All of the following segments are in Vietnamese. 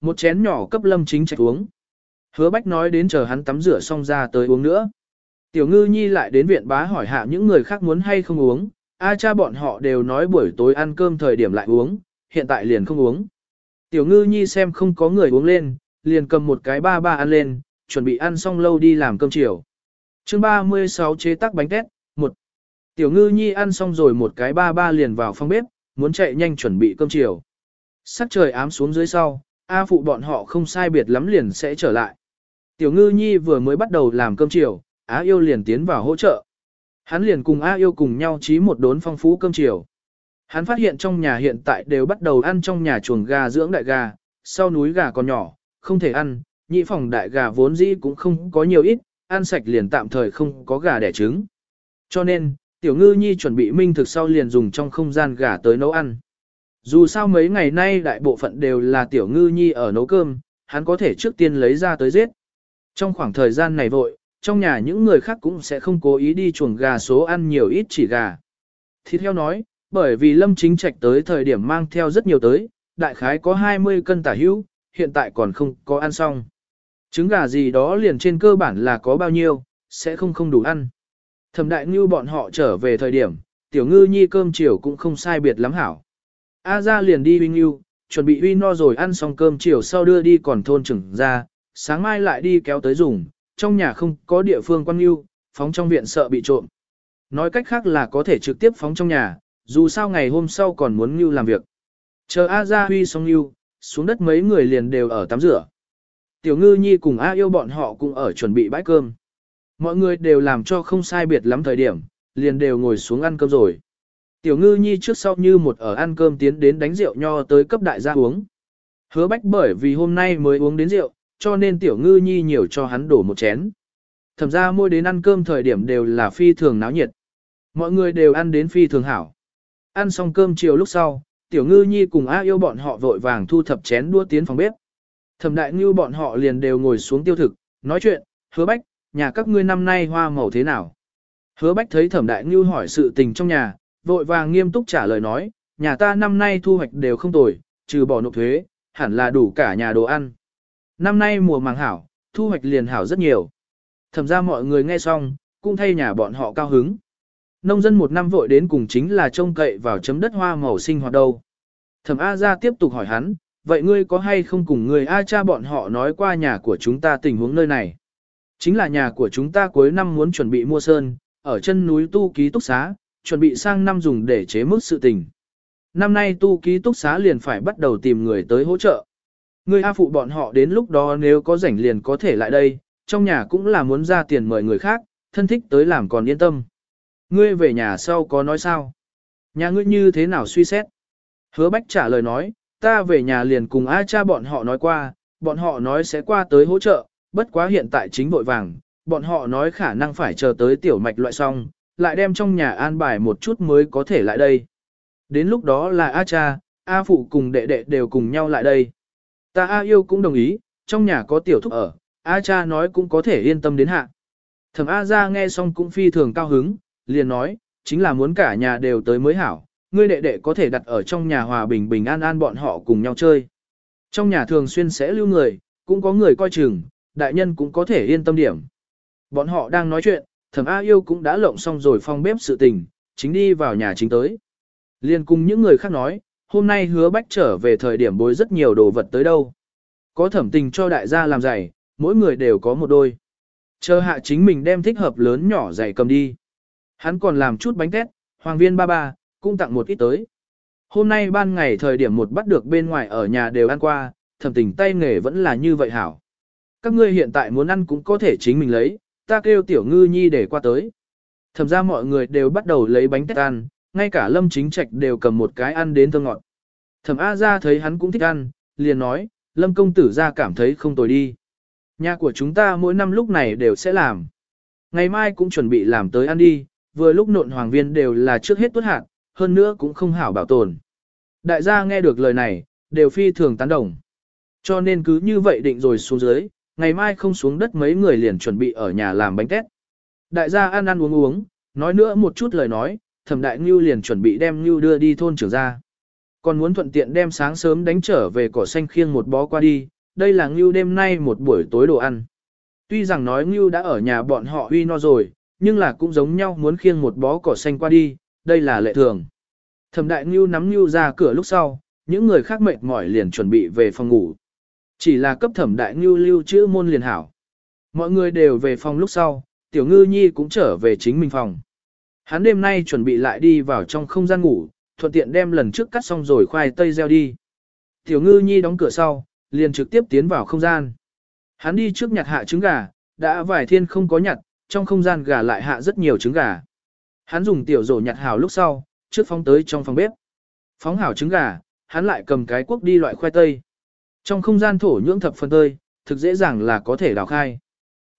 Một chén nhỏ cấp lâm chính trạch uống. Hứa bách nói đến chờ hắn tắm rửa xong ra tới uống nữa. Tiểu ngư nhi lại đến viện bá hỏi hạ những người khác muốn hay không uống. A cha bọn họ đều nói buổi tối ăn cơm thời điểm lại uống, hiện tại liền không uống. Tiểu ngư nhi xem không có người uống lên, liền cầm một cái ba ba ăn lên, chuẩn bị ăn xong lâu đi làm cơm chiều. chương 36 chế tác bánh tét, một Tiểu ngư nhi ăn xong rồi một cái ba ba liền vào phòng bếp, muốn chạy nhanh chuẩn bị cơm chiều. Sắc trời ám xuống dưới sau, A phụ bọn họ không sai biệt lắm liền sẽ trở lại. Tiểu ngư nhi vừa mới bắt đầu làm cơm chiều, Á yêu liền tiến vào hỗ trợ. Hắn liền cùng A yêu cùng nhau chí một đốn phong phú cơm chiều. Hắn phát hiện trong nhà hiện tại đều bắt đầu ăn trong nhà chuồng gà dưỡng đại gà, sau núi gà còn nhỏ, không thể ăn, nhị phòng đại gà vốn dĩ cũng không có nhiều ít, ăn sạch liền tạm thời không có gà đẻ trứng. Cho nên, tiểu ngư nhi chuẩn bị minh thực sau liền dùng trong không gian gà tới nấu ăn. Dù sao mấy ngày nay đại bộ phận đều là tiểu ngư nhi ở nấu cơm, hắn có thể trước tiên lấy ra tới giết. Trong khoảng thời gian này vội, trong nhà những người khác cũng sẽ không cố ý đi chuồng gà số ăn nhiều ít chỉ gà. Thì theo nói, bởi vì Lâm Chính Trạch tới thời điểm mang theo rất nhiều tới, đại khái có 20 cân tả hữu, hiện tại còn không có ăn xong. Trứng gà gì đó liền trên cơ bản là có bao nhiêu, sẽ không không đủ ăn. Thẩm đại ngư bọn họ trở về thời điểm, tiểu ngư nhi cơm chiều cũng không sai biệt lắm hảo. A ra liền đi huy ngưu, chuẩn bị huy no rồi ăn xong cơm chiều sau đưa đi còn thôn trưởng ra, sáng mai lại đi kéo tới dùng, trong nhà không có địa phương quan ngưu, phóng trong viện sợ bị trộm. Nói cách khác là có thể trực tiếp phóng trong nhà, dù sao ngày hôm sau còn muốn ngưu làm việc. Chờ A ra huy xong ngưu, xuống đất mấy người liền đều ở tắm rửa. Tiểu ngư nhi cùng A yêu bọn họ cũng ở chuẩn bị bãi cơm. Mọi người đều làm cho không sai biệt lắm thời điểm, liền đều ngồi xuống ăn cơm rồi. Tiểu ngư nhi trước sau như một ở ăn cơm tiến đến đánh rượu nho tới cấp đại gia uống. Hứa bách bởi vì hôm nay mới uống đến rượu, cho nên tiểu ngư nhi nhiều cho hắn đổ một chén. Thẩm ra môi đến ăn cơm thời điểm đều là phi thường náo nhiệt. Mọi người đều ăn đến phi thường hảo. Ăn xong cơm chiều lúc sau, tiểu ngư nhi cùng A yêu bọn họ vội vàng thu thập chén đua tiến phòng bếp. Thẩm đại ngư bọn họ liền đều ngồi xuống tiêu thực, nói chuyện, hứa bách, nhà các ngươi năm nay hoa màu thế nào? Hứa bách thấy thẩm đại ngư hỏi sự tình trong nhà, vội vàng nghiêm túc trả lời nói, nhà ta năm nay thu hoạch đều không tồi, trừ bỏ nộp thuế, hẳn là đủ cả nhà đồ ăn. Năm nay mùa màng hảo, thu hoạch liền hảo rất nhiều. Thẩm ra mọi người nghe xong, cũng thay nhà bọn họ cao hứng. Nông dân một năm vội đến cùng chính là trông cậy vào chấm đất hoa màu sinh hoạt đâu. Thẩm A ra tiếp tục hỏi hắn, vậy ngươi có hay không cùng người A cha bọn họ nói qua nhà của chúng ta tình huống nơi này? Chính là nhà của chúng ta cuối năm muốn chuẩn bị mua sơn, ở chân núi tu ký túc xá, chuẩn bị sang năm dùng để chế mức sự tình. Năm nay tu ký túc xá liền phải bắt đầu tìm người tới hỗ trợ. Người A phụ bọn họ đến lúc đó nếu có rảnh liền có thể lại đây, trong nhà cũng là muốn ra tiền mời người khác, thân thích tới làm còn yên tâm. Ngươi về nhà sau có nói sao? Nhà ngươi như thế nào suy xét? Hứa Bách trả lời nói, ta về nhà liền cùng A cha bọn họ nói qua, bọn họ nói sẽ qua tới hỗ trợ, bất quá hiện tại chính vội vàng, bọn họ nói khả năng phải chờ tới tiểu mạch loại xong, lại đem trong nhà an bài một chút mới có thể lại đây. Đến lúc đó là A cha, A phụ cùng đệ đệ đều cùng nhau lại đây. Ta A yêu cũng đồng ý, trong nhà có tiểu thúc ở, A cha nói cũng có thể yên tâm đến hạ. Thẩm A ra nghe xong cũng phi thường cao hứng, liền nói, chính là muốn cả nhà đều tới mới hảo, ngươi đệ đệ có thể đặt ở trong nhà hòa bình bình an an bọn họ cùng nhau chơi. Trong nhà thường xuyên sẽ lưu người, cũng có người coi chừng, đại nhân cũng có thể yên tâm điểm. Bọn họ đang nói chuyện, thẩm A yêu cũng đã lộng xong rồi phong bếp sự tình, chính đi vào nhà chính tới. Liên cùng những người khác nói, hôm nay hứa bách trở về thời điểm bối rất nhiều đồ vật tới đâu. Có thẩm tình cho đại gia làm giày, mỗi người đều có một đôi. Chờ hạ chính mình đem thích hợp lớn nhỏ giày cầm đi. Hắn còn làm chút bánh tét, hoàng viên ba ba, cũng tặng một ít tới. Hôm nay ban ngày thời điểm một bắt được bên ngoài ở nhà đều ăn qua, thẩm tình tay nghề vẫn là như vậy hảo. Các ngươi hiện tại muốn ăn cũng có thể chính mình lấy, ta kêu tiểu ngư nhi để qua tới. Thẩm ra mọi người đều bắt đầu lấy bánh tét ăn, ngay cả lâm chính trạch đều cầm một cái ăn đến thơ ngọt. Thẩm A ra thấy hắn cũng thích ăn, liền nói, lâm công tử ra cảm thấy không tồi đi. Nhà của chúng ta mỗi năm lúc này đều sẽ làm. Ngày mai cũng chuẩn bị làm tới ăn đi, vừa lúc nộn hoàng viên đều là trước hết tuất hạt, hơn nữa cũng không hảo bảo tồn. Đại gia nghe được lời này, đều phi thường tán đồng. Cho nên cứ như vậy định rồi xuống dưới, ngày mai không xuống đất mấy người liền chuẩn bị ở nhà làm bánh tét. Đại gia ăn ăn uống uống, nói nữa một chút lời nói, thẩm đại ngưu liền chuẩn bị đem ngưu đưa đi thôn trưởng ra. Còn muốn thuận tiện đem sáng sớm đánh trở về cỏ xanh khiêng một bó qua đi, đây là ngưu đêm nay một buổi tối đồ ăn. Tuy rằng nói ngưu đã ở nhà bọn họ huy no rồi, nhưng là cũng giống nhau muốn khiêng một bó cỏ xanh qua đi, đây là lệ thường. Thẩm đại ngưu nắm ngưu ra cửa lúc sau, những người khác mệt mỏi liền chuẩn bị về phòng ngủ. Chỉ là cấp thẩm đại ngưu lưu chữ môn liền hảo. Mọi người đều về phòng lúc sau, tiểu ngư nhi cũng trở về chính mình phòng. Hắn đêm nay chuẩn bị lại đi vào trong không gian ngủ, thuận tiện đem lần trước cắt xong rồi khoai tây gieo đi. Tiểu ngư nhi đóng cửa sau, liền trực tiếp tiến vào không gian. Hắn đi trước nhặt hạ trứng gà, đã vài thiên không có nhặt, trong không gian gà lại hạ rất nhiều trứng gà. Hắn dùng tiểu rổ nhặt hảo lúc sau, trước phóng tới trong phòng bếp. Phóng hảo trứng gà, hắn lại cầm cái cuốc đi loại khoai tây. Trong không gian thổ nhưỡng thập phân tơi, thực dễ dàng là có thể đào khai.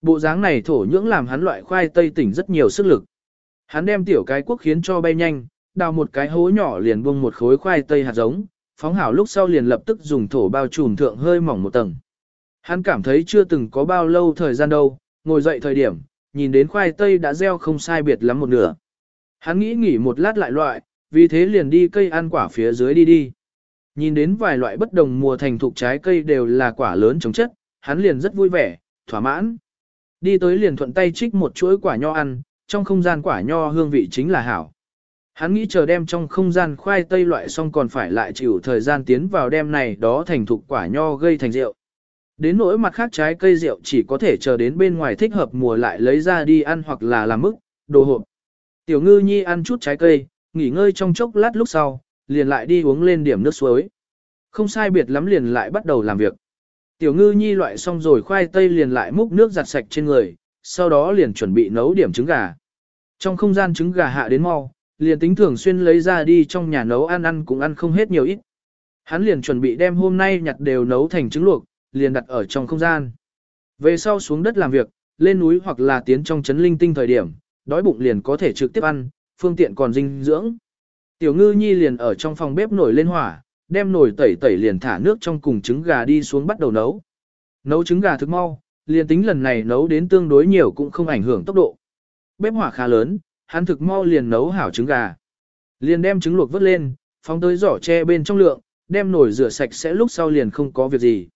Bộ dáng này thổ nhưỡng làm hắn loại khoai tây tỉnh rất nhiều sức lực. Hắn đem tiểu cái cuốc khiến cho bay nhanh, đào một cái hố nhỏ liền buông một khối khoai tây hạt giống, phóng hảo lúc sau liền lập tức dùng thổ bao trùm thượng hơi mỏng một tầng. Hắn cảm thấy chưa từng có bao lâu thời gian đâu, ngồi dậy thời điểm, nhìn đến khoai tây đã gieo không sai biệt lắm một nửa. Hắn nghĩ nghỉ một lát lại loại, vì thế liền đi cây ăn quả phía dưới đi đi. Nhìn đến vài loại bất đồng mùa thành thục trái cây đều là quả lớn chống chất, hắn liền rất vui vẻ, thỏa mãn. Đi tới liền thuận tay trích một chuỗi quả nho ăn, trong không gian quả nho hương vị chính là hảo. Hắn nghĩ chờ đem trong không gian khoai tây loại xong còn phải lại chịu thời gian tiến vào đem này đó thành thục quả nho gây thành rượu. Đến nỗi mặt khác trái cây rượu chỉ có thể chờ đến bên ngoài thích hợp mùa lại lấy ra đi ăn hoặc là làm mức, đồ hộp. Tiểu ngư nhi ăn chút trái cây, nghỉ ngơi trong chốc lát lúc sau, liền lại đi uống lên điểm nước suối. Không sai biệt lắm liền lại bắt đầu làm việc. Tiểu ngư nhi loại xong rồi khoai tây liền lại múc nước giặt sạch trên người, sau đó liền chuẩn bị nấu điểm trứng gà. Trong không gian trứng gà hạ đến mau, liền tính thường xuyên lấy ra đi trong nhà nấu ăn ăn cũng ăn không hết nhiều ít. Hắn liền chuẩn bị đem hôm nay nhặt đều nấu thành trứng luộc, liền đặt ở trong không gian. Về sau xuống đất làm việc, lên núi hoặc là tiến trong chấn linh tinh thời điểm, đói bụng liền có thể trực tiếp ăn, phương tiện còn dinh dưỡng. Tiểu ngư nhi liền ở trong phòng bếp nổi lên hỏa, đem nồi tẩy tẩy liền thả nước trong cùng trứng gà đi xuống bắt đầu nấu. Nấu trứng gà thức mau, liền tính lần này nấu đến tương đối nhiều cũng không ảnh hưởng tốc độ. Bếp hỏa khá lớn, hắn thực mau liền nấu hảo trứng gà. Liền đem trứng luộc vớt lên, phóng tới giỏ tre bên trong lượng, đem nồi rửa sạch sẽ lúc sau liền không có việc gì.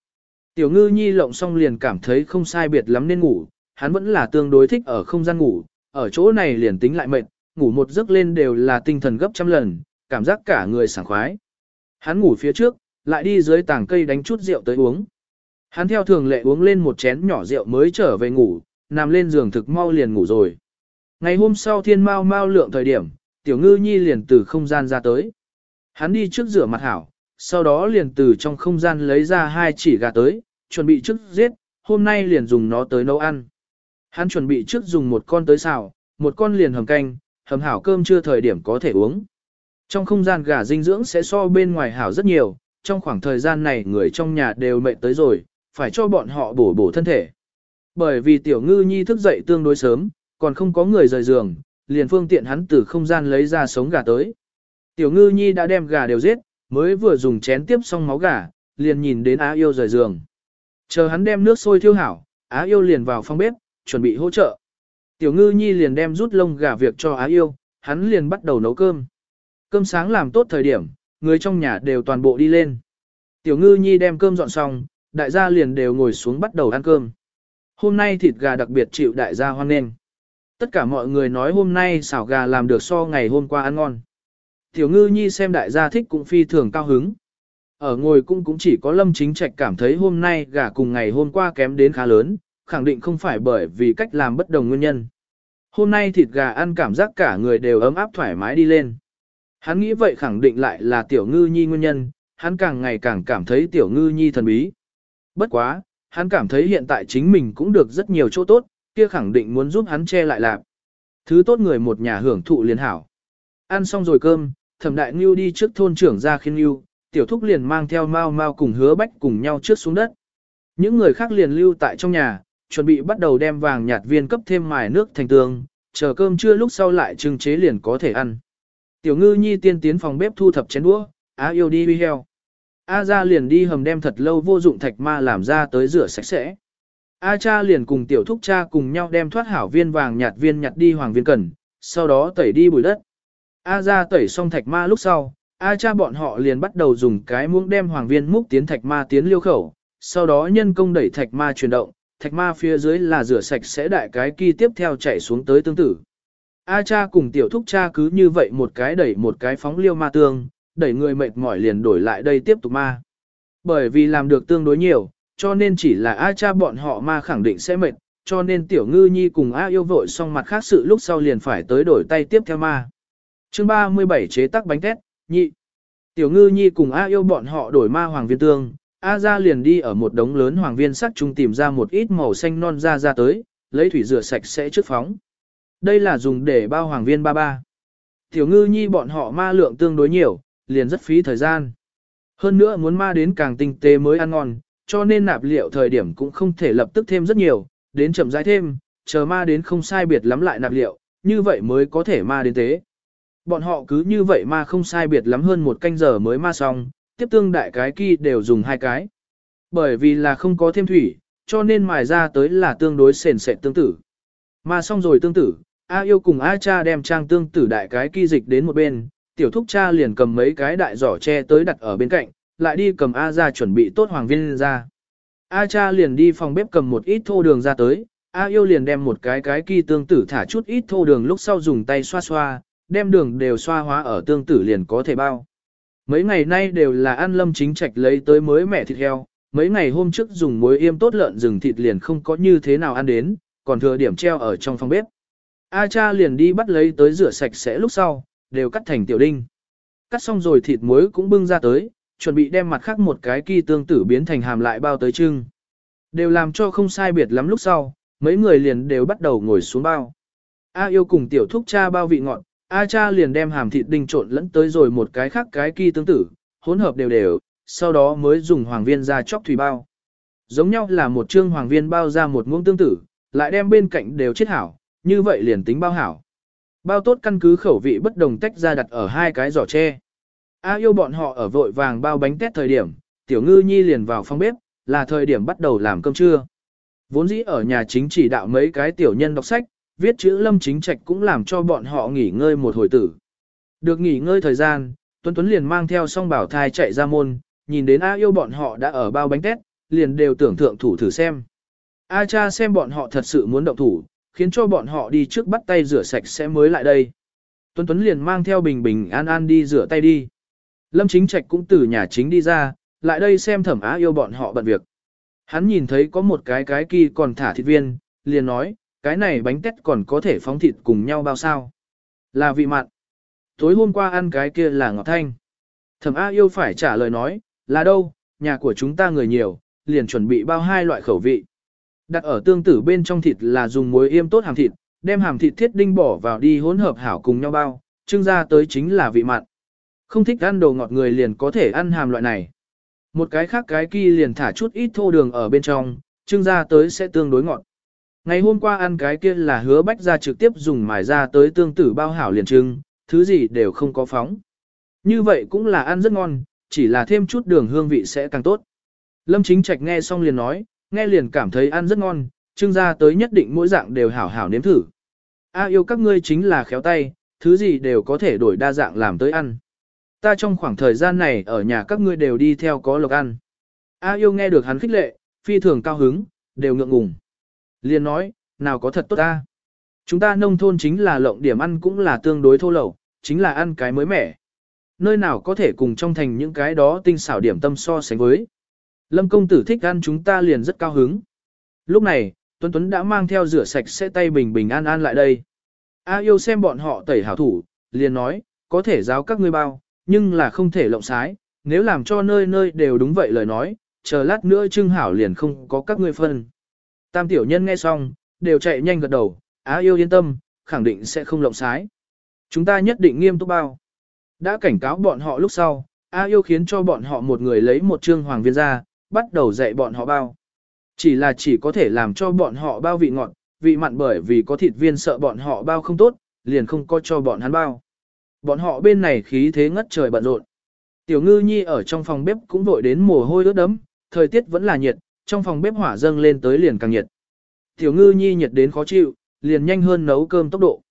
Tiểu ngư nhi lộng xong liền cảm thấy không sai biệt lắm nên ngủ, hắn vẫn là tương đối thích ở không gian ngủ, ở chỗ này liền tính lại mệt, ngủ một giấc lên đều là tinh thần gấp trăm lần, cảm giác cả người sảng khoái. Hắn ngủ phía trước, lại đi dưới tảng cây đánh chút rượu tới uống. Hắn theo thường lệ uống lên một chén nhỏ rượu mới trở về ngủ, nằm lên giường thực mau liền ngủ rồi. Ngày hôm sau thiên mau mau lượng thời điểm, tiểu ngư nhi liền từ không gian ra tới. Hắn đi trước rửa mặt hảo, sau đó liền từ trong không gian lấy ra hai chỉ gà tới, chuẩn bị trước giết, hôm nay liền dùng nó tới nấu ăn. Hắn chuẩn bị trước dùng một con tới xào, một con liền hầm canh, hầm hảo cơm chưa thời điểm có thể uống. Trong không gian gà dinh dưỡng sẽ so bên ngoài hảo rất nhiều, trong khoảng thời gian này người trong nhà đều mệt tới rồi, phải cho bọn họ bổ bổ thân thể. Bởi vì tiểu ngư nhi thức dậy tương đối sớm, còn không có người rời giường, liền phương tiện hắn từ không gian lấy ra sống gà tới. Tiểu ngư nhi đã đem gà đều giết, mới vừa dùng chén tiếp xong máu gà, liền nhìn đến Á yêu rời giường. Chờ hắn đem nước sôi thiêu hảo, Á yêu liền vào phòng bếp, chuẩn bị hỗ trợ. Tiểu ngư nhi liền đem rút lông gà việc cho Á yêu, hắn liền bắt đầu nấu cơm. Cơm sáng làm tốt thời điểm, người trong nhà đều toàn bộ đi lên. Tiểu ngư nhi đem cơm dọn xong, đại gia liền đều ngồi xuống bắt đầu ăn cơm. Hôm nay thịt gà đặc biệt chịu đại gia hoan nghênh. Tất cả mọi người nói hôm nay xào gà làm được so ngày hôm qua ăn ngon. Tiểu ngư nhi xem đại gia thích cũng phi thường cao hứng. Ở ngồi cũng cũng chỉ có lâm chính trạch cảm thấy hôm nay gà cùng ngày hôm qua kém đến khá lớn, khẳng định không phải bởi vì cách làm bất đồng nguyên nhân. Hôm nay thịt gà ăn cảm giác cả người đều ấm áp thoải mái đi lên. Hắn nghĩ vậy khẳng định lại là tiểu ngư nhi nguyên nhân, hắn càng ngày càng cảm thấy tiểu ngư nhi thần bí. Bất quá, hắn cảm thấy hiện tại chính mình cũng được rất nhiều chỗ tốt, kia khẳng định muốn giúp hắn che lại lạc. Thứ tốt người một nhà hưởng thụ liền hảo. Ăn xong rồi cơm, thẩm đại ngưu đi trước thôn trưởng ra khiên ngưu, tiểu thúc liền mang theo mau mau cùng hứa bách cùng nhau trước xuống đất. Những người khác liền lưu tại trong nhà, chuẩn bị bắt đầu đem vàng nhạt viên cấp thêm mài nước thành tường, chờ cơm trưa lúc sau lại trưng chế liền có thể ăn. Tiểu ngư nhi tiên tiến phòng bếp thu thập chén đũa, á yêu đi huy heo. A ra liền đi hầm đem thật lâu vô dụng thạch ma làm ra tới rửa sạch sẽ. A cha liền cùng tiểu thúc cha cùng nhau đem thoát hảo viên vàng nhạt viên nhặt đi hoàng viên cần, sau đó tẩy đi bụi đất. A ra tẩy xong thạch ma lúc sau, A cha bọn họ liền bắt đầu dùng cái muỗng đem hoàng viên múc tiến thạch ma tiến liêu khẩu, sau đó nhân công đẩy thạch ma chuyển động, thạch ma phía dưới là rửa sạch sẽ đại cái kỳ tiếp theo chạy xuống tới tương tử. A cha cùng tiểu thúc cha cứ như vậy một cái đẩy một cái phóng liêu ma tương, đẩy người mệt mỏi liền đổi lại đây tiếp tục ma. Bởi vì làm được tương đối nhiều, cho nên chỉ là A cha bọn họ ma khẳng định sẽ mệt, cho nên tiểu ngư nhi cùng A yêu vội xong mặt khác sự lúc sau liền phải tới đổi tay tiếp theo ma. chương 37 chế tắc bánh tét, nhị. Tiểu ngư nhi cùng A yêu bọn họ đổi ma hoàng viên tương, A ra liền đi ở một đống lớn hoàng viên sắc trung tìm ra một ít màu xanh non ra ra tới, lấy thủy rửa sạch sẽ trước phóng. Đây là dùng để bao hoàng viên ba ba. Tiểu ngư nhi bọn họ ma lượng tương đối nhiều, liền rất phí thời gian. Hơn nữa muốn ma đến càng tinh tế mới ăn ngon, cho nên nạp liệu thời điểm cũng không thể lập tức thêm rất nhiều, đến chậm rãi thêm, chờ ma đến không sai biệt lắm lại nạp liệu, như vậy mới có thể ma đến tế. Bọn họ cứ như vậy ma không sai biệt lắm hơn một canh giờ mới ma xong, tiếp tương đại cái kỳ đều dùng hai cái. Bởi vì là không có thêm thủy, cho nên mài ra tới là tương đối sền sệt tương tử. mà xong rồi tương tử, A yêu cùng A cha đem trang tương tử đại cái kỳ dịch đến một bên, tiểu thúc cha liền cầm mấy cái đại giỏ tre tới đặt ở bên cạnh, lại đi cầm A ra chuẩn bị tốt hoàng viên ra. A cha liền đi phòng bếp cầm một ít thô đường ra tới, A yêu liền đem một cái cái kỳ tương tử thả chút ít thô đường lúc sau dùng tay xoa xoa, đem đường đều xoa hóa ở tương tử liền có thể bao. Mấy ngày nay đều là ăn lâm chính trạch lấy tới mới mẹ thịt heo, mấy ngày hôm trước dùng muối yêm tốt lợn rừng thịt liền không có như thế nào ăn đến, còn thừa điểm treo ở trong phòng bếp. A cha liền đi bắt lấy tới rửa sạch sẽ lúc sau, đều cắt thành tiểu đinh. Cắt xong rồi thịt muối cũng bưng ra tới, chuẩn bị đem mặt khác một cái kỳ tương tử biến thành hàm lại bao tới trưng. Đều làm cho không sai biệt lắm lúc sau, mấy người liền đều bắt đầu ngồi xuống bao. A yêu cùng tiểu thúc cha bao vị ngọt, A cha liền đem hàm thịt đinh trộn lẫn tới rồi một cái khác cái kỳ tương tử, hỗn hợp đều đều, sau đó mới dùng hoàng viên ra chóc thủy bao. Giống nhau là một chương hoàng viên bao ra một muỗng tương tử, lại đem bên cạnh đều chết hảo, như vậy liền tính bao hảo. Bao tốt căn cứ khẩu vị bất đồng tách ra đặt ở hai cái giỏ tre. A yêu bọn họ ở vội vàng bao bánh tét thời điểm, tiểu ngư nhi liền vào phòng bếp, là thời điểm bắt đầu làm cơm trưa. Vốn dĩ ở nhà chính chỉ đạo mấy cái tiểu nhân đọc sách, viết chữ lâm chính trạch cũng làm cho bọn họ nghỉ ngơi một hồi tử. Được nghỉ ngơi thời gian, Tuấn Tuấn liền mang theo song bảo thai chạy ra môn, nhìn đến A yêu bọn họ đã ở bao bánh tét, liền đều tưởng thượng thủ thử xem. A cha xem bọn họ thật sự muốn động thủ, khiến cho bọn họ đi trước bắt tay rửa sạch sẽ mới lại đây. Tuấn Tuấn liền mang theo bình bình an an đi rửa tay đi. Lâm Chính Trạch cũng từ nhà chính đi ra, lại đây xem thẩm á yêu bọn họ bận việc. Hắn nhìn thấy có một cái cái kỳ còn thả thịt viên, liền nói, cái này bánh tét còn có thể phóng thịt cùng nhau bao sao. Là vị mặn. Tối hôm qua ăn cái kia là ngọt thanh. Thẩm a yêu phải trả lời nói, là đâu, nhà của chúng ta người nhiều, liền chuẩn bị bao hai loại khẩu vị. Đặt ở tương tử bên trong thịt là dùng muối yêm tốt hàm thịt, đem hàm thịt thiết đinh bỏ vào đi hỗn hợp hảo cùng nhau bao, trưng ra tới chính là vị mặn. Không thích ăn đồ ngọt người liền có thể ăn hàm loại này. Một cái khác cái kia liền thả chút ít thô đường ở bên trong, trưng ra tới sẽ tương đối ngọt. Ngày hôm qua ăn cái kia là hứa bách ra trực tiếp dùng mài ra tới tương tử bao hảo liền trưng, thứ gì đều không có phóng. Như vậy cũng là ăn rất ngon, chỉ là thêm chút đường hương vị sẽ càng tốt. Lâm Chính Trạch nghe xong liền nói, nghe liền cảm thấy ăn rất ngon, trưng ra tới nhất định mỗi dạng đều hảo hảo nếm thử. A yêu các ngươi chính là khéo tay, thứ gì đều có thể đổi đa dạng làm tới ăn. Ta trong khoảng thời gian này ở nhà các ngươi đều đi theo có lộc ăn. A yêu nghe được hắn khích lệ, phi thường cao hứng, đều ngượng ngùng. Liền nói, nào có thật tốt ta. Chúng ta nông thôn chính là lộng điểm ăn cũng là tương đối thô lậu, chính là ăn cái mới mẻ. Nơi nào có thể cùng trong thành những cái đó tinh xảo điểm tâm so sánh với. Lâm công tử thích ăn chúng ta liền rất cao hứng. Lúc này, Tuấn Tuấn đã mang theo rửa sạch sẽ tay bình bình an an lại đây. A yêu xem bọn họ tẩy hảo thủ, liền nói, có thể giáo các ngươi bao, nhưng là không thể lộng sái, nếu làm cho nơi nơi đều đúng vậy lời nói, chờ lát nữa trưng hảo liền không có các ngươi phân. Tam tiểu nhân nghe xong, đều chạy nhanh gật đầu, á yêu yên tâm, khẳng định sẽ không lộng sái. Chúng ta nhất định nghiêm túc bao. Đã cảnh cáo bọn họ lúc sau, A yêu khiến cho bọn họ một người lấy một trương hoàng viên ra, bắt đầu dạy bọn họ bao. Chỉ là chỉ có thể làm cho bọn họ bao vị ngọt, vị mặn bởi vì có thịt viên sợ bọn họ bao không tốt, liền không có cho bọn hắn bao. Bọn họ bên này khí thế ngất trời bận rộn. Tiểu ngư nhi ở trong phòng bếp cũng vội đến mồ hôi ướt đấm, thời tiết vẫn là nhiệt, trong phòng bếp hỏa dâng lên tới liền càng nhiệt. Tiểu ngư nhi nhiệt đến khó chịu, liền nhanh hơn nấu cơm tốc độ.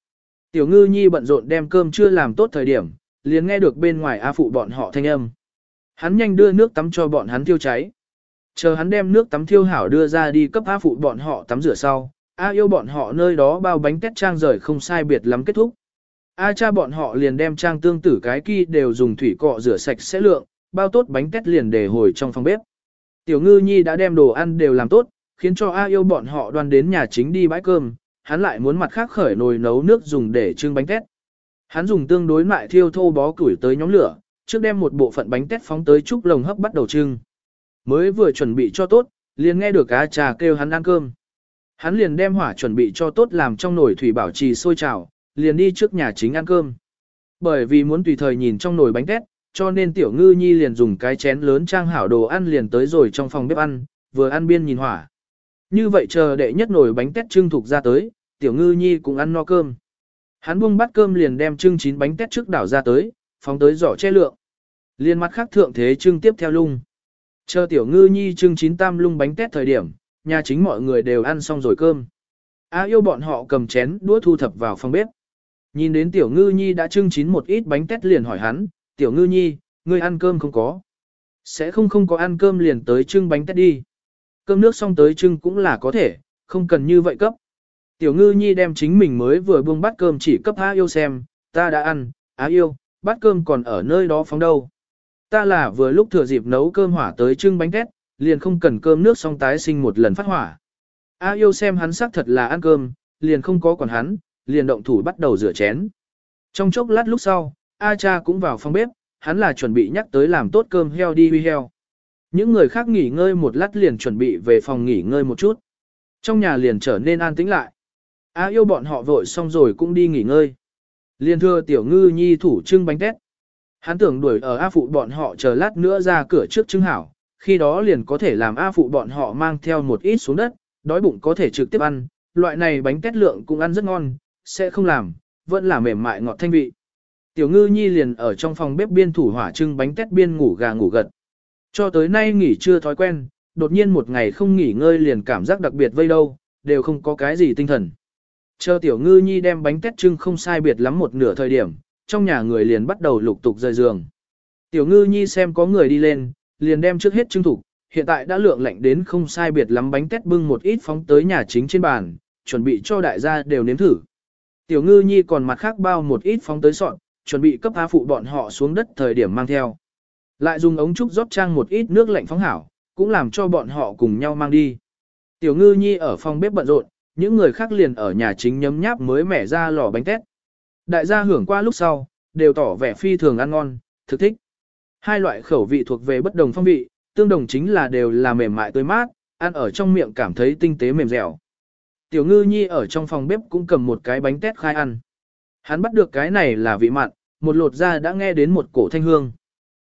Tiểu ngư nhi bận rộn đem cơm chưa làm tốt thời điểm, liền nghe được bên ngoài A phụ bọn họ thanh âm. Hắn nhanh đưa nước tắm cho bọn hắn thiêu cháy. Chờ hắn đem nước tắm thiêu hảo đưa ra đi cấp A phụ bọn họ tắm rửa sau, A yêu bọn họ nơi đó bao bánh tét trang rời không sai biệt lắm kết thúc. A cha bọn họ liền đem trang tương tử cái kia đều dùng thủy cọ rửa sạch sẽ lượng, bao tốt bánh tét liền để hồi trong phòng bếp. Tiểu ngư nhi đã đem đồ ăn đều làm tốt, khiến cho A yêu bọn họ đoan đến nhà chính đi bãi cơm, hắn lại muốn mặt khác khởi nồi nấu nước dùng để trưng bánh tét. Hắn dùng tương đối mại thiêu thô bó củi tới nhóm lửa, trước đem một bộ phận bánh tét phóng tới trúc lồng hấp bắt đầu trưng. Mới vừa chuẩn bị cho tốt, liền nghe được A trà kêu hắn ăn cơm. Hắn liền đem hỏa chuẩn bị cho tốt làm trong nồi thủy bảo trì sôi trào, liền đi trước nhà chính ăn cơm. Bởi vì muốn tùy thời nhìn trong nồi bánh tét, cho nên tiểu ngư nhi liền dùng cái chén lớn trang hảo đồ ăn liền tới rồi trong phòng bếp ăn, vừa ăn biên nhìn hỏa. Như vậy chờ đệ nhất nồi bánh tét trưng thục ra tới, tiểu ngư nhi cũng ăn no cơm. Hắn buông bát cơm liền đem trưng chín bánh tét trước đảo ra tới, phóng tới giỏ che lượng. Liên mặt khác thượng thế trưng tiếp theo lung. Chờ tiểu ngư nhi trưng chín tam lung bánh tét thời điểm, nhà chính mọi người đều ăn xong rồi cơm. á yêu bọn họ cầm chén đũa thu thập vào phòng bếp. Nhìn đến tiểu ngư nhi đã trưng chín một ít bánh tét liền hỏi hắn, tiểu ngư nhi, ngươi ăn cơm không có. Sẽ không không có ăn cơm liền tới trưng bánh tét đi. Cơm nước xong tới trưng cũng là có thể, không cần như vậy cấp. Tiểu ngư nhi đem chính mình mới vừa buông bát cơm chỉ cấp á yêu xem, ta đã ăn, Á yêu, bát cơm còn ở nơi đó phóng đâu. Ta là vừa lúc thừa dịp nấu cơm hỏa tới trưng bánh tét, liền không cần cơm nước xong tái sinh một lần phát hỏa. Á yêu xem hắn xác thật là ăn cơm, liền không có còn hắn, liền động thủ bắt đầu rửa chén. Trong chốc lát lúc sau, A cha cũng vào phòng bếp, hắn là chuẩn bị nhắc tới làm tốt cơm heo đi huy heo. Những người khác nghỉ ngơi một lát liền chuẩn bị về phòng nghỉ ngơi một chút. Trong nhà liền trở nên an tĩnh lại. A yêu bọn họ vội xong rồi cũng đi nghỉ ngơi. Liền thưa tiểu ngư nhi thủ trưng bánh tét. Hắn tưởng đuổi ở A phụ bọn họ chờ lát nữa ra cửa trước trưng hảo, khi đó liền có thể làm A phụ bọn họ mang theo một ít xuống đất, đói bụng có thể trực tiếp ăn, loại này bánh tét lượng cũng ăn rất ngon, sẽ không làm, vẫn là mềm mại ngọt thanh vị. Tiểu ngư nhi liền ở trong phòng bếp biên thủ hỏa trưng bánh tét biên ngủ gà ngủ gật. Cho tới nay nghỉ chưa thói quen, đột nhiên một ngày không nghỉ ngơi liền cảm giác đặc biệt vây đâu, đều không có cái gì tinh thần. Chờ tiểu ngư nhi đem bánh tét trưng không sai biệt lắm một nửa thời điểm, trong nhà người liền bắt đầu lục tục rời giường. Tiểu ngư nhi xem có người đi lên, liền đem trước hết trưng thủ, hiện tại đã lượng lạnh đến không sai biệt lắm bánh tét bưng một ít phóng tới nhà chính trên bàn, chuẩn bị cho đại gia đều nếm thử. Tiểu ngư nhi còn mặt khác bao một ít phóng tới sọn, chuẩn bị cấp á phụ bọn họ xuống đất thời điểm mang theo. Lại dùng ống trúc rót trang một ít nước lạnh phóng hảo, cũng làm cho bọn họ cùng nhau mang đi. Tiểu ngư nhi ở phòng bếp bận rộn, những người khác liền ở nhà chính nhấm nháp mới mẻ ra lò bánh tét. Đại gia hưởng qua lúc sau, đều tỏ vẻ phi thường ăn ngon, thực thích. Hai loại khẩu vị thuộc về bất đồng phong vị, tương đồng chính là đều là mềm mại tươi mát, ăn ở trong miệng cảm thấy tinh tế mềm dẻo. Tiểu ngư nhi ở trong phòng bếp cũng cầm một cái bánh tét khai ăn. Hắn bắt được cái này là vị mặn, một lột ra đã nghe đến một cổ thanh hương.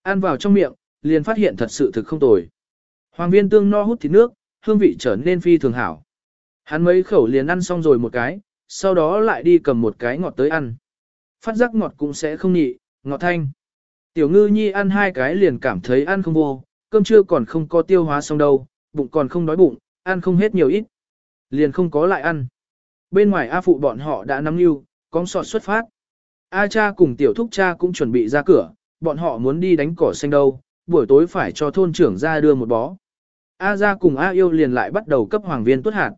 Ăn vào trong miệng, liền phát hiện thật sự thực không tồi. Hoàng viên tương no hút thịt nước, hương vị trở nên phi thường hảo. Hắn mấy khẩu liền ăn xong rồi một cái, sau đó lại đi cầm một cái ngọt tới ăn. Phát giác ngọt cũng sẽ không nhị, ngọt thanh. Tiểu ngư nhi ăn hai cái liền cảm thấy ăn không vô, cơm trưa còn không có tiêu hóa xong đâu, bụng còn không đói bụng, ăn không hết nhiều ít. Liền không có lại ăn. Bên ngoài A phụ bọn họ đã nắm yêu con sọt xuất phát. A cha cùng tiểu thúc cha cũng chuẩn bị ra cửa, bọn họ muốn đi đánh cỏ xanh đâu, buổi tối phải cho thôn trưởng ra đưa một bó. A ra cùng A yêu liền lại bắt đầu cấp hoàng viên tuất hạt.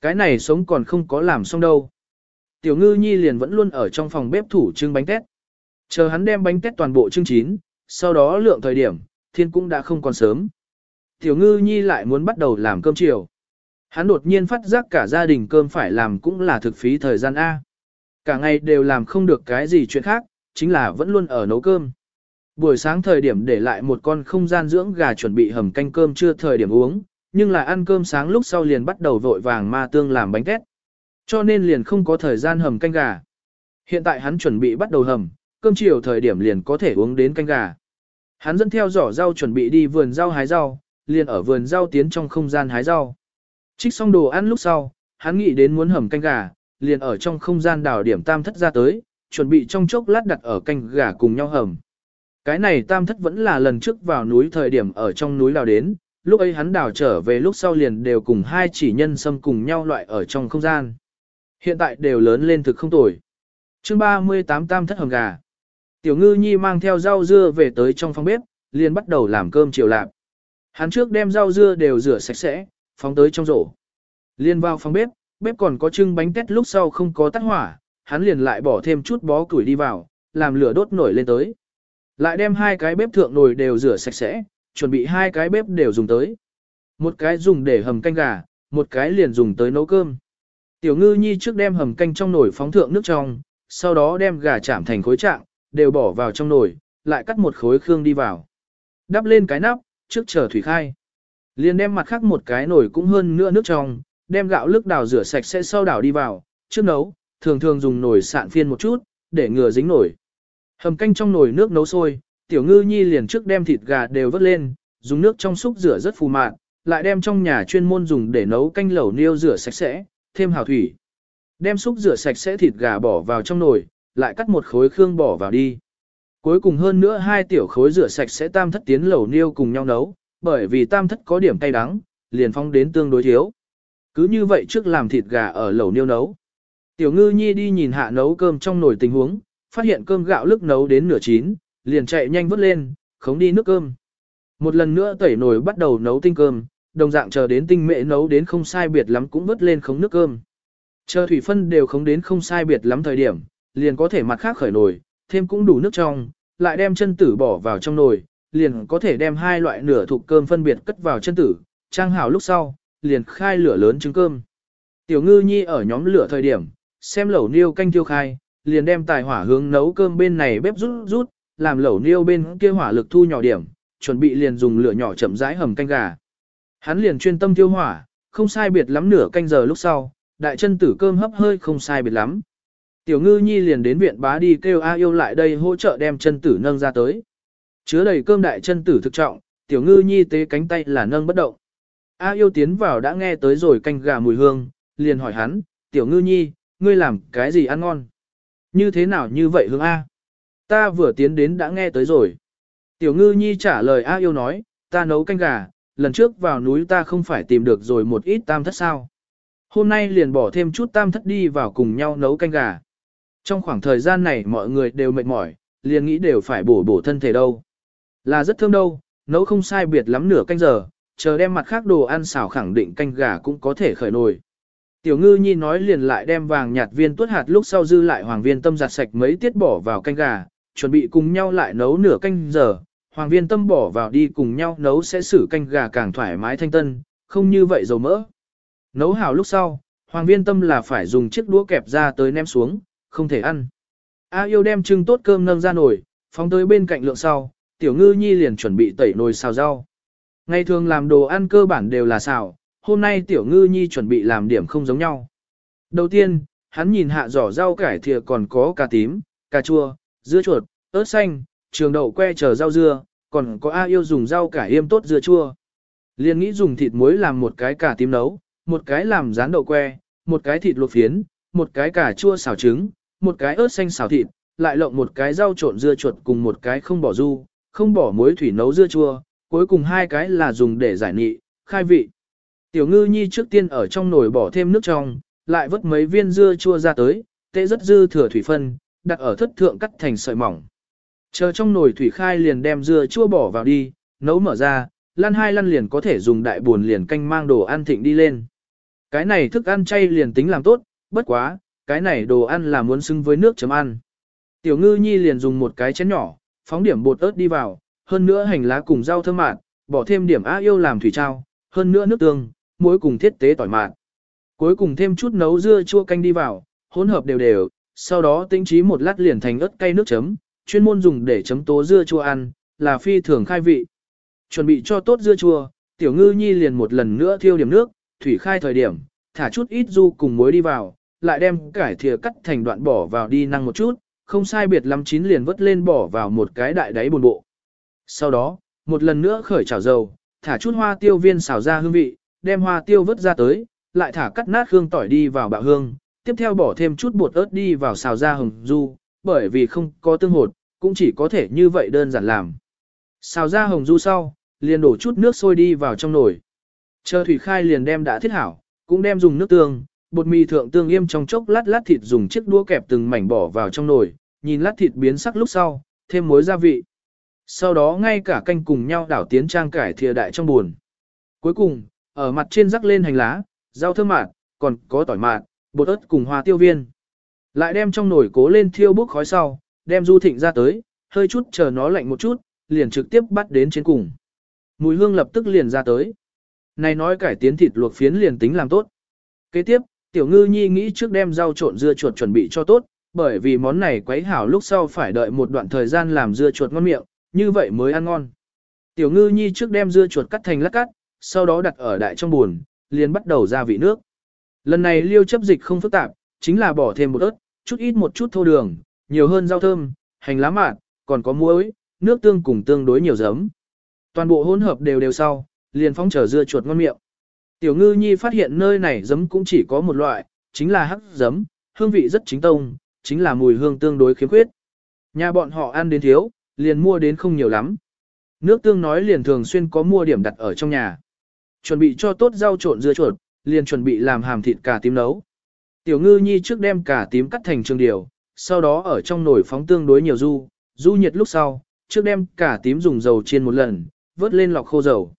Cái này sống còn không có làm xong đâu. Tiểu ngư nhi liền vẫn luôn ở trong phòng bếp thủ trưng bánh tét. Chờ hắn đem bánh tét toàn bộ trưng chín, sau đó lượng thời điểm, thiên cũng đã không còn sớm. Tiểu ngư nhi lại muốn bắt đầu làm cơm chiều. Hắn đột nhiên phát giác cả gia đình cơm phải làm cũng là thực phí thời gian A. Cả ngày đều làm không được cái gì chuyện khác, chính là vẫn luôn ở nấu cơm. Buổi sáng thời điểm để lại một con không gian dưỡng gà chuẩn bị hầm canh cơm chưa thời điểm uống, nhưng là ăn cơm sáng lúc sau liền bắt đầu vội vàng ma tương làm bánh tét. Cho nên liền không có thời gian hầm canh gà. Hiện tại hắn chuẩn bị bắt đầu hầm, cơm chiều thời điểm liền có thể uống đến canh gà. Hắn dẫn theo giỏ rau chuẩn bị đi vườn rau hái rau, liền ở vườn rau tiến trong không gian hái rau. Trích xong đồ ăn lúc sau, hắn nghĩ đến muốn hầm canh gà, liền ở trong không gian đào điểm tam thất ra tới, chuẩn bị trong chốc lát đặt ở canh gà cùng nhau hầm. Cái này tam thất vẫn là lần trước vào núi thời điểm ở trong núi đào đến, lúc ấy hắn đào trở về lúc sau liền đều cùng hai chỉ nhân xâm cùng nhau loại ở trong không gian. Hiện tại đều lớn lên thực không tồi. chương 38 tam thất hầm gà. Tiểu ngư nhi mang theo rau dưa về tới trong phòng bếp, liền bắt đầu làm cơm chiều lạp. Hắn trước đem rau dưa đều rửa sạch sẽ, phóng tới trong rổ. Liên vào phòng bếp, bếp còn có trưng bánh tét lúc sau không có tắt hỏa, hắn liền lại bỏ thêm chút bó củi đi vào, làm lửa đốt nổi lên tới. Lại đem hai cái bếp thượng nồi đều rửa sạch sẽ, chuẩn bị hai cái bếp đều dùng tới. Một cái dùng để hầm canh gà, một cái liền dùng tới nấu cơm. Tiểu ngư nhi trước đem hầm canh trong nồi phóng thượng nước trong, sau đó đem gà chạm thành khối trạng, đều bỏ vào trong nồi, lại cắt một khối khương đi vào. Đắp lên cái nắp, trước chờ thủy khai. Liền đem mặt khác một cái nồi cũng hơn nữa nước trong, đem gạo lức đào rửa sạch sẽ sau đảo đi vào, trước nấu, thường thường dùng nồi sạn phiên một chút, để ngừa dính nồi. Hầm canh trong nồi nước nấu sôi, tiểu ngư nhi liền trước đem thịt gà đều vớt lên, dùng nước trong súc rửa rất phù mạn, lại đem trong nhà chuyên môn dùng để nấu canh lẩu niêu rửa sạch sẽ, thêm hào thủy. Đem súc rửa sạch sẽ thịt gà bỏ vào trong nồi, lại cắt một khối khương bỏ vào đi. Cuối cùng hơn nữa hai tiểu khối rửa sạch sẽ tam thất tiến lẩu niêu cùng nhau nấu, bởi vì tam thất có điểm cay đắng, liền phong đến tương đối thiếu. Cứ như vậy trước làm thịt gà ở lẩu niêu nấu. Tiểu ngư nhi đi nhìn hạ nấu cơm trong nồi tình huống, phát hiện cơm gạo lức nấu đến nửa chín, liền chạy nhanh vớt lên, khống đi nước cơm. Một lần nữa tẩy nồi bắt đầu nấu tinh cơm, đồng dạng chờ đến tinh mệ nấu đến không sai biệt lắm cũng vớt lên khống nước cơm. Chờ thủy phân đều khống đến không sai biệt lắm thời điểm, liền có thể mặt khác khởi nồi, thêm cũng đủ nước trong, lại đem chân tử bỏ vào trong nồi, liền có thể đem hai loại nửa thuộc cơm phân biệt cất vào chân tử, trang hảo lúc sau, liền khai lửa lớn trứng cơm. Tiểu ngư nhi ở nhóm lửa thời điểm, xem lẩu niêu canh tiêu khai, liền đem tài hỏa hướng nấu cơm bên này bếp rút rút, làm lẩu niêu bên kia hỏa lực thu nhỏ điểm, chuẩn bị liền dùng lửa nhỏ chậm rãi hầm canh gà. Hắn liền chuyên tâm tiêu hỏa, không sai biệt lắm nửa canh giờ lúc sau, đại chân tử cơm hấp hơi không sai biệt lắm. Tiểu ngư nhi liền đến viện bá đi kêu A yêu lại đây hỗ trợ đem chân tử nâng ra tới. Chứa đầy cơm đại chân tử thực trọng, tiểu ngư nhi tế cánh tay là nâng bất động. A yêu tiến vào đã nghe tới rồi canh gà mùi hương, liền hỏi hắn, tiểu ngư nhi, ngươi làm cái gì ăn ngon? Như thế nào như vậy hương A? Ta vừa tiến đến đã nghe tới rồi. Tiểu ngư nhi trả lời A yêu nói, ta nấu canh gà, lần trước vào núi ta không phải tìm được rồi một ít tam thất sao. Hôm nay liền bỏ thêm chút tam thất đi vào cùng nhau nấu canh gà. Trong khoảng thời gian này mọi người đều mệt mỏi, liền nghĩ đều phải bổ bổ thân thể đâu. Là rất thơm đâu, nấu không sai biệt lắm nửa canh giờ, chờ đem mặt khác đồ ăn xào khẳng định canh gà cũng có thể khởi nồi. Tiểu ngư nhi nói liền lại đem vàng nhạt viên tuốt hạt lúc sau dư lại hoàng viên tâm giặt sạch mấy tiết bỏ vào canh gà, chuẩn bị cùng nhau lại nấu nửa canh giờ, hoàng viên tâm bỏ vào đi cùng nhau nấu sẽ xử canh gà càng thoải mái thanh tân, không như vậy dầu mỡ. Nấu hào lúc sau, hoàng viên tâm là phải dùng chiếc đũa kẹp ra tới ném xuống, không thể ăn. A yêu đem trưng tốt cơm nâng ra nồi, phóng tới bên cạnh lượng sau, tiểu ngư nhi liền chuẩn bị tẩy nồi xào rau. Ngày thường làm đồ ăn cơ bản đều là xào, hôm nay tiểu ngư nhi chuẩn bị làm điểm không giống nhau. Đầu tiên, hắn nhìn hạ giỏ rau cải thìa còn có cà tím, cà chua, dưa chuột, ớt xanh, trường đậu que chờ rau dưa, còn có A yêu dùng rau cải yêm tốt dưa chua. Liên nghĩ dùng thịt muối làm một cái cà tím nấu, một cái làm rán đậu que, một cái thịt luộc phiến, một cái cà chua xào trứng, một cái ớt xanh xào thịt, lại lộng một cái rau trộn dưa chuột cùng một cái không bỏ du, không bỏ muối thủy nấu dưa chua, cuối cùng hai cái là dùng để giải nị, khai vị. Tiểu ngư nhi trước tiên ở trong nồi bỏ thêm nước trong, lại vớt mấy viên dưa chua ra tới, tệ rất dư thừa thủy phân, đặt ở thất thượng cắt thành sợi mỏng. Chờ trong nồi thủy khai liền đem dưa chua bỏ vào đi, nấu mở ra, lăn hai lăn liền có thể dùng đại buồn liền canh mang đồ ăn thịnh đi lên. Cái này thức ăn chay liền tính làm tốt, bất quá, cái này đồ ăn là muốn xứng với nước chấm ăn. Tiểu ngư nhi liền dùng một cái chén nhỏ, phóng điểm bột ớt đi vào, hơn nữa hành lá cùng rau thơm mạt, bỏ thêm điểm á yêu làm thủy trao, hơn nữa nước tương, muối cùng thiết tế tỏi mạt. Cuối cùng thêm chút nấu dưa chua canh đi vào, hỗn hợp đều đều, sau đó tinh trí một lát liền thành ớt cay nước chấm, chuyên môn dùng để chấm tố dưa chua ăn, là phi thường khai vị. Chuẩn bị cho tốt dưa chua, tiểu ngư nhi liền một lần nữa thiêu điểm nước, thủy khai thời điểm, thả chút ít du cùng muối đi vào, lại đem cải thìa cắt thành đoạn bỏ vào đi năng một chút, không sai biệt lắm chín liền vớt lên bỏ vào một cái đại đáy bồn bộ. Sau đó, một lần nữa khởi chảo dầu, thả chút hoa tiêu viên xào ra hương vị, đem hoa tiêu vớt ra tới, lại thả cắt nát hương tỏi đi vào bạo hương, tiếp theo bỏ thêm chút bột ớt đi vào xào ra hồng du, bởi vì không có tương hột, cũng chỉ có thể như vậy đơn giản làm. Xào ra hồng du sau, liền đổ chút nước sôi đi vào trong nồi. Chờ thủy khai liền đem đã thiết hảo, cũng đem dùng nước tương, bột mì thượng tương yêm trong chốc lát lát thịt dùng chiếc đũa kẹp từng mảnh bỏ vào trong nồi, nhìn lát thịt biến sắc lúc sau, thêm muối gia vị. Sau đó ngay cả canh cùng nhau đảo tiến trang cải thìa đại trong buồn. Cuối cùng, ở mặt trên rắc lên hành lá, rau thơm mạt, còn có tỏi mạt, bột ớt cùng hoa tiêu viên. Lại đem trong nồi cố lên thiêu bốc khói sau, đem du thịnh ra tới, hơi chút chờ nó lạnh một chút, liền trực tiếp bắt đến trên cùng. Mùi hương lập tức liền ra tới. Này nói cải tiến thịt luộc phiến liền tính làm tốt. Kế tiếp, tiểu ngư nhi nghĩ trước đem rau trộn dưa chuột chuẩn bị cho tốt, bởi vì món này quấy hảo lúc sau phải đợi một đoạn thời gian làm dưa chuột ngon miệng, như vậy mới ăn ngon. Tiểu ngư nhi trước đem dưa chuột cắt thành lát cắt, sau đó đặt ở đại trong buồn, liền bắt đầu ra vị nước. Lần này liêu chấp dịch không phức tạp, chính là bỏ thêm một ớt, chút ít một chút thô đường, nhiều hơn rau thơm, hành lá mạt, còn có muối, nước tương cùng tương đối nhiều giấm. Toàn bộ hỗn hợp đều đều sau, liền phong trở dưa chuột ngon miệng. Tiểu ngư nhi phát hiện nơi này giấm cũng chỉ có một loại, chính là hắc giấm, hương vị rất chính tông, chính là mùi hương tương đối khiếm khuyết. Nhà bọn họ ăn đến thiếu, liền mua đến không nhiều lắm. Nước tương nói liền thường xuyên có mua điểm đặt ở trong nhà. Chuẩn bị cho tốt rau trộn dưa chuột, liền chuẩn bị làm hàm thịt cà tím nấu. Tiểu ngư nhi trước đem cà tím cắt thành trường điều, sau đó ở trong nồi phóng tương đối nhiều du, du nhiệt lúc sau, trước đem cà tím dùng dầu chiên một lần, vớt lên lọc khô dầu.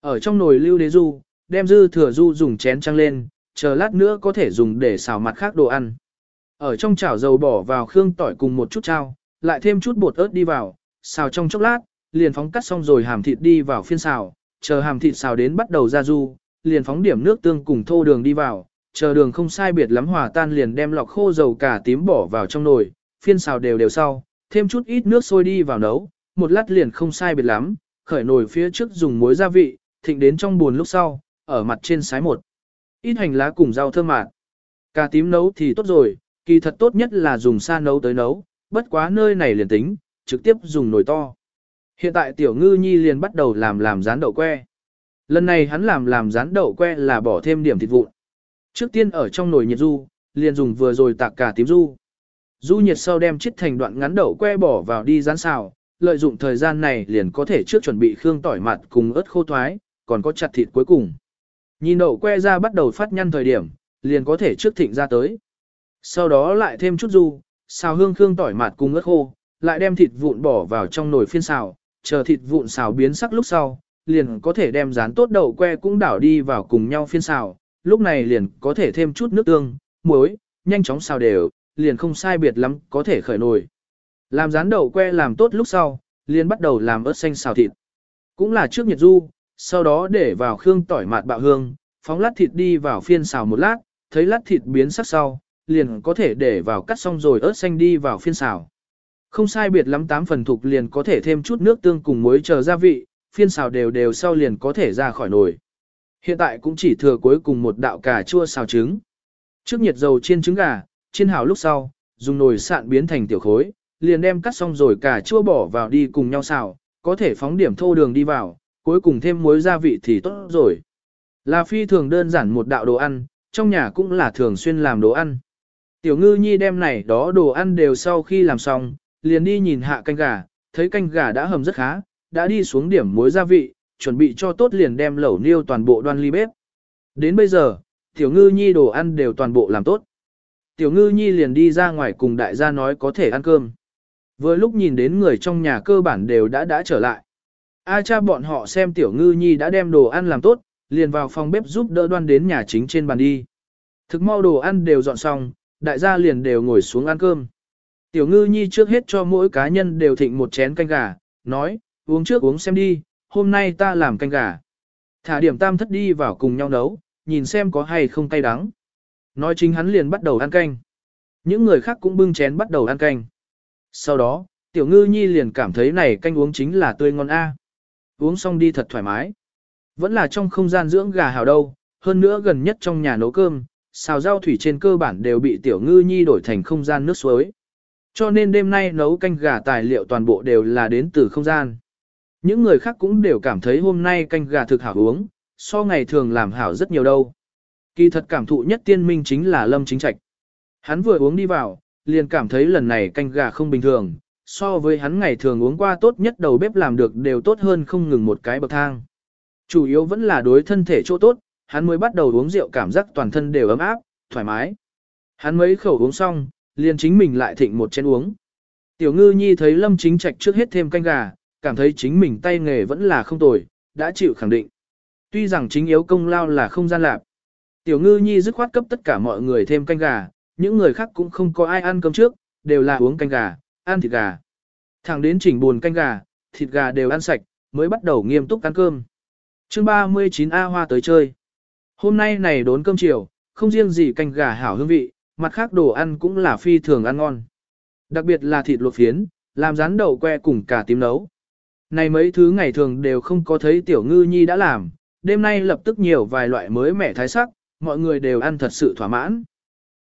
Ở trong nồi lưu đế du, đem dư thừa du dùng chén trăng lên, chờ lát nữa có thể dùng để xào mặt khác đồ ăn. Ở trong chảo dầu bỏ vào khương tỏi cùng một chút trao, lại thêm chút bột ớt đi vào, xào trong chốc lát, liền phóng cắt xong rồi hàm thịt đi vào phiên xào, chờ hàm thịt xào đến bắt đầu ra du, liền phóng điểm nước tương cùng thô đường đi vào, chờ đường không sai biệt lắm hòa tan liền đem lọc khô dầu cả tím bỏ vào trong nồi, phiên xào đều đều sau, thêm chút ít nước sôi đi vào nấu, một lát liền không sai biệt lắm, khởi nồi phía trước dùng muối gia vị, thịnh đến trong buồn lúc sau, ở mặt trên sái một. Ít hành lá cùng rau thơm mạt. Cà tím nấu thì tốt rồi, kỳ thật tốt nhất là dùng sa nấu tới nấu, bất quá nơi này liền tính, trực tiếp dùng nồi to. Hiện tại tiểu ngư nhi liền bắt đầu làm làm rán đậu que. Lần này hắn làm làm rán đậu que là bỏ thêm điểm thịt vụn. Trước tiên ở trong nồi nhiệt du, liền dùng vừa rồi tạc cả tím du. Du nhiệt sau đem chít thành đoạn ngắn đậu que bỏ vào đi rán xào, lợi dụng thời gian này liền có thể trước chuẩn bị khương tỏi mặt cùng ớt khô thoái, còn có chặt thịt cuối cùng. Nhìn đậu que ra bắt đầu phát nhăn thời điểm, liền có thể trước thịnh ra tới. Sau đó lại thêm chút du, xào hương khương tỏi mạt cùng ớt khô, lại đem thịt vụn bỏ vào trong nồi phiên xào, chờ thịt vụn xào biến sắc lúc sau, liền có thể đem rán tốt đậu que cũng đảo đi vào cùng nhau phiên xào, lúc này liền có thể thêm chút nước tương, muối, nhanh chóng xào đều, liền không sai biệt lắm, có thể khởi nồi. Làm rán đậu que làm tốt lúc sau, liền bắt đầu làm ớt xanh xào thịt. Cũng là trước nhiệt du, sau đó để vào khương tỏi mạt bạo hương, phóng lát thịt đi vào phiên xào một lát, thấy lát thịt biến sắc sau, liền có thể để vào cắt xong rồi ớt xanh đi vào phiên xào. Không sai biệt lắm tám phần thục liền có thể thêm chút nước tương cùng muối chờ gia vị, phiên xào đều đều sau liền có thể ra khỏi nồi. Hiện tại cũng chỉ thừa cuối cùng một đạo cà chua xào trứng. Trước nhiệt dầu chiên trứng gà, chiên hào lúc sau, dùng nồi sạn biến thành tiểu khối, liền đem cắt xong rồi cà chua bỏ vào đi cùng nhau xào, có thể phóng điểm thô đường đi vào, cuối cùng thêm muối gia vị thì tốt rồi. Là phi thường đơn giản một đạo đồ ăn, trong nhà cũng là thường xuyên làm đồ ăn. Tiểu ngư nhi đem này đó đồ ăn đều sau khi làm xong, liền đi nhìn hạ canh gà, thấy canh gà đã hầm rất khá, đã đi xuống điểm muối gia vị, chuẩn bị cho tốt liền đem lẩu niêu toàn bộ đoan ly bếp. Đến bây giờ, tiểu ngư nhi đồ ăn đều toàn bộ làm tốt. Tiểu ngư nhi liền đi ra ngoài cùng đại gia nói có thể ăn cơm. Vừa lúc nhìn đến người trong nhà cơ bản đều đã đã trở lại. A cha bọn họ xem tiểu ngư nhi đã đem đồ ăn làm tốt, liền vào phòng bếp giúp đỡ đoan đến nhà chính trên bàn đi. Thực mau đồ ăn đều dọn xong, đại gia liền đều ngồi xuống ăn cơm. Tiểu ngư nhi trước hết cho mỗi cá nhân đều thịnh một chén canh gà, nói, uống trước uống xem đi, hôm nay ta làm canh gà. Thả điểm tam thất đi vào cùng nhau nấu, nhìn xem có hay không cay đắng. Nói chính hắn liền bắt đầu ăn canh. Những người khác cũng bưng chén bắt đầu ăn canh. Sau đó, tiểu ngư nhi liền cảm thấy này canh uống chính là tươi ngon a. Uống xong đi thật thoải mái. Vẫn là trong không gian dưỡng gà hào đâu, hơn nữa gần nhất trong nhà nấu cơm, xào rau thủy trên cơ bản đều bị tiểu ngư nhi đổi thành không gian nước suối. Cho nên đêm nay nấu canh gà tài liệu toàn bộ đều là đến từ không gian. Những người khác cũng đều cảm thấy hôm nay canh gà thực hảo uống, so ngày thường làm hảo rất nhiều đâu. Kỳ thật cảm thụ nhất tiên minh chính là lâm chính trạch. Hắn vừa uống đi vào, liền cảm thấy lần này canh gà không bình thường, so với hắn ngày thường uống qua tốt nhất đầu bếp làm được đều tốt hơn không ngừng một cái bậc thang. Chủ yếu vẫn là đối thân thể chỗ tốt, hắn mới bắt đầu uống rượu cảm giác toàn thân đều ấm áp, thoải mái. Hắn mấy khẩu uống xong, liền chính mình lại thịnh một chén uống. Tiểu ngư nhi thấy lâm chính trạch trước hết thêm canh gà, cảm thấy chính mình tay nghề vẫn là không tồi, đã chịu khẳng định. Tuy rằng chính yếu công lao là không gian lạc. Tiểu ngư nhi dứt khoát cấp tất cả mọi người thêm canh gà, những người khác cũng không có ai ăn cơm trước, đều là uống canh gà, ăn thịt gà. Thẳng đến chỉnh buồn canh gà, thịt gà đều ăn sạch, mới bắt đầu nghiêm túc ăn cơm. chương 39 A Hoa tới chơi. Hôm nay này đốn cơm chiều, không riêng gì canh gà hảo hương vị, mặt khác đồ ăn cũng là phi thường ăn ngon. Đặc biệt là thịt luộc phiến, làm rán đậu que cùng cả tím nấu. Này mấy thứ ngày thường đều không có thấy tiểu ngư nhi đã làm, đêm nay lập tức nhiều vài loại mới mẻ thái sắc, mọi người đều ăn thật sự thỏa mãn.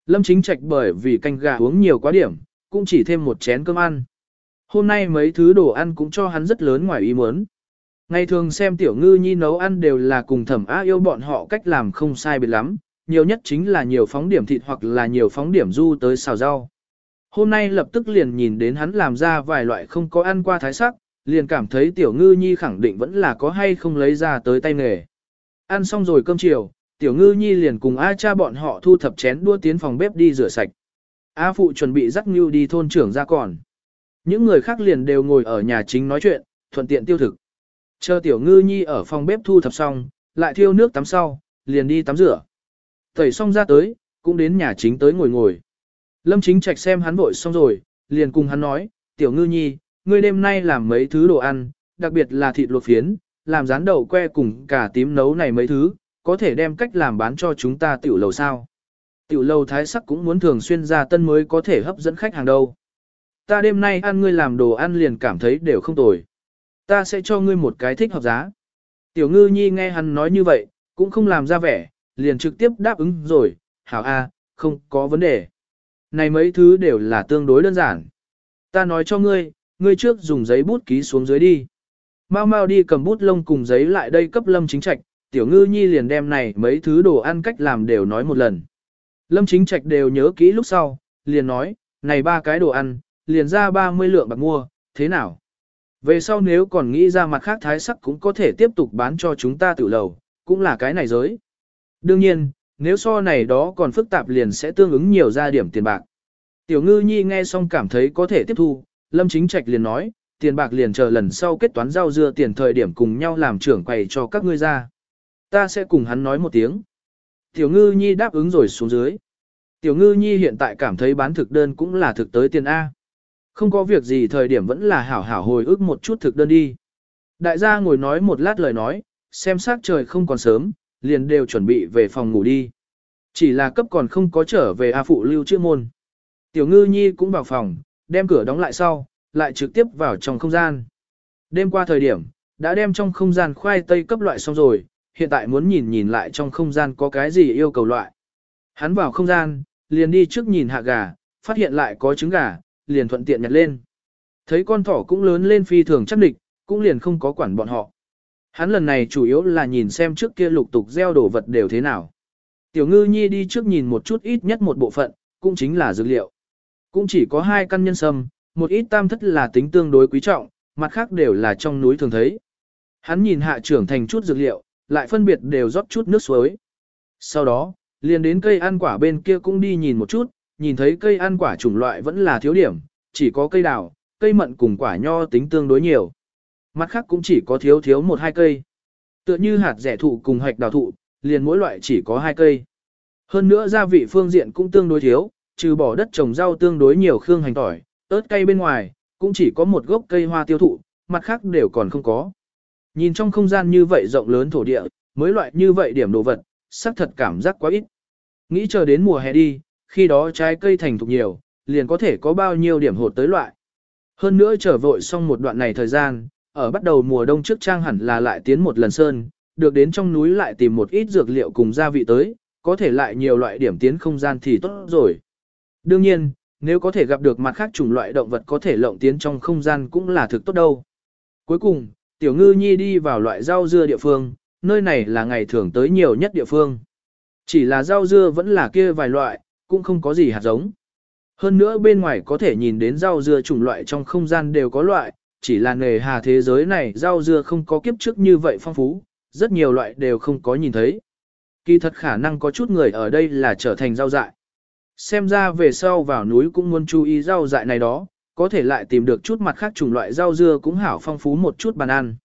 Lâm chính trạch bởi vì canh gà uống nhiều quá điểm, cũng chỉ thêm một chén cơm ăn. Hôm nay mấy thứ đồ ăn cũng cho hắn rất lớn ngoài ý muốn. Ngày thường xem tiểu ngư nhi nấu ăn đều là cùng thẩm á yêu bọn họ cách làm không sai biệt lắm, nhiều nhất chính là nhiều phóng điểm thịt hoặc là nhiều phóng điểm du tới xào rau. Hôm nay lập tức liền nhìn đến hắn làm ra vài loại không có ăn qua thái sắc, liền cảm thấy tiểu ngư nhi khẳng định vẫn là có hay không lấy ra tới tay nghề. Ăn xong rồi cơm chiều, tiểu ngư nhi liền cùng A cha bọn họ thu thập chén đua tiến phòng bếp đi rửa sạch. A phụ chuẩn bị dắt Ngưu đi thôn trưởng ra còn. Những người khác liền đều ngồi ở nhà chính nói chuyện, thuận tiện tiêu thực. Chờ tiểu ngư nhi ở phòng bếp thu thập xong, lại thiêu nước tắm sau, liền đi tắm rửa. Tẩy xong ra tới, cũng đến nhà chính tới ngồi ngồi. Lâm chính trạch xem hắn vội xong rồi, liền cùng hắn nói, tiểu ngư nhi, ngươi đêm nay làm mấy thứ đồ ăn, đặc biệt là thịt luộc phiến, làm rán đậu que cùng cả tím nấu này mấy thứ, có thể đem cách làm bán cho chúng ta tiểu lầu sao. Tiểu lầu thái sắc cũng muốn thường xuyên ra tân mới có thể hấp dẫn khách hàng đâu. Ta đêm nay ăn ngươi làm đồ ăn liền cảm thấy đều không tồi. Ta sẽ cho ngươi một cái thích hợp giá. Tiểu ngư nhi nghe hắn nói như vậy, cũng không làm ra vẻ, liền trực tiếp đáp ứng rồi, hảo a, không có vấn đề. Này mấy thứ đều là tương đối đơn giản. Ta nói cho ngươi, ngươi trước dùng giấy bút ký xuống dưới đi. Mau mau đi cầm bút lông cùng giấy lại đây cấp lâm chính trạch, tiểu ngư nhi liền đem này mấy thứ đồ ăn cách làm đều nói một lần. Lâm chính trạch đều nhớ kỹ lúc sau, liền nói, này ba cái đồ ăn, liền ra 30 lượng bạc mua, thế nào? Về sau nếu còn nghĩ ra mặt khác thái sắc cũng có thể tiếp tục bán cho chúng ta tự lầu, cũng là cái này giới. Đương nhiên, nếu so này đó còn phức tạp liền sẽ tương ứng nhiều ra điểm tiền bạc. Tiểu ngư nhi nghe xong cảm thấy có thể tiếp thu, lâm chính trạch liền nói, tiền bạc liền chờ lần sau kết toán rau dưa tiền thời điểm cùng nhau làm trưởng quầy cho các ngươi ra. Ta sẽ cùng hắn nói một tiếng. Tiểu ngư nhi đáp ứng rồi xuống dưới. Tiểu ngư nhi hiện tại cảm thấy bán thực đơn cũng là thực tới tiền A. Không có việc gì thời điểm vẫn là hảo hảo hồi ức một chút thực đơn đi. Đại gia ngồi nói một lát lời nói, xem sát trời không còn sớm, liền đều chuẩn bị về phòng ngủ đi. Chỉ là cấp còn không có trở về A phụ lưu chữ môn. Tiểu ngư nhi cũng vào phòng, đem cửa đóng lại sau, lại trực tiếp vào trong không gian. Đêm qua thời điểm, đã đem trong không gian khoai tây cấp loại xong rồi, hiện tại muốn nhìn nhìn lại trong không gian có cái gì yêu cầu loại. Hắn vào không gian, liền đi trước nhìn hạ gà, phát hiện lại có trứng gà, liền thuận tiện nhặt lên. Thấy con thỏ cũng lớn lên phi thường chắc địch, cũng liền không có quản bọn họ. Hắn lần này chủ yếu là nhìn xem trước kia lục tục gieo đồ vật đều thế nào. Tiểu ngư nhi đi trước nhìn một chút ít nhất một bộ phận, cũng chính là dược liệu. Cũng chỉ có hai căn nhân sâm, một ít tam thất là tính tương đối quý trọng, mặt khác đều là trong núi thường thấy. Hắn nhìn hạ trưởng thành chút dược liệu, lại phân biệt đều rót chút nước suối. Sau đó, liền đến cây ăn quả bên kia cũng đi nhìn một chút, nhìn thấy cây ăn quả chủng loại vẫn là thiếu điểm, chỉ có cây đào, cây mận cùng quả nho tính tương đối nhiều. Mặt khác cũng chỉ có thiếu thiếu một hai cây. Tựa như hạt rẻ thụ cùng hạch đào thụ, liền mỗi loại chỉ có hai cây. Hơn nữa gia vị phương diện cũng tương đối thiếu, trừ bỏ đất trồng rau tương đối nhiều khương hành tỏi, ớt cây bên ngoài, cũng chỉ có một gốc cây hoa tiêu thụ, mặt khác đều còn không có. Nhìn trong không gian như vậy rộng lớn thổ địa, mới loại như vậy điểm đồ vật, sắc thật cảm giác quá ít. Nghĩ chờ đến mùa hè đi, khi đó trái cây thành thục nhiều, liền có thể có bao nhiêu điểm hột tới loại. Hơn nữa trở vội xong một đoạn này thời gian, ở bắt đầu mùa đông trước trang hẳn là lại tiến một lần sơn, được đến trong núi lại tìm một ít dược liệu cùng gia vị tới, có thể lại nhiều loại điểm tiến không gian thì tốt rồi. Đương nhiên, nếu có thể gặp được mặt khác chủng loại động vật có thể lộng tiến trong không gian cũng là thực tốt đâu. Cuối cùng, Tiểu Ngư Nhi đi vào loại rau dưa địa phương, nơi này là ngày thường tới nhiều nhất địa phương. Chỉ là rau dưa vẫn là kia vài loại, cũng không có gì hạt giống. Hơn nữa bên ngoài có thể nhìn đến rau dưa chủng loại trong không gian đều có loại, chỉ là nghề hà thế giới này rau dưa không có kiếp trước như vậy phong phú, rất nhiều loại đều không có nhìn thấy. Kỳ thật khả năng có chút người ở đây là trở thành rau dại. Xem ra về sau vào núi cũng muốn chú ý rau dại này đó, có thể lại tìm được chút mặt khác chủng loại rau dưa cũng hảo phong phú một chút bàn ăn.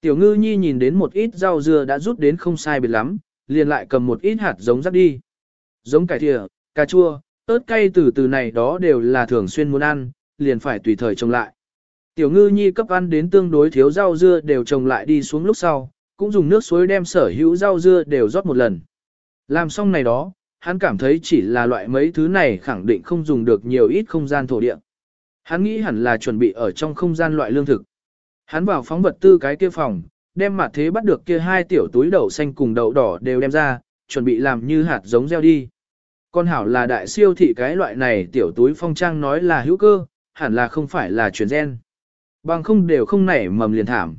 Tiểu ngư nhi nhìn đến một ít rau dưa đã rút đến không sai biệt lắm, liền lại cầm một ít hạt giống rắc đi. Giống cải thìa, cà chua, ớt cay từ từ này đó đều là thường xuyên muốn ăn, liền phải tùy thời trồng lại. Tiểu ngư nhi cấp ăn đến tương đối thiếu rau dưa đều trồng lại đi xuống lúc sau, cũng dùng nước suối đem sở hữu rau dưa đều rót một lần. Làm xong này đó, hắn cảm thấy chỉ là loại mấy thứ này khẳng định không dùng được nhiều ít không gian thổ địa. Hắn nghĩ hẳn là chuẩn bị ở trong không gian loại lương thực. Hắn vào phóng vật tư cái kia phòng, đem mặt thế bắt được kia hai tiểu túi đậu xanh cùng đậu đỏ đều đem ra, chuẩn bị làm như hạt giống gieo đi. Con hảo là đại siêu thị cái loại này tiểu túi phong trang nói là hữu cơ, hẳn là không phải là chuyển gen. Bằng không đều không nảy mầm liền thảm.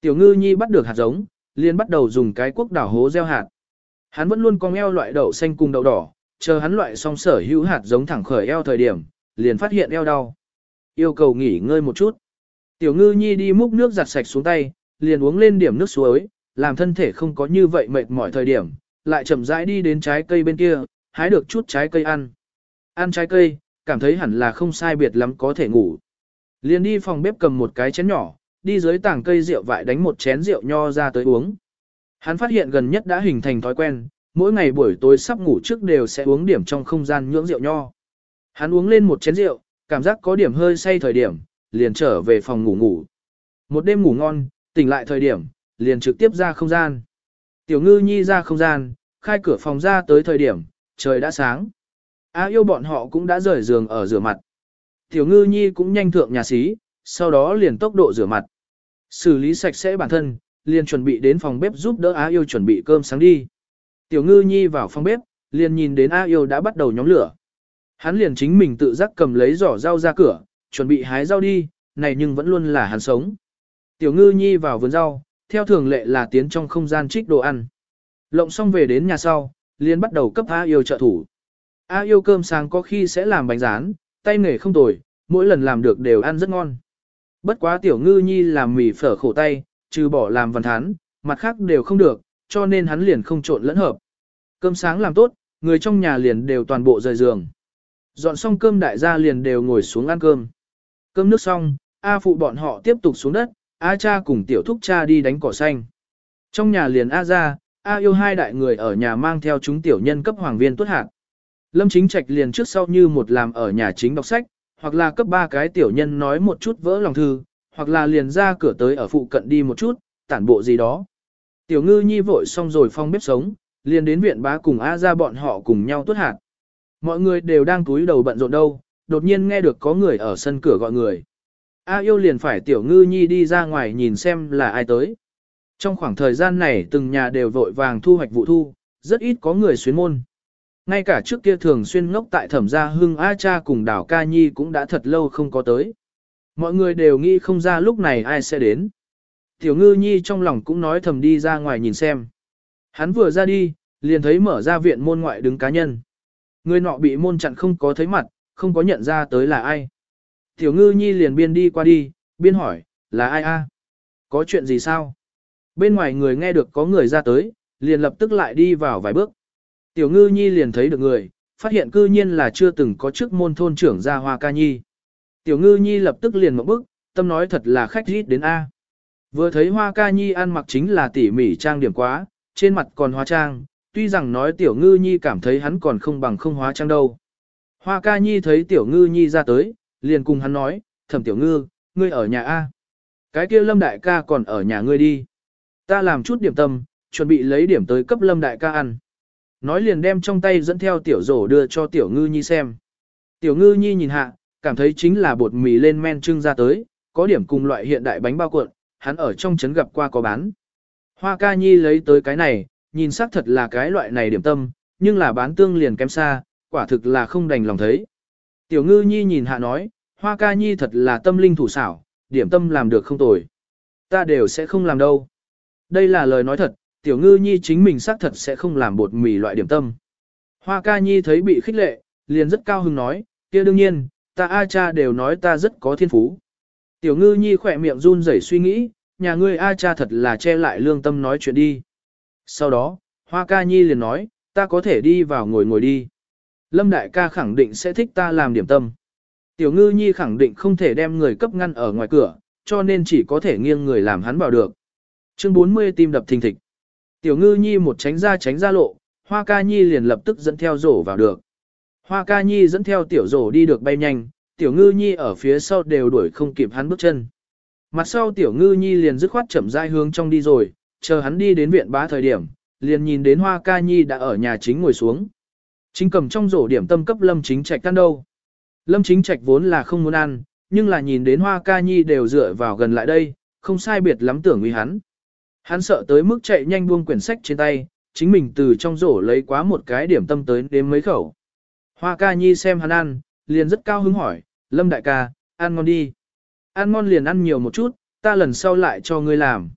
Tiểu ngư nhi bắt được hạt giống, liền bắt đầu dùng cái cuốc đảo hố gieo hạt. Hắn vẫn luôn con eo loại đậu xanh cùng đậu đỏ, chờ hắn loại xong sở hữu hạt giống thẳng khởi eo thời điểm, liền phát hiện eo đau. Yêu cầu nghỉ ngơi một chút. Tiểu ngư nhi đi múc nước giặt sạch xuống tay, liền uống lên điểm nước suối, làm thân thể không có như vậy mệt mỏi thời điểm, lại chậm rãi đi đến trái cây bên kia, hái được chút trái cây ăn. Ăn trái cây, cảm thấy hẳn là không sai biệt lắm có thể ngủ. Liền đi phòng bếp cầm một cái chén nhỏ, đi dưới tảng cây rượu vại đánh một chén rượu nho ra tới uống. Hắn phát hiện gần nhất đã hình thành thói quen, mỗi ngày buổi tối sắp ngủ trước đều sẽ uống điểm trong không gian nhưỡng rượu nho. Hắn uống lên một chén rượu, cảm giác có điểm hơi say thời điểm, liền trở về phòng ngủ ngủ. Một đêm ngủ ngon, tỉnh lại thời điểm, liền trực tiếp ra không gian. Tiểu ngư nhi ra không gian, khai cửa phòng ra tới thời điểm, trời đã sáng. A yêu bọn họ cũng đã rời giường ở rửa mặt. Tiểu ngư nhi cũng nhanh thượng nhà xí, sau đó liền tốc độ rửa mặt. Xử lý sạch sẽ bản thân, liền chuẩn bị đến phòng bếp giúp đỡ A yêu chuẩn bị cơm sáng đi. Tiểu ngư nhi vào phòng bếp, liền nhìn đến A yêu đã bắt đầu nhóm lửa. Hắn liền chính mình tự giác cầm lấy giỏ rau ra cửa, chuẩn bị hái rau đi, này nhưng vẫn luôn là hắn sống. Tiểu ngư nhi vào vườn rau, theo thường lệ là tiến trong không gian trích đồ ăn. Lộng xong về đến nhà sau, liền bắt đầu cấp A yêu trợ thủ. A yêu cơm sáng có khi sẽ làm bánh rán, tay nghề không tồi, mỗi lần làm được đều ăn rất ngon. Bất quá tiểu ngư nhi làm mì phở khổ tay, trừ bỏ làm văn thán, mặt khác đều không được, cho nên hắn liền không trộn lẫn hợp. Cơm sáng làm tốt, người trong nhà liền đều toàn bộ rời giường. Dọn xong cơm đại gia liền đều ngồi xuống ăn cơm. Cơm nước xong, A phụ bọn họ tiếp tục xuống đất, A cha cùng tiểu thúc cha đi đánh cỏ xanh. Trong nhà liền A ra, A yêu hai đại người ở nhà mang theo chúng tiểu nhân cấp hoàng viên tuất hạt. Lâm chính trạch liền trước sau như một làm ở nhà chính đọc sách, hoặc là cấp ba cái tiểu nhân nói một chút vỡ lòng thư, hoặc là liền ra cửa tới ở phụ cận đi một chút, tản bộ gì đó. Tiểu ngư nhi vội xong rồi phong bếp sống, liền đến viện bá cùng A ra bọn họ cùng nhau tuất hạt. Mọi người đều đang túi đầu bận rộn đâu, đột nhiên nghe được có người ở sân cửa gọi người. A yêu liền phải tiểu ngư nhi đi ra ngoài nhìn xem là ai tới. Trong khoảng thời gian này từng nhà đều vội vàng thu hoạch vụ thu, rất ít có người xuyến môn. Ngay cả trước kia thường xuyên ngốc tại thẩm gia hưng A cha cùng đảo ca nhi cũng đã thật lâu không có tới. Mọi người đều nghĩ không ra lúc này ai sẽ đến. Tiểu ngư nhi trong lòng cũng nói thầm đi ra ngoài nhìn xem. Hắn vừa ra đi, liền thấy mở ra viện môn ngoại đứng cá nhân. Người nọ bị môn chặn không có thấy mặt, không có nhận ra tới là ai. Tiểu ngư nhi liền biên đi qua đi, biên hỏi, là ai a? Có chuyện gì sao? Bên ngoài người nghe được có người ra tới, liền lập tức lại đi vào vài bước. Tiểu ngư nhi liền thấy được người, phát hiện cư nhiên là chưa từng có chức môn thôn trưởng ra hoa ca nhi. Tiểu ngư nhi lập tức liền một bước, tâm nói thật là khách rít đến A. Vừa thấy hoa ca nhi ăn mặc chính là tỉ mỉ trang điểm quá, trên mặt còn hóa trang, tuy rằng nói tiểu ngư nhi cảm thấy hắn còn không bằng không hóa trang đâu. Hoa ca nhi thấy tiểu ngư nhi ra tới, liền cùng hắn nói, thẩm tiểu ngư, ngươi ở nhà A. Cái kia lâm đại ca còn ở nhà ngươi đi. Ta làm chút điểm tâm, chuẩn bị lấy điểm tới cấp lâm đại ca ăn. Nói liền đem trong tay dẫn theo tiểu rổ đưa cho tiểu ngư nhi xem. Tiểu ngư nhi nhìn hạ, cảm thấy chính là bột mì lên men trưng ra tới, có điểm cùng loại hiện đại bánh bao cuộn, hắn ở trong trấn gặp qua có bán. Hoa ca nhi lấy tới cái này, nhìn xác thật là cái loại này điểm tâm, nhưng là bán tương liền kém xa, quả thực là không đành lòng thấy. Tiểu ngư nhi nhìn hạ nói, hoa ca nhi thật là tâm linh thủ xảo, điểm tâm làm được không tồi. Ta đều sẽ không làm đâu. Đây là lời nói thật, tiểu ngư nhi chính mình xác thật sẽ không làm bột mì loại điểm tâm. Hoa ca nhi thấy bị khích lệ, liền rất cao hứng nói, kia đương nhiên, ta A cha đều nói ta rất có thiên phú. Tiểu ngư nhi khỏe miệng run rẩy suy nghĩ, nhà ngươi A cha thật là che lại lương tâm nói chuyện đi. Sau đó, Hoa ca nhi liền nói, ta có thể đi vào ngồi ngồi đi. Lâm đại ca khẳng định sẽ thích ta làm điểm tâm. Tiểu ngư nhi khẳng định không thể đem người cấp ngăn ở ngoài cửa, cho nên chỉ có thể nghiêng người làm hắn vào được. Chương 40 tim đập thình thịch. Tiểu ngư nhi một tránh ra tránh ra lộ, hoa ca nhi liền lập tức dẫn theo rổ vào được. Hoa ca nhi dẫn theo tiểu rổ đi được bay nhanh, tiểu ngư nhi ở phía sau đều đuổi không kịp hắn bước chân. Mặt sau tiểu ngư nhi liền dứt khoát chậm rãi hướng trong đi rồi, chờ hắn đi đến viện bá thời điểm, liền nhìn đến hoa ca nhi đã ở nhà chính ngồi xuống. Chính cầm trong rổ điểm tâm cấp lâm chính trạch tan đâu. Lâm chính trạch vốn là không muốn ăn, nhưng là nhìn đến hoa ca nhi đều dựa vào gần lại đây, không sai biệt lắm tưởng uy hắn. Hắn sợ tới mức chạy nhanh buông quyển sách trên tay, chính mình từ trong rổ lấy quá một cái điểm tâm tới đến mấy khẩu. Hoa ca nhi xem hắn ăn, liền rất cao hứng hỏi, Lâm đại ca, ăn ngon đi. Ăn ngon liền ăn nhiều một chút, ta lần sau lại cho ngươi làm.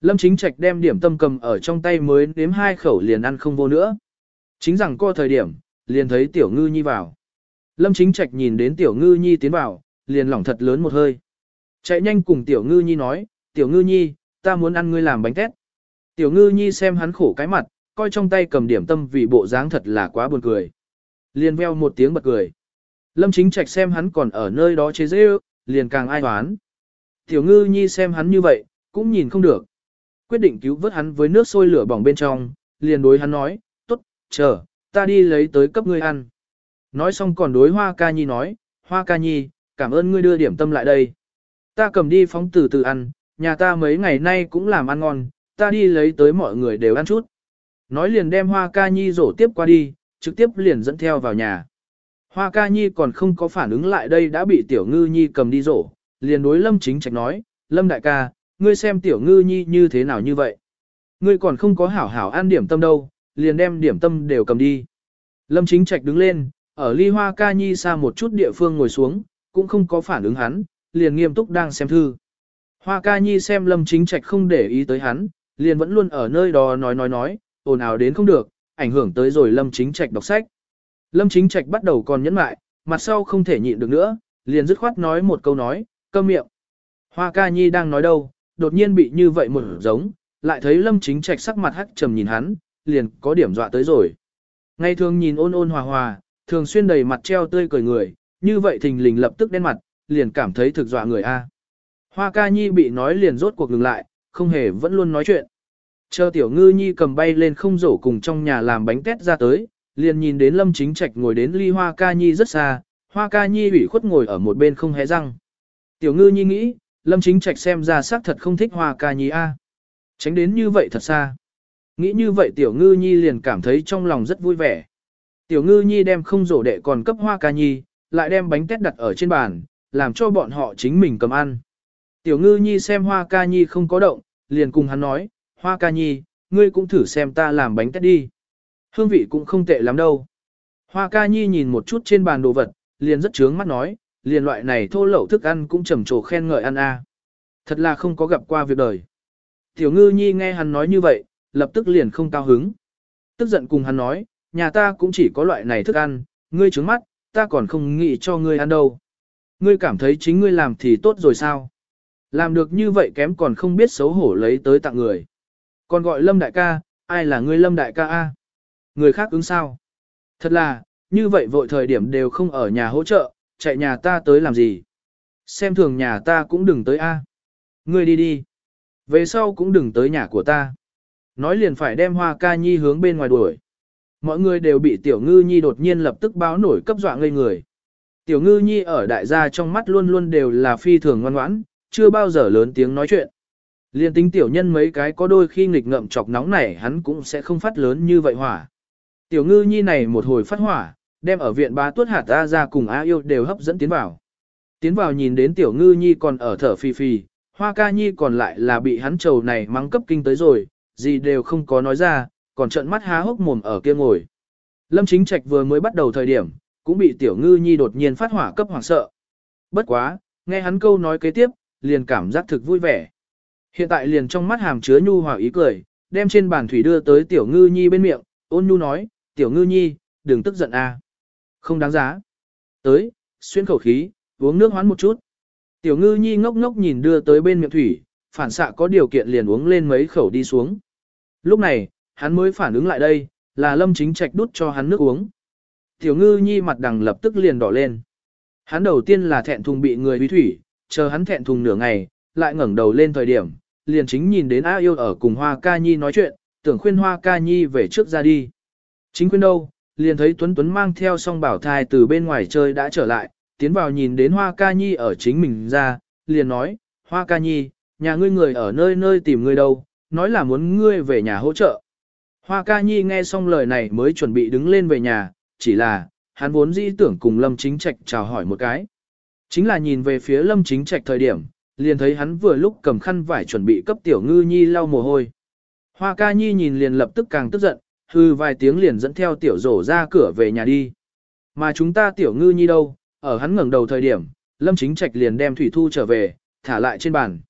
Lâm chính trạch đem điểm tâm cầm ở trong tay mới nếm hai khẩu liền ăn không vô nữa. Chính rằng co thời điểm, liền thấy tiểu ngư nhi vào. Lâm chính trạch nhìn đến tiểu ngư nhi tiến vào, liền lỏng thật lớn một hơi. Chạy nhanh cùng tiểu ngư nhi nói, tiểu ngư nhi, ta muốn ăn ngươi làm bánh tét. Tiểu ngư nhi xem hắn khổ cái mặt, coi trong tay cầm điểm tâm vì bộ dáng thật là quá buồn cười. Liền veo một tiếng bật cười. Lâm chính trạch xem hắn còn ở nơi đó chế dễ liền càng ai hoán. Tiểu ngư nhi xem hắn như vậy, cũng nhìn không được. Quyết định cứu vớt hắn với nước sôi lửa bỏng bên trong, liền đối hắn nói, tốt, chờ, ta đi lấy tới cấp ngươi ăn. Nói xong còn đối hoa ca nhi nói, hoa ca nhi, cảm ơn ngươi đưa điểm tâm lại đây. Ta cầm đi phóng từ từ ăn, nhà ta mấy ngày nay cũng làm ăn ngon, ta đi lấy tới mọi người đều ăn chút. Nói liền đem hoa ca nhi rổ tiếp qua đi, trực tiếp liền dẫn theo vào nhà. Hoa ca nhi còn không có phản ứng lại đây đã bị tiểu ngư nhi cầm đi rổ, liền đối lâm chính trạch nói, lâm đại ca, ngươi xem tiểu ngư nhi như thế nào như vậy. Ngươi còn không có hảo hảo ăn điểm tâm đâu, liền đem điểm tâm đều cầm đi. Lâm chính trạch đứng lên, ở ly hoa ca nhi xa một chút địa phương ngồi xuống, cũng không có phản ứng hắn, liền nghiêm túc đang xem thư. Hoa ca nhi xem lâm chính trạch không để ý tới hắn, liền vẫn luôn ở nơi đó nói nói nói, ồn ào đến không được, ảnh hưởng tới rồi lâm chính trạch đọc sách. Lâm chính trạch bắt đầu còn nhẫn mại, mặt sau không thể nhịn được nữa, liền dứt khoát nói một câu nói, câm miệng. Hoa ca nhi đang nói đâu, đột nhiên bị như vậy một giống, lại thấy lâm chính trạch sắc mặt hắc trầm nhìn hắn, liền có điểm dọa tới rồi. Ngày thường nhìn ôn ôn hòa hòa, thường xuyên đầy mặt treo tươi cười người, như vậy thình lình lập tức đen mặt, liền cảm thấy thực dọa người a. Hoa ca nhi bị nói liền rốt cuộc ngừng lại, không hề vẫn luôn nói chuyện. Chờ tiểu ngư nhi cầm bay lên không rổ cùng trong nhà làm bánh tét ra tới, liền nhìn đến lâm chính trạch ngồi đến ly hoa ca nhi rất xa, hoa ca nhi ủy khuất ngồi ở một bên không hé răng. Tiểu ngư nhi nghĩ, lâm chính trạch xem ra xác thật không thích hoa ca nhi a, Tránh đến như vậy thật xa. Nghĩ như vậy tiểu ngư nhi liền cảm thấy trong lòng rất vui vẻ. Tiểu ngư nhi đem không rổ đệ còn cấp hoa ca nhi, lại đem bánh tét đặt ở trên bàn, làm cho bọn họ chính mình cầm ăn. Tiểu ngư nhi xem hoa ca nhi không có động, liền cùng hắn nói, hoa ca nhi, ngươi cũng thử xem ta làm bánh tét đi. Hương vị cũng không tệ lắm đâu. Hoa ca nhi nhìn một chút trên bàn đồ vật, liền rất trướng mắt nói, liền loại này thô lậu thức ăn cũng trầm trồ khen ngợi ăn a. Thật là không có gặp qua việc đời. Tiểu ngư nhi nghe hắn nói như vậy, lập tức liền không cao hứng. Tức giận cùng hắn nói, nhà ta cũng chỉ có loại này thức ăn, ngươi trướng mắt, ta còn không nghĩ cho ngươi ăn đâu. Ngươi cảm thấy chính ngươi làm thì tốt rồi sao? Làm được như vậy kém còn không biết xấu hổ lấy tới tặng người. Còn gọi Lâm đại ca, ai là ngươi Lâm đại ca a? Người khác ứng sao? Thật là, như vậy vội thời điểm đều không ở nhà hỗ trợ, chạy nhà ta tới làm gì? Xem thường nhà ta cũng đừng tới a. Ngươi đi đi. Về sau cũng đừng tới nhà của ta. Nói liền phải đem hoa ca nhi hướng bên ngoài đuổi. Mọi người đều bị tiểu ngư nhi đột nhiên lập tức báo nổi cấp dọa ngây người. Tiểu ngư nhi ở đại gia trong mắt luôn luôn đều là phi thường ngoan ngoãn, chưa bao giờ lớn tiếng nói chuyện. Liên tính tiểu nhân mấy cái có đôi khi nghịch ngậm chọc nóng này hắn cũng sẽ không phát lớn như vậy hỏa. Tiểu ngư nhi này một hồi phát hỏa, đem ở viện bá tuốt hạt A ra cùng A yêu đều hấp dẫn tiến vào. Tiến vào nhìn đến tiểu ngư nhi còn ở thở phì phì, hoa ca nhi còn lại là bị hắn trầu này mắng cấp kinh tới rồi, gì đều không có nói ra, còn trợn mắt há hốc mồm ở kia ngồi. Lâm chính trạch vừa mới bắt đầu thời điểm, cũng bị tiểu ngư nhi đột nhiên phát hỏa cấp hoảng sợ. Bất quá, nghe hắn câu nói kế tiếp, liền cảm giác thực vui vẻ. Hiện tại liền trong mắt hàm chứa nhu hòa ý cười, đem trên bàn thủy đưa tới tiểu ngư nhi bên miệng, ôn nhu nói, tiểu ngư nhi, đừng tức giận a, Không đáng giá. Tới, xuyên khẩu khí, uống nước hoán một chút. Tiểu ngư nhi ngốc ngốc nhìn đưa tới bên miệng thủy, phản xạ có điều kiện liền uống lên mấy khẩu đi xuống. Lúc này, hắn mới phản ứng lại đây, là lâm chính trạch đút cho hắn nước uống. Tiểu ngư nhi mặt đằng lập tức liền đỏ lên. Hắn đầu tiên là thẹn thùng bị người uy thủy, chờ hắn thẹn thùng nửa ngày, lại ngẩng đầu lên thời điểm, liền chính nhìn đến A yêu ở cùng Hoa Ca Nhi nói chuyện, tưởng khuyên Hoa Ca Nhi về trước ra đi. Chính khuyên đâu, liền thấy Tuấn Tuấn mang theo song bảo thai từ bên ngoài chơi đã trở lại, tiến vào nhìn đến Hoa Ca Nhi ở chính mình ra, liền nói, Hoa Ca Nhi, nhà ngươi người ở nơi nơi tìm ngươi đâu, nói là muốn ngươi về nhà hỗ trợ. Hoa Ca Nhi nghe xong lời này mới chuẩn bị đứng lên về nhà, chỉ là, hắn vốn dĩ tưởng cùng Lâm Chính Trạch chào hỏi một cái. Chính là nhìn về phía Lâm Chính Trạch thời điểm, liền thấy hắn vừa lúc cầm khăn vải chuẩn bị cấp tiểu ngư nhi lau mồ hôi. Hoa ca nhi nhìn liền lập tức càng tức giận, hư vài tiếng liền dẫn theo tiểu rổ ra cửa về nhà đi. Mà chúng ta tiểu ngư nhi đâu, ở hắn ngẩng đầu thời điểm, Lâm Chính Trạch liền đem thủy thu trở về, thả lại trên bàn.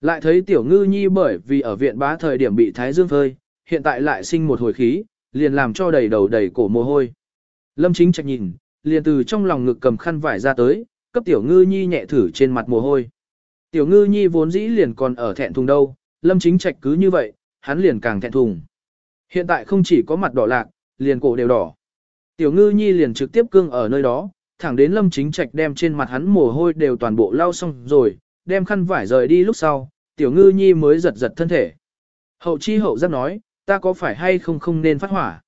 Lại thấy tiểu ngư nhi bởi vì ở viện bá thời điểm bị thái dương phơi, hiện tại lại sinh một hồi khí, liền làm cho đầy đầu đầy cổ mồ hôi. Lâm Chính Trạch nhìn, liền từ trong lòng ngực cầm khăn vải ra tới, cấp tiểu ngư nhi nhẹ thử trên mặt mồ hôi. Tiểu ngư nhi vốn dĩ liền còn ở thẹn thùng đâu, lâm chính trạch cứ như vậy, hắn liền càng thẹn thùng. Hiện tại không chỉ có mặt đỏ lạc, liền cổ đều đỏ. Tiểu ngư nhi liền trực tiếp cương ở nơi đó, thẳng đến lâm chính trạch đem trên mặt hắn mồ hôi đều toàn bộ lau xong rồi, đem khăn vải rời đi lúc sau, tiểu ngư nhi mới giật giật thân thể. Hậu chi hậu giác nói, ta có phải hay không không nên phát hỏa.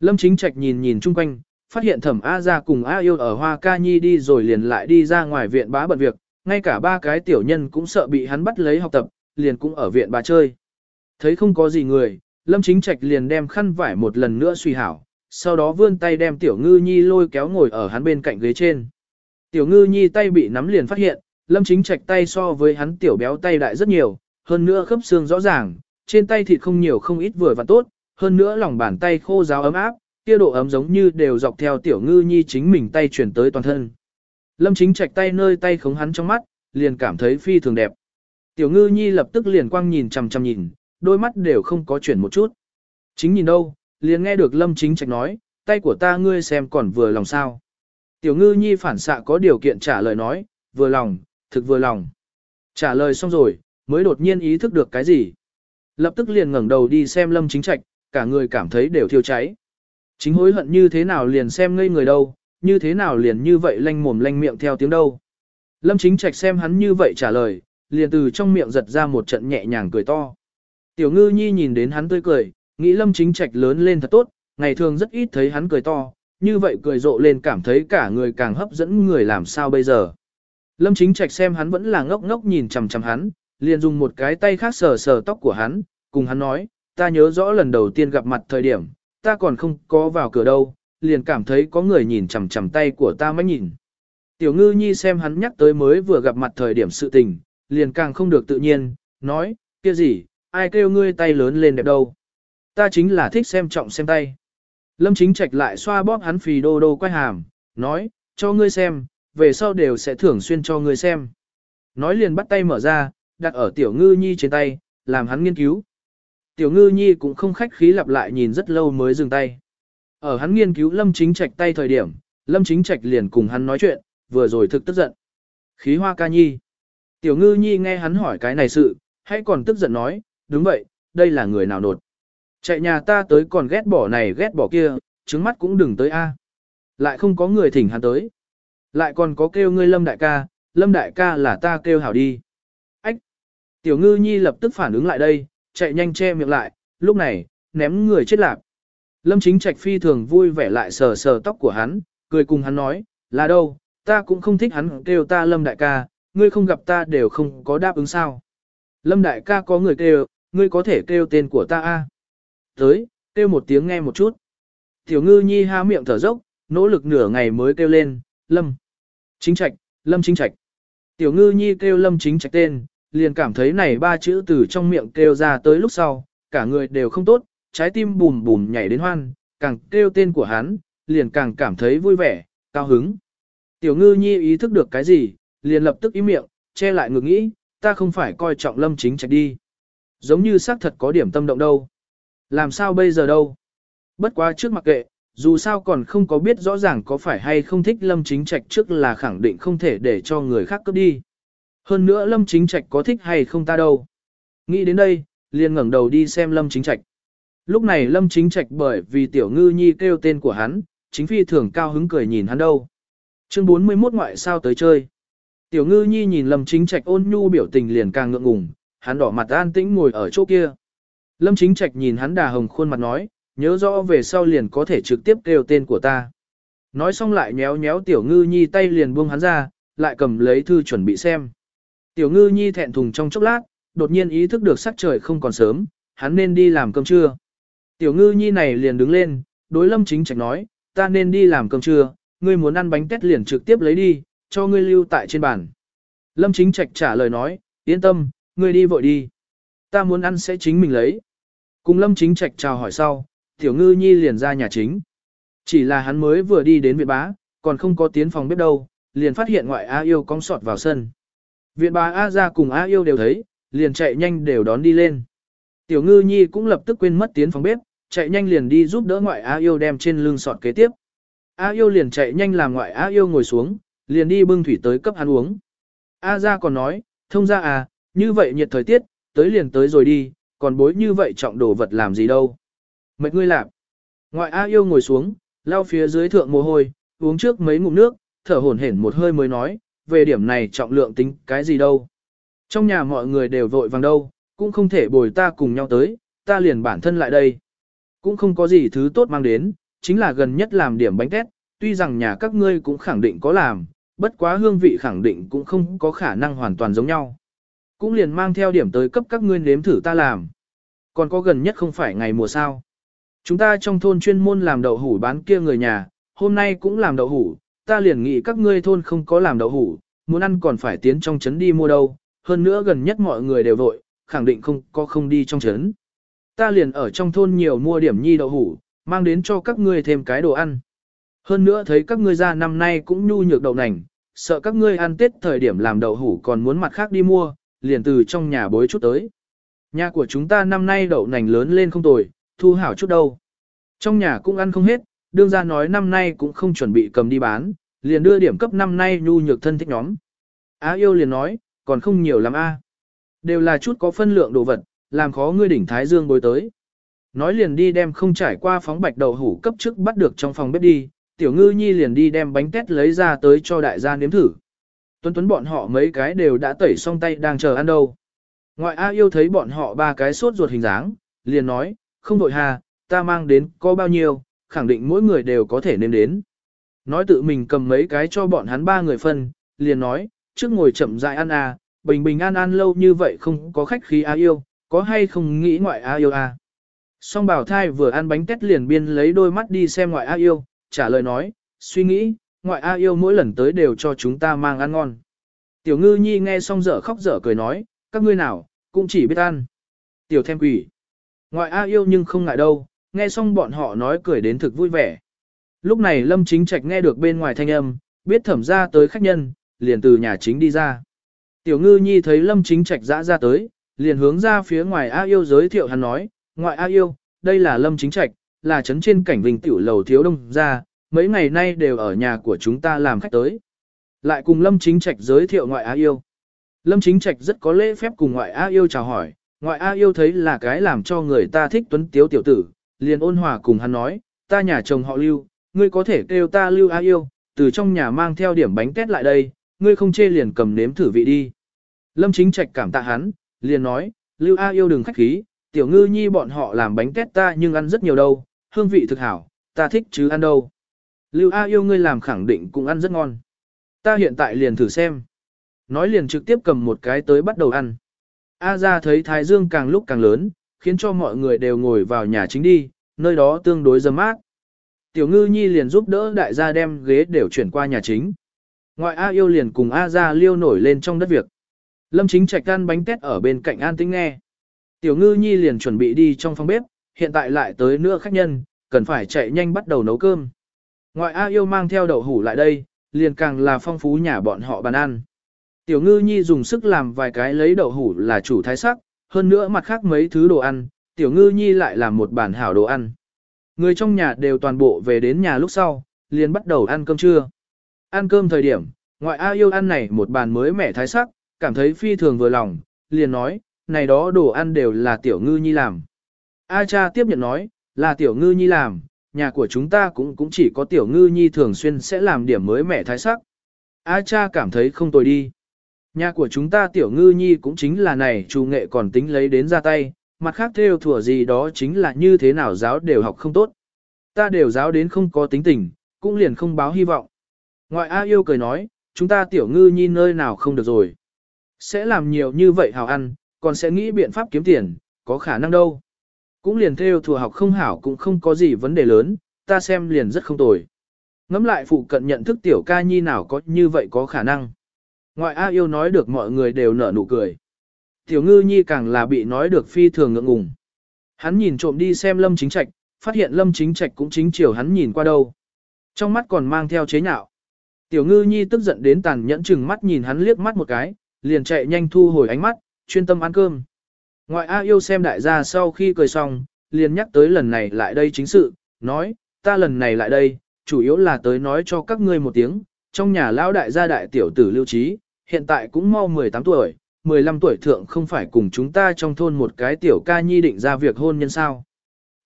Lâm chính trạch nhìn nhìn chung quanh, phát hiện thẩm A ra cùng A yêu ở hoa ca nhi đi rồi liền lại đi ra ngoài viện bá bận việc, ngay cả ba cái tiểu nhân cũng sợ bị hắn bắt lấy học tập, liền cũng ở viện bà chơi. Thấy không có gì người, Lâm Chính Trạch liền đem khăn vải một lần nữa suy hảo, sau đó vươn tay đem Tiểu Ngư Nhi lôi kéo ngồi ở hắn bên cạnh ghế trên. Tiểu Ngư Nhi tay bị nắm liền phát hiện, Lâm Chính Trạch tay so với hắn tiểu béo tay đại rất nhiều, hơn nữa khớp xương rõ ràng, trên tay thịt không nhiều không ít vừa và tốt, hơn nữa lòng bàn tay khô ráo ấm áp, kia độ ấm giống như đều dọc theo Tiểu Ngư Nhi chính mình tay chuyển tới toàn thân. Lâm chính trạch tay nơi tay khống hắn trong mắt, liền cảm thấy phi thường đẹp. Tiểu ngư nhi lập tức liền quang nhìn chằm chằm nhìn, đôi mắt đều không có chuyển một chút. Chính nhìn đâu, liền nghe được lâm chính trạch nói, tay của ta ngươi xem còn vừa lòng sao. Tiểu ngư nhi phản xạ có điều kiện trả lời nói, vừa lòng, thực vừa lòng. Trả lời xong rồi, mới đột nhiên ý thức được cái gì. Lập tức liền ngẩng đầu đi xem lâm chính trạch, cả người cảm thấy đều thiêu cháy. Chính hối hận như thế nào liền xem ngây người đâu, như thế nào liền như vậy lanh mồm lanh miệng theo tiếng đâu. Lâm chính trạch xem hắn như vậy trả lời, liền từ trong miệng giật ra một trận nhẹ nhàng cười to. Tiểu ngư nhi nhìn đến hắn tươi cười, nghĩ lâm chính trạch lớn lên thật tốt, ngày thường rất ít thấy hắn cười to, như vậy cười rộ lên cảm thấy cả người càng hấp dẫn người làm sao bây giờ. Lâm chính trạch xem hắn vẫn là ngốc ngốc nhìn chằm chằm hắn, liền dùng một cái tay khác sờ sờ tóc của hắn, cùng hắn nói, ta nhớ rõ lần đầu tiên gặp mặt thời điểm, ta còn không có vào cửa đâu, liền cảm thấy có người nhìn chằm chằm tay của ta mới nhìn. Tiểu ngư nhi xem hắn nhắc tới mới vừa gặp mặt thời điểm sự tình, liền càng không được tự nhiên, nói, kia gì, ai kêu ngươi tay lớn lên đẹp đâu. Ta chính là thích xem trọng xem tay. Lâm chính trạch lại xoa bóp hắn phì đô đô quay hàm, nói, cho ngươi xem, về sau đều sẽ thường xuyên cho ngươi xem. Nói liền bắt tay mở ra, đặt ở tiểu ngư nhi trên tay, làm hắn nghiên cứu. Tiểu ngư nhi cũng không khách khí lặp lại nhìn rất lâu mới dừng tay. Ở hắn nghiên cứu Lâm Chính Trạch tay thời điểm, Lâm Chính Trạch liền cùng hắn nói chuyện, vừa rồi thực tức giận. Khí hoa ca nhi. Tiểu ngư nhi nghe hắn hỏi cái này sự, hãy còn tức giận nói, đúng vậy, đây là người nào nột. Chạy nhà ta tới còn ghét bỏ này ghét bỏ kia, trứng mắt cũng đừng tới a. Lại không có người thỉnh hắn tới. Lại còn có kêu ngươi lâm đại ca, lâm đại ca là ta kêu hảo đi. Ách! Tiểu ngư nhi lập tức phản ứng lại đây, chạy nhanh che miệng lại, lúc này, ném người chết lạp. Lâm chính trạch phi thường vui vẻ lại sờ sờ tóc của hắn, cười cùng hắn nói, là đâu, ta cũng không thích hắn kêu ta lâm đại ca, ngươi không gặp ta đều không có đáp ứng sao. Lâm đại ca có người kêu, ngươi có thể kêu tên của ta a. Tới, kêu một tiếng nghe một chút. Tiểu ngư nhi há miệng thở dốc, nỗ lực nửa ngày mới kêu lên, lâm. Chính trạch, lâm chính trạch. Tiểu ngư nhi kêu lâm chính trạch tên, liền cảm thấy này ba chữ từ trong miệng kêu ra tới lúc sau, cả người đều không tốt, trái tim bùm bùm nhảy đến hoan, càng kêu tên của hắn, liền càng cảm thấy vui vẻ, cao hứng. Tiểu ngư nhi ý thức được cái gì, liền lập tức ý miệng, che lại ngược nghĩ, ta không phải coi trọng lâm chính trạch đi. Giống như xác thật có điểm tâm động đâu. Làm sao bây giờ đâu? Bất quá trước mặc kệ, dù sao còn không có biết rõ ràng có phải hay không thích lâm chính trạch trước là khẳng định không thể để cho người khác cướp đi. Hơn nữa lâm chính trạch có thích hay không ta đâu. Nghĩ đến đây, liền ngẩng đầu đi xem lâm chính trạch. Lúc này Lâm Chính Trạch bởi vì Tiểu Ngư Nhi kêu tên của hắn, chính phi thường cao hứng cười nhìn hắn đâu. Chương 41 ngoại sao tới chơi. Tiểu ngư nhi nhìn Lâm Chính Trạch ôn nhu biểu tình liền càng ngượng ngùng, hắn đỏ mặt an tĩnh ngồi ở chỗ kia. Lâm Chính Trạch nhìn hắn đà hồng khuôn mặt nói, nhớ rõ về sau liền có thể trực tiếp kêu tên của ta. Nói xong lại nhéo nhéo tiểu ngư nhi tay liền buông hắn ra, lại cầm lấy thư chuẩn bị xem. Tiểu ngư nhi thẹn thùng trong chốc lát, đột nhiên ý thức được sắc trời không còn sớm, hắn nên đi làm cơm trưa. Tiểu ngư nhi này liền đứng lên, đối lâm chính trạch nói, ta nên đi làm cơm trưa, ngươi muốn ăn bánh tét liền trực tiếp lấy đi, cho ngươi lưu tại trên bàn. Lâm chính trạch trả lời nói, yên tâm, ngươi đi vội đi. Ta muốn ăn sẽ chính mình lấy. Cùng lâm chính trạch chào hỏi sau, tiểu ngư nhi liền ra nhà chính. Chỉ là hắn mới vừa đi đến viện bá, còn không có tiến phòng bếp đâu, liền phát hiện ngoại A yêu cong sọt vào sân. Viện bà A ra cùng A yêu đều thấy, liền chạy nhanh đều đón đi lên. Tiểu ngư nhi cũng lập tức quên mất tiến phòng bếp, chạy nhanh liền đi giúp đỡ ngoại A yêu đem trên lưng sọt kế tiếp. A yêu liền chạy nhanh làm ngoại A yêu ngồi xuống, liền đi bưng thủy tới cấp ăn uống. A ra còn nói, thông ra à, như vậy nhiệt thời tiết, tới liền tới rồi đi, còn bối như vậy trọng đồ vật làm gì đâu. Mệt ngươi làm. Ngoại A yêu ngồi xuống, lao phía dưới thượng mồ hôi, uống trước mấy ngụm nước, thở hổn hển một hơi mới nói, về điểm này trọng lượng tính cái gì đâu. Trong nhà mọi người đều vội vàng đâu, cũng không thể bồi ta cùng nhau tới, ta liền bản thân lại đây. Cũng không có gì thứ tốt mang đến, chính là gần nhất làm điểm bánh tét, tuy rằng nhà các ngươi cũng khẳng định có làm, bất quá hương vị khẳng định cũng không có khả năng hoàn toàn giống nhau. Cũng liền mang theo điểm tới cấp các ngươi nếm thử ta làm. Còn có gần nhất không phải ngày mùa sao. Chúng ta trong thôn chuyên môn làm đậu hủ bán kia người nhà, hôm nay cũng làm đậu hủ, ta liền nghĩ các ngươi thôn không có làm đậu hủ, muốn ăn còn phải tiến trong trấn đi mua đâu, hơn nữa gần nhất mọi người đều vội, khẳng định không có không đi trong trấn. Ta liền ở trong thôn nhiều mua điểm nhi đậu hủ, mang đến cho các ngươi thêm cái đồ ăn. Hơn nữa thấy các ngươi ra năm nay cũng nhu nhược đậu nành, sợ các ngươi ăn tết thời điểm làm đậu hủ còn muốn mặt khác đi mua, liền từ trong nhà bối chút tới. Nhà của chúng ta năm nay đậu nành lớn lên không tồi, thu hảo chút đâu. Trong nhà cũng ăn không hết, đương ra nói năm nay cũng không chuẩn bị cầm đi bán, liền đưa điểm cấp năm nay nhu nhược thân thích nhóm. Á yêu liền nói, còn không nhiều lắm a. Đều là chút có phân lượng đồ vật, làm khó ngươi đỉnh Thái Dương bối tới. Nói liền đi đem không trải qua phóng bạch đậu hủ cấp trước bắt được trong phòng bếp đi, tiểu ngư nhi liền đi đem bánh tét lấy ra tới cho đại gia nếm thử. Tuấn Tuấn bọn họ mấy cái đều đã tẩy xong tay đang chờ ăn đâu. Ngoại A yêu thấy bọn họ ba cái sốt ruột hình dáng, liền nói, không đội hà, ta mang đến có bao nhiêu, khẳng định mỗi người đều có thể nếm đến. Nói tự mình cầm mấy cái cho bọn hắn ba người phân, liền nói, trước ngồi chậm rãi ăn à, bình bình an an lâu như vậy không có khách khí A yêu, có hay không nghĩ ngoại A yêu à. Song bảo thai vừa ăn bánh tét liền biên lấy đôi mắt đi xem ngoại A yêu, trả lời nói, suy nghĩ, ngoại A yêu mỗi lần tới đều cho chúng ta mang ăn ngon. Tiểu ngư nhi nghe xong dở khóc dở cười nói, các ngươi nào, cũng chỉ biết ăn. Tiểu thêm quỷ. Ngoại A yêu nhưng không ngại đâu, nghe xong bọn họ nói cười đến thực vui vẻ. Lúc này Lâm Chính Trạch nghe được bên ngoài thanh âm, biết thẩm ra tới khách nhân, liền từ nhà chính đi ra. Tiểu ngư nhi thấy Lâm Chính Trạch dã ra tới, liền hướng ra phía ngoài A yêu giới thiệu hắn nói, ngoại A yêu, đây là Lâm Chính Trạch, là trấn trên cảnh vinh tiểu lầu thiếu đông ra, mấy ngày nay đều ở nhà của chúng ta làm khách tới. Lại cùng Lâm Chính Trạch giới thiệu ngoại A yêu. Lâm Chính Trạch rất có lễ phép cùng ngoại A yêu chào hỏi, ngoại A yêu thấy là cái làm cho người ta thích tuấn tiếu tiểu tử, liền ôn hòa cùng hắn nói, ta nhà chồng họ lưu, ngươi có thể kêu ta lưu A yêu, từ trong nhà mang theo điểm bánh tét lại đây, ngươi không chê liền cầm nếm thử vị đi. Lâm Chính Trạch cảm tạ hắn, liền nói, lưu A yêu đừng khách khí, tiểu ngư nhi bọn họ làm bánh tét ta nhưng ăn rất nhiều đâu, hương vị thực hảo, ta thích chứ ăn đâu. Lưu A yêu ngươi làm khẳng định cũng ăn rất ngon. Ta hiện tại liền thử xem. Nói liền trực tiếp cầm một cái tới bắt đầu ăn. A ra thấy thái dương càng lúc càng lớn, khiến cho mọi người đều ngồi vào nhà chính đi, nơi đó tương đối dâm mát. Tiểu ngư nhi liền giúp đỡ đại gia đem ghế đều chuyển qua nhà chính. Ngoại A yêu liền cùng A ra liêu nổi lên trong đất việc. Lâm chính trạch ăn bánh tét ở bên cạnh an tĩnh nghe. Tiểu ngư nhi liền chuẩn bị đi trong phòng bếp, hiện tại lại tới nữa khách nhân, cần phải chạy nhanh bắt đầu nấu cơm. Ngoại A yêu mang theo đậu hủ lại đây, liền càng là phong phú nhà bọn họ bàn ăn. Tiểu ngư nhi dùng sức làm vài cái lấy đậu hủ là chủ thái sắc, hơn nữa mặt khác mấy thứ đồ ăn, tiểu ngư nhi lại làm một bản hảo đồ ăn. Người trong nhà đều toàn bộ về đến nhà lúc sau, liền bắt đầu ăn cơm trưa. Ăn cơm thời điểm, ngoại A yêu ăn này một bàn mới mẻ thái sắc, cảm thấy phi thường vừa lòng, liền nói, này đó đồ ăn đều là tiểu ngư nhi làm. A cha tiếp nhận nói, là tiểu ngư nhi làm, nhà của chúng ta cũng cũng chỉ có tiểu ngư nhi thường xuyên sẽ làm điểm mới mẻ thái sắc. A cha cảm thấy không tồi đi. Nhà của chúng ta tiểu ngư nhi cũng chính là này chủ nghệ còn tính lấy đến ra tay, mặt khác theo thủa gì đó chính là như thế nào giáo đều học không tốt. Ta đều giáo đến không có tính tình, cũng liền không báo hy vọng. Ngoại A yêu cười nói, chúng ta tiểu ngư nhi nơi nào không được rồi. Sẽ làm nhiều như vậy hào ăn, còn sẽ nghĩ biện pháp kiếm tiền, có khả năng đâu. Cũng liền theo thùa học không hảo cũng không có gì vấn đề lớn, ta xem liền rất không tồi. Ngắm lại phụ cận nhận thức tiểu ca nhi nào có như vậy có khả năng. Ngoại A yêu nói được mọi người đều nở nụ cười. Tiểu ngư nhi càng là bị nói được phi thường ngượng ngùng. Hắn nhìn trộm đi xem lâm chính trạch, phát hiện lâm chính trạch cũng chính chiều hắn nhìn qua đâu. Trong mắt còn mang theo chế nhạo. Tiểu ngư nhi tức giận đến tàn nhẫn chừng mắt nhìn hắn liếc mắt một cái, liền chạy nhanh thu hồi ánh mắt, chuyên tâm ăn cơm. Ngoại A yêu xem đại gia sau khi cười xong, liền nhắc tới lần này lại đây chính sự, nói, ta lần này lại đây, chủ yếu là tới nói cho các ngươi một tiếng, trong nhà lão đại gia đại tiểu tử lưu trí, hiện tại cũng mau 18 tuổi, 15 tuổi thượng không phải cùng chúng ta trong thôn một cái tiểu ca nhi định ra việc hôn nhân sao.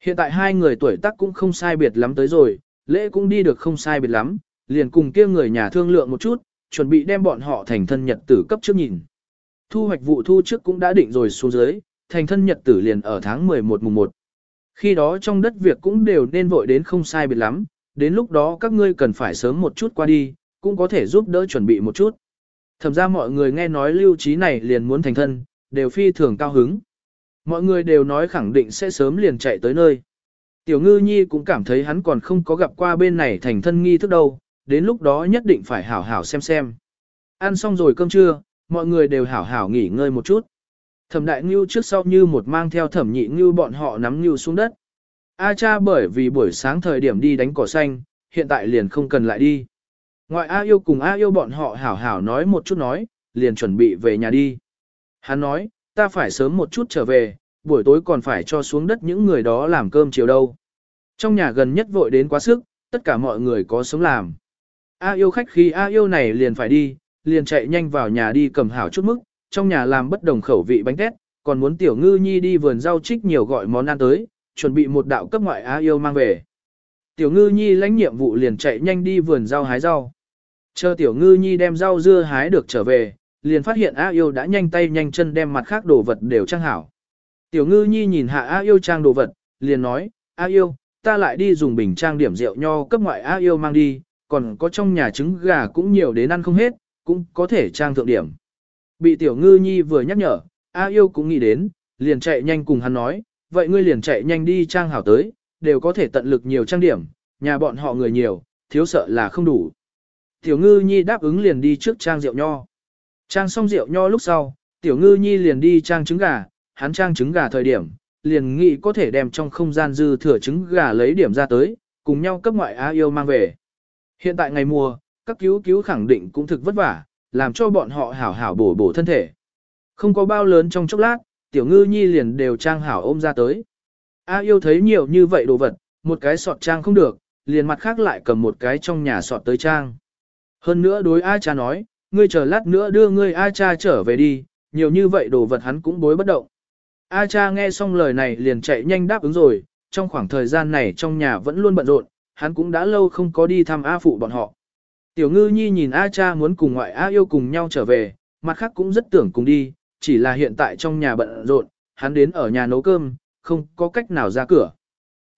Hiện tại hai người tuổi tác cũng không sai biệt lắm tới rồi, lễ cũng đi được không sai biệt lắm, liền cùng kia người nhà thương lượng một chút, chuẩn bị đem bọn họ thành thân nhật tử cấp trước nhìn. Thu hoạch vụ thu trước cũng đã định rồi xuống dưới, thành thân nhật tử liền ở tháng 11 mùng 1. Khi đó trong đất việc cũng đều nên vội đến không sai biệt lắm, đến lúc đó các ngươi cần phải sớm một chút qua đi, cũng có thể giúp đỡ chuẩn bị một chút. Thẩm ra mọi người nghe nói lưu trí này liền muốn thành thân, đều phi thường cao hứng. Mọi người đều nói khẳng định sẽ sớm liền chạy tới nơi. Tiểu ngư nhi cũng cảm thấy hắn còn không có gặp qua bên này thành thân nghi thức đâu, đến lúc đó nhất định phải hảo hảo xem xem. Ăn xong rồi cơm trưa, mọi người đều hảo hảo nghỉ ngơi một chút. Thẩm đại ngưu trước sau như một mang theo thẩm nhị ngưu bọn họ nắm ngưu xuống đất. A cha bởi vì buổi sáng thời điểm đi đánh cỏ xanh, hiện tại liền không cần lại đi. Ngoại A yêu cùng A yêu bọn họ hảo hảo nói một chút nói, liền chuẩn bị về nhà đi. Hắn nói, ta phải sớm một chút trở về, buổi tối còn phải cho xuống đất những người đó làm cơm chiều đâu. Trong nhà gần nhất vội đến quá sức, tất cả mọi người có sống làm. A yêu khách khi A yêu này liền phải đi, liền chạy nhanh vào nhà đi cầm hảo chút mức, trong nhà làm bất đồng khẩu vị bánh tét, còn muốn tiểu ngư nhi đi vườn rau trích nhiều gọi món ăn tới, chuẩn bị một đạo cấp ngoại A yêu mang về. Tiểu ngư nhi lãnh nhiệm vụ liền chạy nhanh đi vườn rau hái rau. Chờ tiểu ngư nhi đem rau dưa hái được trở về, liền phát hiện A yêu đã nhanh tay nhanh chân đem mặt khác đồ vật đều trang hảo. Tiểu ngư nhi nhìn hạ A yêu trang đồ vật, liền nói, A yêu, ta lại đi dùng bình trang điểm rượu nho cấp ngoại A yêu mang đi, còn có trong nhà trứng gà cũng nhiều đến ăn không hết, cũng có thể trang thượng điểm. Bị tiểu ngư nhi vừa nhắc nhở, A yêu cũng nghĩ đến, liền chạy nhanh cùng hắn nói, vậy ngươi liền chạy nhanh đi trang hảo tới, đều có thể tận lực nhiều trang điểm, nhà bọn họ người nhiều, thiếu sợ là không đủ. Tiểu ngư nhi đáp ứng liền đi trước trang rượu nho. Trang xong rượu nho lúc sau, tiểu ngư nhi liền đi trang trứng gà, hắn trang trứng gà thời điểm, liền nghĩ có thể đem trong không gian dư thừa trứng gà lấy điểm ra tới, cùng nhau cấp ngoại á yêu mang về. Hiện tại ngày mùa, các cứu cứu khẳng định cũng thực vất vả, làm cho bọn họ hảo hảo bổ bổ thân thể. Không có bao lớn trong chốc lát, tiểu ngư nhi liền đều trang hảo ôm ra tới. A yêu thấy nhiều như vậy đồ vật, một cái sọt trang không được, liền mặt khác lại cầm một cái trong nhà sọt tới trang. Hơn nữa đối A cha nói, ngươi chờ lát nữa đưa ngươi A cha trở về đi, nhiều như vậy đồ vật hắn cũng bối bất động. A cha nghe xong lời này liền chạy nhanh đáp ứng rồi, trong khoảng thời gian này trong nhà vẫn luôn bận rộn, hắn cũng đã lâu không có đi thăm A phụ bọn họ. Tiểu ngư nhi nhìn A cha muốn cùng ngoại A yêu cùng nhau trở về, mặt khác cũng rất tưởng cùng đi, chỉ là hiện tại trong nhà bận rộn, hắn đến ở nhà nấu cơm, không có cách nào ra cửa.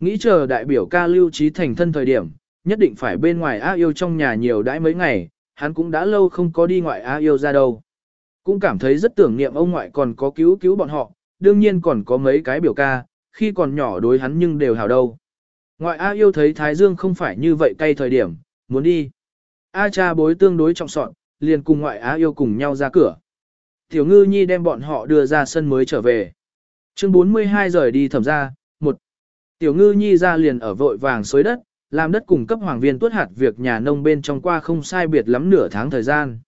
Nghĩ chờ đại biểu ca lưu trí thành thân thời điểm, nhất định phải bên ngoài A yêu trong nhà nhiều đãi mấy ngày, hắn cũng đã lâu không có đi ngoại A yêu ra đâu. Cũng cảm thấy rất tưởng niệm ông ngoại còn có cứu cứu bọn họ, đương nhiên còn có mấy cái biểu ca, khi còn nhỏ đối hắn nhưng đều hào đâu. Ngoại A yêu thấy Thái Dương không phải như vậy cay thời điểm, muốn đi. A cha bối tương đối trọng sọn, liền cùng ngoại A yêu cùng nhau ra cửa. Tiểu ngư nhi đem bọn họ đưa ra sân mới trở về. Chương 42 rời đi thẩm ra, một Tiểu ngư nhi ra liền ở vội vàng xới đất, làm đất cùng cấp hoàng viên tuốt hạt việc nhà nông bên trong qua không sai biệt lắm nửa tháng thời gian.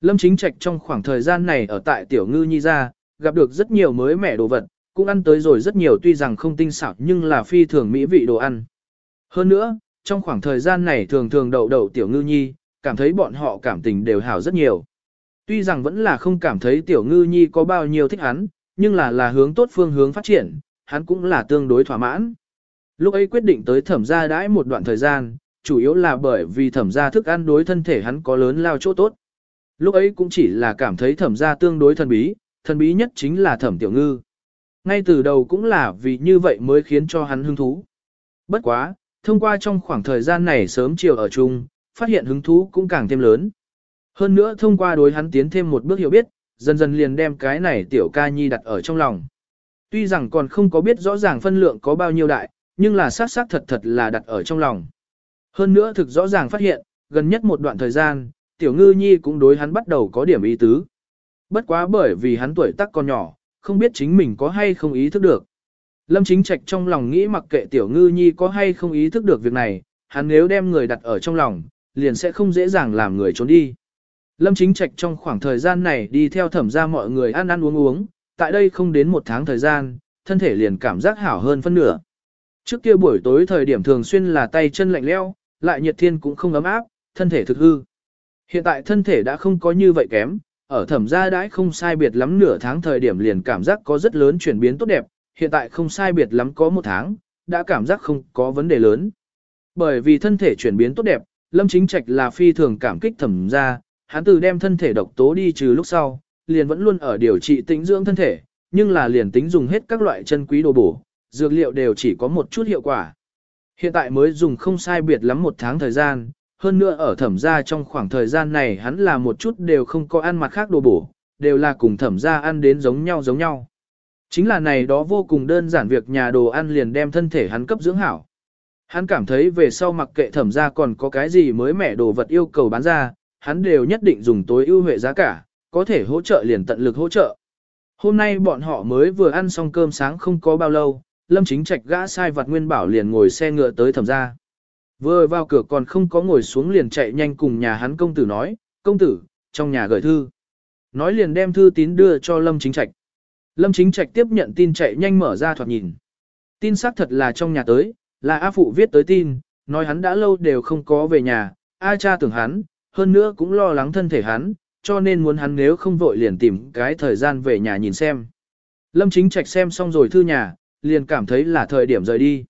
Lâm chính trạch trong khoảng thời gian này ở tại tiểu ngư nhi ra, gặp được rất nhiều mới mẻ đồ vật, cũng ăn tới rồi rất nhiều tuy rằng không tinh xảo nhưng là phi thường mỹ vị đồ ăn. Hơn nữa, trong khoảng thời gian này thường thường đậu đậu tiểu ngư nhi, cảm thấy bọn họ cảm tình đều hảo rất nhiều. Tuy rằng vẫn là không cảm thấy tiểu ngư nhi có bao nhiêu thích hắn, nhưng là là hướng tốt phương hướng phát triển, hắn cũng là tương đối thỏa mãn. Lúc ấy quyết định tới thẩm gia đãi một đoạn thời gian, chủ yếu là bởi vì thẩm gia thức ăn đối thân thể hắn có lớn lao chỗ tốt. Lúc ấy cũng chỉ là cảm thấy thẩm gia tương đối thần bí, thần bí nhất chính là thẩm tiểu ngư. Ngay từ đầu cũng là vì như vậy mới khiến cho hắn hứng thú. Bất quá, thông qua trong khoảng thời gian này sớm chiều ở chung, phát hiện hứng thú cũng càng thêm lớn. Hơn nữa thông qua đối hắn tiến thêm một bước hiểu biết, dần dần liền đem cái này tiểu ca nhi đặt ở trong lòng. Tuy rằng còn không có biết rõ ràng phân lượng có bao nhiêu đại, nhưng là sát sát thật thật là đặt ở trong lòng. Hơn nữa thực rõ ràng phát hiện, gần nhất một đoạn thời gian, tiểu ngư nhi cũng đối hắn bắt đầu có điểm ý tứ. Bất quá bởi vì hắn tuổi tác còn nhỏ, không biết chính mình có hay không ý thức được. Lâm chính trạch trong lòng nghĩ mặc kệ tiểu ngư nhi có hay không ý thức được việc này, hắn nếu đem người đặt ở trong lòng, liền sẽ không dễ dàng làm người trốn đi. Lâm chính trạch trong khoảng thời gian này đi theo thẩm ra mọi người ăn ăn uống uống, tại đây không đến một tháng thời gian, thân thể liền cảm giác hảo hơn phân nửa. Trước kia buổi tối thời điểm thường xuyên là tay chân lạnh leo, lại nhiệt thiên cũng không ấm áp, thân thể thực hư. Hiện tại thân thể đã không có như vậy kém, ở thẩm gia đãi không sai biệt lắm nửa tháng thời điểm liền cảm giác có rất lớn chuyển biến tốt đẹp, hiện tại không sai biệt lắm có một tháng, đã cảm giác không có vấn đề lớn. Bởi vì thân thể chuyển biến tốt đẹp, Lâm Chính Trạch là phi thường cảm kích thẩm gia, hắn từ đem thân thể độc tố đi trừ lúc sau, liền vẫn luôn ở điều trị tĩnh dưỡng thân thể, nhưng là liền tính dùng hết các loại chân quý đồ bổ, dược liệu đều chỉ có một chút hiệu quả. Hiện tại mới dùng không sai biệt lắm một tháng thời gian, hơn nữa ở thẩm gia trong khoảng thời gian này hắn là một chút đều không có ăn mặt khác đồ bổ, đều là cùng thẩm gia ăn đến giống nhau giống nhau. Chính là này đó vô cùng đơn giản việc nhà đồ ăn liền đem thân thể hắn cấp dưỡng hảo. Hắn cảm thấy về sau mặc kệ thẩm gia còn có cái gì mới mẻ đồ vật yêu cầu bán ra, hắn đều nhất định dùng tối ưu huệ giá cả, có thể hỗ trợ liền tận lực hỗ trợ. Hôm nay bọn họ mới vừa ăn xong cơm sáng không có bao lâu, Lâm Chính Trạch gã sai vặt Nguyên Bảo liền ngồi xe ngựa tới thẩm gia. Vừa vào cửa còn không có ngồi xuống liền chạy nhanh cùng nhà hắn công tử nói, công tử, trong nhà gửi thư. Nói liền đem thư tín đưa cho Lâm Chính Trạch. Lâm Chính Trạch tiếp nhận tin chạy nhanh mở ra thoạt nhìn. Tin xác thật là trong nhà tới, là A Phụ viết tới tin, nói hắn đã lâu đều không có về nhà, A cha tưởng hắn, hơn nữa cũng lo lắng thân thể hắn, cho nên muốn hắn nếu không vội liền tìm cái thời gian về nhà nhìn xem. Lâm Chính Trạch xem xong rồi thư nhà, liền cảm thấy là thời điểm rời đi.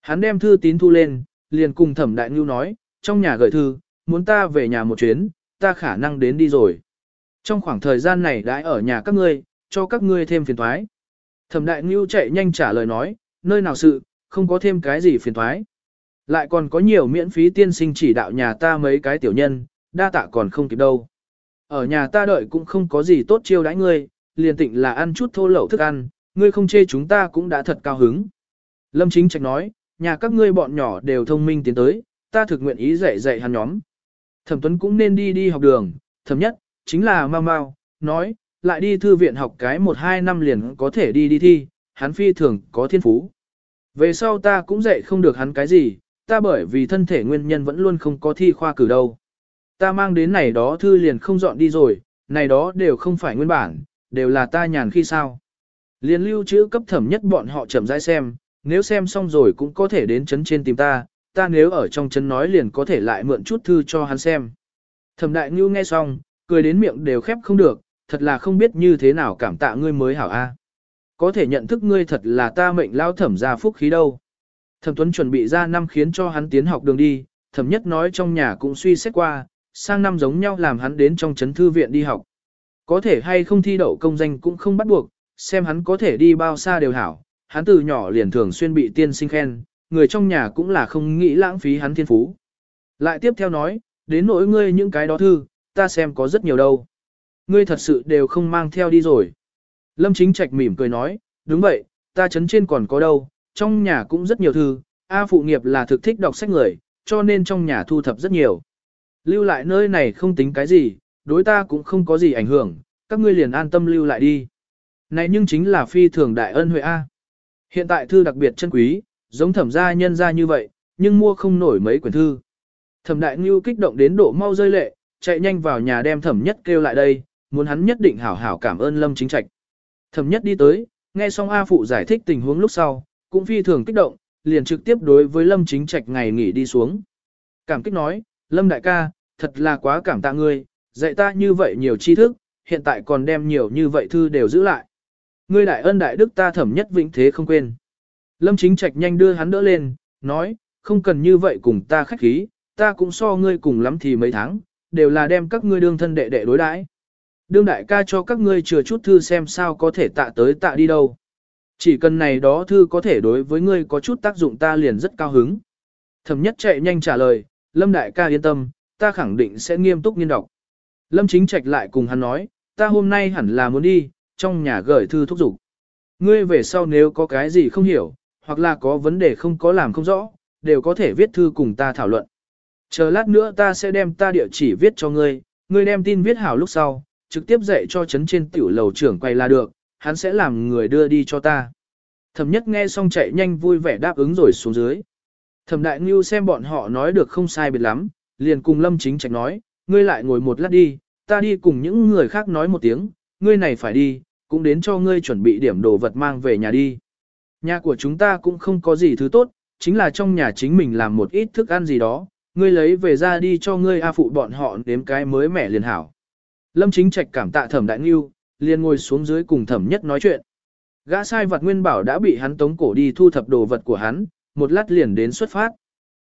Hắn đem thư tín thu lên, liền cùng thẩm đại ngưu nói, trong nhà gửi thư, muốn ta về nhà một chuyến, ta khả năng đến đi rồi. Trong khoảng thời gian này đã ở nhà các ngươi, cho các ngươi thêm phiền thoái. Thẩm đại ngưu chạy nhanh trả lời nói, nơi nào sự, không có thêm cái gì phiền thoái. Lại còn có nhiều miễn phí tiên sinh chỉ đạo nhà ta mấy cái tiểu nhân, đa tạ còn không kịp đâu. Ở nhà ta đợi cũng không có gì tốt chiêu đãi ngươi, liền tịnh là ăn chút thô lẩu thức ăn, ngươi không chê chúng ta cũng đã thật cao hứng. Lâm Chính Trạch nói, nhà các ngươi bọn nhỏ đều thông minh tiến tới, ta thực nguyện ý dạy dạy hắn nhóm. Thẩm Tuấn cũng nên đi đi học đường, thẩm nhất, chính là Mau Mau, nói, lại đi thư viện học cái 1-2 năm liền có thể đi đi thi, hắn phi thường có thiên phú. Về sau ta cũng dạy không được hắn cái gì, ta bởi vì thân thể nguyên nhân vẫn luôn không có thi khoa cử đâu. Ta mang đến này đó thư liền không dọn đi rồi, này đó đều không phải nguyên bản, đều là ta nhàn khi sao. Liền lưu trữ cấp thẩm nhất bọn họ chậm rãi xem, nếu xem xong rồi cũng có thể đến chấn trên tìm ta, ta nếu ở trong chấn nói liền có thể lại mượn chút thư cho hắn xem. Thẩm đại ngưu nghe xong, cười đến miệng đều khép không được, thật là không biết như thế nào cảm tạ ngươi mới hảo a. Có thể nhận thức ngươi thật là ta mệnh lao thẩm ra phúc khí đâu. Thẩm Tuấn chuẩn bị ra năm khiến cho hắn tiến học đường đi, thẩm nhất nói trong nhà cũng suy xét qua, sang năm giống nhau làm hắn đến trong chấn thư viện đi học. Có thể hay không thi đậu công danh cũng không bắt buộc, xem hắn có thể đi bao xa đều hảo, hắn từ nhỏ liền thường xuyên bị tiên sinh khen, người trong nhà cũng là không nghĩ lãng phí hắn thiên phú. Lại tiếp theo nói, đến nỗi ngươi những cái đó thư, ta xem có rất nhiều đâu. Ngươi thật sự đều không mang theo đi rồi. Lâm Chính Trạch mỉm cười nói, đúng vậy, ta chấn trên còn có đâu, trong nhà cũng rất nhiều thư, A phụ nghiệp là thực thích đọc sách người, cho nên trong nhà thu thập rất nhiều. Lưu lại nơi này không tính cái gì, đối ta cũng không có gì ảnh hưởng, các ngươi liền an tâm lưu lại đi. Này nhưng chính là phi thường đại ân huệ A. Hiện tại thư đặc biệt chân quý, giống thẩm gia nhân gia như vậy, nhưng mua không nổi mấy quyển thư. Thẩm đại ngưu kích động đến độ mau rơi lệ, chạy nhanh vào nhà đem thẩm nhất kêu lại đây, muốn hắn nhất định hảo hảo cảm ơn lâm chính trạch. Thẩm nhất đi tới, nghe xong A phụ giải thích tình huống lúc sau, cũng phi thường kích động, liền trực tiếp đối với lâm chính trạch ngày nghỉ đi xuống. Cảm kích nói, lâm đại ca, thật là quá cảm tạ ngươi, dạy ta như vậy nhiều tri thức, hiện tại còn đem nhiều như vậy thư đều giữ lại. Ngươi đại ân đại đức ta thẩm nhất vĩnh thế không quên. Lâm chính trạch nhanh đưa hắn đỡ lên, nói, không cần như vậy cùng ta khách khí, ta cũng so ngươi cùng lắm thì mấy tháng, đều là đem các ngươi đương thân đệ đệ đối đãi. Đương đại ca cho các ngươi chừa chút thư xem sao có thể tạ tới tạ đi đâu. Chỉ cần này đó thư có thể đối với ngươi có chút tác dụng ta liền rất cao hứng. Thẩm nhất chạy nhanh trả lời, Lâm đại ca yên tâm, ta khẳng định sẽ nghiêm túc nghiên đọc. Lâm chính trạch lại cùng hắn nói, ta hôm nay hẳn là muốn đi, trong nhà gửi thư thúc giục. Ngươi về sau nếu có cái gì không hiểu, hoặc là có vấn đề không có làm không rõ, đều có thể viết thư cùng ta thảo luận. Chờ lát nữa ta sẽ đem ta địa chỉ viết cho ngươi, ngươi đem tin viết hảo lúc sau, trực tiếp dạy cho chấn trên tiểu lầu trưởng quay là được, hắn sẽ làm người đưa đi cho ta. Thẩm nhất nghe xong chạy nhanh vui vẻ đáp ứng rồi xuống dưới. Thẩm đại ngưu xem bọn họ nói được không sai biệt lắm, liền cùng lâm chính trạch nói, ngươi lại ngồi một lát đi, ta đi cùng những người khác nói một tiếng, ngươi này phải đi, cũng đến cho ngươi chuẩn bị điểm đồ vật mang về nhà đi. Nhà của chúng ta cũng không có gì thứ tốt, chính là trong nhà chính mình làm một ít thức ăn gì đó, ngươi lấy về ra đi cho ngươi A phụ bọn họ đếm cái mới mẻ liền hảo. Lâm chính trạch cảm tạ thẩm đại ngưu, liền ngồi xuống dưới cùng thẩm nhất nói chuyện. Gã sai vật nguyên bảo đã bị hắn tống cổ đi thu thập đồ vật của hắn, một lát liền đến xuất phát.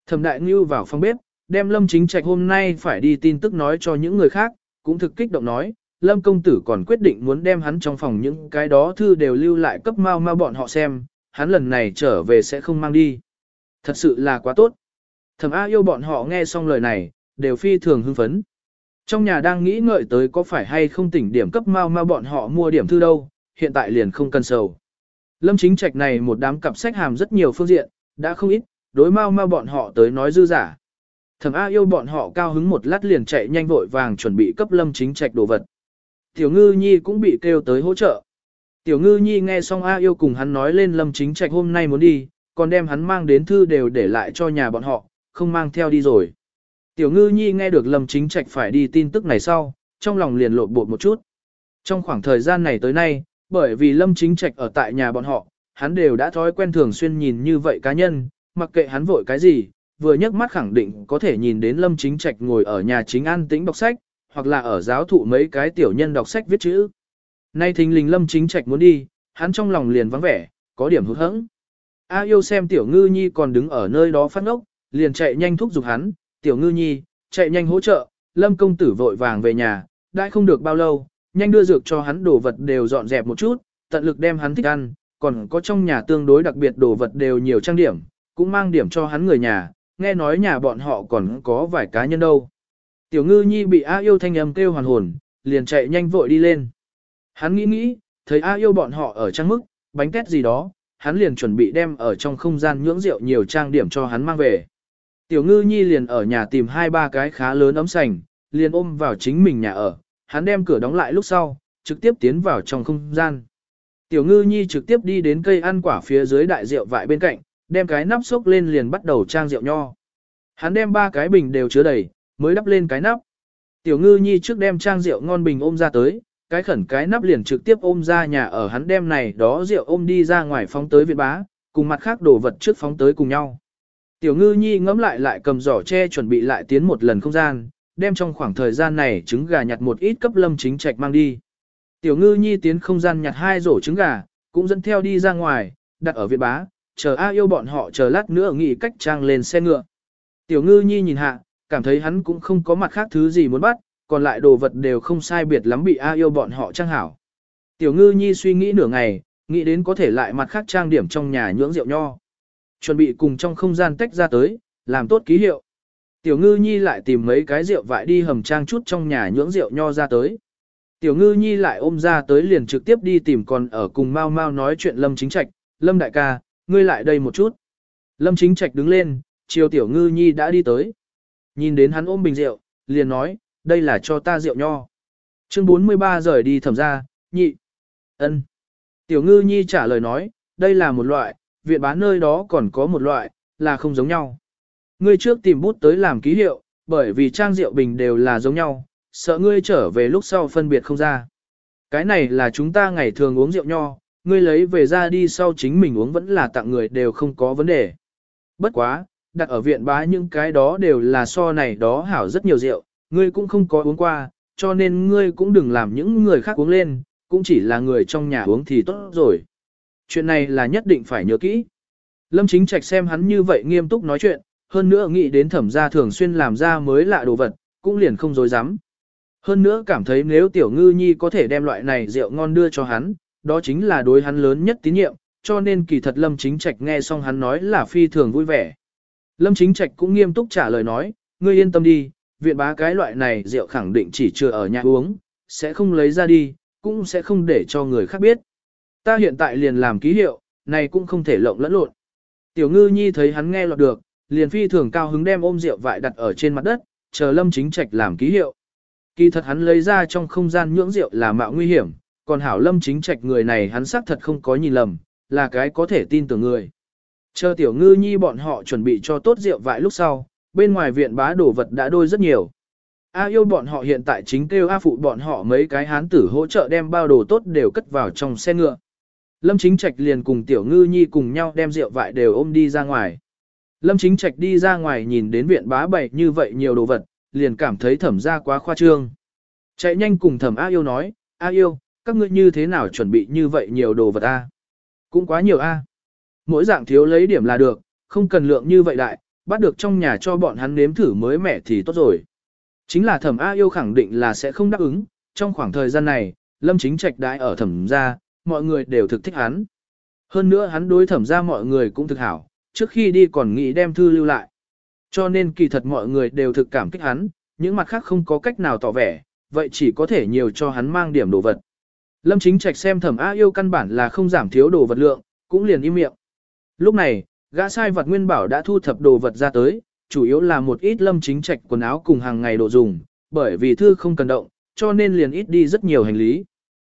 Thẩm đại ngưu vào phòng bếp, đem lâm chính trạch hôm nay phải đi tin tức nói cho những người khác, cũng thực kích động nói, lâm công tử còn quyết định muốn đem hắn trong phòng những cái đó thư đều lưu lại cấp mau mau bọn họ xem, hắn lần này trở về sẽ không mang đi. Thật sự là quá tốt. Thẩm A yêu bọn họ nghe xong lời này, đều phi thường hưng phấn. Trong nhà đang nghĩ ngợi tới có phải hay không tỉnh điểm cấp mau mau bọn họ mua điểm thư đâu, hiện tại liền không cần sầu. Lâm chính trạch này một đám cặp sách hàm rất nhiều phương diện, đã không ít, đối mau mau bọn họ tới nói dư giả. Thẩm A yêu bọn họ cao hứng một lát liền chạy nhanh vội vàng chuẩn bị cấp lâm chính trạch đồ vật. Tiểu ngư nhi cũng bị kêu tới hỗ trợ. Tiểu ngư nhi nghe xong A yêu cùng hắn nói lên lâm chính trạch hôm nay muốn đi, còn đem hắn mang đến thư đều để lại cho nhà bọn họ, không mang theo đi rồi. Tiểu ngư nhi nghe được lâm chính trạch phải đi tin tức này sau, trong lòng liền lộn bột một chút. Trong khoảng thời gian này tới nay, bởi vì lâm chính trạch ở tại nhà bọn họ, hắn đều đã thói quen thường xuyên nhìn như vậy cá nhân, mặc kệ hắn vội cái gì, vừa nhấc mắt khẳng định có thể nhìn đến lâm chính trạch ngồi ở nhà chính an tĩnh đọc sách, hoặc là ở giáo thụ mấy cái tiểu nhân đọc sách viết chữ. Nay thình lình lâm chính trạch muốn đi, hắn trong lòng liền vắng vẻ, có điểm hụt hẫng. A yêu xem tiểu ngư nhi còn đứng ở nơi đó phát ngốc, liền chạy nhanh thúc giục hắn, tiểu ngư nhi, chạy nhanh hỗ trợ, lâm công tử vội vàng về nhà, đã không được bao lâu, nhanh đưa dược cho hắn đồ vật đều dọn dẹp một chút, tận lực đem hắn thích ăn, còn có trong nhà tương đối đặc biệt đồ vật đều nhiều trang điểm, cũng mang điểm cho hắn người nhà, nghe nói nhà bọn họ còn có vài cá nhân đâu. Tiểu ngư nhi bị A yêu thanh âm kêu hoàn hồn, liền chạy nhanh vội đi lên. Hắn nghĩ nghĩ, thấy A yêu bọn họ ở trang mức, bánh tét gì đó, hắn liền chuẩn bị đem ở trong không gian nhưỡng rượu nhiều trang điểm cho hắn mang về. Tiểu ngư nhi liền ở nhà tìm hai ba cái khá lớn ấm sành, liền ôm vào chính mình nhà ở, hắn đem cửa đóng lại lúc sau, trực tiếp tiến vào trong không gian. Tiểu ngư nhi trực tiếp đi đến cây ăn quả phía dưới đại rượu vại bên cạnh, đem cái nắp xốc lên liền bắt đầu trang rượu nho. Hắn đem ba cái bình đều chứa đầy, mới đắp lên cái nắp. Tiểu ngư nhi trước đem trang rượu ngon bình ôm ra tới, cái khẩn cái nắp liền trực tiếp ôm ra nhà ở hắn đem này đó rượu ôm đi ra ngoài phóng tới viện bá, cùng mặt khác đồ vật trước phóng tới cùng nhau. Tiểu ngư nhi ngẫm lại lại cầm giỏ tre chuẩn bị lại tiến một lần không gian, đem trong khoảng thời gian này trứng gà nhặt một ít cấp lâm chính trạch mang đi. Tiểu ngư nhi tiến không gian nhặt hai rổ trứng gà, cũng dẫn theo đi ra ngoài, đặt ở viện bá, chờ A yêu bọn họ chờ lát nữa nghĩ cách trang lên xe ngựa. Tiểu ngư nhi nhìn hạ, cảm thấy hắn cũng không có mặt khác thứ gì muốn bắt, còn lại đồ vật đều không sai biệt lắm bị A yêu bọn họ trang hảo. Tiểu ngư nhi suy nghĩ nửa ngày, nghĩ đến có thể lại mặt khác trang điểm trong nhà nhưỡng rượu nho. Chuẩn bị cùng trong không gian tách ra tới, làm tốt ký hiệu. Tiểu ngư nhi lại tìm mấy cái rượu vại đi hầm trang chút trong nhà nhưỡng rượu nho ra tới. Tiểu ngư nhi lại ôm ra tới liền trực tiếp đi tìm còn ở cùng mau mau nói chuyện lâm chính trạch, lâm đại ca, ngươi lại đây một chút. Lâm chính trạch đứng lên, chiều tiểu ngư nhi đã đi tới. Nhìn đến hắn ôm bình rượu, liền nói, đây là cho ta rượu nho. Chương 43 rời đi thẩm ra, nhị. ân. Tiểu ngư nhi trả lời nói, đây là một loại, viện bán nơi đó còn có một loại, là không giống nhau. Ngươi trước tìm bút tới làm ký hiệu, bởi vì trang rượu bình đều là giống nhau, sợ ngươi trở về lúc sau phân biệt không ra. Cái này là chúng ta ngày thường uống rượu nho, ngươi lấy về ra đi sau chính mình uống vẫn là tặng người đều không có vấn đề. Bất quá, đặt ở viện bá những cái đó đều là so này đó hảo rất nhiều rượu, ngươi cũng không có uống qua, cho nên ngươi cũng đừng làm những người khác uống lên, cũng chỉ là người trong nhà uống thì tốt rồi. Chuyện này là nhất định phải nhớ kỹ. Lâm Chính Trạch xem hắn như vậy nghiêm túc nói chuyện, hơn nữa nghĩ đến thẩm gia thường xuyên làm ra mới lạ đồ vật, cũng liền không dối dám. Hơn nữa cảm thấy nếu tiểu ngư nhi có thể đem loại này rượu ngon đưa cho hắn, đó chính là đối hắn lớn nhất tín nhiệm, cho nên kỳ thật Lâm Chính Trạch nghe xong hắn nói là phi thường vui vẻ. Lâm Chính Trạch cũng nghiêm túc trả lời nói, ngươi yên tâm đi, viện bá cái loại này rượu khẳng định chỉ chưa ở nhà uống, sẽ không lấy ra đi, cũng sẽ không để cho người khác biết. Ta hiện tại liền làm ký hiệu, này cũng không thể lộng lẫn lộn. Tiểu ngư nhi thấy hắn nghe lọt được, liền phi thường cao hứng đem ôm rượu vại đặt ở trên mặt đất, chờ lâm chính trạch làm ký hiệu. Kỳ thật hắn lấy ra trong không gian nhưỡng rượu là mạo nguy hiểm, còn hảo lâm chính trạch người này hắn xác thật không có nhìn lầm, là cái có thể tin tưởng người. Chờ tiểu ngư nhi bọn họ chuẩn bị cho tốt rượu vại lúc sau, bên ngoài viện bá đồ vật đã đôi rất nhiều. A yêu bọn họ hiện tại chính kêu A phụ bọn họ mấy cái hán tử hỗ trợ đem bao đồ tốt đều cất vào trong xe ngựa. Lâm Chính Trạch liền cùng Tiểu Ngư Nhi cùng nhau đem rượu vại đều ôm đi ra ngoài. Lâm Chính Trạch đi ra ngoài nhìn đến viện bá bày như vậy nhiều đồ vật, liền cảm thấy thẩm ra quá khoa trương. Chạy nhanh cùng thẩm A yêu nói, A yêu, các ngươi như thế nào chuẩn bị như vậy nhiều đồ vật A? Cũng quá nhiều A. Mỗi dạng thiếu lấy điểm là được, không cần lượng như vậy đại, bắt được trong nhà cho bọn hắn nếm thử mới mẻ thì tốt rồi. Chính là thẩm A yêu khẳng định là sẽ không đáp ứng, trong khoảng thời gian này, Lâm Chính Trạch đãi ở thẩm gia, mọi người đều thực thích hắn. Hơn nữa hắn đối thẩm gia mọi người cũng thực hảo, trước khi đi còn nghĩ đem thư lưu lại. Cho nên kỳ thật mọi người đều thực cảm kích hắn, những mặt khác không có cách nào tỏ vẻ, vậy chỉ có thể nhiều cho hắn mang điểm đồ vật. Lâm Chính Trạch xem thẩm A yêu căn bản là không giảm thiếu đồ vật lượng, cũng liền im miệng. Lúc này, gã sai vật nguyên bảo đã thu thập đồ vật ra tới, chủ yếu là một ít lâm chính trạch quần áo cùng hàng ngày đồ dùng, bởi vì thư không cần động, cho nên liền ít đi rất nhiều hành lý.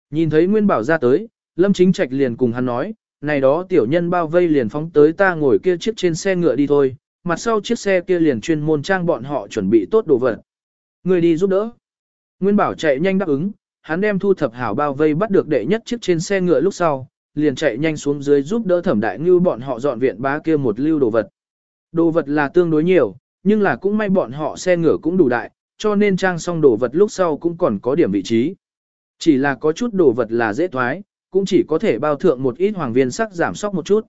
Nhìn thấy nguyên bảo ra tới, lâm chính trạch liền cùng hắn nói, này đó tiểu nhân bao vây liền phóng tới ta ngồi kia chiếc trên xe ngựa đi thôi, mặt sau chiếc xe kia liền chuyên môn trang bọn họ chuẩn bị tốt đồ vật. Người đi giúp đỡ. Nguyên bảo chạy nhanh đáp ứng, hắn đem thu thập hảo bao vây bắt được đệ nhất chiếc trên xe ngựa lúc sau, liền chạy nhanh xuống dưới giúp đỡ thẩm đại Ngưu bọn họ dọn viện bá kia một lưu đồ vật. Đồ vật là tương đối nhiều, nhưng là cũng may bọn họ xe ngựa cũng đủ đại, cho nên trang xong đồ vật lúc sau cũng còn có điểm vị trí. Chỉ là có chút đồ vật là dễ thoái, cũng chỉ có thể bao thượng một ít hoàng viên sắc giảm sóc một chút.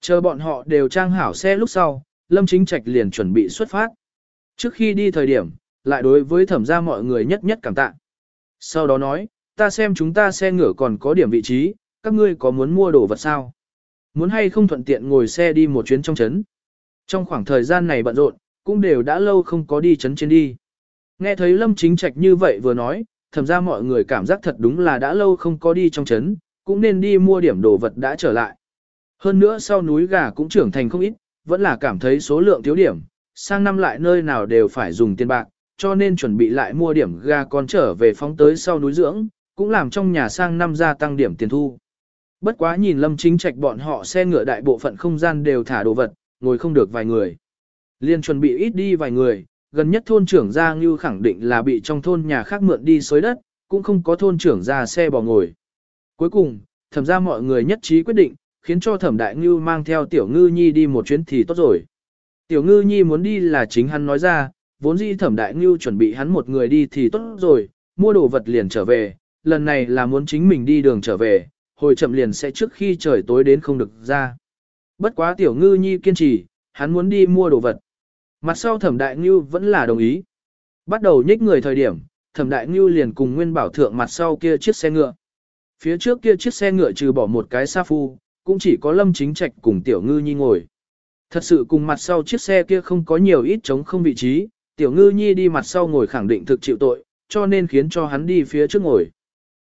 Chờ bọn họ đều trang hảo xe lúc sau, Lâm Chính Trạch liền chuẩn bị xuất phát. Trước khi đi thời điểm, lại đối với thẩm gia mọi người nhất nhất cảm tạ. Sau đó nói, ta xem chúng ta xe ngựa còn có điểm vị trí, các ngươi có muốn mua đồ vật sao? Muốn hay không thuận tiện ngồi xe đi một chuyến trong trấn? Trong khoảng thời gian này bận rộn, cũng đều đã lâu không có đi chấn trên đi. Nghe thấy Lâm Chính Trạch như vậy vừa nói, thầm ra mọi người cảm giác thật đúng là đã lâu không có đi trong chấn, cũng nên đi mua điểm đồ vật đã trở lại. Hơn nữa sau núi gà cũng trưởng thành không ít, vẫn là cảm thấy số lượng thiếu điểm, sang năm lại nơi nào đều phải dùng tiền bạc, cho nên chuẩn bị lại mua điểm gà con trở về phóng tới sau núi dưỡng, cũng làm trong nhà sang năm gia tăng điểm tiền thu. Bất quá nhìn Lâm Chính Trạch bọn họ xe ngựa đại bộ phận không gian đều thả đồ vật, ngồi không được vài người. Liên chuẩn bị ít đi vài người, gần nhất thôn trưởng gia Ngưu khẳng định là bị trong thôn nhà khác mượn đi xới đất, cũng không có thôn trưởng ra xe bò ngồi. Cuối cùng, thẩm ra mọi người nhất trí quyết định, khiến cho thẩm đại ngư mang theo tiểu ngư nhi đi một chuyến thì tốt rồi. Tiểu ngư nhi muốn đi là chính hắn nói ra, vốn dĩ thẩm đại ngư chuẩn bị hắn một người đi thì tốt rồi, mua đồ vật liền trở về, lần này là muốn chính mình đi đường trở về, hồi chậm liền sẽ trước khi trời tối đến không được ra. Bất quá tiểu ngư nhi kiên trì, hắn muốn đi mua đồ vật. Mặt sau thẩm đại ngư vẫn là đồng ý. Bắt đầu nhích người thời điểm, thẩm đại ngư liền cùng nguyên bảo thượng mặt sau kia chiếc xe ngựa. Phía trước kia chiếc xe ngựa trừ bỏ một cái sa phu, cũng chỉ có lâm chính trạch cùng tiểu ngư nhi ngồi. Thật sự cùng mặt sau chiếc xe kia không có nhiều ít trống không vị trí, tiểu ngư nhi đi mặt sau ngồi khẳng định thực chịu tội, cho nên khiến cho hắn đi phía trước ngồi.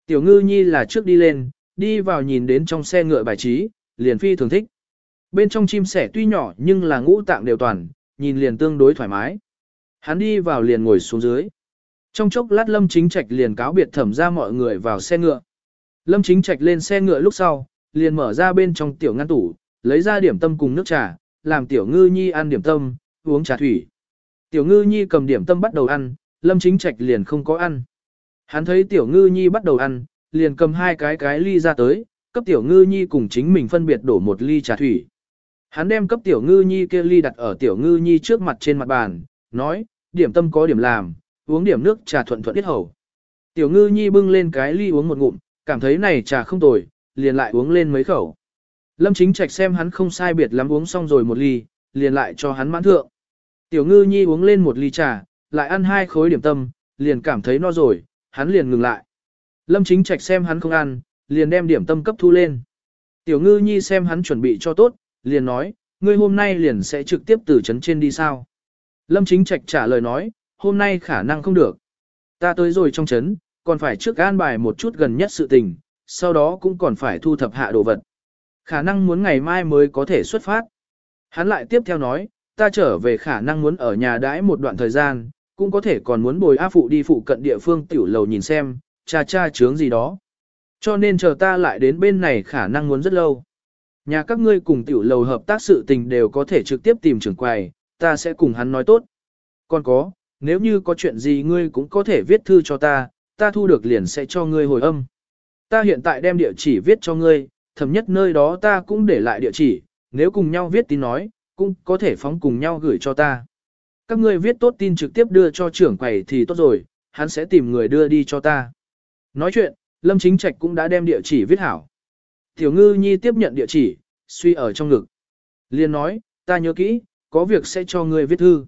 Tiểu ngư nhi là trước đi lên, đi vào nhìn đến trong xe ngựa bài trí, liền phi thường thích. Bên trong chim sẻ tuy nhỏ nhưng là ngũ tạng đều toàn, nhìn liền tương đối thoải mái. Hắn đi vào liền ngồi xuống dưới. Trong chốc lát Lâm Chính Trạch liền cáo biệt thẩm ra mọi người vào xe ngựa. Lâm Chính Trạch lên xe ngựa lúc sau, liền mở ra bên trong tiểu ngăn tủ, lấy ra điểm tâm cùng nước trà, làm tiểu ngư nhi ăn điểm tâm, uống trà thủy. Tiểu ngư nhi cầm điểm tâm bắt đầu ăn, Lâm Chính Trạch liền không có ăn. Hắn thấy tiểu ngư nhi bắt đầu ăn, liền cầm hai cái cái ly ra tới, cấp tiểu ngư nhi cùng chính mình phân biệt đổ một ly trà thủy. Hắn đem cấp tiểu ngư nhi kia ly đặt ở tiểu ngư nhi trước mặt trên mặt bàn, nói, điểm tâm có điểm làm, uống điểm nước trà thuận thuận ít hầu. Tiểu ngư nhi bưng lên cái ly uống một ngụm, cảm thấy này trà không tồi, liền lại uống lên mấy khẩu. Lâm chính trạch xem hắn không sai biệt lắm uống xong rồi một ly, liền lại cho hắn mãn thượng. Tiểu ngư nhi uống lên một ly trà, lại ăn hai khối điểm tâm, liền cảm thấy no rồi, hắn liền ngừng lại. Lâm chính trạch xem hắn không ăn, liền đem điểm tâm cấp thu lên. Tiểu ngư nhi xem hắn chuẩn bị cho tốt, liền nói, ngươi hôm nay liền sẽ trực tiếp từ trấn trên đi sao. Lâm chính trạch trả lời nói, hôm nay khả năng không được. Ta tới rồi trong trấn, còn phải trước an bài một chút gần nhất sự tình, sau đó cũng còn phải thu thập hạ đồ vật. Khả năng muốn ngày mai mới có thể xuất phát. Hắn lại tiếp theo nói, ta trở về khả năng muốn ở nhà đãi một đoạn thời gian, cũng có thể còn muốn bồi A Phụ đi phụ cận địa phương tiểu lầu nhìn xem, cha cha chướng gì đó. Cho nên chờ ta lại đến bên này khả năng muốn rất lâu. Nhà các ngươi cùng tiểu lầu hợp tác sự tình đều có thể trực tiếp tìm trưởng quầy, ta sẽ cùng hắn nói tốt. Còn có, nếu như có chuyện gì ngươi cũng có thể viết thư cho ta, ta thu được liền sẽ cho ngươi hồi âm. Ta hiện tại đem địa chỉ viết cho ngươi, thầm nhất nơi đó ta cũng để lại địa chỉ, nếu cùng nhau viết tin nói, cũng có thể phóng cùng nhau gửi cho ta. Các ngươi viết tốt tin trực tiếp đưa cho trưởng quầy thì tốt rồi, hắn sẽ tìm người đưa đi cho ta. Nói chuyện, Lâm Chính Trạch cũng đã đem địa chỉ viết hảo. Tiểu ngư nhi tiếp nhận địa chỉ, suy ở trong ngực. Liên nói, ta nhớ kỹ, có việc sẽ cho ngươi viết thư.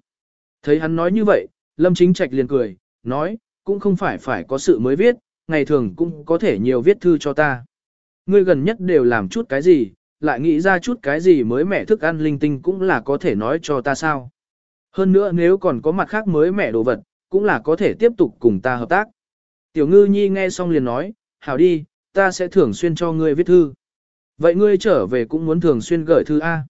Thấy hắn nói như vậy, Lâm Chính Trạch liền cười, nói, cũng không phải phải có sự mới viết, ngày thường cũng có thể nhiều viết thư cho ta. Ngươi gần nhất đều làm chút cái gì, lại nghĩ ra chút cái gì mới mẻ thức ăn linh tinh cũng là có thể nói cho ta sao. Hơn nữa nếu còn có mặt khác mới mẻ đồ vật, cũng là có thể tiếp tục cùng ta hợp tác. Tiểu ngư nhi nghe xong liền nói, hảo đi, ta sẽ thường xuyên cho ngươi viết thư. Vậy ngươi trở về cũng muốn thường xuyên gửi thư A.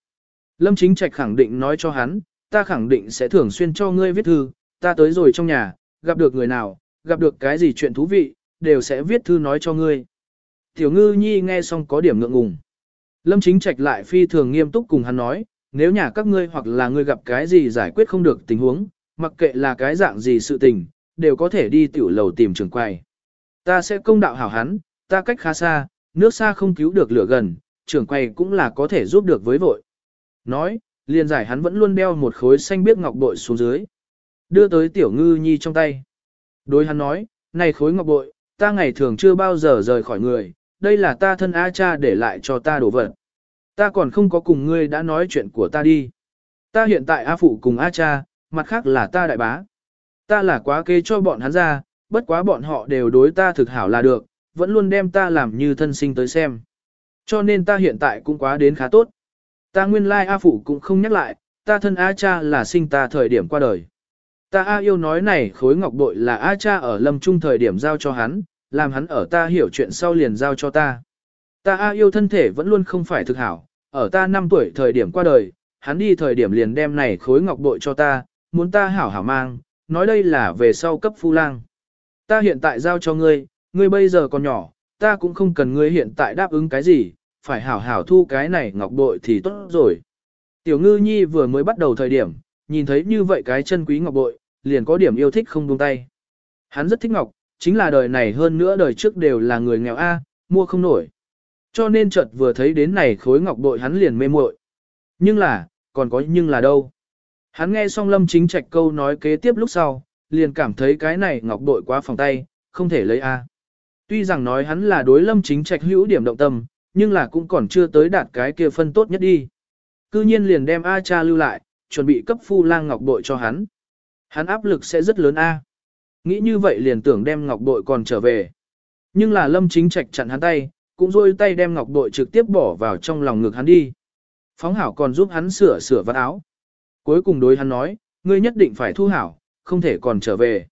Lâm Chính Trạch khẳng định nói cho hắn, ta khẳng định sẽ thường xuyên cho ngươi viết thư, ta tới rồi trong nhà, gặp được người nào, gặp được cái gì chuyện thú vị, đều sẽ viết thư nói cho ngươi. Tiểu ngư nhi nghe xong có điểm ngượng ngùng. Lâm Chính Trạch lại phi thường nghiêm túc cùng hắn nói, nếu nhà các ngươi hoặc là ngươi gặp cái gì giải quyết không được tình huống, mặc kệ là cái dạng gì sự tình, đều có thể đi tiểu lầu tìm trường quay. Ta sẽ công đạo hảo hắn, ta cách khá xa, nước xa không cứu được lửa gần, trưởng quay cũng là có thể giúp được với vội. Nói, liền giải hắn vẫn luôn đeo một khối xanh biếc ngọc bội xuống dưới. Đưa tới tiểu ngư nhi trong tay. Đối hắn nói, này khối ngọc bội, ta ngày thường chưa bao giờ rời khỏi người, đây là ta thân A cha để lại cho ta đồ vật. Ta còn không có cùng ngươi đã nói chuyện của ta đi. Ta hiện tại A phụ cùng A cha, mặt khác là ta đại bá. Ta là quá kê cho bọn hắn ra, bất quá bọn họ đều đối ta thực hảo là được, vẫn luôn đem ta làm như thân sinh tới xem. Cho nên ta hiện tại cũng quá đến khá tốt. Ta nguyên lai A phụ cũng không nhắc lại, ta thân A cha là sinh ta thời điểm qua đời. Ta A yêu nói này khối ngọc bội là A cha ở lâm trung thời điểm giao cho hắn, làm hắn ở ta hiểu chuyện sau liền giao cho ta. Ta A yêu thân thể vẫn luôn không phải thực hảo, ở ta 5 tuổi thời điểm qua đời, hắn đi thời điểm liền đem này khối ngọc bội cho ta, muốn ta hảo hảo mang, nói đây là về sau cấp phu lang. Ta hiện tại giao cho ngươi, ngươi bây giờ còn nhỏ, ta cũng không cần ngươi hiện tại đáp ứng cái gì, phải hảo hảo thu cái này ngọc bội thì tốt rồi. Tiểu ngư nhi vừa mới bắt đầu thời điểm, nhìn thấy như vậy cái chân quý ngọc bội, liền có điểm yêu thích không buông tay. Hắn rất thích ngọc, chính là đời này hơn nữa đời trước đều là người nghèo A, mua không nổi. Cho nên chợt vừa thấy đến này khối ngọc bội hắn liền mê muội. Nhưng là, còn có nhưng là đâu. Hắn nghe xong lâm chính trạch câu nói kế tiếp lúc sau, liền cảm thấy cái này ngọc bội quá phòng tay, không thể lấy A. Tuy rằng nói hắn là đối lâm chính trạch hữu điểm động tâm, nhưng là cũng còn chưa tới đạt cái kia phân tốt nhất đi. Cư nhiên liền đem A cha lưu lại, chuẩn bị cấp phu lang ngọc bội cho hắn. Hắn áp lực sẽ rất lớn A. Nghĩ như vậy liền tưởng đem ngọc bội còn trở về. Nhưng là lâm chính trạch chặn hắn tay, cũng rôi tay đem ngọc bội trực tiếp bỏ vào trong lòng ngực hắn đi. Phóng hảo còn giúp hắn sửa sửa vạt áo. Cuối cùng đối hắn nói, ngươi nhất định phải thu hảo, không thể còn trở về.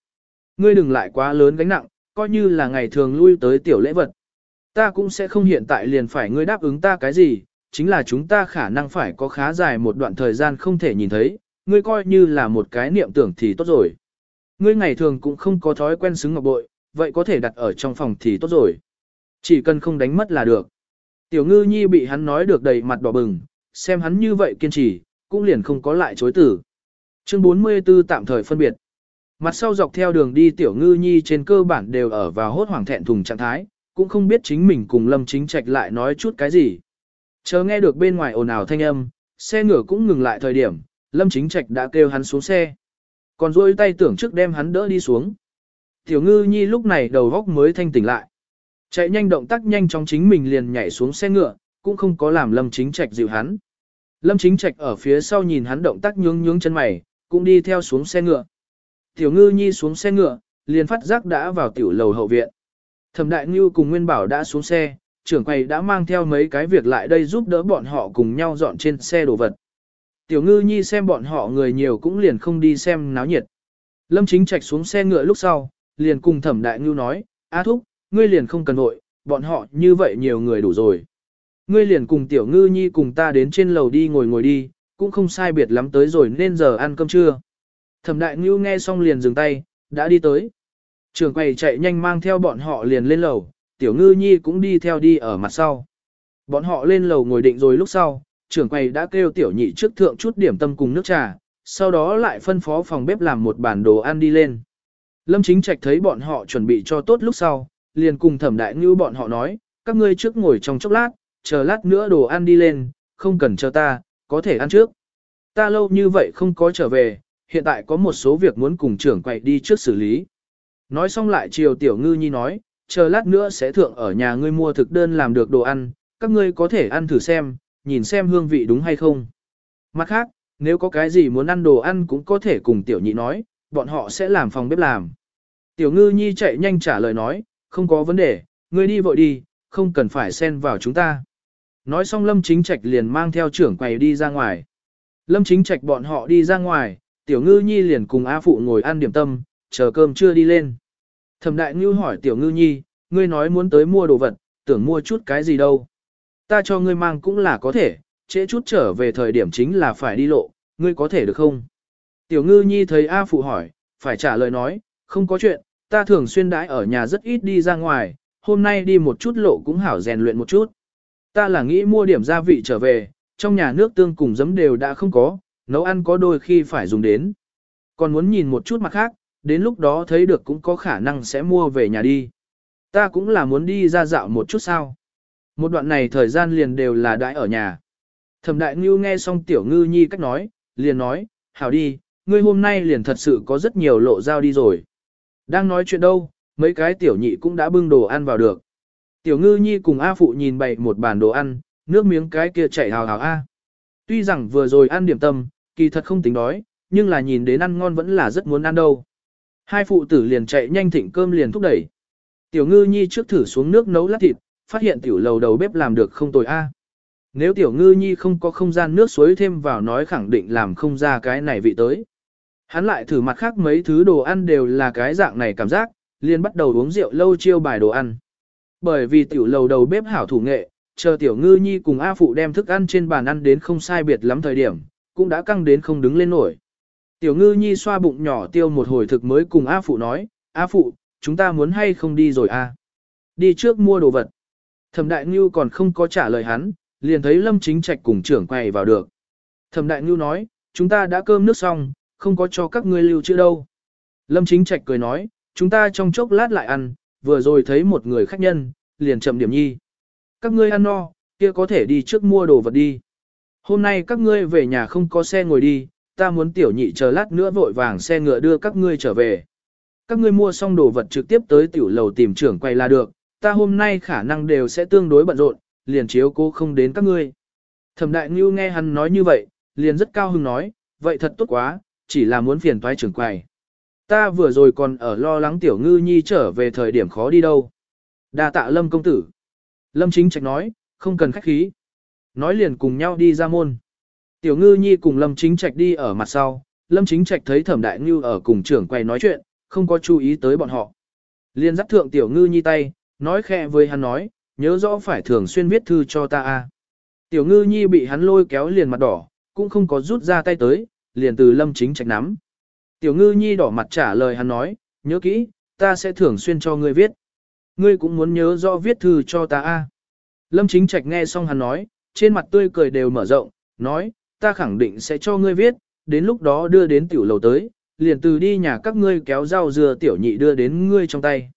Ngươi đừng lại quá lớn gánh nặng, coi như là ngày thường lui tới tiểu lễ vật. Ta cũng sẽ không hiện tại liền phải ngươi đáp ứng ta cái gì, chính là chúng ta khả năng phải có khá dài một đoạn thời gian không thể nhìn thấy, ngươi coi như là một cái niệm tưởng thì tốt rồi. Ngươi ngày thường cũng không có thói quen xứng ngọc bội, vậy có thể đặt ở trong phòng thì tốt rồi. Chỉ cần không đánh mất là được. Tiểu ngư nhi bị hắn nói được đầy mặt đỏ bừng, xem hắn như vậy kiên trì, cũng liền không có lại chối tử. Chương 44 tạm thời phân biệt. Mặt sau dọc theo đường đi tiểu ngư nhi trên cơ bản đều ở vào hốt hoảng thẹn thùng trạng thái, cũng không biết chính mình cùng lâm chính trạch lại nói chút cái gì. Chờ nghe được bên ngoài ồn ào thanh âm, xe ngựa cũng ngừng lại thời điểm, lâm chính trạch đã kêu hắn xuống xe. Còn rôi tay tưởng trước đem hắn đỡ đi xuống. Tiểu ngư nhi lúc này đầu góc mới thanh tỉnh lại. Chạy nhanh động tác nhanh chóng chính mình liền nhảy xuống xe ngựa, cũng không có làm Lâm Chính Trạch dịu hắn. Lâm Chính Trạch ở phía sau nhìn hắn động tác nhướng nhướng chân mày, cũng đi theo xuống xe ngựa. Tiểu Ngư Nhi xuống xe ngựa, liền phát giác đã vào tiểu lầu hậu viện. Thẩm Đại Ngưu cùng Nguyên Bảo đã xuống xe, trưởng quầy đã mang theo mấy cái việc lại đây giúp đỡ bọn họ cùng nhau dọn trên xe đồ vật. Tiểu Ngư Nhi xem bọn họ người nhiều cũng liền không đi xem náo nhiệt. Lâm Chính Trạch xuống xe ngựa lúc sau, liền cùng Thẩm Đại Ngưu nói, A Thúc, ngươi liền không cần vội, bọn họ như vậy nhiều người đủ rồi. Ngươi liền cùng Tiểu Ngư Nhi cùng ta đến trên lầu đi ngồi ngồi đi, cũng không sai biệt lắm tới rồi nên giờ ăn cơm trưa. Thẩm Đại Ngưu nghe xong liền dừng tay, đã đi tới. Trường quầy chạy nhanh mang theo bọn họ liền lên lầu, Tiểu Ngư Nhi cũng đi theo đi ở mặt sau. Bọn họ lên lầu ngồi định rồi lúc sau, trưởng quầy đã kêu Tiểu Nhị trước thượng chút điểm tâm cùng nước trà, sau đó lại phân phó phòng bếp làm một bản đồ ăn đi lên. Lâm Chính Trạch thấy bọn họ chuẩn bị cho tốt lúc sau, liền cùng Thẩm Đại Ngưu bọn họ nói, các ngươi trước ngồi trong chốc lát, chờ lát nữa đồ ăn đi lên, không cần chờ ta, có thể ăn trước. Ta lâu như vậy không có trở về, hiện tại có một số việc muốn cùng trưởng quầy đi trước xử lý. Nói xong lại chiều tiểu ngư nhi nói, chờ lát nữa sẽ thượng ở nhà ngươi mua thực đơn làm được đồ ăn, các ngươi có thể ăn thử xem, nhìn xem hương vị đúng hay không. Mặt khác, nếu có cái gì muốn ăn đồ ăn cũng có thể cùng tiểu nhị nói, bọn họ sẽ làm phòng bếp làm. Tiểu ngư nhi chạy nhanh trả lời nói, không có vấn đề, ngươi đi vội đi, không cần phải xen vào chúng ta. Nói xong Lâm Chính Trạch liền mang theo trưởng quầy đi ra ngoài. Lâm Chính Trạch bọn họ đi ra ngoài, Tiểu Ngư Nhi liền cùng A Phụ ngồi ăn điểm tâm, chờ cơm chưa đi lên. Thẩm Đại Ngư hỏi Tiểu Ngư Nhi, ngươi nói muốn tới mua đồ vật, tưởng mua chút cái gì đâu. Ta cho ngươi mang cũng là có thể, trễ chút trở về thời điểm chính là phải đi lộ, ngươi có thể được không? Tiểu Ngư Nhi thấy A Phụ hỏi, phải trả lời nói, không có chuyện, ta thường xuyên đãi ở nhà rất ít đi ra ngoài, hôm nay đi một chút lộ cũng hảo rèn luyện một chút. Ta là nghĩ mua điểm gia vị trở về, trong nhà nước tương cùng giấm đều đã không có, nấu ăn có đôi khi phải dùng đến. Còn muốn nhìn một chút mặt khác, đến lúc đó thấy được cũng có khả năng sẽ mua về nhà đi. Ta cũng là muốn đi ra dạo một chút sao. Một đoạn này thời gian liền đều là đãi ở nhà. Thẩm đại ngưu nghe xong tiểu ngư nhi cách nói, liền nói, hảo đi, ngươi hôm nay liền thật sự có rất nhiều lộ giao đi rồi. Đang nói chuyện đâu, mấy cái tiểu nhị cũng đã bưng đồ ăn vào được. Tiểu ngư nhi cùng A phụ nhìn bày một bàn đồ ăn, nước miếng cái kia chảy hào hào A. Tuy rằng vừa rồi ăn điểm tâm, kỳ thật không tính đói, nhưng là nhìn đến ăn ngon vẫn là rất muốn ăn đâu. Hai phụ tử liền chạy nhanh thịnh cơm liền thúc đẩy. Tiểu ngư nhi trước thử xuống nước nấu lát thịt, phát hiện tiểu lầu đầu bếp làm được không tồi a. Nếu tiểu ngư nhi không có không gian nước suối thêm vào nói khẳng định làm không ra cái này vị tới. Hắn lại thử mặt khác mấy thứ đồ ăn đều là cái dạng này cảm giác, liền bắt đầu uống rượu lâu chiêu bài đồ ăn. Bởi vì tiểu lầu đầu bếp hảo thủ nghệ, chờ tiểu ngư nhi cùng A Phụ đem thức ăn trên bàn ăn đến không sai biệt lắm thời điểm, cũng đã căng đến không đứng lên nổi. Tiểu ngư nhi xoa bụng nhỏ tiêu một hồi thực mới cùng A Phụ nói, A Phụ, chúng ta muốn hay không đi rồi a? Đi trước mua đồ vật. Thẩm đại ngưu còn không có trả lời hắn, liền thấy lâm chính trạch cùng trưởng quầy vào được. Thẩm đại ngưu nói, chúng ta đã cơm nước xong, không có cho các ngươi lưu trữ đâu. Lâm chính trạch cười nói, chúng ta trong chốc lát lại ăn, vừa rồi thấy một người khách nhân, liền chậm điểm nhi. Các ngươi ăn no, kia có thể đi trước mua đồ vật đi. Hôm nay các ngươi về nhà không có xe ngồi đi, ta muốn tiểu nhị chờ lát nữa vội vàng xe ngựa đưa các ngươi trở về. Các ngươi mua xong đồ vật trực tiếp tới tiểu lầu tìm trưởng quay là được, ta hôm nay khả năng đều sẽ tương đối bận rộn, liền chiếu cố không đến các ngươi. Thẩm đại ngưu nghe hắn nói như vậy, liền rất cao hứng nói, vậy thật tốt quá, chỉ là muốn phiền toái trưởng quầy. Ta vừa rồi còn ở lo lắng tiểu ngư nhi trở về thời điểm khó đi đâu. đa tạ lâm công tử. Lâm chính trạch nói, không cần khách khí. Nói liền cùng nhau đi ra môn. Tiểu ngư nhi cùng lâm chính trạch đi ở mặt sau. Lâm chính trạch thấy thẩm đại ngư ở cùng trưởng quầy nói chuyện, không có chú ý tới bọn họ. liền dắt thượng tiểu ngư nhi tay, nói khẽ với hắn nói, nhớ rõ phải thường xuyên viết thư cho ta a. Tiểu ngư nhi bị hắn lôi kéo liền mặt đỏ, cũng không có rút ra tay tới, liền từ lâm chính trạch nắm. Tiểu ngư nhi đỏ mặt trả lời hắn nói, nhớ kỹ, ta sẽ thường xuyên cho ngươi viết. Ngươi cũng muốn nhớ rõ viết thư cho ta a. Lâm chính trạch nghe xong hắn nói, trên mặt tươi cười đều mở rộng, nói, ta khẳng định sẽ cho ngươi viết, đến lúc đó đưa đến tiểu lầu tới, liền từ đi nhà các ngươi kéo rau dừa tiểu nhị đưa đến ngươi trong tay.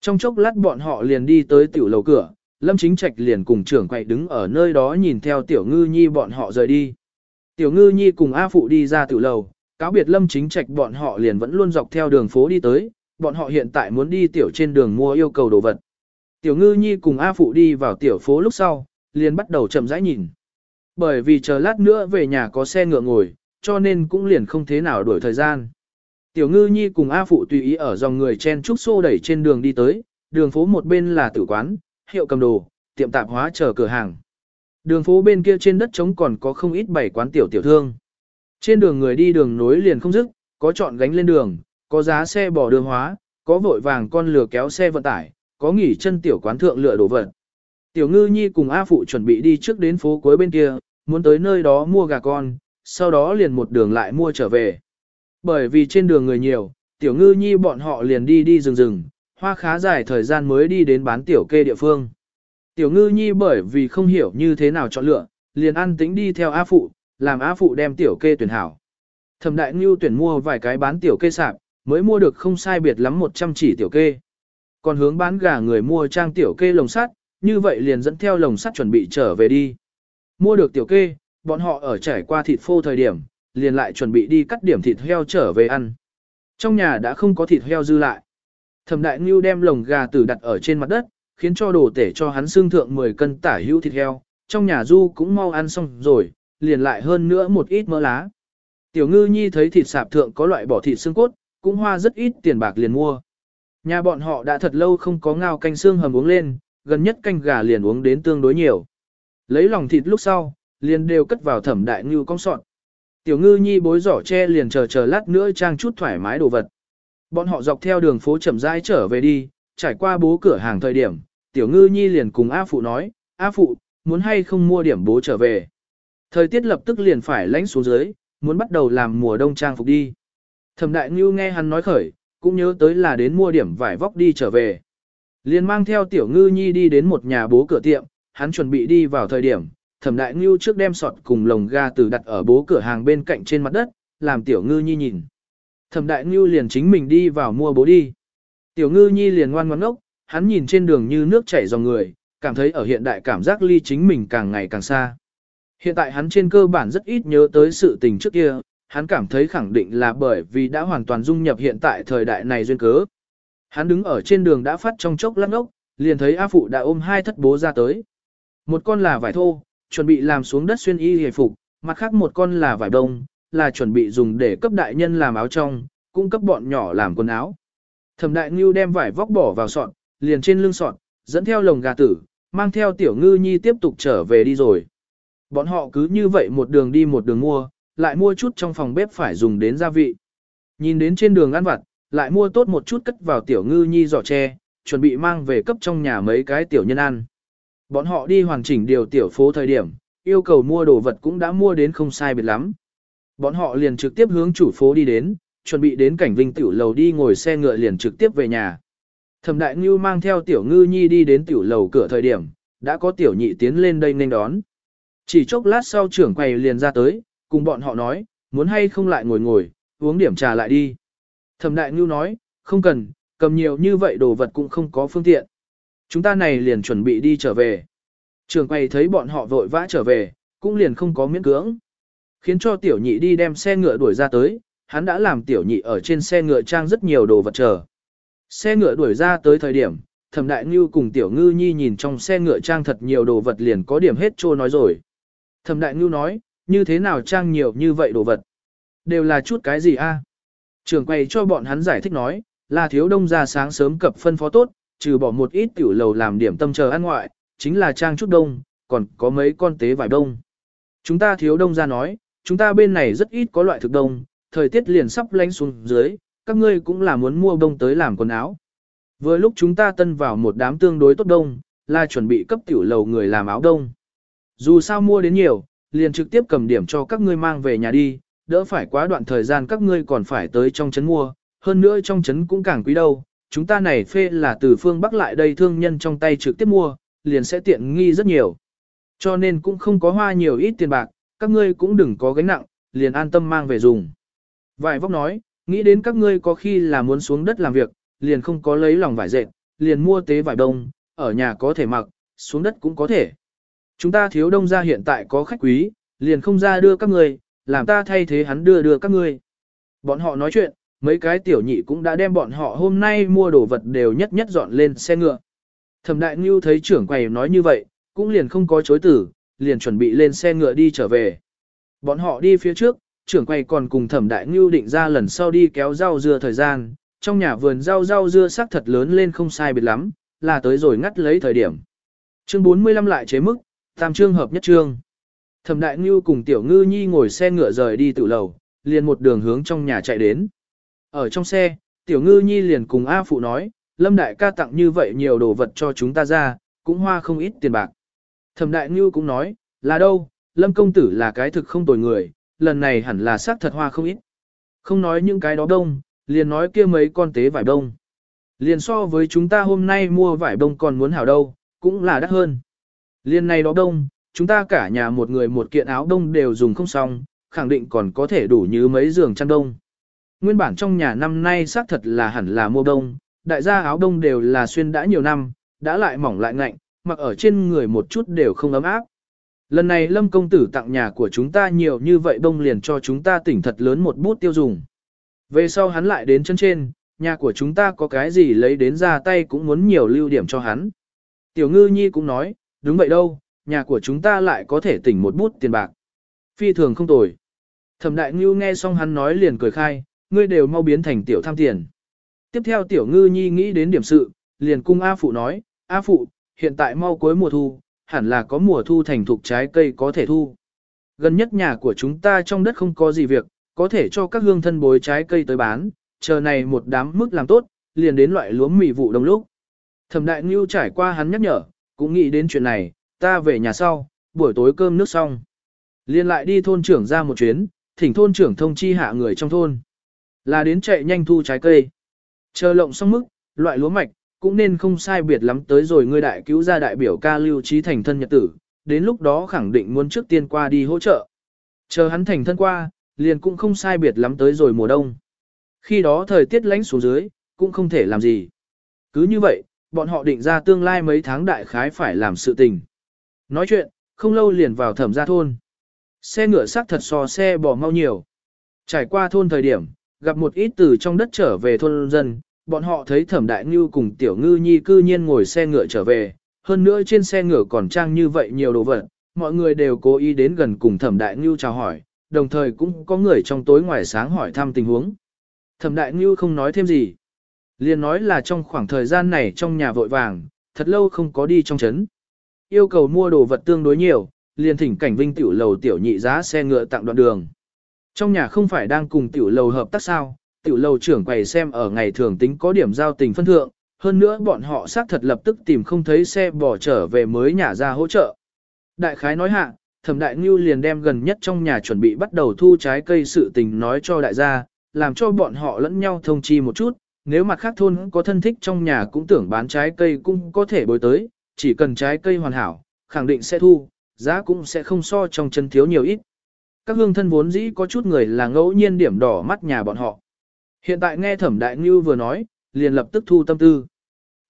Trong chốc lát bọn họ liền đi tới tiểu lầu cửa, Lâm Chính Trạch liền cùng trưởng quậy đứng ở nơi đó nhìn theo tiểu ngư nhi bọn họ rời đi. Tiểu ngư nhi cùng A Phụ đi ra tiểu lầu, cáo biệt Lâm Chính Trạch bọn họ liền vẫn luôn dọc theo đường phố đi tới, bọn họ hiện tại muốn đi tiểu trên đường mua yêu cầu đồ vật. Tiểu ngư nhi cùng A Phụ đi vào tiểu phố lúc sau, liền bắt đầu chậm rãi nhìn. Bởi vì chờ lát nữa về nhà có xe ngựa ngồi, cho nên cũng liền không thế nào đổi thời gian. Tiểu ngư nhi cùng A Phụ tùy ý ở dòng người chen trúc xô đẩy trên đường đi tới, đường phố một bên là tử quán, hiệu cầm đồ, tiệm tạp hóa chờ cửa hàng. Đường phố bên kia trên đất trống còn có không ít bảy quán tiểu tiểu thương. Trên đường người đi đường nối liền không dứt, có chọn gánh lên đường, có giá xe bỏ đường hóa, có vội vàng con lừa kéo xe vận tải, có nghỉ chân tiểu quán thượng lựa đồ vật. Tiểu ngư nhi cùng A Phụ chuẩn bị đi trước đến phố cuối bên kia, muốn tới nơi đó mua gà con, sau đó liền một đường lại mua trở về. Bởi vì trên đường người nhiều, tiểu ngư nhi bọn họ liền đi đi rừng rừng, hoa khá dài thời gian mới đi đến bán tiểu kê địa phương. Tiểu ngư nhi bởi vì không hiểu như thế nào chọn lựa, liền ăn tính đi theo A Phụ, làm A Phụ đem tiểu kê tuyển hảo. Thẩm đại ngưu tuyển mua vài cái bán tiểu kê sạp, mới mua được không sai biệt lắm 100 chỉ tiểu kê. Còn hướng bán gà người mua trang tiểu kê lồng sắt, như vậy liền dẫn theo lồng sắt chuẩn bị trở về đi. Mua được tiểu kê, bọn họ ở trải qua thịt phô thời điểm, liền lại chuẩn bị đi cắt điểm thịt heo trở về ăn. Trong nhà đã không có thịt heo dư lại. Thẩm đại ngưu đem lồng gà tử đặt ở trên mặt đất, khiến cho đồ tể cho hắn xương thượng 10 cân tả hữu thịt heo, trong nhà du cũng mau ăn xong rồi, liền lại hơn nữa một ít mỡ lá. Tiểu ngư nhi thấy thịt sạp thượng có loại bỏ thịt xương cốt, cũng hoa rất ít tiền bạc liền mua. Nhà bọn họ đã thật lâu không có ngao canh xương hầm uống lên, gần nhất canh gà liền uống đến tương đối nhiều. Lấy lòng thịt lúc sau, liền đều cất vào thẩm đại ngưu cong sọn. Tiểu ngư nhi bối giỏ che liền chờ chờ lát nữa trang chút thoải mái đồ vật. Bọn họ dọc theo đường phố chậm rãi trở về đi, trải qua bố cửa hàng thời điểm, tiểu ngư nhi liền cùng A Phụ nói, A Phụ, muốn hay không mua điểm bố trở về. Thời tiết lập tức liền phải lánh xuống dưới, muốn bắt đầu làm mùa đông trang phục đi. Thẩm đại ngưu nghe hắn nói khởi, cũng nhớ tới là đến mua điểm vải vóc đi trở về. Liền mang theo tiểu ngư nhi đi đến một nhà bố cửa tiệm, hắn chuẩn bị đi vào thời điểm, thẩm đại ngưu trước đem sọt cùng lồng ga từ đặt ở bố cửa hàng bên cạnh trên mặt đất, làm tiểu ngư nhi nhìn. Thẩm đại ngưu liền chính mình đi vào mua bố đi. Tiểu ngư nhi liền ngoan ngoãn ngốc, hắn nhìn trên đường như nước chảy dòng người, cảm thấy ở hiện đại cảm giác ly chính mình càng ngày càng xa. Hiện tại hắn trên cơ bản rất ít nhớ tới sự tình trước kia, hắn cảm thấy khẳng định là bởi vì đã hoàn toàn dung nhập hiện tại thời đại này duyên cớ. Hắn đứng ở trên đường đã phát trong chốc lắc ốc, liền thấy A Phụ đã ôm hai thất bố ra tới. Một con là vải thô, chuẩn bị làm xuống đất xuyên y hề phục, mặt khác một con là vải đông, là chuẩn bị dùng để cấp đại nhân làm áo trong, cung cấp bọn nhỏ làm quần áo. Thẩm đại ngưu đem vải vóc bỏ vào sọt, liền trên lưng sọt, dẫn theo lồng gà tử, mang theo tiểu ngư nhi tiếp tục trở về đi rồi. Bọn họ cứ như vậy một đường đi một đường mua, lại mua chút trong phòng bếp phải dùng đến gia vị. Nhìn đến trên đường ăn vặt, lại mua tốt một chút cất vào tiểu ngư nhi giỏ tre, chuẩn bị mang về cấp trong nhà mấy cái tiểu nhân ăn. Bọn họ đi hoàn chỉnh điều tiểu phố thời điểm, yêu cầu mua đồ vật cũng đã mua đến không sai biệt lắm. Bọn họ liền trực tiếp hướng chủ phố đi đến, chuẩn bị đến cảnh vinh tiểu lầu đi ngồi xe ngựa liền trực tiếp về nhà. Thẩm đại ngưu mang theo tiểu ngư nhi đi đến tiểu lầu cửa thời điểm, đã có tiểu nhị tiến lên đây nên đón. Chỉ chốc lát sau trưởng quầy liền ra tới, cùng bọn họ nói, muốn hay không lại ngồi ngồi, uống điểm trà lại đi. Thẩm đại ngưu nói, không cần, cầm nhiều như vậy đồ vật cũng không có phương tiện. Chúng ta này liền chuẩn bị đi trở về. Trường quay thấy bọn họ vội vã trở về, cũng liền không có miễn cưỡng. Khiến cho tiểu nhị đi đem xe ngựa đuổi ra tới, hắn đã làm tiểu nhị ở trên xe ngựa trang rất nhiều đồ vật chờ. Xe ngựa đuổi ra tới thời điểm, thẩm đại ngưu cùng tiểu ngư nhi nhìn trong xe ngựa trang thật nhiều đồ vật liền có điểm hết trô nói rồi. Thẩm đại ngưu nói, như thế nào trang nhiều như vậy đồ vật? Đều là chút cái gì a? Trường quay cho bọn hắn giải thích nói, là thiếu đông ra sáng sớm cập phân phó tốt, trừ bỏ một ít tiểu lầu làm điểm tâm chờ ăn ngoại, chính là trang chút đông, còn có mấy con tế vải đông. Chúng ta thiếu đông ra nói, chúng ta bên này rất ít có loại thực đông, thời tiết liền sắp lánh xuống dưới, các ngươi cũng là muốn mua đông tới làm quần áo. Vừa lúc chúng ta tân vào một đám tương đối tốt đông, là chuẩn bị cấp tiểu lầu người làm áo đông. Dù sao mua đến nhiều, liền trực tiếp cầm điểm cho các ngươi mang về nhà đi, đỡ phải quá đoạn thời gian các ngươi còn phải tới trong trấn mua, hơn nữa trong trấn cũng càng quý đâu. Chúng ta này phê là từ phương Bắc lại đây thương nhân trong tay trực tiếp mua, liền sẽ tiện nghi rất nhiều. Cho nên cũng không có hoa nhiều ít tiền bạc, các ngươi cũng đừng có gánh nặng, liền an tâm mang về dùng. Vài vóc nói, nghĩ đến các ngươi có khi là muốn xuống đất làm việc, liền không có lấy lòng vải dệt, liền mua tế vải đông, ở nhà có thể mặc, xuống đất cũng có thể. Chúng ta thiếu đông ra hiện tại có khách quý, liền không ra đưa các ngươi, làm ta thay thế hắn đưa đưa các ngươi. Bọn họ nói chuyện, mấy cái tiểu nhị cũng đã đem bọn họ hôm nay mua đồ vật đều nhất nhất dọn lên xe ngựa. Thẩm đại ngưu thấy trưởng quầy nói như vậy, cũng liền không có chối tử, liền chuẩn bị lên xe ngựa đi trở về. Bọn họ đi phía trước, trưởng quầy còn cùng thẩm đại ngưu định ra lần sau đi kéo rau dưa thời gian, trong nhà vườn rau rau dưa sắc thật lớn lên không sai biệt lắm, là tới rồi ngắt lấy thời điểm. Chương 45 lại chế mức, tam chương hợp nhất chương. Thẩm đại ngưu cùng tiểu ngư nhi ngồi xe ngựa rời đi tự lầu, liền một đường hướng trong nhà chạy đến. Ở trong xe, tiểu ngư nhi liền cùng A Phụ nói, Lâm đại ca tặng như vậy nhiều đồ vật cho chúng ta ra, cũng hoa không ít tiền bạc. Thẩm đại Ngư cũng nói, là đâu, Lâm công tử là cái thực không tồi người, lần này hẳn là xác thật hoa không ít. Không nói những cái đó đông, liền nói kia mấy con tế vải đông. Liền so với chúng ta hôm nay mua vải đông còn muốn hảo đâu, cũng là đắt hơn. Liền này đó đông, chúng ta cả nhà một người một kiện áo đông đều dùng không xong, khẳng định còn có thể đủ như mấy giường chăn đông. Nguyên bản trong nhà năm nay xác thật là hẳn là mua đông, đại gia áo đông đều là xuyên đã nhiều năm, đã lại mỏng lại ngạnh, mặc ở trên người một chút đều không ấm áp. Lần này Lâm công tử tặng nhà của chúng ta nhiều như vậy đông liền cho chúng ta tỉnh thật lớn một bút tiêu dùng. Về sau hắn lại đến chân trên, nhà của chúng ta có cái gì lấy đến ra tay cũng muốn nhiều lưu điểm cho hắn. Tiểu ngư nhi cũng nói, đúng vậy đâu, nhà của chúng ta lại có thể tỉnh một bút tiền bạc. Phi thường không tồi. Thẩm đại Ngưu nghe xong hắn nói liền cười khai, ngươi đều mau biến thành tiểu tham tiền. Tiếp theo tiểu ngư nhi nghĩ đến điểm sự, liền cung A Phụ nói, A Phụ, hiện tại mau cuối mùa thu, hẳn là có mùa thu thành thục trái cây có thể thu. Gần nhất nhà của chúng ta trong đất không có gì việc, có thể cho các hương thân bối trái cây tới bán, chờ này một đám mức làm tốt, liền đến loại lúa mì vụ đồng lúc. Thẩm đại ngưu trải qua hắn nhắc nhở, cũng nghĩ đến chuyện này, ta về nhà sau, buổi tối cơm nước xong. Liền lại đi thôn trưởng ra một chuyến, thỉnh thôn trưởng thông chi hạ người trong thôn. Là đến chạy nhanh thu trái cây. Chờ lộng xong mức, loại lúa mạch, cũng nên không sai biệt lắm tới rồi ngươi đại cứu gia đại biểu ca lưu trí thành thân nhật tử, đến lúc đó khẳng định muốn trước tiên qua đi hỗ trợ. Chờ hắn thành thân qua, liền cũng không sai biệt lắm tới rồi mùa đông. Khi đó thời tiết lánh xuống dưới, cũng không thể làm gì. Cứ như vậy, bọn họ định ra tương lai mấy tháng đại khái phải làm sự tình. Nói chuyện, không lâu liền vào thẩm gia thôn. Xe ngựa sắc thật so xe bỏ mau nhiều. Trải qua thôn thời điểm, gặp một ít từ trong đất trở về thôn dân, bọn họ thấy thẩm đại ngư cùng tiểu ngư nhi cư nhiên ngồi xe ngựa trở về, hơn nữa trên xe ngựa còn trang như vậy nhiều đồ vật, mọi người đều cố ý đến gần cùng thẩm đại ngư chào hỏi, đồng thời cũng có người trong tối ngoài sáng hỏi thăm tình huống. Thẩm đại ngư không nói thêm gì. liền nói là trong khoảng thời gian này trong nhà vội vàng, thật lâu không có đi trong trấn. Yêu cầu mua đồ vật tương đối nhiều, liền thỉnh cảnh vinh tiểu lầu tiểu nhị giá xe ngựa tặng đoạn đường. Trong nhà không phải đang cùng tiểu lầu hợp tác sao, tiểu lầu trưởng quầy xem ở ngày thường tính có điểm giao tình phân thượng, hơn nữa bọn họ xác thật lập tức tìm không thấy xe bỏ trở về mới nhà ra hỗ trợ. Đại khái nói hạ, thẩm đại ngưu liền đem gần nhất trong nhà chuẩn bị bắt đầu thu trái cây sự tình nói cho đại gia, làm cho bọn họ lẫn nhau thông chi một chút, nếu mặt khác thôn có thân thích trong nhà cũng tưởng bán trái cây cũng có thể bồi tới, chỉ cần trái cây hoàn hảo, khẳng định sẽ thu, giá cũng sẽ không so trong chân thiếu nhiều ít. Các hương thân vốn dĩ có chút người là ngẫu nhiên điểm đỏ mắt nhà bọn họ. Hiện tại nghe thẩm đại ngưu vừa nói, liền lập tức thu tâm tư.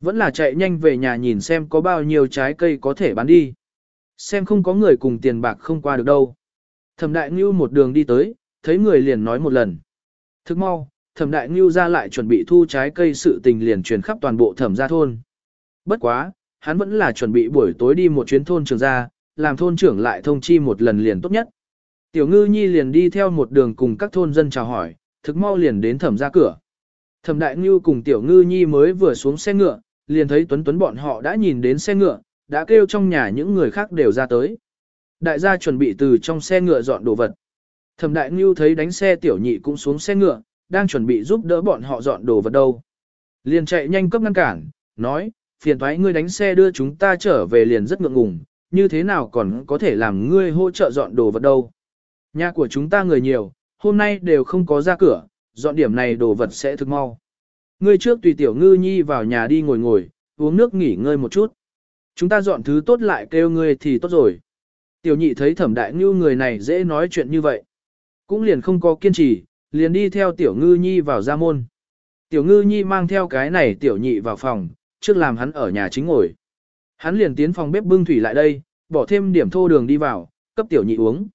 Vẫn là chạy nhanh về nhà nhìn xem có bao nhiêu trái cây có thể bán đi. Xem không có người cùng tiền bạc không qua được đâu. Thẩm đại ngưu một đường đi tới, thấy người liền nói một lần. Thức mau, thẩm đại ngưu ra lại chuẩn bị thu trái cây sự tình liền truyền khắp toàn bộ thẩm gia thôn. Bất quá, hắn vẫn là chuẩn bị buổi tối đi một chuyến thôn trường gia, làm thôn trưởng lại thông chi một lần liền tốt nhất. Tiểu ngư nhi liền đi theo một đường cùng các thôn dân chào hỏi, thực mau liền đến thẩm ra cửa. Thẩm đại ngư cùng tiểu ngư nhi mới vừa xuống xe ngựa, liền thấy tuấn tuấn bọn họ đã nhìn đến xe ngựa, đã kêu trong nhà những người khác đều ra tới. Đại gia chuẩn bị từ trong xe ngựa dọn đồ vật. Thẩm đại ngư thấy đánh xe tiểu nhị cũng xuống xe ngựa, đang chuẩn bị giúp đỡ bọn họ dọn đồ vật đâu. Liền chạy nhanh cấp ngăn cản, nói, phiền thoái ngươi đánh xe đưa chúng ta trở về liền rất ngượng ngùng, như thế nào còn có thể làm ngươi hỗ trợ dọn đồ vật đâu. Nhà của chúng ta người nhiều, hôm nay đều không có ra cửa, dọn điểm này đồ vật sẽ thực mau. Ngươi trước tùy tiểu ngư nhi vào nhà đi ngồi ngồi, uống nước nghỉ ngơi một chút. Chúng ta dọn thứ tốt lại kêu ngươi thì tốt rồi. Tiểu nhị thấy thẩm đại ngư người này dễ nói chuyện như vậy. Cũng liền không có kiên trì, liền đi theo tiểu ngư nhi vào gia môn. Tiểu ngư nhi mang theo cái này tiểu nhị vào phòng, trước làm hắn ở nhà chính ngồi. Hắn liền tiến phòng bếp bưng thủy lại đây, bỏ thêm điểm thô đường đi vào, cấp tiểu nhị uống.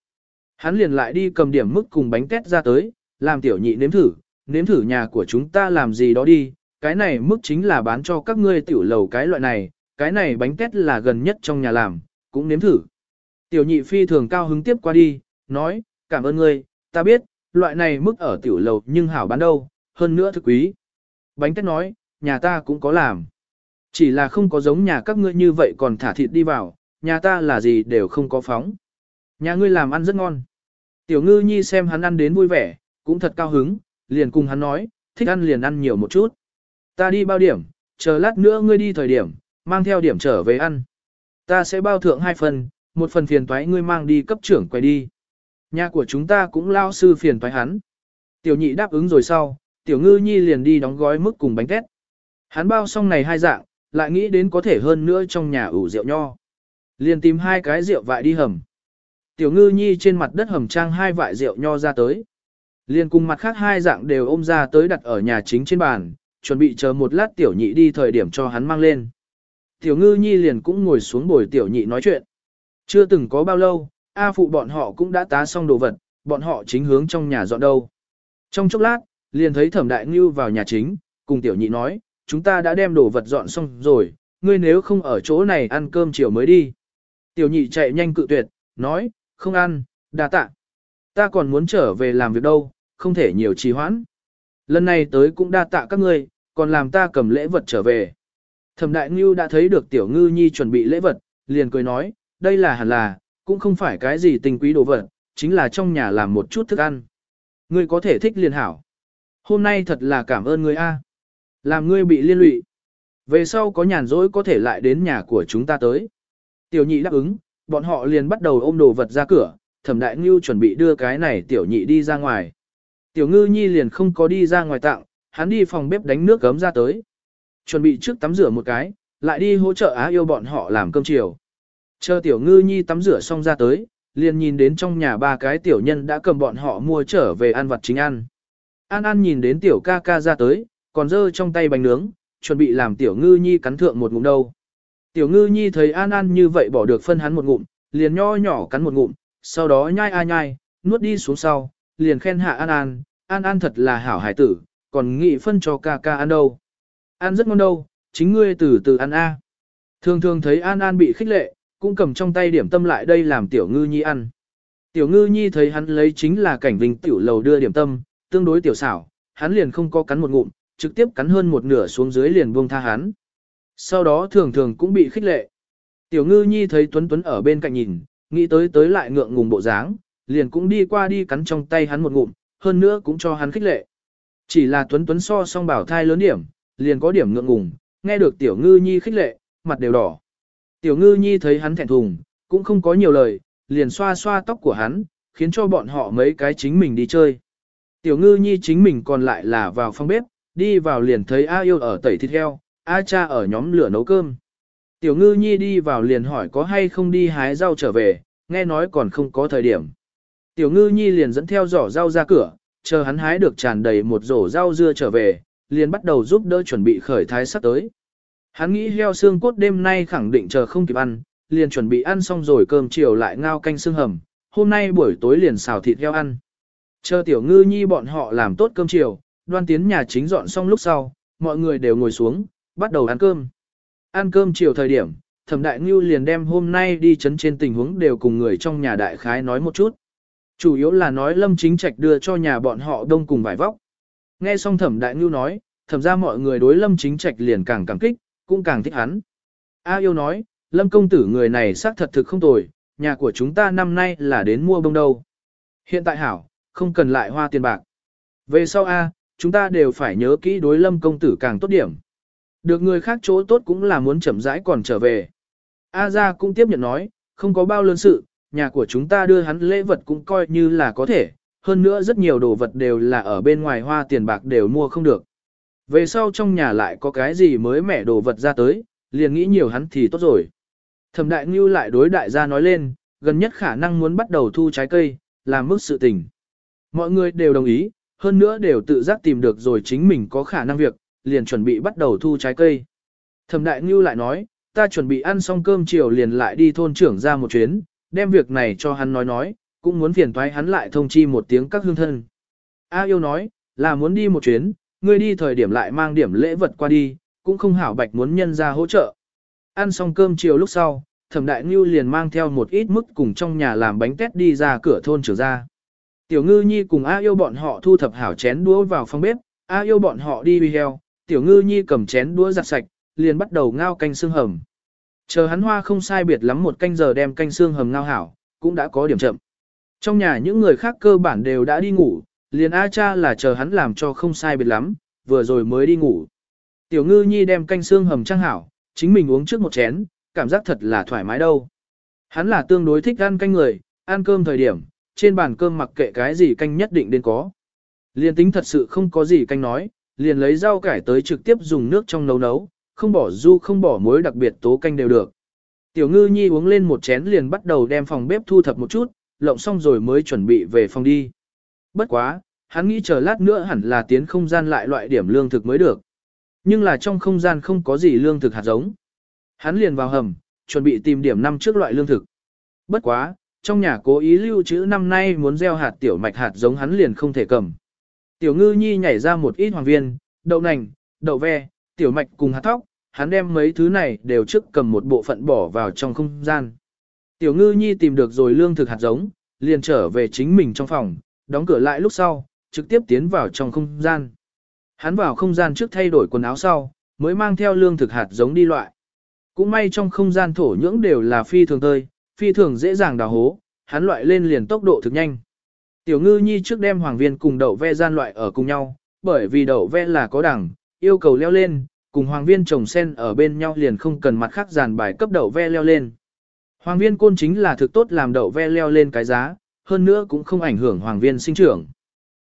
Hắn liền lại đi cầm điểm mức cùng bánh tét ra tới, làm tiểu nhị nếm thử, nếm thử nhà của chúng ta làm gì đó đi, cái này mức chính là bán cho các ngươi tiểu lầu cái loại này, cái này bánh tét là gần nhất trong nhà làm, cũng nếm thử. Tiểu nhị phi thường cao hứng tiếp qua đi, nói, cảm ơn ngươi, ta biết, loại này mức ở tiểu lầu nhưng hảo bán đâu, hơn nữa thực quý. Bánh tét nói, nhà ta cũng có làm. Chỉ là không có giống nhà các ngươi như vậy còn thả thịt đi vào, nhà ta là gì đều không có phóng. Nhà ngươi làm ăn rất ngon. Tiểu ngư nhi xem hắn ăn đến vui vẻ, cũng thật cao hứng, liền cùng hắn nói, thích ăn liền ăn nhiều một chút. Ta đi bao điểm, chờ lát nữa ngươi đi thời điểm, mang theo điểm trở về ăn. Ta sẽ bao thượng hai phần, một phần phiền toái ngươi mang đi cấp trưởng quay đi. Nhà của chúng ta cũng lao sư phiền toái hắn. Tiểu nhị đáp ứng rồi sau, tiểu ngư nhi liền đi đóng gói mức cùng bánh tét. Hắn bao xong này hai dạng, lại nghĩ đến có thể hơn nữa trong nhà ủ rượu nho. Liền tìm hai cái rượu vại đi hầm. Tiểu ngư nhi trên mặt đất hầm trang hai vại rượu nho ra tới. Liền cùng mặt khác hai dạng đều ôm ra tới đặt ở nhà chính trên bàn, chuẩn bị chờ một lát tiểu nhị đi thời điểm cho hắn mang lên. Tiểu ngư nhi liền cũng ngồi xuống bồi tiểu nhị nói chuyện. Chưa từng có bao lâu, A phụ bọn họ cũng đã tá xong đồ vật, bọn họ chính hướng trong nhà dọn đâu. Trong chốc lát, liền thấy thẩm đại ngưu vào nhà chính, cùng tiểu nhị nói, chúng ta đã đem đồ vật dọn xong rồi, ngươi nếu không ở chỗ này ăn cơm chiều mới đi. Tiểu nhị chạy nhanh cự tuyệt, nói, không ăn, đa tạ. Ta còn muốn trở về làm việc đâu, không thể nhiều trì hoãn. Lần này tới cũng đa tạ các ngươi, còn làm ta cầm lễ vật trở về. Thẩm đại ngưu đã thấy được tiểu ngư nhi chuẩn bị lễ vật, liền cười nói, đây là hẳn là, cũng không phải cái gì tình quý đồ vật, chính là trong nhà làm một chút thức ăn. Ngươi có thể thích liền hảo. Hôm nay thật là cảm ơn ngươi a. Làm ngươi bị liên lụy. Về sau có nhàn rỗi có thể lại đến nhà của chúng ta tới. Tiểu nhị đáp ứng, bọn họ liền bắt đầu ôm đồ vật ra cửa, thẩm đại ngưu chuẩn bị đưa cái này tiểu nhị đi ra ngoài. Tiểu ngư nhi liền không có đi ra ngoài tặng, hắn đi phòng bếp đánh nước gấm ra tới. Chuẩn bị trước tắm rửa một cái, lại đi hỗ trợ Á yêu bọn họ làm cơm chiều. Chờ tiểu ngư nhi tắm rửa xong ra tới, liền nhìn đến trong nhà ba cái tiểu nhân đã cầm bọn họ mua trở về ăn vặt chính ăn. An An nhìn đến tiểu ca ca ra tới, còn dơ trong tay bánh nướng, chuẩn bị làm tiểu ngư nhi cắn thượng một ngụm đâu. Tiểu ngư nhi thấy An An như vậy bỏ được phân hắn một ngụm, liền nho nhỏ cắn một ngụm, sau đó nhai a nhai, nuốt đi xuống sau, liền khen hạ An An, An An thật là hảo hải tử, còn nghị phân cho ca ca ăn đâu. Ăn rất ngon đâu, chính ngươi từ từ ăn a. Thường thường thấy An An bị khích lệ, cũng cầm trong tay điểm tâm lại đây làm tiểu ngư nhi ăn. Tiểu ngư nhi thấy hắn lấy chính là cảnh vinh tiểu lầu đưa điểm tâm, tương đối tiểu xảo, hắn liền không có cắn một ngụm, trực tiếp cắn hơn một nửa xuống dưới liền buông tha hắn. Sau đó thường thường cũng bị khích lệ. Tiểu ngư nhi thấy Tuấn Tuấn ở bên cạnh nhìn, nghĩ tới tới lại ngượng ngùng bộ dáng, liền cũng đi qua đi cắn trong tay hắn một ngụm, hơn nữa cũng cho hắn khích lệ. Chỉ là Tuấn Tuấn so song bảo thai lớn điểm, liền có điểm ngượng ngùng, nghe được tiểu ngư nhi khích lệ, mặt đều đỏ. Tiểu ngư nhi thấy hắn thẹn thùng, cũng không có nhiều lời, liền xoa xoa tóc của hắn, khiến cho bọn họ mấy cái chính mình đi chơi. Tiểu ngư nhi chính mình còn lại là vào phòng bếp, đi vào liền thấy A yêu ở tẩy thịt heo, A cha ở nhóm lửa nấu cơm. Tiểu ngư nhi đi vào liền hỏi có hay không đi hái rau trở về, nghe nói còn không có thời điểm. Tiểu ngư nhi liền dẫn theo giỏ rau ra cửa, chờ hắn hái được tràn đầy một rổ rau dưa trở về, liền bắt đầu giúp đỡ chuẩn bị khởi thái sắp tới. Hắn nghĩ heo xương cốt đêm nay khẳng định chờ không kịp ăn, liền chuẩn bị ăn xong rồi cơm chiều lại ngao canh xương hầm, hôm nay buổi tối liền xào thịt heo ăn. Chờ tiểu ngư nhi bọn họ làm tốt cơm chiều, đoan tiến nhà chính dọn xong lúc sau, mọi người đều ngồi xuống, bắt đầu ăn cơm. Ăn cơm chiều thời điểm, thẩm đại ngưu liền đem hôm nay đi chấn trên tình huống đều cùng người trong nhà đại khái nói một chút. Chủ yếu là nói lâm chính trạch đưa cho nhà bọn họ đông cùng vải vóc. Nghe xong thẩm đại ngưu nói, thẩm ra mọi người đối lâm chính trạch liền càng cảm kích, cũng càng thích hắn. A yêu nói, lâm công tử người này xác thật thực không tồi, nhà của chúng ta năm nay là đến mua bông đâu. Hiện tại hảo, không cần lại hoa tiền bạc. Về sau A, chúng ta đều phải nhớ kỹ đối lâm công tử càng tốt điểm. Được người khác chỗ tốt cũng là muốn chậm rãi còn trở về. A ra cũng tiếp nhận nói, không có bao lớn sự, nhà của chúng ta đưa hắn lễ vật cũng coi như là có thể, hơn nữa rất nhiều đồ vật đều là ở bên ngoài hoa tiền bạc đều mua không được. Về sau trong nhà lại có cái gì mới mẻ đồ vật ra tới, liền nghĩ nhiều hắn thì tốt rồi. Thẩm đại ngưu lại đối đại gia nói lên, gần nhất khả năng muốn bắt đầu thu trái cây, làm mức sự tình. Mọi người đều đồng ý, hơn nữa đều tự giác tìm được rồi chính mình có khả năng việc, liền chuẩn bị bắt đầu thu trái cây. Thẩm đại ngưu lại nói, ta chuẩn bị ăn xong cơm chiều liền lại đi thôn trưởng ra một chuyến, đem việc này cho hắn nói nói, cũng muốn phiền thoái hắn lại thông chi một tiếng các hương thân. A yêu nói, là muốn đi một chuyến, ngươi đi thời điểm lại mang điểm lễ vật qua đi, cũng không hảo bạch muốn nhân ra hỗ trợ. Ăn xong cơm chiều lúc sau, thẩm đại ngưu liền mang theo một ít mức cùng trong nhà làm bánh tét đi ra cửa thôn trưởng ra. Tiểu ngư nhi cùng A yêu bọn họ thu thập hảo chén đũa vào phòng bếp, A yêu bọn họ đi huy heo, tiểu ngư nhi cầm chén đũa giặt sạch, liền bắt đầu ngao canh xương hầm. Chờ hắn hoa không sai biệt lắm một canh giờ đem canh xương hầm ngao hảo, cũng đã có điểm chậm. Trong nhà những người khác cơ bản đều đã đi ngủ, liền A cha là chờ hắn làm cho không sai biệt lắm, vừa rồi mới đi ngủ. Tiểu ngư nhi đem canh xương hầm trang hảo, chính mình uống trước một chén, cảm giác thật là thoải mái đâu. Hắn là tương đối thích ăn canh người, ăn cơm thời điểm, trên bàn cơm mặc kệ cái gì canh nhất định đến có. Liên tính thật sự không có gì canh nói, liền lấy rau cải tới trực tiếp dùng nước trong nấu nấu, không bỏ du không bỏ muối đặc biệt tố canh đều được. Tiểu ngư nhi uống lên một chén liền bắt đầu đem phòng bếp thu thập một chút, lộng xong rồi mới chuẩn bị về phòng đi. Bất quá, hắn nghĩ chờ lát nữa hẳn là tiến không gian lại loại điểm lương thực mới được. Nhưng là trong không gian không có gì lương thực hạt giống. Hắn liền vào hầm, chuẩn bị tìm điểm năm trước loại lương thực. Bất quá, trong nhà cố ý lưu trữ năm nay muốn gieo hạt tiểu mạch hạt giống hắn liền không thể cầm. Tiểu ngư nhi nhảy ra một ít hoàng viên, đậu nành, đậu ve, tiểu mạch cùng hạt thóc, hắn đem mấy thứ này đều trước cầm một bộ phận bỏ vào trong không gian. Tiểu ngư nhi tìm được rồi lương thực hạt giống, liền trở về chính mình trong phòng, đóng cửa lại lúc sau, trực tiếp tiến vào trong không gian. Hắn vào không gian trước thay đổi quần áo sau, mới mang theo lương thực hạt giống đi loại. Cũng may trong không gian thổ nhưỡng đều là phi thường tơi, phi thường dễ dàng đào hố, hắn loại lên liền tốc độ thực nhanh. Tiểu ngư nhi trước đem hoàng viên cùng đậu ve gian loại ở cùng nhau, bởi vì đậu ve là có đẳng, yêu cầu leo lên, cùng hoàng viên trồng sen ở bên nhau liền không cần mặt khác giàn bài cấp đậu ve leo lên. Hoàng viên côn chính là thực tốt làm đậu ve leo lên cái giá, hơn nữa cũng không ảnh hưởng hoàng viên sinh trưởng.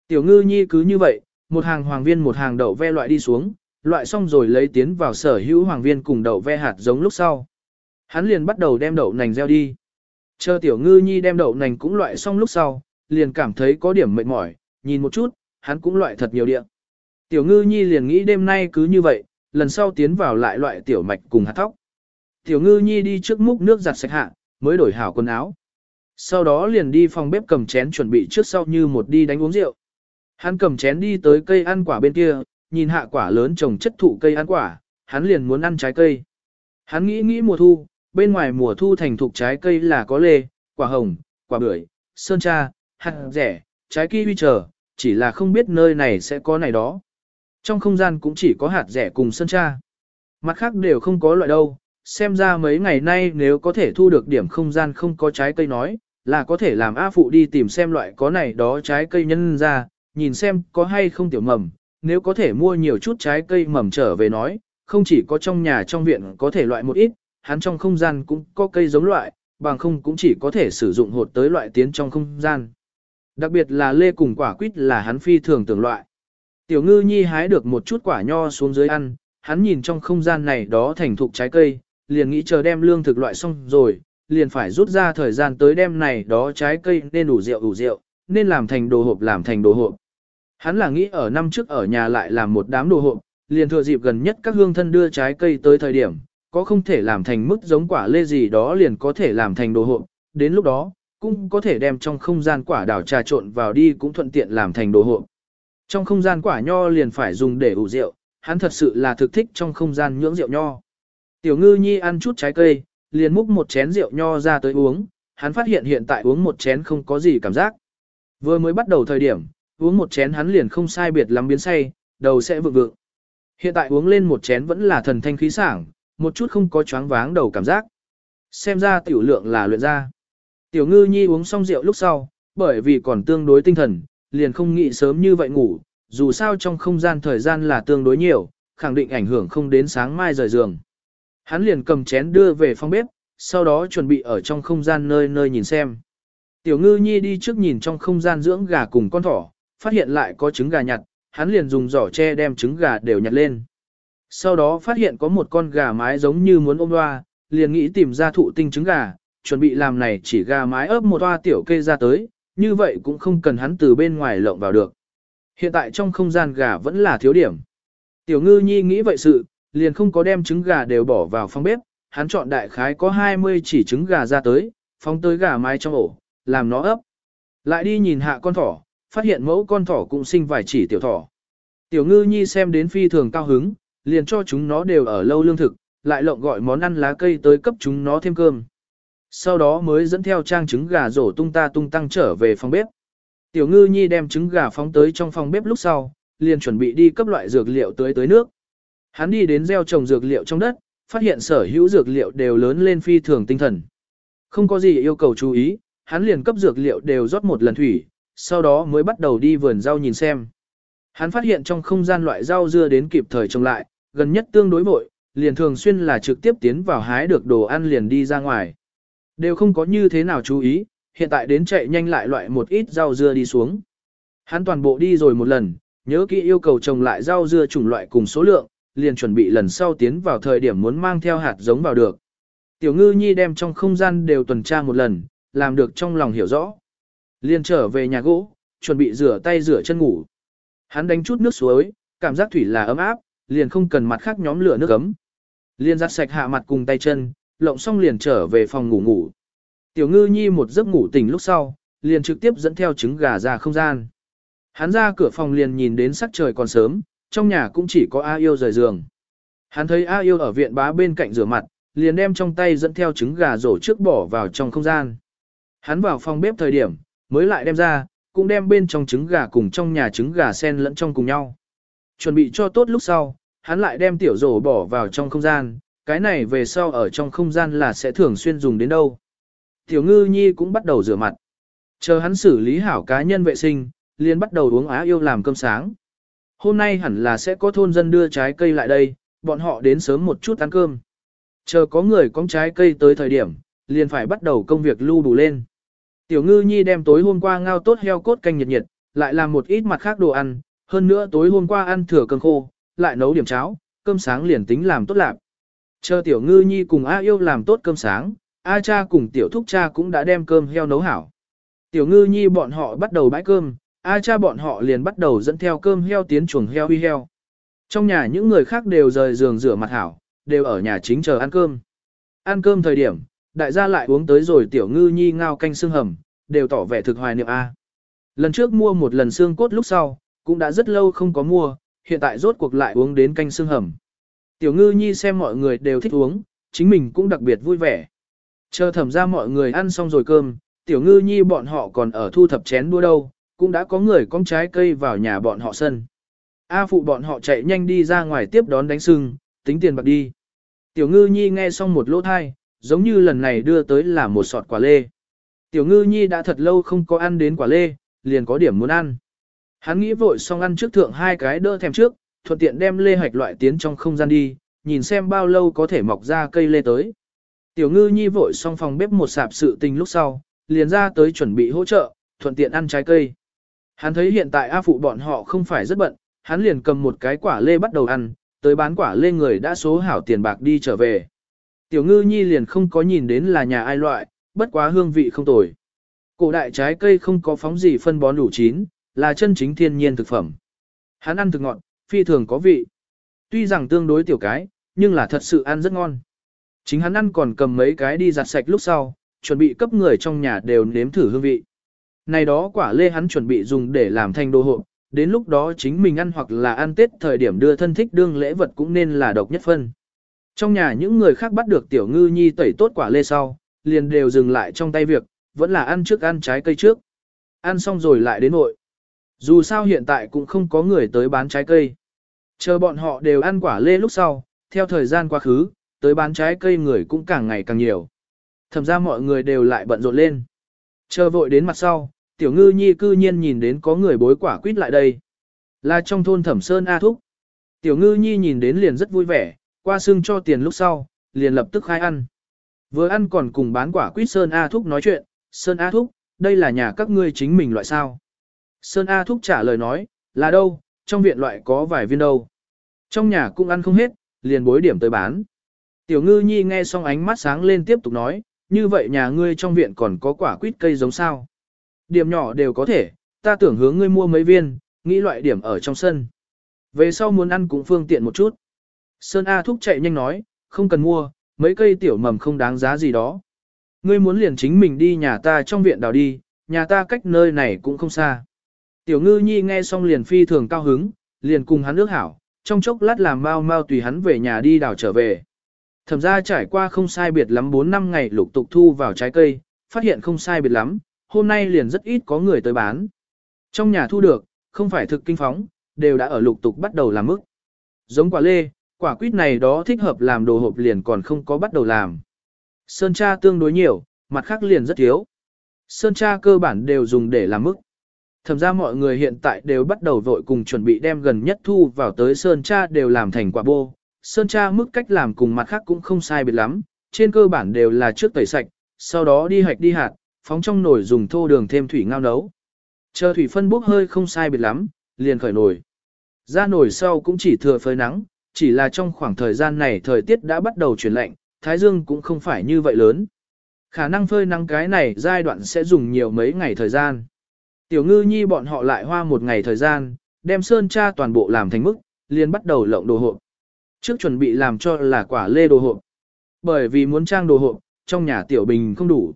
Tiểu ngư nhi cứ như vậy, một hàng hoàng viên một hàng đậu ve loại đi xuống, loại xong rồi lấy tiến vào sở hữu hoàng viên cùng đậu ve hạt giống lúc sau. Hắn liền bắt đầu đem đậu nành gieo đi. Chờ tiểu ngư nhi đem đậu nành cũng loại xong lúc sau, liền cảm thấy có điểm mệt mỏi, nhìn một chút, hắn cũng loại thật nhiều địa. Tiểu ngư nhi liền nghĩ đêm nay cứ như vậy, lần sau tiến vào lại loại tiểu mạch cùng hạt thóc. Tiểu ngư nhi đi trước múc nước giặt sạch hạ, mới đổi hảo quần áo. Sau đó liền đi phòng bếp cầm chén chuẩn bị trước sau như một đi đánh uống rượu. Hắn cầm chén đi tới cây ăn quả bên kia, nhìn hạ quả lớn trồng chất thụ cây ăn quả, hắn liền muốn ăn trái cây. Hắn nghĩ nghĩ mùa thu, bên ngoài mùa thu thành thục trái cây là có lê, quả hồng, quả bưởi, sơn cha, hạt rẻ, trái kiwi chờ, chỉ là không biết nơi này sẽ có này đó. Trong không gian cũng chỉ có hạt rẻ cùng sơn tra Mặt khác đều không có loại đâu, xem ra mấy ngày nay nếu có thể thu được điểm không gian không có trái cây nói, là có thể làm A Phụ đi tìm xem loại có này đó trái cây nhân ra, nhìn xem có hay không tiểu mầm, nếu có thể mua nhiều chút trái cây mầm trở về nói, không chỉ có trong nhà trong viện có thể loại một ít, hắn trong không gian cũng có cây giống loại, bằng không cũng chỉ có thể sử dụng hột tới loại tiến trong không gian. Đặc biệt là lê cùng quả quýt là hắn phi thường tưởng loại. Tiểu ngư nhi hái được một chút quả nho xuống dưới ăn, hắn nhìn trong không gian này đó thành thục trái cây, liền nghĩ chờ đem lương thực loại xong rồi, liền phải rút ra thời gian tới đem này đó trái cây nên đủ rượu đủ rượu, nên làm thành đồ hộp làm thành đồ hộp. Hắn là nghĩ ở năm trước ở nhà lại làm một đám đồ hộp, liền thừa dịp gần nhất các hương thân đưa trái cây tới thời điểm, có không thể làm thành mức giống quả lê gì đó liền có thể làm thành đồ hộp, đến lúc đó, cũng có thể đem trong không gian quả đào trà trộn vào đi cũng thuận tiện làm thành đồ hộp. Trong không gian quả nho liền phải dùng để ủ rượu, hắn thật sự là thực thích trong không gian nhưỡng rượu nho. Tiểu ngư nhi ăn chút trái cây, liền múc một chén rượu nho ra tới uống, hắn phát hiện hiện tại uống một chén không có gì cảm giác. Vừa mới bắt đầu thời điểm, uống một chén hắn liền không sai biệt lắm biến say, đầu sẽ vượng vượng. Hiện tại uống lên một chén vẫn là thần thanh khí sảng, một chút không có choáng váng đầu cảm giác. Xem ra tiểu lượng là luyện ra. Tiểu ngư nhi uống xong rượu lúc sau, bởi vì còn tương đối tinh thần, liền không nghĩ sớm như vậy ngủ, dù sao trong không gian thời gian là tương đối nhiều, khẳng định ảnh hưởng không đến sáng mai rời giường. Hắn liền cầm chén đưa về phòng bếp, sau đó chuẩn bị ở trong không gian nơi nơi nhìn xem. Tiểu ngư nhi đi trước nhìn trong không gian dưỡng gà cùng con thỏ, phát hiện lại có trứng gà nhặt, hắn liền dùng giỏ tre đem trứng gà đều nhặt lên. Sau đó phát hiện có một con gà mái giống như muốn ôm loa, liền nghĩ tìm ra thụ tinh trứng gà, chuẩn bị làm này chỉ gà mái ấp một toa tiểu kê ra tới, như vậy cũng không cần hắn từ bên ngoài lộng vào được. Hiện tại trong không gian gà vẫn là thiếu điểm. Tiểu ngư nhi nghĩ vậy sự, liền không có đem trứng gà đều bỏ vào phòng bếp, hắn chọn đại khái có 20 chỉ trứng gà ra tới, phóng tới gà mái trong ổ, làm nó ấp. Lại đi nhìn hạ con thỏ, phát hiện mẫu con thỏ cũng sinh vài chỉ tiểu thỏ. Tiểu ngư nhi xem đến phi thường cao hứng, liền cho chúng nó đều ở lâu lương thực, lại lộng gọi món ăn lá cây tới cấp chúng nó thêm cơm. Sau đó mới dẫn theo trang trứng gà rổ tung ta tung tăng trở về phòng bếp. Tiểu ngư nhi đem trứng gà phóng tới trong phòng bếp lúc sau, liền chuẩn bị đi cấp loại dược liệu tới tới nước. Hắn đi đến gieo trồng dược liệu trong đất, phát hiện sở hữu dược liệu đều lớn lên phi thường tinh thần. Không có gì yêu cầu chú ý, hắn liền cấp dược liệu đều rót một lần thủy, sau đó mới bắt đầu đi vườn rau nhìn xem. Hắn phát hiện trong không gian loại rau dưa đến kịp thời trồng lại, gần nhất tương đối vội, liền thường xuyên là trực tiếp tiến vào hái được đồ ăn liền đi ra ngoài. Đều không có như thế nào chú ý, hiện tại đến chạy nhanh lại loại một ít rau dưa đi xuống. Hắn toàn bộ đi rồi một lần, nhớ kỹ yêu cầu trồng lại rau dưa chủng loại cùng số lượng, liền chuẩn bị lần sau tiến vào thời điểm muốn mang theo hạt giống vào được. Tiểu ngư nhi đem trong không gian đều tuần tra một lần, làm được trong lòng hiểu rõ. Liền trở về nhà gỗ, chuẩn bị rửa tay rửa chân ngủ. Hắn đánh chút nước suối, cảm giác thủy là ấm áp, liền không cần mặt khác nhóm lửa nước ấm. Liền giặt sạch hạ mặt cùng tay chân, lộng xong liền trở về phòng ngủ ngủ. Tiểu ngư nhi một giấc ngủ tỉnh lúc sau, liền trực tiếp dẫn theo trứng gà ra không gian. Hắn ra cửa phòng liền nhìn đến sắc trời còn sớm, trong nhà cũng chỉ có A yêu rời giường. Hắn thấy A yêu ở viện bá bên cạnh rửa mặt, liền đem trong tay dẫn theo trứng gà rổ trước bỏ vào trong không gian. Hắn vào phòng bếp thời điểm, mới lại đem ra, cũng đem bên trong trứng gà cùng trong nhà trứng gà sen lẫn trong cùng nhau. Chuẩn bị cho tốt lúc sau, hắn lại đem tiểu rổ bỏ vào trong không gian, cái này về sau ở trong không gian là sẽ thường xuyên dùng đến đâu. Tiểu ngư nhi cũng bắt đầu rửa mặt. Chờ hắn xử lý hảo cá nhân vệ sinh, liền bắt đầu uống á yêu làm cơm sáng. Hôm nay hẳn là sẽ có thôn dân đưa trái cây lại đây, bọn họ đến sớm một chút ăn cơm. Chờ có người có trái cây tới thời điểm, liền phải bắt đầu công việc lưu đủ lên. Tiểu ngư nhi đem tối hôm qua ngao tốt heo cốt canh nhiệt nhiệt, lại làm một ít mặt khác đồ ăn, hơn nữa tối hôm qua ăn thừa cơm khô, lại nấu điểm cháo, cơm sáng liền tính làm tốt lạc. Chờ tiểu ngư nhi cùng A yêu làm tốt cơm sáng, A cha cùng tiểu thúc cha cũng đã đem cơm heo nấu hảo. Tiểu ngư nhi bọn họ bắt đầu bãi cơm, A cha bọn họ liền bắt đầu dẫn theo cơm heo tiến chuồng heo huy heo. Trong nhà những người khác đều rời giường rửa mặt hảo, đều ở nhà chính chờ ăn cơm. Ăn cơm thời điểm, đại gia lại uống tới rồi tiểu ngư nhi ngao canh xương hầm, đều tỏ vẻ thực hoài niệm A. Lần trước mua một lần xương cốt lúc sau, cũng đã rất lâu không có mua, hiện tại rốt cuộc lại uống đến canh xương hầm. Tiểu ngư nhi xem mọi người đều thích uống, chính mình cũng đặc biệt vui vẻ. Chờ thẩm ra mọi người ăn xong rồi cơm, tiểu ngư nhi bọn họ còn ở thu thập chén đua đâu, cũng đã có người con trái cây vào nhà bọn họ sân. A phụ bọn họ chạy nhanh đi ra ngoài tiếp đón đánh sưng, tính tiền bạc đi. Tiểu ngư nhi nghe xong một lỗ thai, giống như lần này đưa tới là một sọt quả lê. Tiểu ngư nhi đã thật lâu không có ăn đến quả lê, liền có điểm muốn ăn. Hắn nghĩ vội xong ăn trước thượng hai cái đỡ thèm trước, thuận tiện đem lê hoạch loại tiến trong không gian đi, nhìn xem bao lâu có thể mọc ra cây lê tới. Tiểu ngư nhi vội xong phòng bếp một sạp sự tình lúc sau, liền ra tới chuẩn bị hỗ trợ, thuận tiện ăn trái cây. Hắn thấy hiện tại A phụ bọn họ không phải rất bận, hắn liền cầm một cái quả lê bắt đầu ăn, tới bán quả lê người đã số hảo tiền bạc đi trở về. Tiểu ngư nhi liền không có nhìn đến là nhà ai loại, bất quá hương vị không tồi. Cổ đại trái cây không có phóng gì phân bón đủ chín, là chân chính thiên nhiên thực phẩm. Hắn ăn thực ngọt, phi thường có vị. Tuy rằng tương đối tiểu cái, nhưng là thật sự ăn rất ngon. Chính hắn ăn còn cầm mấy cái đi giặt sạch lúc sau, chuẩn bị cấp người trong nhà đều nếm thử hương vị. Này đó quả lê hắn chuẩn bị dùng để làm thành đồ hộp, đến lúc đó chính mình ăn hoặc là ăn tết thời điểm đưa thân thích đương lễ vật cũng nên là độc nhất phân. Trong nhà những người khác bắt được tiểu ngư nhi tẩy tốt quả lê sau, liền đều dừng lại trong tay việc, vẫn là ăn trước ăn trái cây trước. Ăn xong rồi lại đến nội. Dù sao hiện tại cũng không có người tới bán trái cây. Chờ bọn họ đều ăn quả lê lúc sau, theo thời gian quá khứ, tới bán trái cây người cũng càng ngày càng nhiều. Thẩm ra mọi người đều lại bận rộn lên. Chờ vội đến mặt sau, tiểu ngư nhi cư nhiên nhìn đến có người bối quả quýt lại đây. Là trong thôn thẩm sơn A Thúc. Tiểu ngư nhi nhìn đến liền rất vui vẻ, qua xương cho tiền lúc sau, liền lập tức khai ăn. Vừa ăn còn cùng bán quả quýt Sơn A Thúc nói chuyện, Sơn A Thúc, đây là nhà các ngươi chính mình loại sao. Sơn A Thúc trả lời nói, là đâu, trong viện loại có vài viên đâu. Trong nhà cũng ăn không hết, liền bối điểm tới bán. Tiểu ngư nhi nghe xong ánh mắt sáng lên tiếp tục nói, như vậy nhà ngươi trong viện còn có quả quýt cây giống sao. Điểm nhỏ đều có thể, ta tưởng hướng ngươi mua mấy viên, nghĩ loại điểm ở trong sân. Về sau muốn ăn cũng phương tiện một chút. Sơn A thúc chạy nhanh nói, không cần mua, mấy cây tiểu mầm không đáng giá gì đó. Ngươi muốn liền chính mình đi nhà ta trong viện đào đi, nhà ta cách nơi này cũng không xa. Tiểu ngư nhi nghe xong liền phi thường cao hứng, liền cùng hắn nước hảo, trong chốc lát làm mau mau tùy hắn về nhà đi đào trở về. Thẩm ra trải qua không sai biệt lắm 4 năm ngày lục tục thu vào trái cây, phát hiện không sai biệt lắm, hôm nay liền rất ít có người tới bán. Trong nhà thu được, không phải thực kinh phóng, đều đã ở lục tục bắt đầu làm mức. Giống quả lê, quả quýt này đó thích hợp làm đồ hộp liền còn không có bắt đầu làm. Sơn cha tương đối nhiều, mặt khác liền rất thiếu. Sơn cha cơ bản đều dùng để làm mức. Thẩm ra mọi người hiện tại đều bắt đầu vội cùng chuẩn bị đem gần nhất thu vào tới sơn cha đều làm thành quả bô. Sơn cha mức cách làm cùng mặt khác cũng không sai biệt lắm, trên cơ bản đều là trước tẩy sạch, sau đó đi hạch đi hạt, phóng trong nồi dùng thô đường thêm thủy ngao nấu. Chờ thủy phân bốc hơi không sai biệt lắm, liền khởi nồi. Ra nồi sau cũng chỉ thừa phơi nắng, chỉ là trong khoảng thời gian này thời tiết đã bắt đầu chuyển lạnh, thái dương cũng không phải như vậy lớn. Khả năng phơi nắng cái này giai đoạn sẽ dùng nhiều mấy ngày thời gian. Tiểu ngư nhi bọn họ lại hoa một ngày thời gian, đem sơn cha toàn bộ làm thành mức, liền bắt đầu lộng đồ hộp. Trước chuẩn bị làm cho là quả lê đồ hộp. Bởi vì muốn trang đồ hộp, trong nhà tiểu bình không đủ.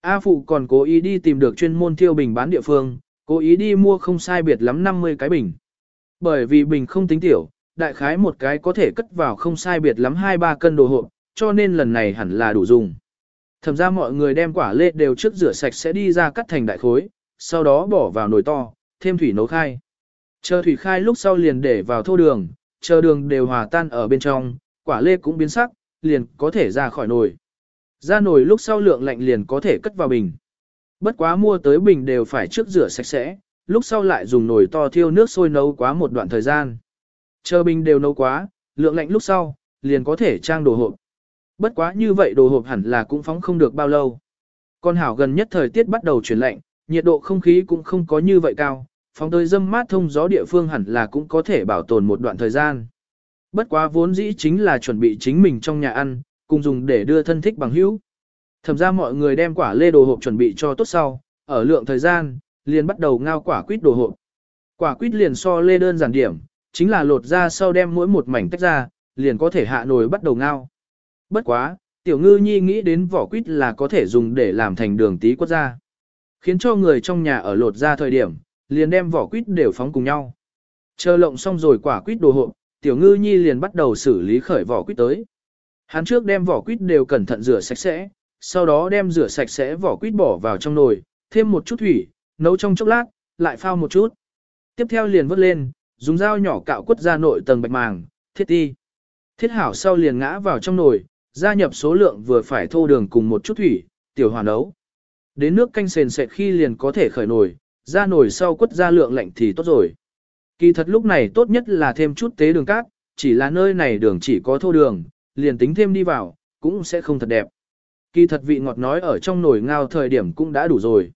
A phụ còn cố ý đi tìm được chuyên môn tiêu bình bán địa phương, cố ý đi mua không sai biệt lắm 50 cái bình. Bởi vì bình không tính tiểu, đại khái một cái có thể cất vào không sai biệt lắm 2-3 cân đồ hộp, cho nên lần này hẳn là đủ dùng. Thậm ra mọi người đem quả lê đều trước rửa sạch sẽ đi ra cắt thành đại khối, sau đó bỏ vào nồi to, thêm thủy nấu khai. Chờ thủy khai lúc sau liền để vào thô đường, chờ đường đều hòa tan ở bên trong, quả lê cũng biến sắc, liền có thể ra khỏi nồi. Ra nồi lúc sau lượng lạnh liền có thể cất vào bình. Bất quá mua tới bình đều phải trước rửa sạch sẽ, lúc sau lại dùng nồi to thiêu nước sôi nấu quá một đoạn thời gian. Chờ bình đều nấu quá, lượng lạnh lúc sau, liền có thể trang đồ hộp. Bất quá như vậy đồ hộp hẳn là cũng phóng không được bao lâu. Con hảo gần nhất thời tiết bắt đầu chuyển lạnh, nhiệt độ không khí cũng không có như vậy cao, phóng tới dâm mát thông gió địa phương hẳn là cũng có thể bảo tồn một đoạn thời gian. Bất quá vốn dĩ chính là chuẩn bị chính mình trong nhà ăn, cùng dùng để đưa thân thích bằng hữu. Thẩm ra mọi người đem quả lê đồ hộp chuẩn bị cho tốt sau, ở lượng thời gian, liền bắt đầu ngao quả quýt đồ hộp. Quả quýt liền so lê đơn giản điểm, chính là lột ra sau đem mỗi một mảnh tách ra, liền có thể hạ nồi bắt đầu ngao. Bất quá, tiểu ngư nhi nghĩ đến vỏ quýt là có thể dùng để làm thành đường tí quất ra. Khiến cho người trong nhà ở lột ra thời điểm, liền đem vỏ quýt đều phóng cùng nhau. Chờ lộng xong rồi quả quýt đồ hộp, tiểu ngư nhi liền bắt đầu xử lý khởi vỏ quýt tới. Hắn trước đem vỏ quýt đều cẩn thận rửa sạch sẽ, sau đó đem rửa sạch sẽ vỏ quýt bỏ vào trong nồi, thêm một chút thủy, nấu trong chốc lát, lại phao một chút. Tiếp theo liền vớt lên, dùng dao nhỏ cạo quất ra nội tầng bạch màng, thiết ti. Thiết hảo sau liền ngã vào trong nồi, gia nhập số lượng vừa phải thô đường cùng một chút thủy, tiểu hòa nấu. Đến nước canh sền sệt khi liền có thể khởi nồi, ra nồi sau quất ra lượng lạnh thì tốt rồi. Kỳ thật lúc này tốt nhất là thêm chút tế đường cát, chỉ là nơi này đường chỉ có thô đường, liền tính thêm đi vào, cũng sẽ không thật đẹp. Kỳ thật vị ngọt nói ở trong nồi ngao thời điểm cũng đã đủ rồi.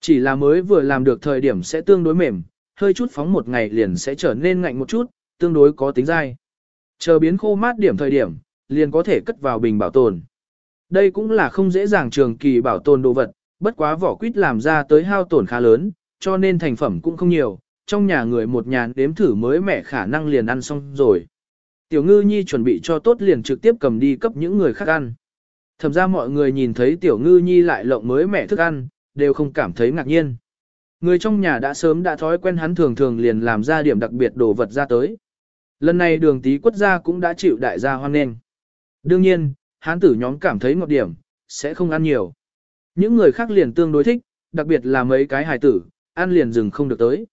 Chỉ là mới vừa làm được thời điểm sẽ tương đối mềm, hơi chút phóng một ngày liền sẽ trở nên ngạnh một chút, tương đối có tính dai. Chờ biến khô mát điểm thời điểm, liền có thể cất vào bình bảo tồn. Đây cũng là không dễ dàng trường kỳ bảo tồn đồ vật, bất quá vỏ quýt làm ra tới hao tổn khá lớn, cho nên thành phẩm cũng không nhiều, trong nhà người một nhà đếm thử mới mẻ khả năng liền ăn xong rồi. Tiểu ngư nhi chuẩn bị cho tốt liền trực tiếp cầm đi cấp những người khác ăn. Thầm ra mọi người nhìn thấy tiểu ngư nhi lại lộng mới mẻ thức ăn, đều không cảm thấy ngạc nhiên. Người trong nhà đã sớm đã thói quen hắn thường thường liền làm ra điểm đặc biệt đồ vật ra tới. Lần này đường tí quất ra cũng đã chịu đại gia hoan nghênh. Đương nhiên, hán tử nhóm cảm thấy ngọt điểm, sẽ không ăn nhiều. Những người khác liền tương đối thích, đặc biệt là mấy cái hài tử, ăn liền dừng không được tới.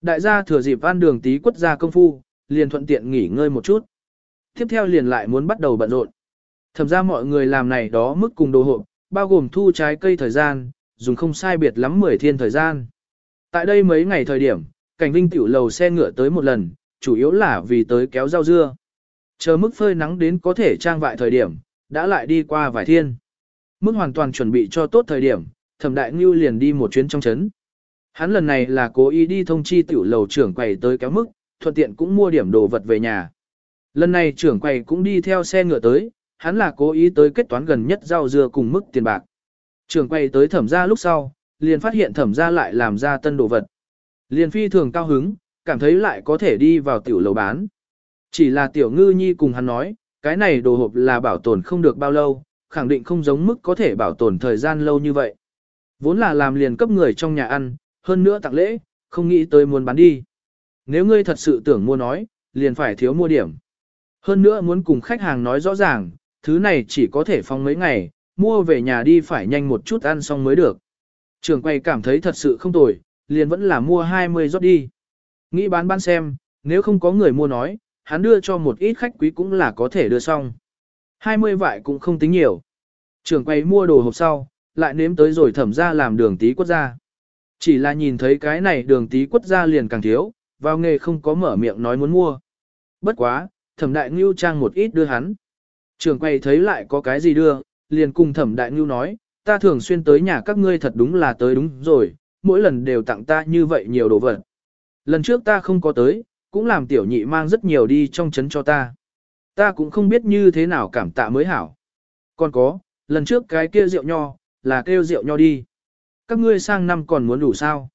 Đại gia thừa dịp ăn đường tí quất ra công phu, liền thuận tiện nghỉ ngơi một chút. Tiếp theo liền lại muốn bắt đầu bận rộn. Thẩm ra mọi người làm này đó mức cùng đồ hộp, bao gồm thu trái cây thời gian, dùng không sai biệt lắm 10 thiên thời gian. Tại đây mấy ngày thời điểm, cảnh vinh tiểu lầu xe ngựa tới một lần, chủ yếu là vì tới kéo rau dưa. Chờ mức phơi nắng đến có thể trang vại thời điểm, đã lại đi qua vài thiên. Mức hoàn toàn chuẩn bị cho tốt thời điểm, thẩm đại ngưu liền đi một chuyến trong chấn. Hắn lần này là cố ý đi thông chi tiểu lầu trưởng quầy tới kéo mức, thuận tiện cũng mua điểm đồ vật về nhà. Lần này trưởng quầy cũng đi theo xe ngựa tới, hắn là cố ý tới kết toán gần nhất rau dưa cùng mức tiền bạc. Trưởng quầy tới thẩm ra lúc sau, liền phát hiện thẩm ra lại làm ra tân đồ vật. Liền phi thường cao hứng, cảm thấy lại có thể đi vào tiểu lầu bán. Chỉ là tiểu ngư nhi cùng hắn nói, cái này đồ hộp là bảo tồn không được bao lâu, khẳng định không giống mức có thể bảo tồn thời gian lâu như vậy. Vốn là làm liền cấp người trong nhà ăn, hơn nữa tặng lễ, không nghĩ tới muốn bán đi. Nếu ngươi thật sự tưởng mua nói, liền phải thiếu mua điểm. Hơn nữa muốn cùng khách hàng nói rõ ràng, thứ này chỉ có thể phong mấy ngày, mua về nhà đi phải nhanh một chút ăn xong mới được. Trường quay cảm thấy thật sự không tồi, liền vẫn là mua 20 rót đi. Nghĩ bán bán xem, nếu không có người mua nói, hắn đưa cho một ít khách quý cũng là có thể đưa xong. 20 vại cũng không tính nhiều. Trường quay mua đồ hộp sau, lại nếm tới rồi thẩm ra làm đường tí quất ra. Chỉ là nhìn thấy cái này đường tí quất ra liền càng thiếu, vào nghề không có mở miệng nói muốn mua. Bất quá, thẩm đại ngưu trang một ít đưa hắn. Trường quay thấy lại có cái gì đưa, liền cùng thẩm đại ngưu nói, ta thường xuyên tới nhà các ngươi thật đúng là tới đúng rồi, mỗi lần đều tặng ta như vậy nhiều đồ vật. Lần trước ta không có tới, cũng làm tiểu nhị mang rất nhiều đi trong chấn cho ta. Ta cũng không biết như thế nào cảm tạ mới hảo. Còn có, lần trước cái kia rượu nho, là kêu rượu nho đi. Các ngươi sang năm còn muốn đủ sao?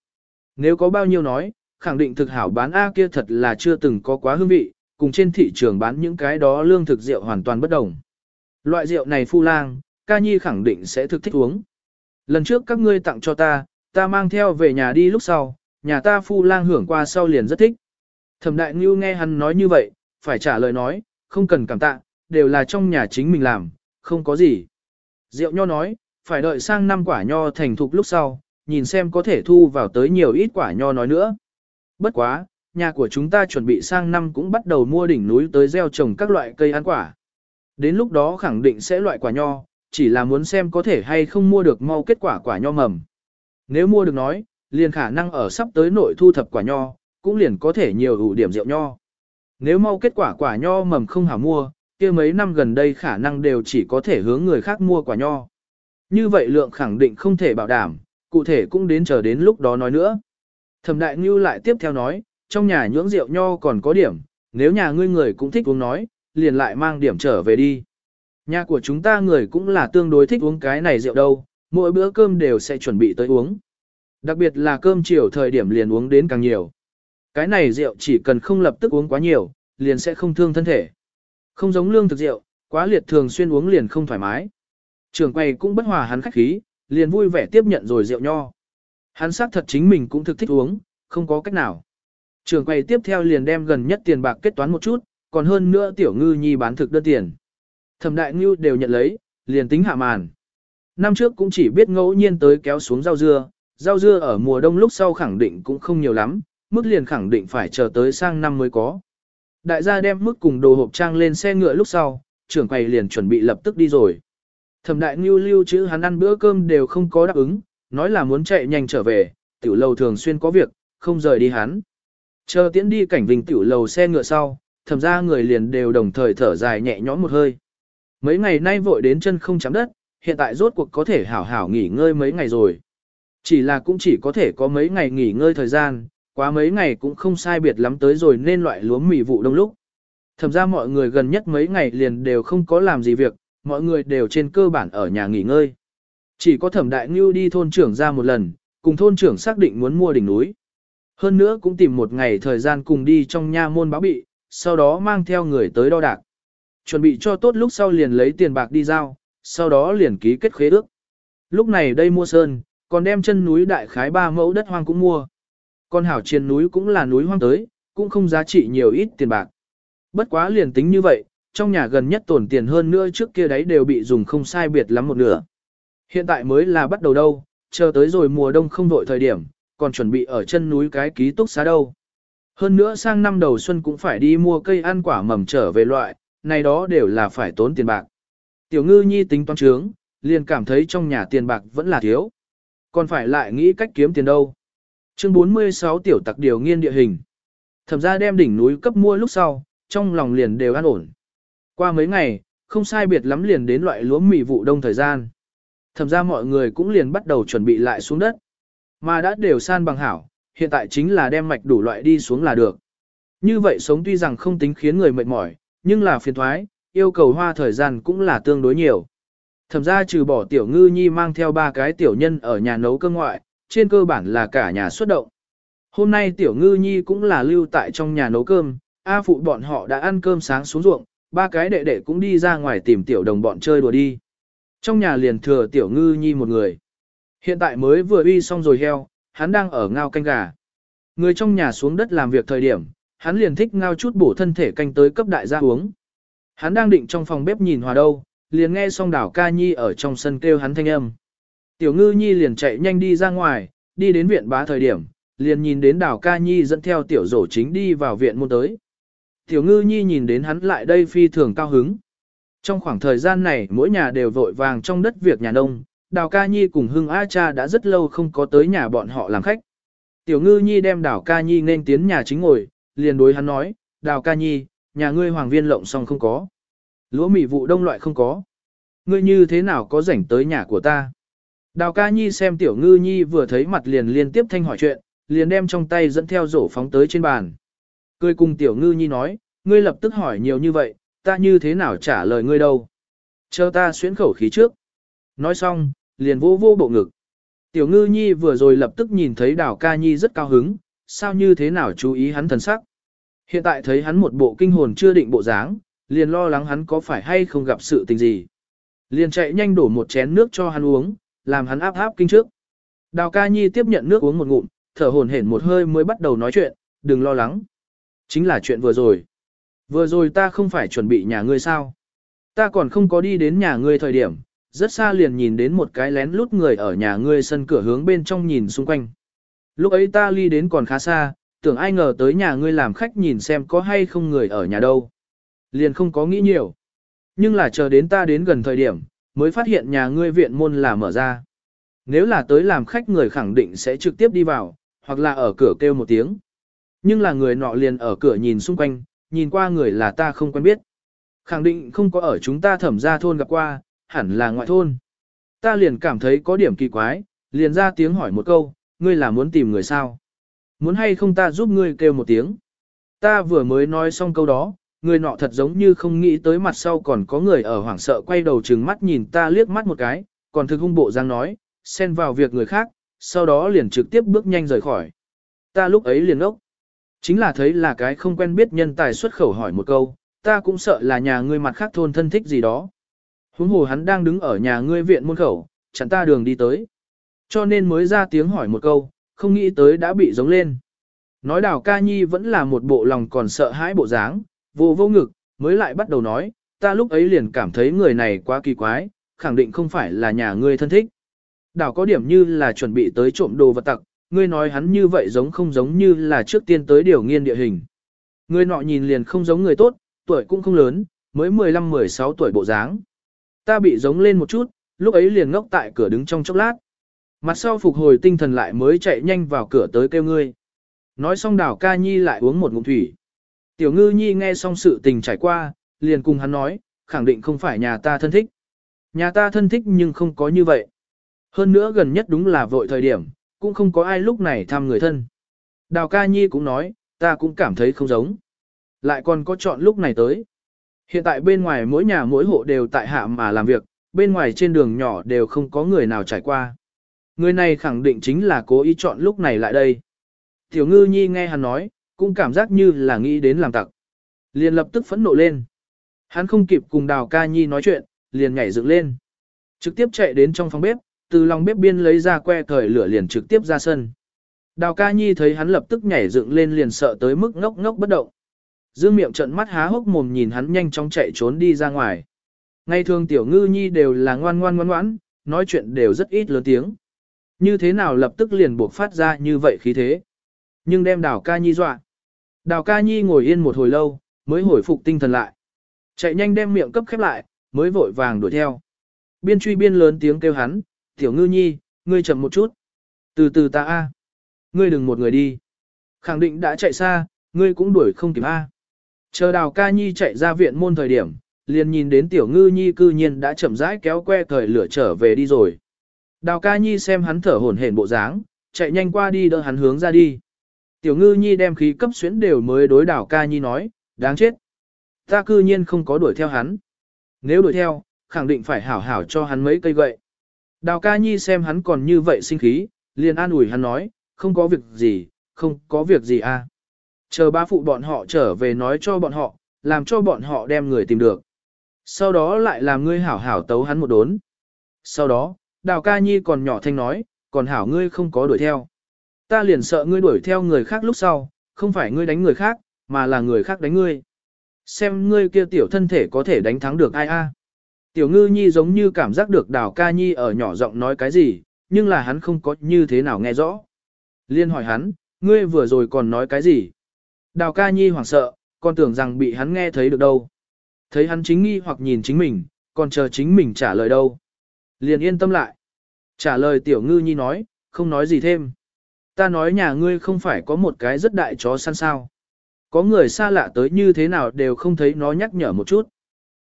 Nếu có bao nhiêu nói, khẳng định thực hảo bán A kia thật là chưa từng có quá hương vị, cùng trên thị trường bán những cái đó lương thực rượu hoàn toàn bất đồng. Loại rượu này phu lang, ca nhi khẳng định sẽ thực thích uống. Lần trước các ngươi tặng cho ta, ta mang theo về nhà đi lúc sau, nhà ta phu lang hưởng qua sau liền rất thích. Thẩm đại ngưu nghe hắn nói như vậy, phải trả lời nói, không cần cảm tạ, đều là trong nhà chính mình làm, không có gì. Diệu nho nói, phải đợi sang năm quả nho thành thục lúc sau, nhìn xem có thể thu vào tới nhiều ít quả nho nói nữa. Bất quá, nhà của chúng ta chuẩn bị sang năm cũng bắt đầu mua đỉnh núi tới gieo trồng các loại cây ăn quả. Đến lúc đó khẳng định sẽ loại quả nho, chỉ là muốn xem có thể hay không mua được mau kết quả quả nho mầm. Nếu mua được nói, liền khả năng ở sắp tới nội thu thập quả nho, cũng liền có thể nhiều ủ điểm rượu nho. Nếu mau kết quả quả nho mầm không hảo mua, kia mấy năm gần đây khả năng đều chỉ có thể hướng người khác mua quả nho. Như vậy lượng khẳng định không thể bảo đảm, cụ thể cũng đến chờ đến lúc đó nói nữa. Thẩm đại ngưu lại tiếp theo nói, trong nhà nhưỡng rượu nho còn có điểm, nếu nhà ngươi người cũng thích uống nói, liền lại mang điểm trở về đi. Nhà của chúng ta người cũng là tương đối thích uống cái này rượu đâu, mỗi bữa cơm đều sẽ chuẩn bị tới uống. Đặc biệt là cơm chiều thời điểm liền uống đến càng nhiều. Cái này rượu chỉ cần không lập tức uống quá nhiều, liền sẽ không thương thân thể. Không giống lương thực rượu, quá liệt thường xuyên uống liền không thoải mái. Trường quay cũng bất hòa hắn khách khí, liền vui vẻ tiếp nhận rồi rượu nho. Hắn xác thật chính mình cũng thực thích uống, không có cách nào. Trường quay tiếp theo liền đem gần nhất tiền bạc kết toán một chút, còn hơn nữa tiểu ngư nhi bán thực đơn tiền. Thẩm đại ngư đều nhận lấy, liền tính hạ màn. Năm trước cũng chỉ biết ngẫu nhiên tới kéo xuống rau dưa, rau dưa ở mùa đông lúc sau khẳng định cũng không nhiều lắm, mức liền khẳng định phải chờ tới sang năm mới có. Đại gia đem mức cùng đồ hộp trang lên xe ngựa lúc sau, trưởng quầy liền chuẩn bị lập tức đi rồi. Thẩm đại ngưu lưu chữ hắn ăn bữa cơm đều không có đáp ứng, nói là muốn chạy nhanh trở về, tiểu lầu thường xuyên có việc, không rời đi hắn. Chờ tiễn đi cảnh vinh tiểu lầu xe ngựa sau, thẩm ra người liền đều đồng thời thở dài nhẹ nhõm một hơi. Mấy ngày nay vội đến chân không chạm đất, hiện tại rốt cuộc có thể hảo hảo nghỉ ngơi mấy ngày rồi. Chỉ là cũng chỉ có thể có mấy ngày nghỉ ngơi thời gian, quá mấy ngày cũng không sai biệt lắm tới rồi nên loại lúa mì vụ đông lúc. Thẩm ra mọi người gần nhất mấy ngày liền đều không có làm gì việc, mọi người đều trên cơ bản ở nhà nghỉ ngơi. Chỉ có thẩm đại ngưu đi thôn trưởng ra một lần, cùng thôn trưởng xác định muốn mua đỉnh núi. Hơn nữa cũng tìm một ngày thời gian cùng đi trong nha môn báo bị, sau đó mang theo người tới đo đạc. Chuẩn bị cho tốt lúc sau liền lấy tiền bạc đi giao, sau đó liền ký kết khế ước. Lúc này đây mua sơn, còn đem chân núi đại khái ba mẫu đất hoang cũng mua con hảo trên núi cũng là núi hoang tới, cũng không giá trị nhiều ít tiền bạc. Bất quá liền tính như vậy, trong nhà gần nhất tổn tiền hơn nữa trước kia đấy đều bị dùng không sai biệt lắm một nửa. Hiện tại mới là bắt đầu đâu, chờ tới rồi mùa đông không vội thời điểm, còn chuẩn bị ở chân núi cái ký túc xá đâu. Hơn nữa sang năm đầu xuân cũng phải đi mua cây ăn quả mầm trở về loại, này đó đều là phải tốn tiền bạc. Tiểu ngư nhi tính toán trướng, liền cảm thấy trong nhà tiền bạc vẫn là thiếu. Còn phải lại nghĩ cách kiếm tiền đâu. Chương 46 tiểu tặc điều nghiên địa hình. Thẩm ra đem đỉnh núi cấp mua lúc sau, trong lòng liền đều an ổn. Qua mấy ngày, không sai biệt lắm liền đến loại lúa mì vụ đông thời gian. Thẩm ra mọi người cũng liền bắt đầu chuẩn bị lại xuống đất. Mà đã đều san bằng hảo, hiện tại chính là đem mạch đủ loại đi xuống là được. Như vậy sống tuy rằng không tính khiến người mệt mỏi, nhưng là phiền thoái, yêu cầu hoa thời gian cũng là tương đối nhiều. Thẩm ra trừ bỏ tiểu ngư nhi mang theo ba cái tiểu nhân ở nhà nấu cơm ngoại, trên cơ bản là cả nhà xuất động. Hôm nay tiểu ngư nhi cũng là lưu tại trong nhà nấu cơm, A phụ bọn họ đã ăn cơm sáng xuống ruộng, ba cái đệ đệ cũng đi ra ngoài tìm tiểu đồng bọn chơi đùa đi. Trong nhà liền thừa tiểu ngư nhi một người. Hiện tại mới vừa uy xong rồi heo, hắn đang ở ngao canh gà. Người trong nhà xuống đất làm việc thời điểm, hắn liền thích ngao chút bổ thân thể canh tới cấp đại gia uống. Hắn đang định trong phòng bếp nhìn hòa đâu, liền nghe xong đảo ca nhi ở trong sân kêu hắn thanh âm. Tiểu ngư nhi liền chạy nhanh đi ra ngoài, đi đến viện bá thời điểm, liền nhìn đến đảo ca nhi dẫn theo tiểu rổ chính đi vào viện môn tới. Tiểu ngư nhi nhìn đến hắn lại đây phi thường cao hứng. Trong khoảng thời gian này mỗi nhà đều vội vàng trong đất việc nhà nông, đào ca nhi cùng hưng A cha đã rất lâu không có tới nhà bọn họ làm khách. Tiểu ngư nhi đem đào ca nhi nên tiến nhà chính ngồi, liền đối hắn nói, đào ca nhi, nhà ngươi hoàng viên lộng xong không có. Lúa mì vụ đông loại không có. Ngươi như thế nào có rảnh tới nhà của ta? Đào ca nhi xem tiểu ngư nhi vừa thấy mặt liền liên tiếp thanh hỏi chuyện, liền đem trong tay dẫn theo rổ phóng tới trên bàn. Cười cùng tiểu ngư nhi nói, ngươi lập tức hỏi nhiều như vậy, ta như thế nào trả lời ngươi đâu. Chờ ta xuyến khẩu khí trước. Nói xong, liền vô vô bộ ngực. Tiểu ngư nhi vừa rồi lập tức nhìn thấy đào ca nhi rất cao hứng, sao như thế nào chú ý hắn thần sắc. Hiện tại thấy hắn một bộ kinh hồn chưa định bộ dáng, liền lo lắng hắn có phải hay không gặp sự tình gì. Liền chạy nhanh đổ một chén nước cho hắn uống, làm hắn áp áp kinh trước. Đào ca nhi tiếp nhận nước uống một ngụm, thở hổn hển một hơi mới bắt đầu nói chuyện, đừng lo lắng. Chính là chuyện vừa rồi. Vừa rồi ta không phải chuẩn bị nhà ngươi sao. Ta còn không có đi đến nhà ngươi thời điểm, rất xa liền nhìn đến một cái lén lút người ở nhà ngươi sân cửa hướng bên trong nhìn xung quanh. Lúc ấy ta ly đến còn khá xa, tưởng ai ngờ tới nhà ngươi làm khách nhìn xem có hay không người ở nhà đâu. Liền không có nghĩ nhiều. Nhưng là chờ đến ta đến gần thời điểm, mới phát hiện nhà ngươi viện môn là mở ra. Nếu là tới làm khách người khẳng định sẽ trực tiếp đi vào, hoặc là ở cửa kêu một tiếng. Nhưng là người nọ liền ở cửa nhìn xung quanh, nhìn qua người là ta không quen biết. Khẳng định không có ở chúng ta thẩm ra thôn gặp qua, hẳn là ngoại thôn. Ta liền cảm thấy có điểm kỳ quái, liền ra tiếng hỏi một câu, ngươi là muốn tìm người sao? Muốn hay không ta giúp ngươi kêu một tiếng? Ta vừa mới nói xong câu đó, người nọ thật giống như không nghĩ tới mặt sau còn có người ở hoảng sợ quay đầu trừng mắt nhìn ta liếc mắt một cái, còn thực hung bộ giang nói, xen vào việc người khác, sau đó liền trực tiếp bước nhanh rời khỏi. Ta lúc ấy liền ốc. Chính là thấy là cái không quen biết nhân tài xuất khẩu hỏi một câu, ta cũng sợ là nhà ngươi mặt khác thôn thân thích gì đó. Huống hồ hắn đang đứng ở nhà ngươi viện môn khẩu, chẳng ta đường đi tới. Cho nên mới ra tiếng hỏi một câu, không nghĩ tới đã bị giống lên. Nói đào ca nhi vẫn là một bộ lòng còn sợ hãi bộ dáng, vô vô ngực, mới lại bắt đầu nói, ta lúc ấy liền cảm thấy người này quá kỳ quái, khẳng định không phải là nhà ngươi thân thích. Đào có điểm như là chuẩn bị tới trộm đồ vật tặc, ngươi nói hắn như vậy giống không giống như là trước tiên tới điều nghiên địa hình. ngươi nọ nhìn liền không giống người tốt, tuổi cũng không lớn, mới 15-16 tuổi bộ dáng. Ta bị giống lên một chút, lúc ấy liền ngốc tại cửa đứng trong chốc lát. Mặt sau phục hồi tinh thần lại mới chạy nhanh vào cửa tới kêu ngươi. Nói xong đảo ca nhi lại uống một ngụm thủy. Tiểu ngư nhi nghe xong sự tình trải qua, liền cùng hắn nói, khẳng định không phải nhà ta thân thích. Nhà ta thân thích nhưng không có như vậy. Hơn nữa gần nhất đúng là vội thời điểm, cũng không có ai lúc này thăm người thân. Đào ca nhi cũng nói, ta cũng cảm thấy không giống. Lại còn có chọn lúc này tới. Hiện tại bên ngoài mỗi nhà mỗi hộ đều tại hạ mà làm việc, bên ngoài trên đường nhỏ đều không có người nào trải qua. Người này khẳng định chính là cố ý chọn lúc này lại đây. Tiểu ngư nhi nghe hắn nói, cũng cảm giác như là nghĩ đến làm tặc. Liền lập tức phẫn nộ lên. Hắn không kịp cùng đào ca nhi nói chuyện, liền nhảy dựng lên. Trực tiếp chạy đến trong phòng bếp, từ lòng bếp biên lấy ra que thời lửa liền trực tiếp ra sân. Đào ca nhi thấy hắn lập tức nhảy dựng lên liền sợ tới mức ngốc ngốc bất động. Dương miệng trận mắt há hốc mồm nhìn hắn nhanh chóng chạy trốn đi ra ngoài. Ngày thường tiểu ngư nhi đều là ngoan ngoan ngoan ngoãn, nói chuyện đều rất ít lớn tiếng. Như thế nào lập tức liền buộc phát ra như vậy khí thế. Nhưng đem đào ca nhi dọa. Đào ca nhi ngồi yên một hồi lâu, mới hồi phục tinh thần lại. Chạy nhanh đem miệng cấp khép lại, mới vội vàng đuổi theo. Biên truy biên lớn tiếng kêu hắn, tiểu ngư nhi, ngươi chậm một chút. Từ từ ta a, Ngươi đừng một người đi. Khẳng định đã chạy xa, ngươi cũng đuổi không kịp a. Chờ đào ca nhi chạy ra viện môn thời điểm, liền nhìn đến tiểu ngư nhi cư nhiên đã chậm rãi kéo que thời lửa trở về đi rồi. Đào ca nhi xem hắn thở hổn hển bộ dáng, chạy nhanh qua đi đỡ hắn hướng ra đi. Tiểu ngư nhi đem khí cấp xuyến đều mới đối đảo ca nhi nói, đáng chết. Ta cư nhiên không có đuổi theo hắn. Nếu đuổi theo, khẳng định phải hảo hảo cho hắn mấy cây gậy. Đào ca nhi xem hắn còn như vậy sinh khí, liền an ủi hắn nói, không có việc gì, không có việc gì à. Chờ ba phụ bọn họ trở về nói cho bọn họ, làm cho bọn họ đem người tìm được. Sau đó lại làm ngươi hảo hảo tấu hắn một đốn. Sau đó, đào ca nhi còn nhỏ thanh nói, còn hảo ngươi không có đuổi theo. Ta liền sợ ngươi đuổi theo người khác lúc sau, không phải ngươi đánh người khác, mà là người khác đánh ngươi. Xem ngươi kia tiểu thân thể có thể đánh thắng được ai a? Tiểu ngư nhi giống như cảm giác được đào ca nhi ở nhỏ giọng nói cái gì, nhưng là hắn không có như thế nào nghe rõ. Liên hỏi hắn, ngươi vừa rồi còn nói cái gì? Đào ca nhi hoảng sợ, còn tưởng rằng bị hắn nghe thấy được đâu. Thấy hắn chính nghi hoặc nhìn chính mình, còn chờ chính mình trả lời đâu. Liền yên tâm lại. Trả lời tiểu ngư nhi nói, không nói gì thêm. Ta nói nhà ngươi không phải có một cái rất đại chó săn sao. Có người xa lạ tới như thế nào đều không thấy nó nhắc nhở một chút.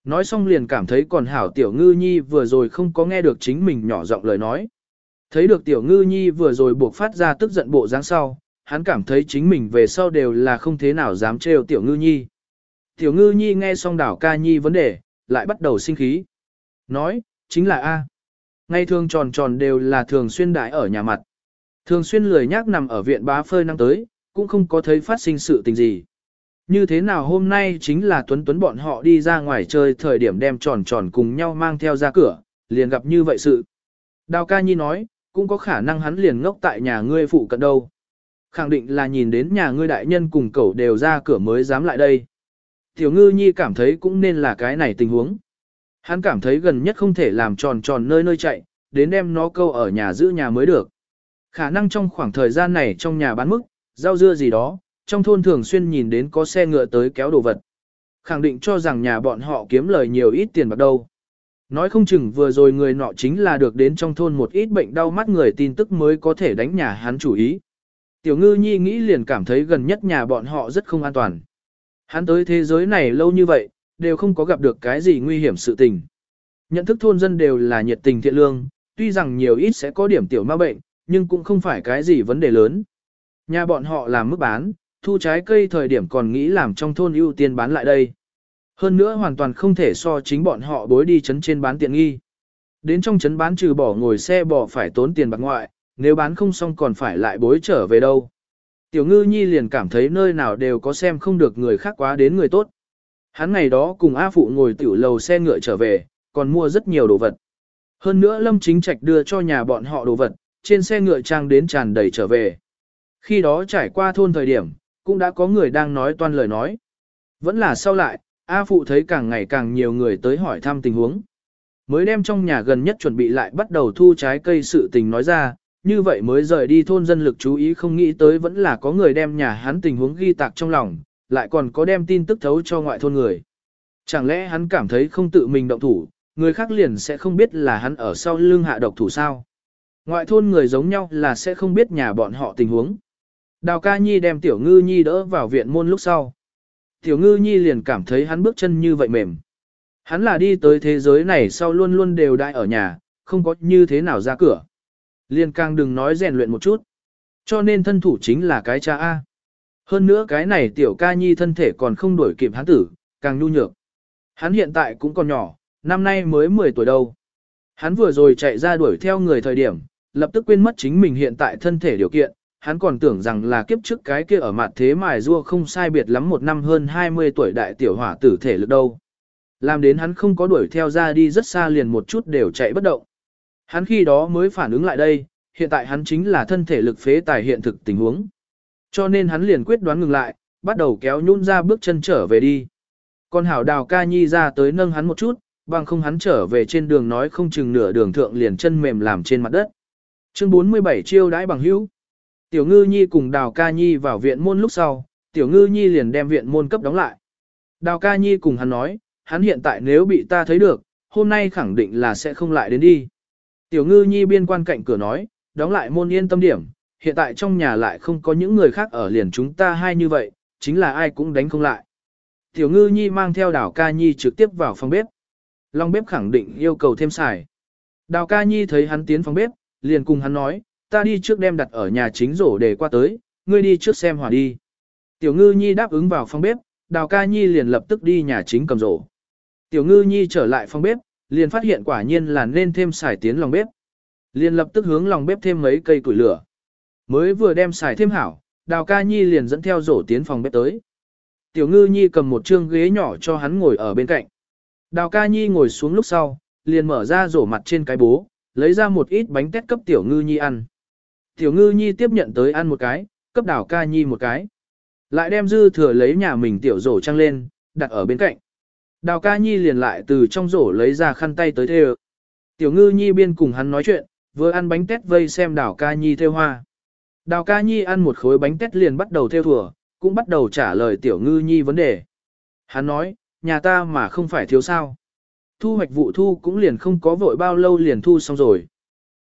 Nói xong liền cảm thấy còn hảo tiểu ngư nhi vừa rồi không có nghe được chính mình nhỏ giọng lời nói. Thấy được tiểu ngư nhi vừa rồi buộc phát ra tức giận bộ dáng sau, hắn cảm thấy chính mình về sau đều là không thế nào dám trêu tiểu ngư nhi. Tiểu ngư nhi nghe xong đảo ca nhi vấn đề, lại bắt đầu sinh khí. Nói, chính là A. Ngay thường tròn tròn đều là thường xuyên đại ở nhà mặt. Thường xuyên lười nhác nằm ở viện bá phơi năng tới, cũng không có thấy phát sinh sự tình gì. Như thế nào hôm nay chính là Tuấn Tuấn bọn họ đi ra ngoài chơi thời điểm đem tròn tròn cùng nhau mang theo ra cửa, liền gặp như vậy sự. Đào ca nhi nói, cũng có khả năng hắn liền ngốc tại nhà ngươi phụ cận đâu. Khẳng định là nhìn đến nhà ngươi đại nhân cùng cậu đều ra cửa mới dám lại đây. Tiểu ngư nhi cảm thấy cũng nên là cái này tình huống. Hắn cảm thấy gần nhất không thể làm tròn tròn nơi nơi chạy, đến đem nó câu ở nhà giữ nhà mới được. Khả năng trong khoảng thời gian này trong nhà bán mức, rau dưa gì đó, trong thôn thường xuyên nhìn đến có xe ngựa tới kéo đồ vật. Khẳng định cho rằng nhà bọn họ kiếm lời nhiều ít tiền bạc đâu. Nói không chừng vừa rồi người nọ chính là được đến trong thôn một ít bệnh đau mắt người tin tức mới có thể đánh nhà hắn chủ ý. Tiểu ngư nhi nghĩ liền cảm thấy gần nhất nhà bọn họ rất không an toàn. Hắn tới thế giới này lâu như vậy, đều không có gặp được cái gì nguy hiểm sự tình. Nhận thức thôn dân đều là nhiệt tình thiện lương, tuy rằng nhiều ít sẽ có điểm tiểu ma bệnh, nhưng cũng không phải cái gì vấn đề lớn. Nhà bọn họ làm mức bán, thu trái cây thời điểm còn nghĩ làm trong thôn ưu tiên bán lại đây. Hơn nữa hoàn toàn không thể so chính bọn họ bối đi chấn trên bán tiện nghi. Đến trong chấn bán trừ bỏ ngồi xe bỏ phải tốn tiền bạc ngoại, nếu bán không xong còn phải lại bối trở về đâu. Tiểu ngư nhi liền cảm thấy nơi nào đều có xem không được người khác quá đến người tốt. Hắn ngày đó cùng A Phụ ngồi tiểu lầu xe ngựa trở về, còn mua rất nhiều đồ vật. Hơn nữa Lâm Chính Trạch đưa cho nhà bọn họ đồ vật, trên xe ngựa trang đến tràn đầy trở về. Khi đó trải qua thôn thời điểm, cũng đã có người đang nói toan lời nói. Vẫn là sau lại, A Phụ thấy càng ngày càng nhiều người tới hỏi thăm tình huống. Mới đem trong nhà gần nhất chuẩn bị lại bắt đầu thu trái cây sự tình nói ra, như vậy mới rời đi thôn dân lực chú ý không nghĩ tới vẫn là có người đem nhà hắn tình huống ghi tạc trong lòng, lại còn có đem tin tức thấu cho ngoại thôn người. Chẳng lẽ hắn cảm thấy không tự mình động thủ, người khác liền sẽ không biết là hắn ở sau lưng hạ độc thủ sao? Ngoại thôn người giống nhau là sẽ không biết nhà bọn họ tình huống. Đào ca nhi đem tiểu ngư nhi đỡ vào viện môn lúc sau. Tiểu ngư nhi liền cảm thấy hắn bước chân như vậy mềm. Hắn là đi tới thế giới này sau luôn luôn đều đại ở nhà, không có như thế nào ra cửa. Liền càng đừng nói rèn luyện một chút. Cho nên thân thủ chính là cái cha A. Hơn nữa cái này tiểu ca nhi thân thể còn không đổi kịp hắn tử, càng nhu nhược. Hắn hiện tại cũng còn nhỏ, năm nay mới 10 tuổi đâu. Hắn vừa rồi chạy ra đuổi theo người thời điểm, lập tức quên mất chính mình hiện tại thân thể điều kiện, hắn còn tưởng rằng là kiếp trước cái kia ở mặt thế mài rua không sai biệt lắm một năm hơn 20 tuổi đại tiểu hỏa tử thể lực đâu. Làm đến hắn không có đuổi theo ra đi rất xa liền một chút đều chạy bất động. Hắn khi đó mới phản ứng lại đây, hiện tại hắn chính là thân thể lực phế tài hiện thực tình huống. Cho nên hắn liền quyết đoán ngừng lại, bắt đầu kéo nhún ra bước chân trở về đi. Còn hảo đào ca nhi ra tới nâng hắn một chút, bằng không hắn trở về trên đường nói không chừng nửa đường thượng liền chân mềm làm trên mặt đất. Chương 47 chiêu đãi bằng hữu. Tiểu ngư nhi cùng đào ca nhi vào viện môn lúc sau, tiểu ngư nhi liền đem viện môn cấp đóng lại. Đào ca nhi cùng hắn nói, hắn hiện tại nếu bị ta thấy được, hôm nay khẳng định là sẽ không lại đến đi. Tiểu ngư nhi biên quan cạnh cửa nói, đóng lại môn yên tâm điểm, hiện tại trong nhà lại không có những người khác ở liền chúng ta hai như vậy, chính là ai cũng đánh không lại. Tiểu ngư nhi mang theo đào ca nhi trực tiếp vào phòng bếp. Long bếp khẳng định yêu cầu thêm xài. Đào ca nhi thấy hắn tiến phòng bếp, liền cùng hắn nói, ta đi trước đem đặt ở nhà chính rổ để qua tới, ngươi đi trước xem hỏa đi. Tiểu ngư nhi đáp ứng vào phòng bếp, đào ca nhi liền lập tức đi nhà chính cầm rổ. Tiểu ngư nhi trở lại phòng bếp, liền phát hiện quả nhiên là nên thêm xài tiến lòng bếp. Liền lập tức hướng lòng bếp thêm mấy cây củi lửa. Mới vừa đem xài thêm hảo, đào ca nhi liền dẫn theo rổ tiến phòng bếp tới. Tiểu ngư nhi cầm một trương ghế nhỏ cho hắn ngồi ở bên cạnh. Đào ca nhi ngồi xuống lúc sau, liền mở ra rổ mặt trên cái bố, lấy ra một ít bánh tét cấp tiểu ngư nhi ăn. Tiểu ngư nhi tiếp nhận tới ăn một cái, cấp đào ca nhi một cái. Lại đem dư thừa lấy nhà mình tiểu rổ trăng lên, đặt ở bên cạnh. Đào ca nhi liền lại từ trong rổ lấy ra khăn tay tới thêu. Tiểu ngư nhi biên cùng hắn nói chuyện, vừa ăn bánh tét vây xem đào ca nhi thêu hoa. Đào ca nhi ăn một khối bánh tét liền bắt đầu thêu thùa, cũng bắt đầu trả lời tiểu ngư nhi vấn đề. Hắn nói, nhà ta mà không phải thiếu sao. Thu hoạch vụ thu cũng liền không có vội bao lâu liền thu xong rồi.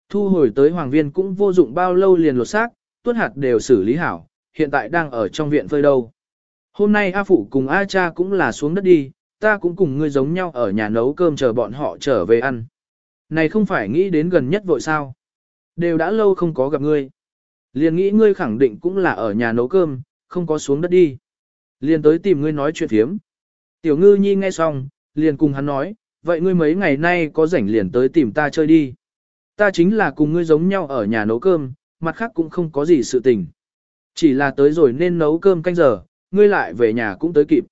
Thu hồi tới hoàng viên cũng vô dụng bao lâu liền lột xác, tuốt hạt đều xử lý hảo, hiện tại đang ở trong viện phơi đâu. Hôm nay A Phụ cùng A Cha cũng là xuống đất đi, ta cũng cùng ngươi giống nhau ở nhà nấu cơm chờ bọn họ trở về ăn. Này không phải nghĩ đến gần nhất vội sao. Đều đã lâu không có gặp ngươi. Liền nghĩ ngươi khẳng định cũng là ở nhà nấu cơm, không có xuống đất đi. Liền tới tìm ngươi nói chuyện thiếm. Tiểu ngư nhi nghe xong, liền cùng hắn nói, vậy ngươi mấy ngày nay có rảnh liền tới tìm ta chơi đi. Ta chính là cùng ngươi giống nhau ở nhà nấu cơm, mặt khác cũng không có gì sự tình. Chỉ là tới rồi nên nấu cơm canh giờ, ngươi lại về nhà cũng tới kịp.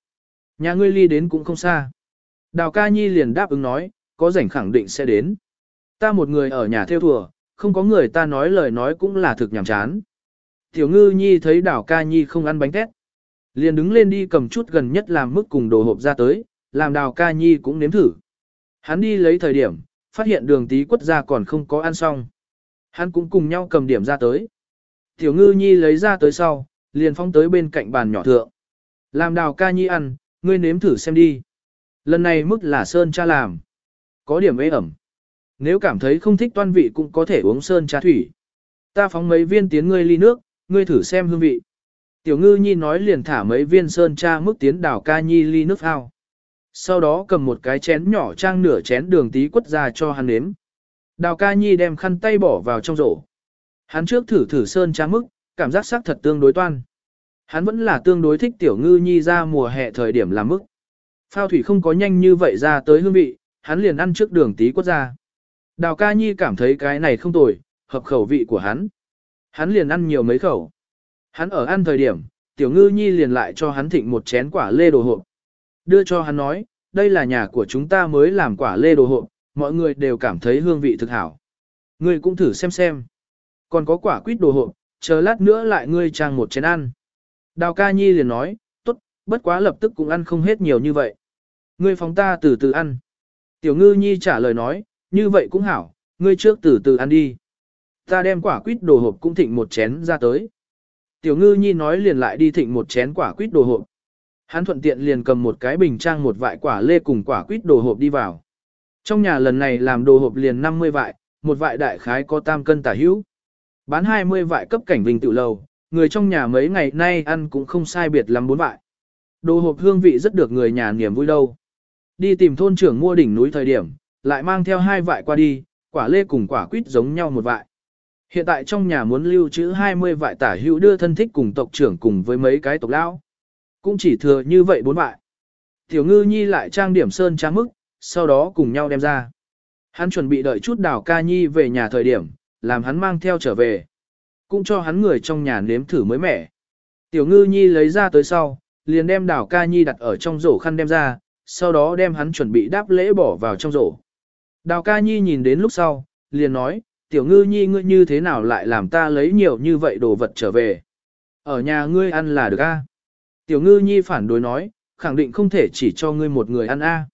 Nhà ngươi ly đến cũng không xa. Đào ca nhi liền đáp ứng nói, có rảnh khẳng định sẽ đến. Ta một người ở nhà theo thùa, không có người ta nói lời nói cũng là thực nhàm chán. Tiểu ngư nhi thấy đào ca nhi không ăn bánh tét. Liền đứng lên đi cầm chút gần nhất làm mức cùng đồ hộp ra tới, làm đào ca nhi cũng nếm thử. Hắn đi lấy thời điểm, phát hiện đường tí quất ra còn không có ăn xong. Hắn cũng cùng nhau cầm điểm ra tới. Tiểu ngư nhi lấy ra tới sau, liền phong tới bên cạnh bàn nhỏ thượng. Làm đào ca nhi ăn, ngươi nếm thử xem đi. Lần này mức là sơn cha làm. Có điểm ế ẩm. Nếu cảm thấy không thích toan vị cũng có thể uống sơn cha thủy. Ta phóng mấy viên tiến ngươi ly nước, ngươi thử xem hương vị. Tiểu ngư nhi nói liền thả mấy viên sơn cha mức tiến đào ca nhi ly nước ao. Sau đó cầm một cái chén nhỏ trang nửa chén đường tí quất ra cho hắn nếm. Đào ca nhi đem khăn tay bỏ vào trong rổ. Hắn trước thử thử sơn cha mức, cảm giác sắc thật tương đối toan. Hắn vẫn là tương đối thích tiểu ngư nhi ra mùa hè thời điểm làm mức. Phao thủy không có nhanh như vậy ra tới hương vị, hắn liền ăn trước đường tí quất ra. Đào ca nhi cảm thấy cái này không tồi, hợp khẩu vị của hắn. Hắn liền ăn nhiều mấy khẩu. Hắn ở ăn thời điểm, tiểu ngư nhi liền lại cho hắn thịnh một chén quả lê đồ hộp. Đưa cho hắn nói, đây là nhà của chúng ta mới làm quả lê đồ hộp, mọi người đều cảm thấy hương vị thực hảo. Ngươi cũng thử xem xem. Còn có quả quýt đồ hộp, chờ lát nữa lại ngươi trang một chén ăn. Đào ca nhi liền nói, tốt, bất quá lập tức cũng ăn không hết nhiều như vậy. Ngươi phóng ta từ từ ăn. Tiểu ngư nhi trả lời nói, như vậy cũng hảo, ngươi trước từ từ ăn đi. Ta đem quả quýt đồ hộp cũng thịnh một chén ra tới. Tiểu ngư nhi nói liền lại đi thịnh một chén quả quýt đồ hộp. Hắn thuận tiện liền cầm một cái bình trang một vại quả lê cùng quả quýt đồ hộp đi vào. Trong nhà lần này làm đồ hộp liền 50 vại, một vại đại khái có tam cân tả hữu. Bán 20 vại cấp cảnh vinh tự lầu, người trong nhà mấy ngày nay ăn cũng không sai biệt lắm bốn vại. Đồ hộp hương vị rất được người nhà niềm vui đâu. Đi tìm thôn trưởng mua đỉnh núi thời điểm, lại mang theo hai vại qua đi, quả lê cùng quả quýt giống nhau một vại. Hiện tại trong nhà muốn lưu trữ 20 vại tả hữu đưa thân thích cùng tộc trưởng cùng với mấy cái tộc lão. Cũng chỉ thừa như vậy bốn vại. Tiểu ngư nhi lại trang điểm sơn trang mức, sau đó cùng nhau đem ra. Hắn chuẩn bị đợi chút đào ca nhi về nhà thời điểm, làm hắn mang theo trở về. Cũng cho hắn người trong nhà nếm thử mới mẻ. Tiểu ngư nhi lấy ra tới sau, liền đem đào ca nhi đặt ở trong rổ khăn đem ra, sau đó đem hắn chuẩn bị đáp lễ bỏ vào trong rổ. Đào ca nhi nhìn đến lúc sau, liền nói, tiểu ngư nhi ngươi như thế nào lại làm ta lấy nhiều như vậy đồ vật trở về. Ở nhà ngươi ăn là được a. Tiểu ngư nhi phản đối nói, khẳng định không thể chỉ cho ngươi một người ăn a.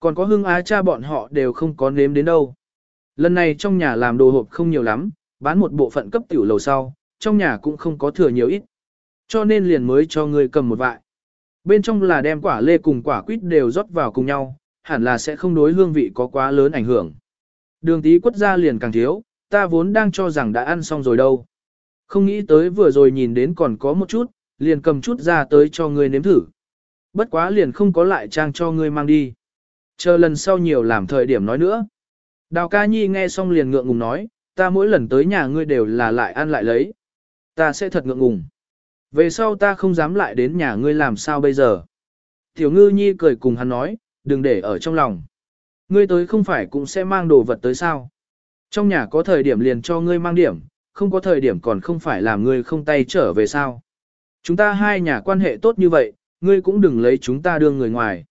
Còn có Hương á cha bọn họ đều không có nếm đến đâu. Lần này trong nhà làm đồ hộp không nhiều lắm, bán một bộ phận cấp tiểu lầu sau, trong nhà cũng không có thừa nhiều ít. Cho nên liền mới cho ngươi cầm một vại. Bên trong là đem quả lê cùng quả quýt đều rót vào cùng nhau, hẳn là sẽ không đối hương vị có quá lớn ảnh hưởng. Đường tí quất ra liền càng thiếu, ta vốn đang cho rằng đã ăn xong rồi đâu. Không nghĩ tới vừa rồi nhìn đến còn có một chút, liền cầm chút ra tới cho ngươi nếm thử. Bất quá liền không có lại trang cho ngươi mang đi. Chờ lần sau nhiều làm thời điểm nói nữa. Đào ca nhi nghe xong liền ngượng ngùng nói, ta mỗi lần tới nhà ngươi đều là lại ăn lại lấy. Ta sẽ thật ngượng ngùng. Về sau ta không dám lại đến nhà ngươi làm sao bây giờ. Tiểu ngư nhi cười cùng hắn nói, đừng để ở trong lòng. Ngươi tới không phải cũng sẽ mang đồ vật tới sao. Trong nhà có thời điểm liền cho ngươi mang điểm, không có thời điểm còn không phải làm ngươi không tay trở về sao. Chúng ta hai nhà quan hệ tốt như vậy, ngươi cũng đừng lấy chúng ta đương người ngoài.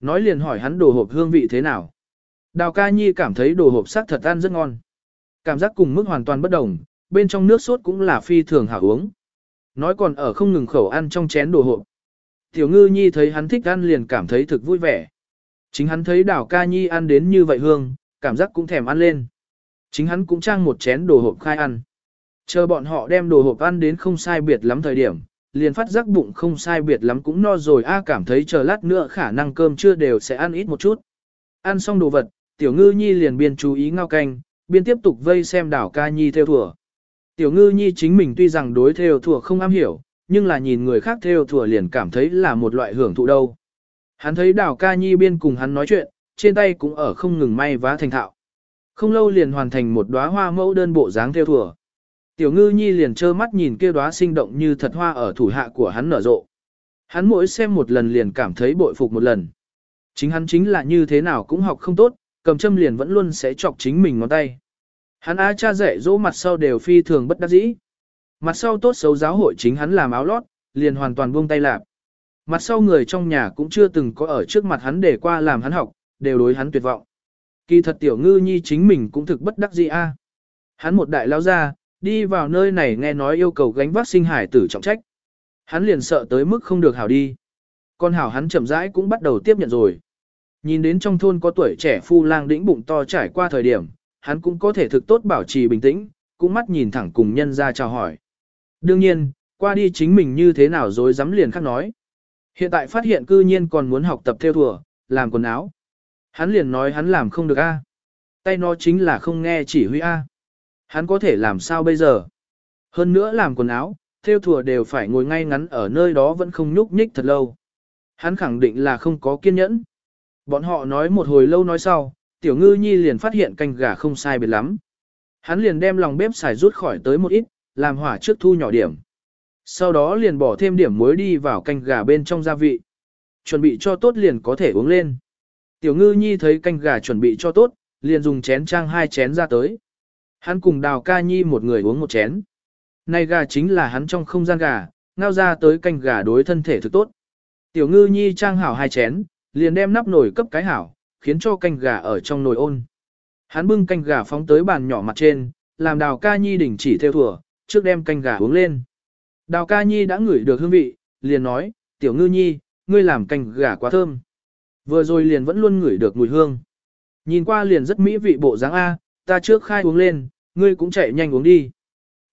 Nói liền hỏi hắn đồ hộp hương vị thế nào. Đào ca nhi cảm thấy đồ hộp sắc thật ăn rất ngon. Cảm giác cùng mức hoàn toàn bất đồng, bên trong nước sốt cũng là phi thường hảo uống. Nói còn ở không ngừng khẩu ăn trong chén đồ hộp. Tiểu ngư nhi thấy hắn thích ăn liền cảm thấy thực vui vẻ. Chính hắn thấy đào ca nhi ăn đến như vậy hương, cảm giác cũng thèm ăn lên. Chính hắn cũng trang một chén đồ hộp khai ăn. Chờ bọn họ đem đồ hộp ăn đến không sai biệt lắm thời điểm, liền phát giác bụng không sai biệt lắm cũng no rồi a cảm thấy chờ lát nữa khả năng cơm chưa đều sẽ ăn ít một chút. Ăn xong đồ vật, tiểu ngư nhi liền biên chú ý ngao canh, biên tiếp tục vây xem đảo ca nhi theo thùa. Tiểu ngư nhi chính mình tuy rằng đối theo thùa không am hiểu, nhưng là nhìn người khác theo thùa liền cảm thấy là một loại hưởng thụ đâu. Hắn thấy đảo ca nhi biên cùng hắn nói chuyện, trên tay cũng ở không ngừng may vá thành thạo. Không lâu liền hoàn thành một đóa hoa mẫu đơn bộ dáng theo thùa. Tiểu ngư nhi liền trơ mắt nhìn kia đóa sinh động như thật hoa ở thủ hạ của hắn nở rộ. Hắn mỗi xem một lần liền cảm thấy bội phục một lần. Chính hắn chính là như thế nào cũng học không tốt, cầm châm liền vẫn luôn sẽ chọc chính mình ngón tay. Hắn á cha dạy dỗ mặt sau đều phi thường bất đắc dĩ. Mặt sau tốt xấu giáo hội chính hắn làm áo lót, liền hoàn toàn buông tay lạp. Mặt sau người trong nhà cũng chưa từng có ở trước mặt hắn để qua làm hắn học, đều đối hắn tuyệt vọng. Kỳ thật tiểu ngư nhi chính mình cũng thực bất đắc dĩ a. Hắn một đại lao ra, đi vào nơi này nghe nói yêu cầu gánh vác sinh hải tử trọng trách. Hắn liền sợ tới mức không được hảo đi. Con hảo hắn chậm rãi cũng bắt đầu tiếp nhận rồi. Nhìn đến trong thôn có tuổi trẻ phu lang đĩnh bụng to trải qua thời điểm, hắn cũng có thể thực tốt bảo trì bình tĩnh, cũng mắt nhìn thẳng cùng nhân ra chào hỏi. Đương nhiên, qua đi chính mình như thế nào rồi dám liền khác nói. Hiện tại phát hiện cư nhiên còn muốn học tập theo thùa, làm quần áo. Hắn liền nói hắn làm không được a. Tay nó chính là không nghe chỉ huy a. Hắn có thể làm sao bây giờ? Hơn nữa làm quần áo, theo thùa đều phải ngồi ngay ngắn ở nơi đó vẫn không nhúc nhích thật lâu. Hắn khẳng định là không có kiên nhẫn. Bọn họ nói một hồi lâu nói sau, tiểu ngư nhi liền phát hiện canh gà không sai biệt lắm. Hắn liền đem lòng bếp xài rút khỏi tới một ít, làm hỏa trước thu nhỏ điểm. Sau đó liền bỏ thêm điểm muối đi vào canh gà bên trong gia vị. Chuẩn bị cho tốt liền có thể uống lên. Tiểu ngư nhi thấy canh gà chuẩn bị cho tốt, liền dùng chén trang hai chén ra tới. Hắn cùng đào ca nhi một người uống một chén. Này gà chính là hắn trong không gian gà, ngao ra tới canh gà đối thân thể thực tốt. Tiểu ngư nhi trang hảo hai chén, liền đem nắp nồi cấp cái hảo, khiến cho canh gà ở trong nồi ôn. Hắn bưng canh gà phóng tới bàn nhỏ mặt trên, làm đào ca nhi đỉnh chỉ theo thùa, trước đem canh gà uống lên. Đào ca nhi đã ngửi được hương vị, liền nói, tiểu ngư nhi, ngươi làm canh gà quá thơm. Vừa rồi liền vẫn luôn ngửi được mùi hương. Nhìn qua liền rất mỹ vị bộ dáng A, ta trước khai uống lên, ngươi cũng chạy nhanh uống đi.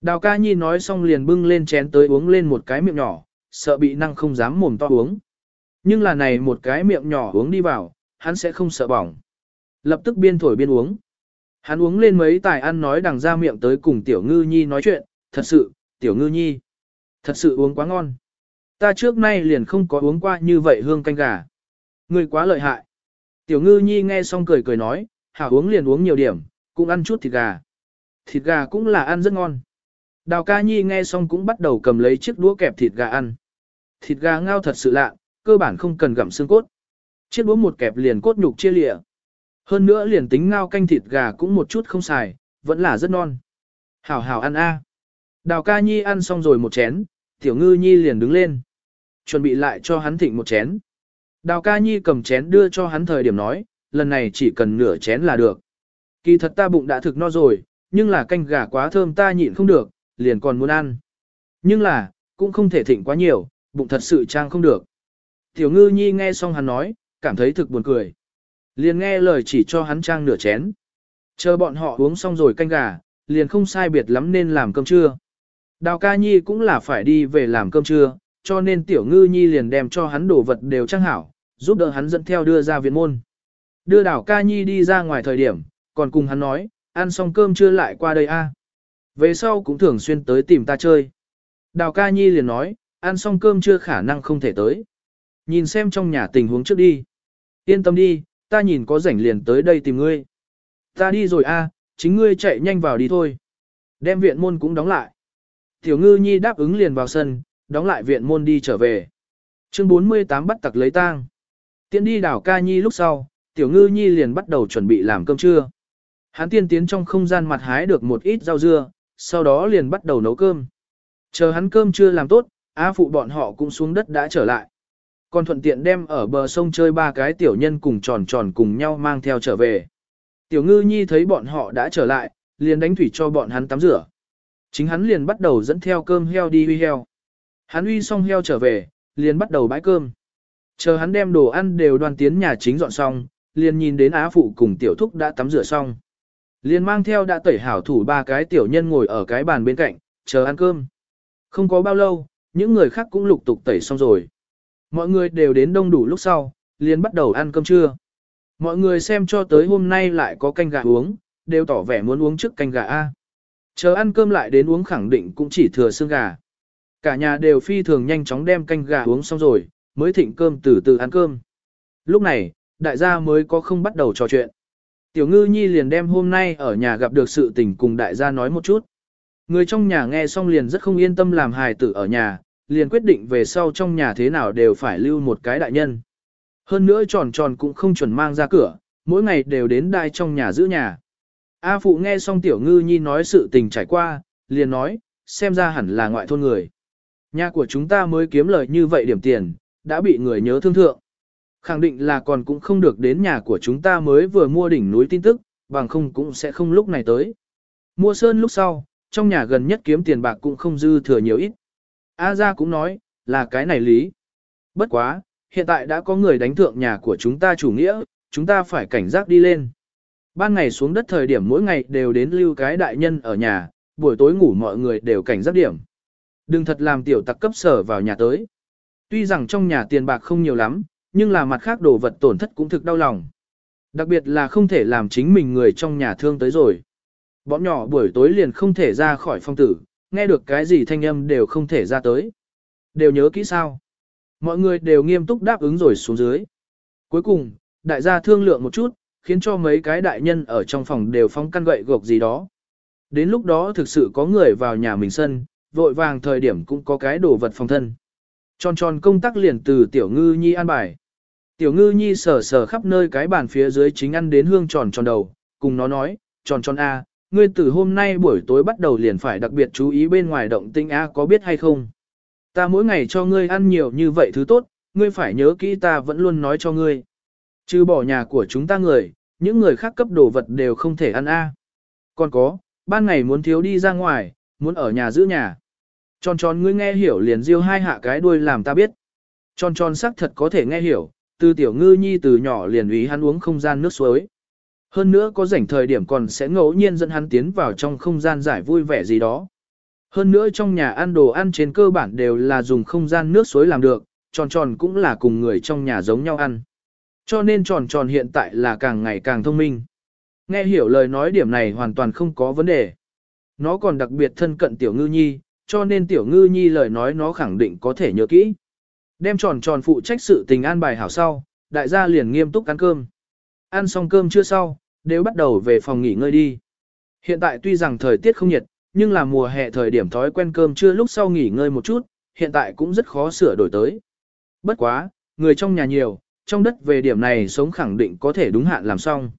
Đào ca nhi nói xong liền bưng lên chén tới uống lên một cái miệng nhỏ, sợ bị năng không dám mồm to uống. Nhưng là này một cái miệng nhỏ uống đi vào, hắn sẽ không sợ bỏng. Lập tức biên thổi biên uống. Hắn uống lên mấy tài ăn nói đằng ra miệng tới cùng tiểu ngư nhi nói chuyện, thật sự, tiểu ngư nhi. Thật sự uống quá ngon. Ta trước nay liền không có uống qua như vậy hương canh gà. Ngươi quá lợi hại. Tiểu ngư nhi nghe xong cười cười nói, hảo uống liền uống nhiều điểm, cũng ăn chút thịt gà. Thịt gà cũng là ăn rất ngon. Đào ca nhi nghe xong cũng bắt đầu cầm lấy chiếc đũa kẹp thịt gà ăn. Thịt gà ngao thật sự lạ, cơ bản không cần gặm xương cốt. Chiếc đũa một kẹp liền cốt nhục chia lịa. Hơn nữa liền tính ngao canh thịt gà cũng một chút không xài, vẫn là rất non. Hảo hảo ăn a. Đào ca nhi ăn xong rồi một chén, tiểu ngư nhi liền đứng lên. Chuẩn bị lại cho hắn thịnh một chén. Đào ca nhi cầm chén đưa cho hắn thời điểm nói, lần này chỉ cần nửa chén là được. Kỳ thật ta bụng đã thực no rồi, nhưng là canh gà quá thơm ta nhịn không được, liền còn muốn ăn. Nhưng là, cũng không thể thịnh quá nhiều, bụng thật sự trang không được. Tiểu ngư nhi nghe xong hắn nói, cảm thấy thực buồn cười. Liền nghe lời chỉ cho hắn trang nửa chén. Chờ bọn họ uống xong rồi canh gà, liền không sai biệt lắm nên làm cơm trưa. Đào ca nhi cũng là phải đi về làm cơm trưa, cho nên tiểu ngư nhi liền đem cho hắn đồ vật đều trang hảo, giúp đỡ hắn dẫn theo đưa ra viện môn. Đưa đào ca nhi đi ra ngoài thời điểm, còn cùng hắn nói, ăn xong cơm trưa lại qua đây a. Về sau cũng thường xuyên tới tìm ta chơi. Đào ca nhi liền nói, ăn xong cơm trưa khả năng không thể tới. Nhìn xem trong nhà tình huống trước đi. Yên tâm đi, ta nhìn có rảnh liền tới đây tìm ngươi. Ta đi rồi a, chính ngươi chạy nhanh vào đi thôi. Đem viện môn cũng đóng lại. Tiểu ngư nhi đáp ứng liền vào sân, đóng lại viện môn đi trở về. Chương 48 bắt tặc lấy tang. Tiến đi đảo ca nhi lúc sau, tiểu ngư nhi liền bắt đầu chuẩn bị làm cơm trưa. Hắn tiên tiến trong không gian mặt hái được một ít rau dưa, sau đó liền bắt đầu nấu cơm. Chờ hắn cơm chưa làm tốt, á phụ bọn họ cũng xuống đất đã trở lại. Còn thuận tiện đem ở bờ sông chơi ba cái tiểu nhân cùng tròn tròn cùng nhau mang theo trở về. Tiểu ngư nhi thấy bọn họ đã trở lại, liền đánh thủy cho bọn hắn tắm rửa. Chính hắn liền bắt đầu dẫn theo cơm heo đi huy heo. Hắn uy xong heo trở về, liền bắt đầu bãi cơm. Chờ hắn đem đồ ăn đều đoàn tiến nhà chính dọn xong, liền nhìn đến Á Phụ cùng tiểu thúc đã tắm rửa xong. Liền mang theo đã tẩy hảo thủ ba cái tiểu nhân ngồi ở cái bàn bên cạnh, chờ ăn cơm. Không có bao lâu, những người khác cũng lục tục tẩy xong rồi. Mọi người đều đến đông đủ lúc sau, liền bắt đầu ăn cơm trưa. Mọi người xem cho tới hôm nay lại có canh gà uống, đều tỏ vẻ muốn uống trước canh gà A. Chờ ăn cơm lại đến uống khẳng định cũng chỉ thừa xương gà. Cả nhà đều phi thường nhanh chóng đem canh gà uống xong rồi, mới thịnh cơm từ từ ăn cơm. Lúc này, đại gia mới có không bắt đầu trò chuyện. Tiểu ngư nhi liền đem hôm nay ở nhà gặp được sự tình cùng đại gia nói một chút. Người trong nhà nghe xong liền rất không yên tâm làm hài tử ở nhà, liền quyết định về sau trong nhà thế nào đều phải lưu một cái đại nhân. Hơn nữa tròn tròn cũng không chuẩn mang ra cửa, mỗi ngày đều đến đai trong nhà giữ nhà. A phụ nghe xong tiểu ngư nhi nói sự tình trải qua, liền nói, xem ra hẳn là ngoại thôn người. Nhà của chúng ta mới kiếm lời như vậy điểm tiền, đã bị người nhớ thương thượng. Khẳng định là còn cũng không được đến nhà của chúng ta mới vừa mua đỉnh núi tin tức, bằng không cũng sẽ không lúc này tới. Mua sơn lúc sau, trong nhà gần nhất kiếm tiền bạc cũng không dư thừa nhiều ít. A gia cũng nói, là cái này lý. Bất quá, hiện tại đã có người đánh thượng nhà của chúng ta chủ nghĩa, chúng ta phải cảnh giác đi lên. Ban ngày xuống đất thời điểm mỗi ngày đều đến lưu cái đại nhân ở nhà, buổi tối ngủ mọi người đều cảnh giác điểm. Đừng thật làm tiểu tặc cấp sở vào nhà tới. Tuy rằng trong nhà tiền bạc không nhiều lắm, nhưng là mặt khác đồ vật tổn thất cũng thực đau lòng. Đặc biệt là không thể làm chính mình người trong nhà thương tới rồi. Bọn nhỏ buổi tối liền không thể ra khỏi phong tử, nghe được cái gì thanh âm đều không thể ra tới. Đều nhớ kỹ sao. Mọi người đều nghiêm túc đáp ứng rồi xuống dưới. Cuối cùng, đại gia thương lượng một chút, khiến cho mấy cái đại nhân ở trong phòng đều phong căn gậy gộc gì đó. Đến lúc đó thực sự có người vào nhà mình sân, vội vàng thời điểm cũng có cái đồ vật phòng thân. Tròn tròn công tác liền từ tiểu ngư nhi an bài. Tiểu ngư nhi sờ sờ khắp nơi cái bàn phía dưới chính ăn đến hương tròn tròn đầu, cùng nó nói, tròn tròn A, ngươi từ hôm nay buổi tối bắt đầu liền phải đặc biệt chú ý bên ngoài động tinh A có biết hay không? Ta mỗi ngày cho ngươi ăn nhiều như vậy thứ tốt, ngươi phải nhớ kỹ ta vẫn luôn nói cho ngươi. Chứ bỏ nhà của chúng ta người, những người khác cấp đồ vật đều không thể ăn A. Còn có, ban ngày muốn thiếu đi ra ngoài, muốn ở nhà giữ nhà. Tròn tròn ngươi nghe hiểu liền diêu hai hạ cái đuôi làm ta biết. Tròn tròn sắc thật có thể nghe hiểu, từ tiểu ngư nhi từ nhỏ liền ý hắn uống không gian nước suối. Hơn nữa có rảnh thời điểm còn sẽ ngẫu nhiên dẫn hắn tiến vào trong không gian giải vui vẻ gì đó. Hơn nữa trong nhà ăn đồ ăn trên cơ bản đều là dùng không gian nước suối làm được, tròn tròn cũng là cùng người trong nhà giống nhau ăn. Cho nên tròn tròn hiện tại là càng ngày càng thông minh. Nghe hiểu lời nói điểm này hoàn toàn không có vấn đề. Nó còn đặc biệt thân cận tiểu ngư nhi, cho nên tiểu ngư nhi lời nói nó khẳng định có thể nhớ kỹ. Đem tròn tròn phụ trách sự tình an bài hảo sau, đại gia liền nghiêm túc ăn cơm. Ăn xong cơm chưa sau, đều bắt đầu về phòng nghỉ ngơi đi. Hiện tại tuy rằng thời tiết không nhiệt, nhưng là mùa hè thời điểm thói quen cơm trưa lúc sau nghỉ ngơi một chút, hiện tại cũng rất khó sửa đổi tới. Bất quá, người trong nhà nhiều, trong đất về điểm này sống khẳng định có thể đúng hạn làm xong.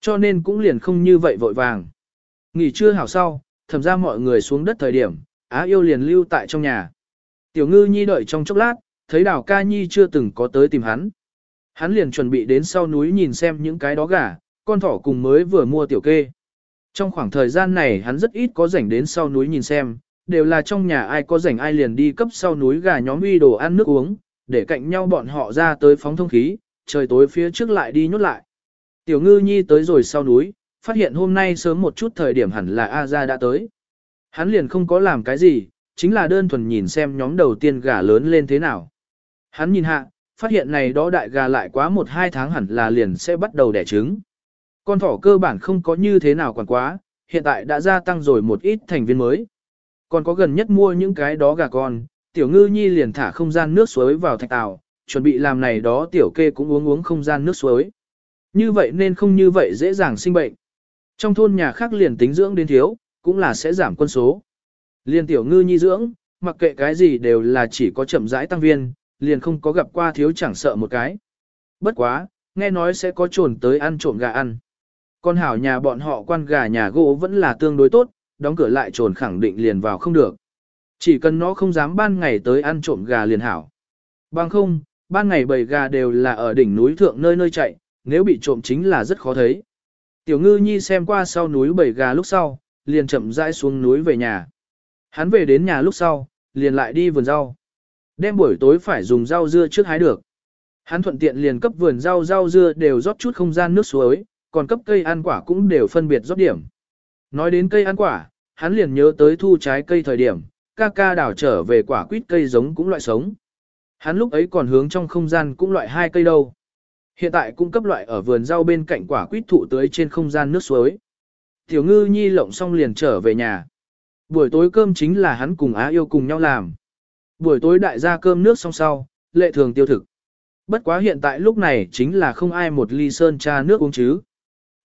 Cho nên cũng liền không như vậy vội vàng. Nghỉ trưa hảo sau, thầm ra mọi người xuống đất thời điểm, Á yêu liền lưu tại trong nhà. Tiểu ngư nhi đợi trong chốc lát, thấy đào ca nhi chưa từng có tới tìm hắn. Hắn liền chuẩn bị đến sau núi nhìn xem những cái đó gà, con thỏ cùng mới vừa mua tiểu kê. Trong khoảng thời gian này hắn rất ít có rảnh đến sau núi nhìn xem, đều là trong nhà ai có rảnh ai liền đi cấp sau núi gà nhóm uy đồ ăn nước uống, để cạnh nhau bọn họ ra tới phóng thông khí, trời tối phía trước lại đi nhốt lại. Tiểu ngư nhi tới rồi sau núi, phát hiện hôm nay sớm một chút thời điểm hẳn là A gia đã tới. Hắn liền không có làm cái gì, chính là đơn thuần nhìn xem nhóm đầu tiên gà lớn lên thế nào. Hắn nhìn hạ, phát hiện này đó đại gà lại quá một hai tháng hẳn là liền sẽ bắt đầu đẻ trứng. Con thỏ cơ bản không có như thế nào còn quá, hiện tại đã gia tăng rồi một ít thành viên mới. Còn có gần nhất mua những cái đó gà con, tiểu ngư nhi liền thả không gian nước suối vào thạch tàu, chuẩn bị làm này đó tiểu kê cũng uống uống không gian nước suối. Như vậy nên không như vậy dễ dàng sinh bệnh. Trong thôn nhà khác liền tính dưỡng đến thiếu, cũng là sẽ giảm quân số. liền tiểu ngư nhi dưỡng, mặc kệ cái gì đều là chỉ có chậm rãi tăng viên, liền không có gặp qua thiếu chẳng sợ một cái. Bất quá, nghe nói sẽ có trồn tới ăn trộm gà ăn. Con hảo nhà bọn họ quan gà nhà gỗ vẫn là tương đối tốt, đóng cửa lại trồn khẳng định liền vào không được. Chỉ cần nó không dám ban ngày tới ăn trộm gà liền hảo. Bằng không, ban ngày bầy gà đều là ở đỉnh núi thượng nơi nơi chạy, nếu bị trộm chính là rất khó thấy. Tiểu ngư nhi xem qua sau núi bảy gà lúc sau, liền chậm rãi xuống núi về nhà. Hắn về đến nhà lúc sau, liền lại đi vườn rau. Đem buổi tối phải dùng rau dưa trước hái được. Hắn thuận tiện liền cấp vườn rau rau dưa đều rót chút không gian nước suối, còn cấp cây ăn quả cũng đều phân biệt rót điểm. Nói đến cây ăn quả, hắn liền nhớ tới thu trái cây thời điểm, ca ca đảo trở về quả quýt cây giống cũng loại sống. Hắn lúc ấy còn hướng trong không gian cũng loại hai cây đâu. Hiện tại cũng cấp loại ở vườn rau bên cạnh quả quýt thụ tới trên không gian nước suối. Tiểu ngư nhi lộng xong liền trở về nhà. Buổi tối cơm chính là hắn cùng Á yêu cùng nhau làm. Buổi tối đại gia cơm nước xong sau, lệ thường tiêu thực. Bất quá hiện tại lúc này chính là không ai một ly sơn trà nước uống chứ.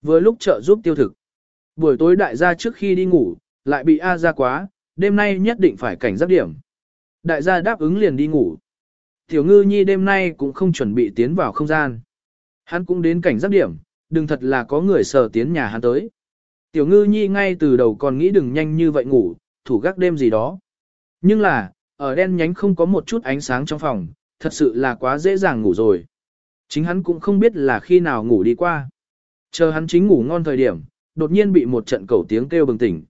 Vừa lúc trợ giúp tiêu thực. Buổi tối đại gia trước khi đi ngủ, lại bị A ra quá, đêm nay nhất định phải cảnh giác điểm. Đại gia đáp ứng liền đi ngủ. Tiểu ngư nhi đêm nay cũng không chuẩn bị tiến vào không gian. Hắn cũng đến cảnh giác điểm, đừng thật là có người sờ tiến nhà hắn tới. Tiểu ngư nhi ngay từ đầu còn nghĩ đừng nhanh như vậy ngủ, thủ gác đêm gì đó. Nhưng là, ở đen nhánh không có một chút ánh sáng trong phòng, thật sự là quá dễ dàng ngủ rồi. Chính hắn cũng không biết là khi nào ngủ đi qua. Chờ hắn chính ngủ ngon thời điểm, đột nhiên bị một trận cầu tiếng kêu bừng tỉnh.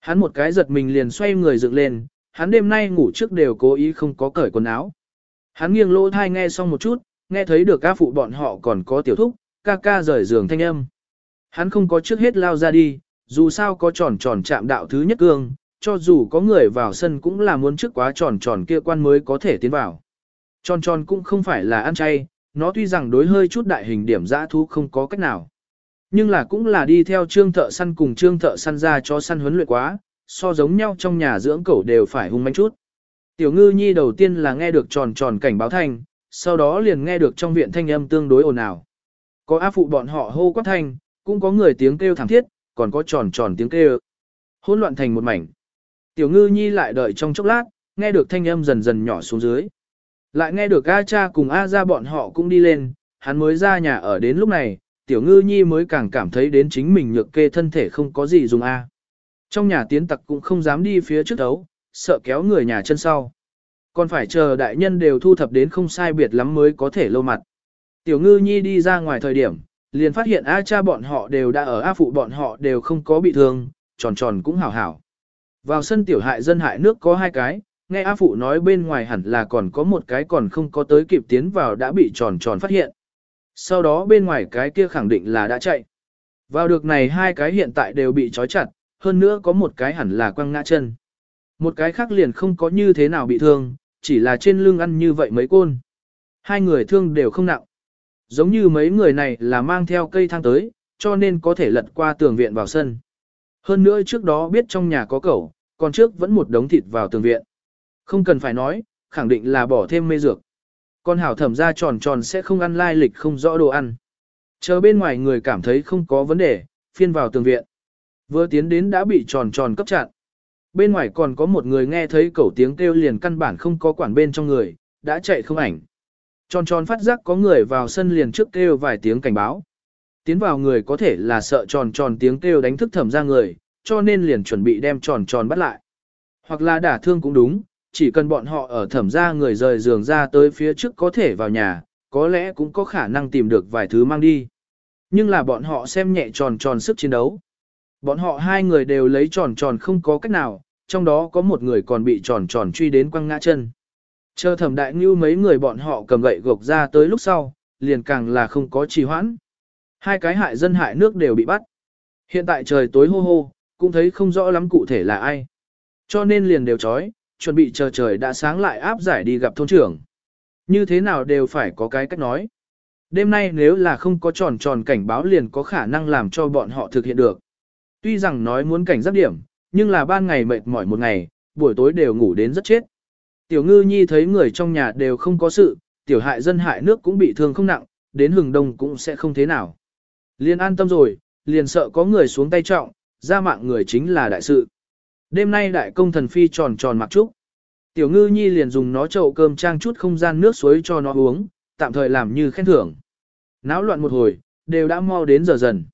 Hắn một cái giật mình liền xoay người dựng lên, hắn đêm nay ngủ trước đều cố ý không có cởi quần áo. Hắn nghiêng lỗ thai nghe xong một chút, nghe thấy được ca phụ bọn họ còn có tiểu thúc, ca ca rời giường thanh âm. Hắn không có trước hết lao ra đi, dù sao có tròn tròn chạm đạo thứ nhất cương, cho dù có người vào sân cũng là muốn trước quá tròn tròn kia quan mới có thể tiến vào. Tròn tròn cũng không phải là ăn chay, nó tuy rằng đối hơi chút đại hình điểm dã thú không có cách nào. Nhưng là cũng là đi theo trương thợ săn cùng trương thợ săn ra cho săn huấn luyện quá, so giống nhau trong nhà dưỡng cẩu đều phải hung manh chút. Tiểu ngư nhi đầu tiên là nghe được tròn tròn cảnh báo thanh, sau đó liền nghe được trong viện thanh âm tương đối ồn ào. Có á phụ bọn họ hô quát thanh, cũng có người tiếng kêu thảm thiết, còn có tròn tròn tiếng kêu. Hỗn loạn thành một mảnh. Tiểu ngư nhi lại đợi trong chốc lát, nghe được thanh âm dần dần nhỏ xuống dưới. Lại nghe được A cha cùng A ra bọn họ cũng đi lên, hắn mới ra nhà ở đến lúc này, tiểu ngư nhi mới càng cảm thấy đến chính mình nhược kê thân thể không có gì dùng A. Trong nhà tiến tặc cũng không dám đi phía trước đấu, sợ kéo người nhà chân sau. Còn phải chờ đại nhân đều thu thập đến không sai biệt lắm mới có thể lâu mặt. Tiểu ngư nhi đi ra ngoài thời điểm, liền phát hiện A cha bọn họ đều đã ở A phụ bọn họ đều không có bị thương, tròn tròn cũng hảo hảo. Vào sân tiểu hại dân hại nước có hai cái, nghe A phụ nói bên ngoài hẳn là còn có một cái còn không có tới kịp tiến vào đã bị tròn tròn phát hiện. Sau đó bên ngoài cái kia khẳng định là đã chạy. Vào được này hai cái hiện tại đều bị trói chặt, hơn nữa có một cái hẳn là quăng ngã chân. Một cái khác liền không có như thế nào bị thương, chỉ là trên lưng ăn như vậy mấy côn. Hai người thương đều không nặng. Giống như mấy người này là mang theo cây thang tới, cho nên có thể lật qua tường viện vào sân. Hơn nữa trước đó biết trong nhà có cẩu, còn trước vẫn một đống thịt vào tường viện. Không cần phải nói, khẳng định là bỏ thêm mê dược. Con hảo thẩm ra tròn tròn sẽ không ăn lai lịch không rõ đồ ăn. Chờ bên ngoài người cảm thấy không có vấn đề, phiên vào tường viện. Vừa tiến đến đã bị tròn tròn cấp chặn. Bên ngoài còn có một người nghe thấy cẩu tiếng kêu liền căn bản không có quản bên trong người, đã chạy không ảnh. Tròn tròn phát giác có người vào sân liền trước kêu vài tiếng cảnh báo. Tiến vào người có thể là sợ tròn tròn tiếng kêu đánh thức thẩm ra người, cho nên liền chuẩn bị đem tròn tròn bắt lại. Hoặc là đả thương cũng đúng, chỉ cần bọn họ ở thẩm ra người rời giường ra tới phía trước có thể vào nhà, có lẽ cũng có khả năng tìm được vài thứ mang đi. Nhưng là bọn họ xem nhẹ tròn tròn sức chiến đấu. Bọn họ hai người đều lấy tròn tròn không có cách nào, trong đó có một người còn bị tròn tròn truy đến quăng ngã chân. Chờ thẩm đại ngưu mấy người bọn họ cầm gậy gộc ra tới lúc sau, liền càng là không có trì hoãn. Hai cái hại dân hại nước đều bị bắt. Hiện tại trời tối hô hô, cũng thấy không rõ lắm cụ thể là ai. Cho nên liền đều trói, chuẩn bị chờ trời đã sáng lại áp giải đi gặp thôn trưởng. Như thế nào đều phải có cái cách nói. Đêm nay nếu là không có tròn tròn cảnh báo liền có khả năng làm cho bọn họ thực hiện được. Tuy rằng nói muốn cảnh giác điểm, nhưng là ban ngày mệt mỏi một ngày, buổi tối đều ngủ đến rất chết. Tiểu ngư nhi thấy người trong nhà đều không có sự, tiểu hại dân hại nước cũng bị thương không nặng, đến hừng đông cũng sẽ không thế nào. Liền an tâm rồi, liền sợ có người xuống tay trọng, ra mạng người chính là đại sự. Đêm nay đại công thần phi tròn tròn mặc trúc. Tiểu ngư nhi liền dùng nó chậu cơm trang chút không gian nước suối cho nó uống, tạm thời làm như khen thưởng. Náo loạn một hồi, đều đã mau đến giờ dần.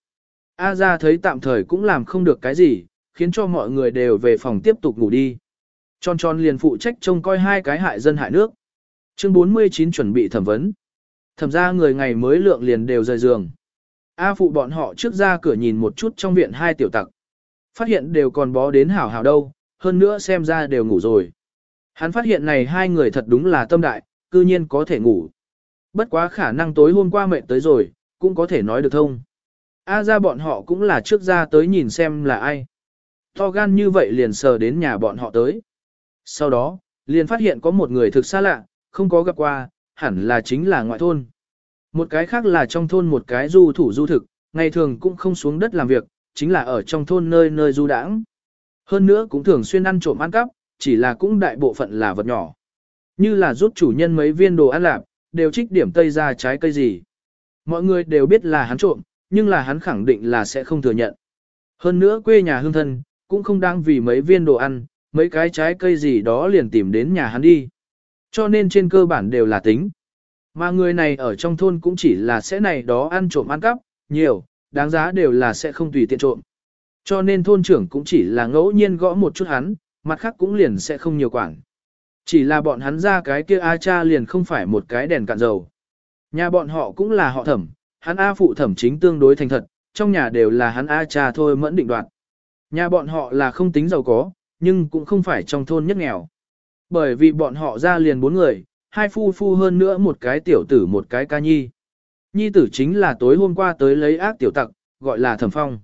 A ra thấy tạm thời cũng làm không được cái gì, khiến cho mọi người đều về phòng tiếp tục ngủ đi. Tròn tròn liền phụ trách trông coi hai cái hại dân hại nước. Chương 49 chuẩn bị thẩm vấn. Thẩm ra người ngày mới lượng liền đều rời giường. A phụ bọn họ trước ra cửa nhìn một chút trong viện hai tiểu tặc. Phát hiện đều còn bó đến hảo hảo đâu, hơn nữa xem ra đều ngủ rồi. Hắn phát hiện này hai người thật đúng là tâm đại, cư nhiên có thể ngủ. Bất quá khả năng tối hôm qua mệt tới rồi, cũng có thể nói được thông. A ra bọn họ cũng là trước ra tới nhìn xem là ai. To gan như vậy liền sờ đến nhà bọn họ tới. Sau đó, liền phát hiện có một người thực xa lạ, không có gặp qua, hẳn là chính là ngoại thôn. Một cái khác là trong thôn một cái du thủ du thực, ngày thường cũng không xuống đất làm việc, chính là ở trong thôn nơi nơi du đãng. Hơn nữa cũng thường xuyên ăn trộm ăn cắp, chỉ là cũng đại bộ phận là vật nhỏ. Như là rút chủ nhân mấy viên đồ ăn lạp, đều trích điểm tây ra trái cây gì. Mọi người đều biết là hắn trộm, nhưng là hắn khẳng định là sẽ không thừa nhận. Hơn nữa quê nhà hương thân, cũng không đang vì mấy viên đồ ăn, mấy cái trái cây gì đó liền tìm đến nhà hắn đi. Cho nên trên cơ bản đều là tính. Mà người này ở trong thôn cũng chỉ là sẽ này đó ăn trộm ăn cắp, nhiều, đáng giá đều là sẽ không tùy tiện trộm. Cho nên thôn trưởng cũng chỉ là ngẫu nhiên gõ một chút hắn, mặt khác cũng liền sẽ không nhiều quản. Chỉ là bọn hắn ra cái kia A cha liền không phải một cái đèn cạn dầu. Nhà bọn họ cũng là họ thẩm, hắn A phụ thẩm chính tương đối thành thật, trong nhà đều là hắn A cha thôi mẫn định đoạt. Nhà bọn họ là không tính giàu có, nhưng cũng không phải trong thôn nhất nghèo. Bởi vì bọn họ ra liền bốn người, hai phu phu hơn nữa một cái tiểu tử một cái ca nhi. Nhi tử chính là tối hôm qua tới lấy ác tiểu tặc, gọi là thẩm phong.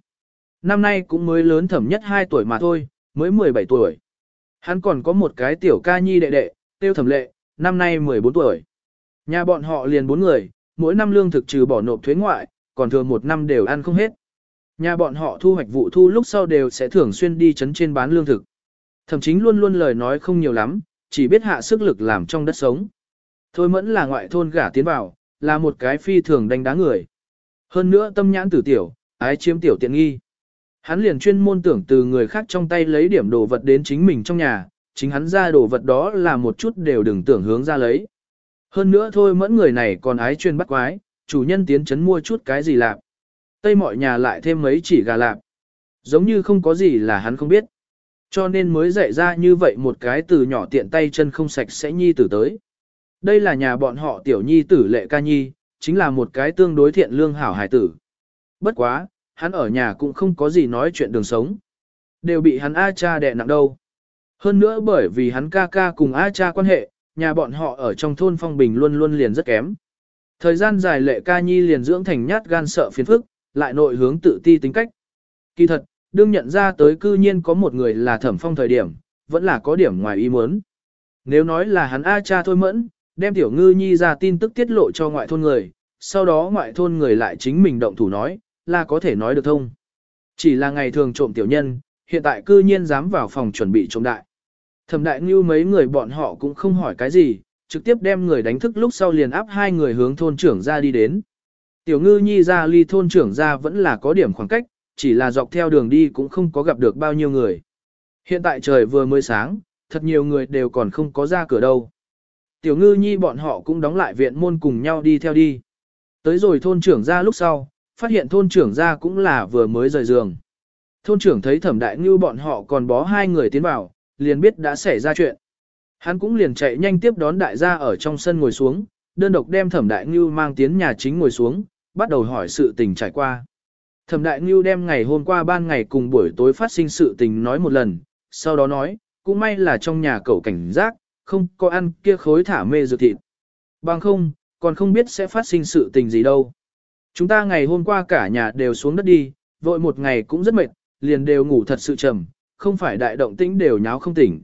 Năm nay cũng mới lớn thẩm nhất 2 tuổi mà thôi, mới 17 tuổi. Hắn còn có một cái tiểu ca nhi đệ đệ, tiêu thẩm lệ, năm nay 14 tuổi. Nhà bọn họ liền bốn người, mỗi năm lương thực trừ bỏ nộp thuế ngoại, còn thường một năm đều ăn không hết. Nhà bọn họ thu hoạch vụ thu lúc sau đều sẽ thường xuyên đi chấn trên bán lương thực. Thậm chí luôn luôn lời nói không nhiều lắm, chỉ biết hạ sức lực làm trong đất sống. Thôi mẫn là ngoại thôn gả tiến vào, là một cái phi thường đánh đá người. Hơn nữa tâm nhãn tử tiểu, ái chiếm tiểu tiện nghi. Hắn liền chuyên môn tưởng từ người khác trong tay lấy điểm đồ vật đến chính mình trong nhà, chính hắn ra đồ vật đó là một chút đều đừng tưởng hướng ra lấy. Hơn nữa thôi mẫn người này còn ái chuyên bắt quái, chủ nhân tiến chấn mua chút cái gì lạc. Tây mọi nhà lại thêm mấy chỉ gà lạp. Giống như không có gì là hắn không biết. Cho nên mới dạy ra như vậy một cái từ nhỏ tiện tay chân không sạch sẽ nhi tử tới. Đây là nhà bọn họ tiểu nhi tử lệ ca nhi, chính là một cái tương đối thiện lương hảo hải tử. Bất quá, hắn ở nhà cũng không có gì nói chuyện đường sống. Đều bị hắn A cha đè nặng đâu. Hơn nữa bởi vì hắn ca ca cùng A cha quan hệ, nhà bọn họ ở trong thôn phong bình luôn luôn liền rất kém. Thời gian dài lệ ca nhi liền dưỡng thành nhát gan sợ phiền phức, lại nội hướng tự ti tính cách. Kỳ thật, đương nhận ra tới cư nhiên có một người là thẩm phong thời điểm, vẫn là có điểm ngoài ý muốn. Nếu nói là hắn A cha thôi mẫn, đem tiểu ngư nhi ra tin tức tiết lộ cho ngoại thôn người, sau đó ngoại thôn người lại chính mình động thủ nói, là có thể nói được thông. Chỉ là ngày thường trộm tiểu nhân, hiện tại cư nhiên dám vào phòng chuẩn bị trộm đại. Thẩm đại như mấy người bọn họ cũng không hỏi cái gì, trực tiếp đem người đánh thức lúc sau liền áp hai người hướng thôn trưởng ra đi đến. Tiểu ngư nhi ra ly thôn trưởng ra vẫn là có điểm khoảng cách, chỉ là dọc theo đường đi cũng không có gặp được bao nhiêu người. Hiện tại trời vừa mới sáng, thật nhiều người đều còn không có ra cửa đâu. Tiểu ngư nhi bọn họ cũng đóng lại viện môn cùng nhau đi theo đi. Tới rồi thôn trưởng ra lúc sau, phát hiện thôn trưởng ra cũng là vừa mới rời giường. Thôn trưởng thấy thẩm đại ngư bọn họ còn bó hai người tiến vào, liền biết đã xảy ra chuyện. Hắn cũng liền chạy nhanh tiếp đón đại gia ở trong sân ngồi xuống, đơn độc đem thẩm đại Ngưu mang tiến nhà chính ngồi xuống, bắt đầu hỏi sự tình trải qua. Thẩm đại Ngưu đem ngày hôm qua ban ngày cùng buổi tối phát sinh sự tình nói một lần, sau đó nói, cũng may là trong nhà cậu cảnh giác, không có ăn kia khối thả mê dược thịt. Bằng không, còn không biết sẽ phát sinh sự tình gì đâu. Chúng ta ngày hôm qua cả nhà đều xuống đất đi, vội một ngày cũng rất mệt, liền đều ngủ thật sự trầm, không phải đại động tĩnh đều nháo không tỉnh.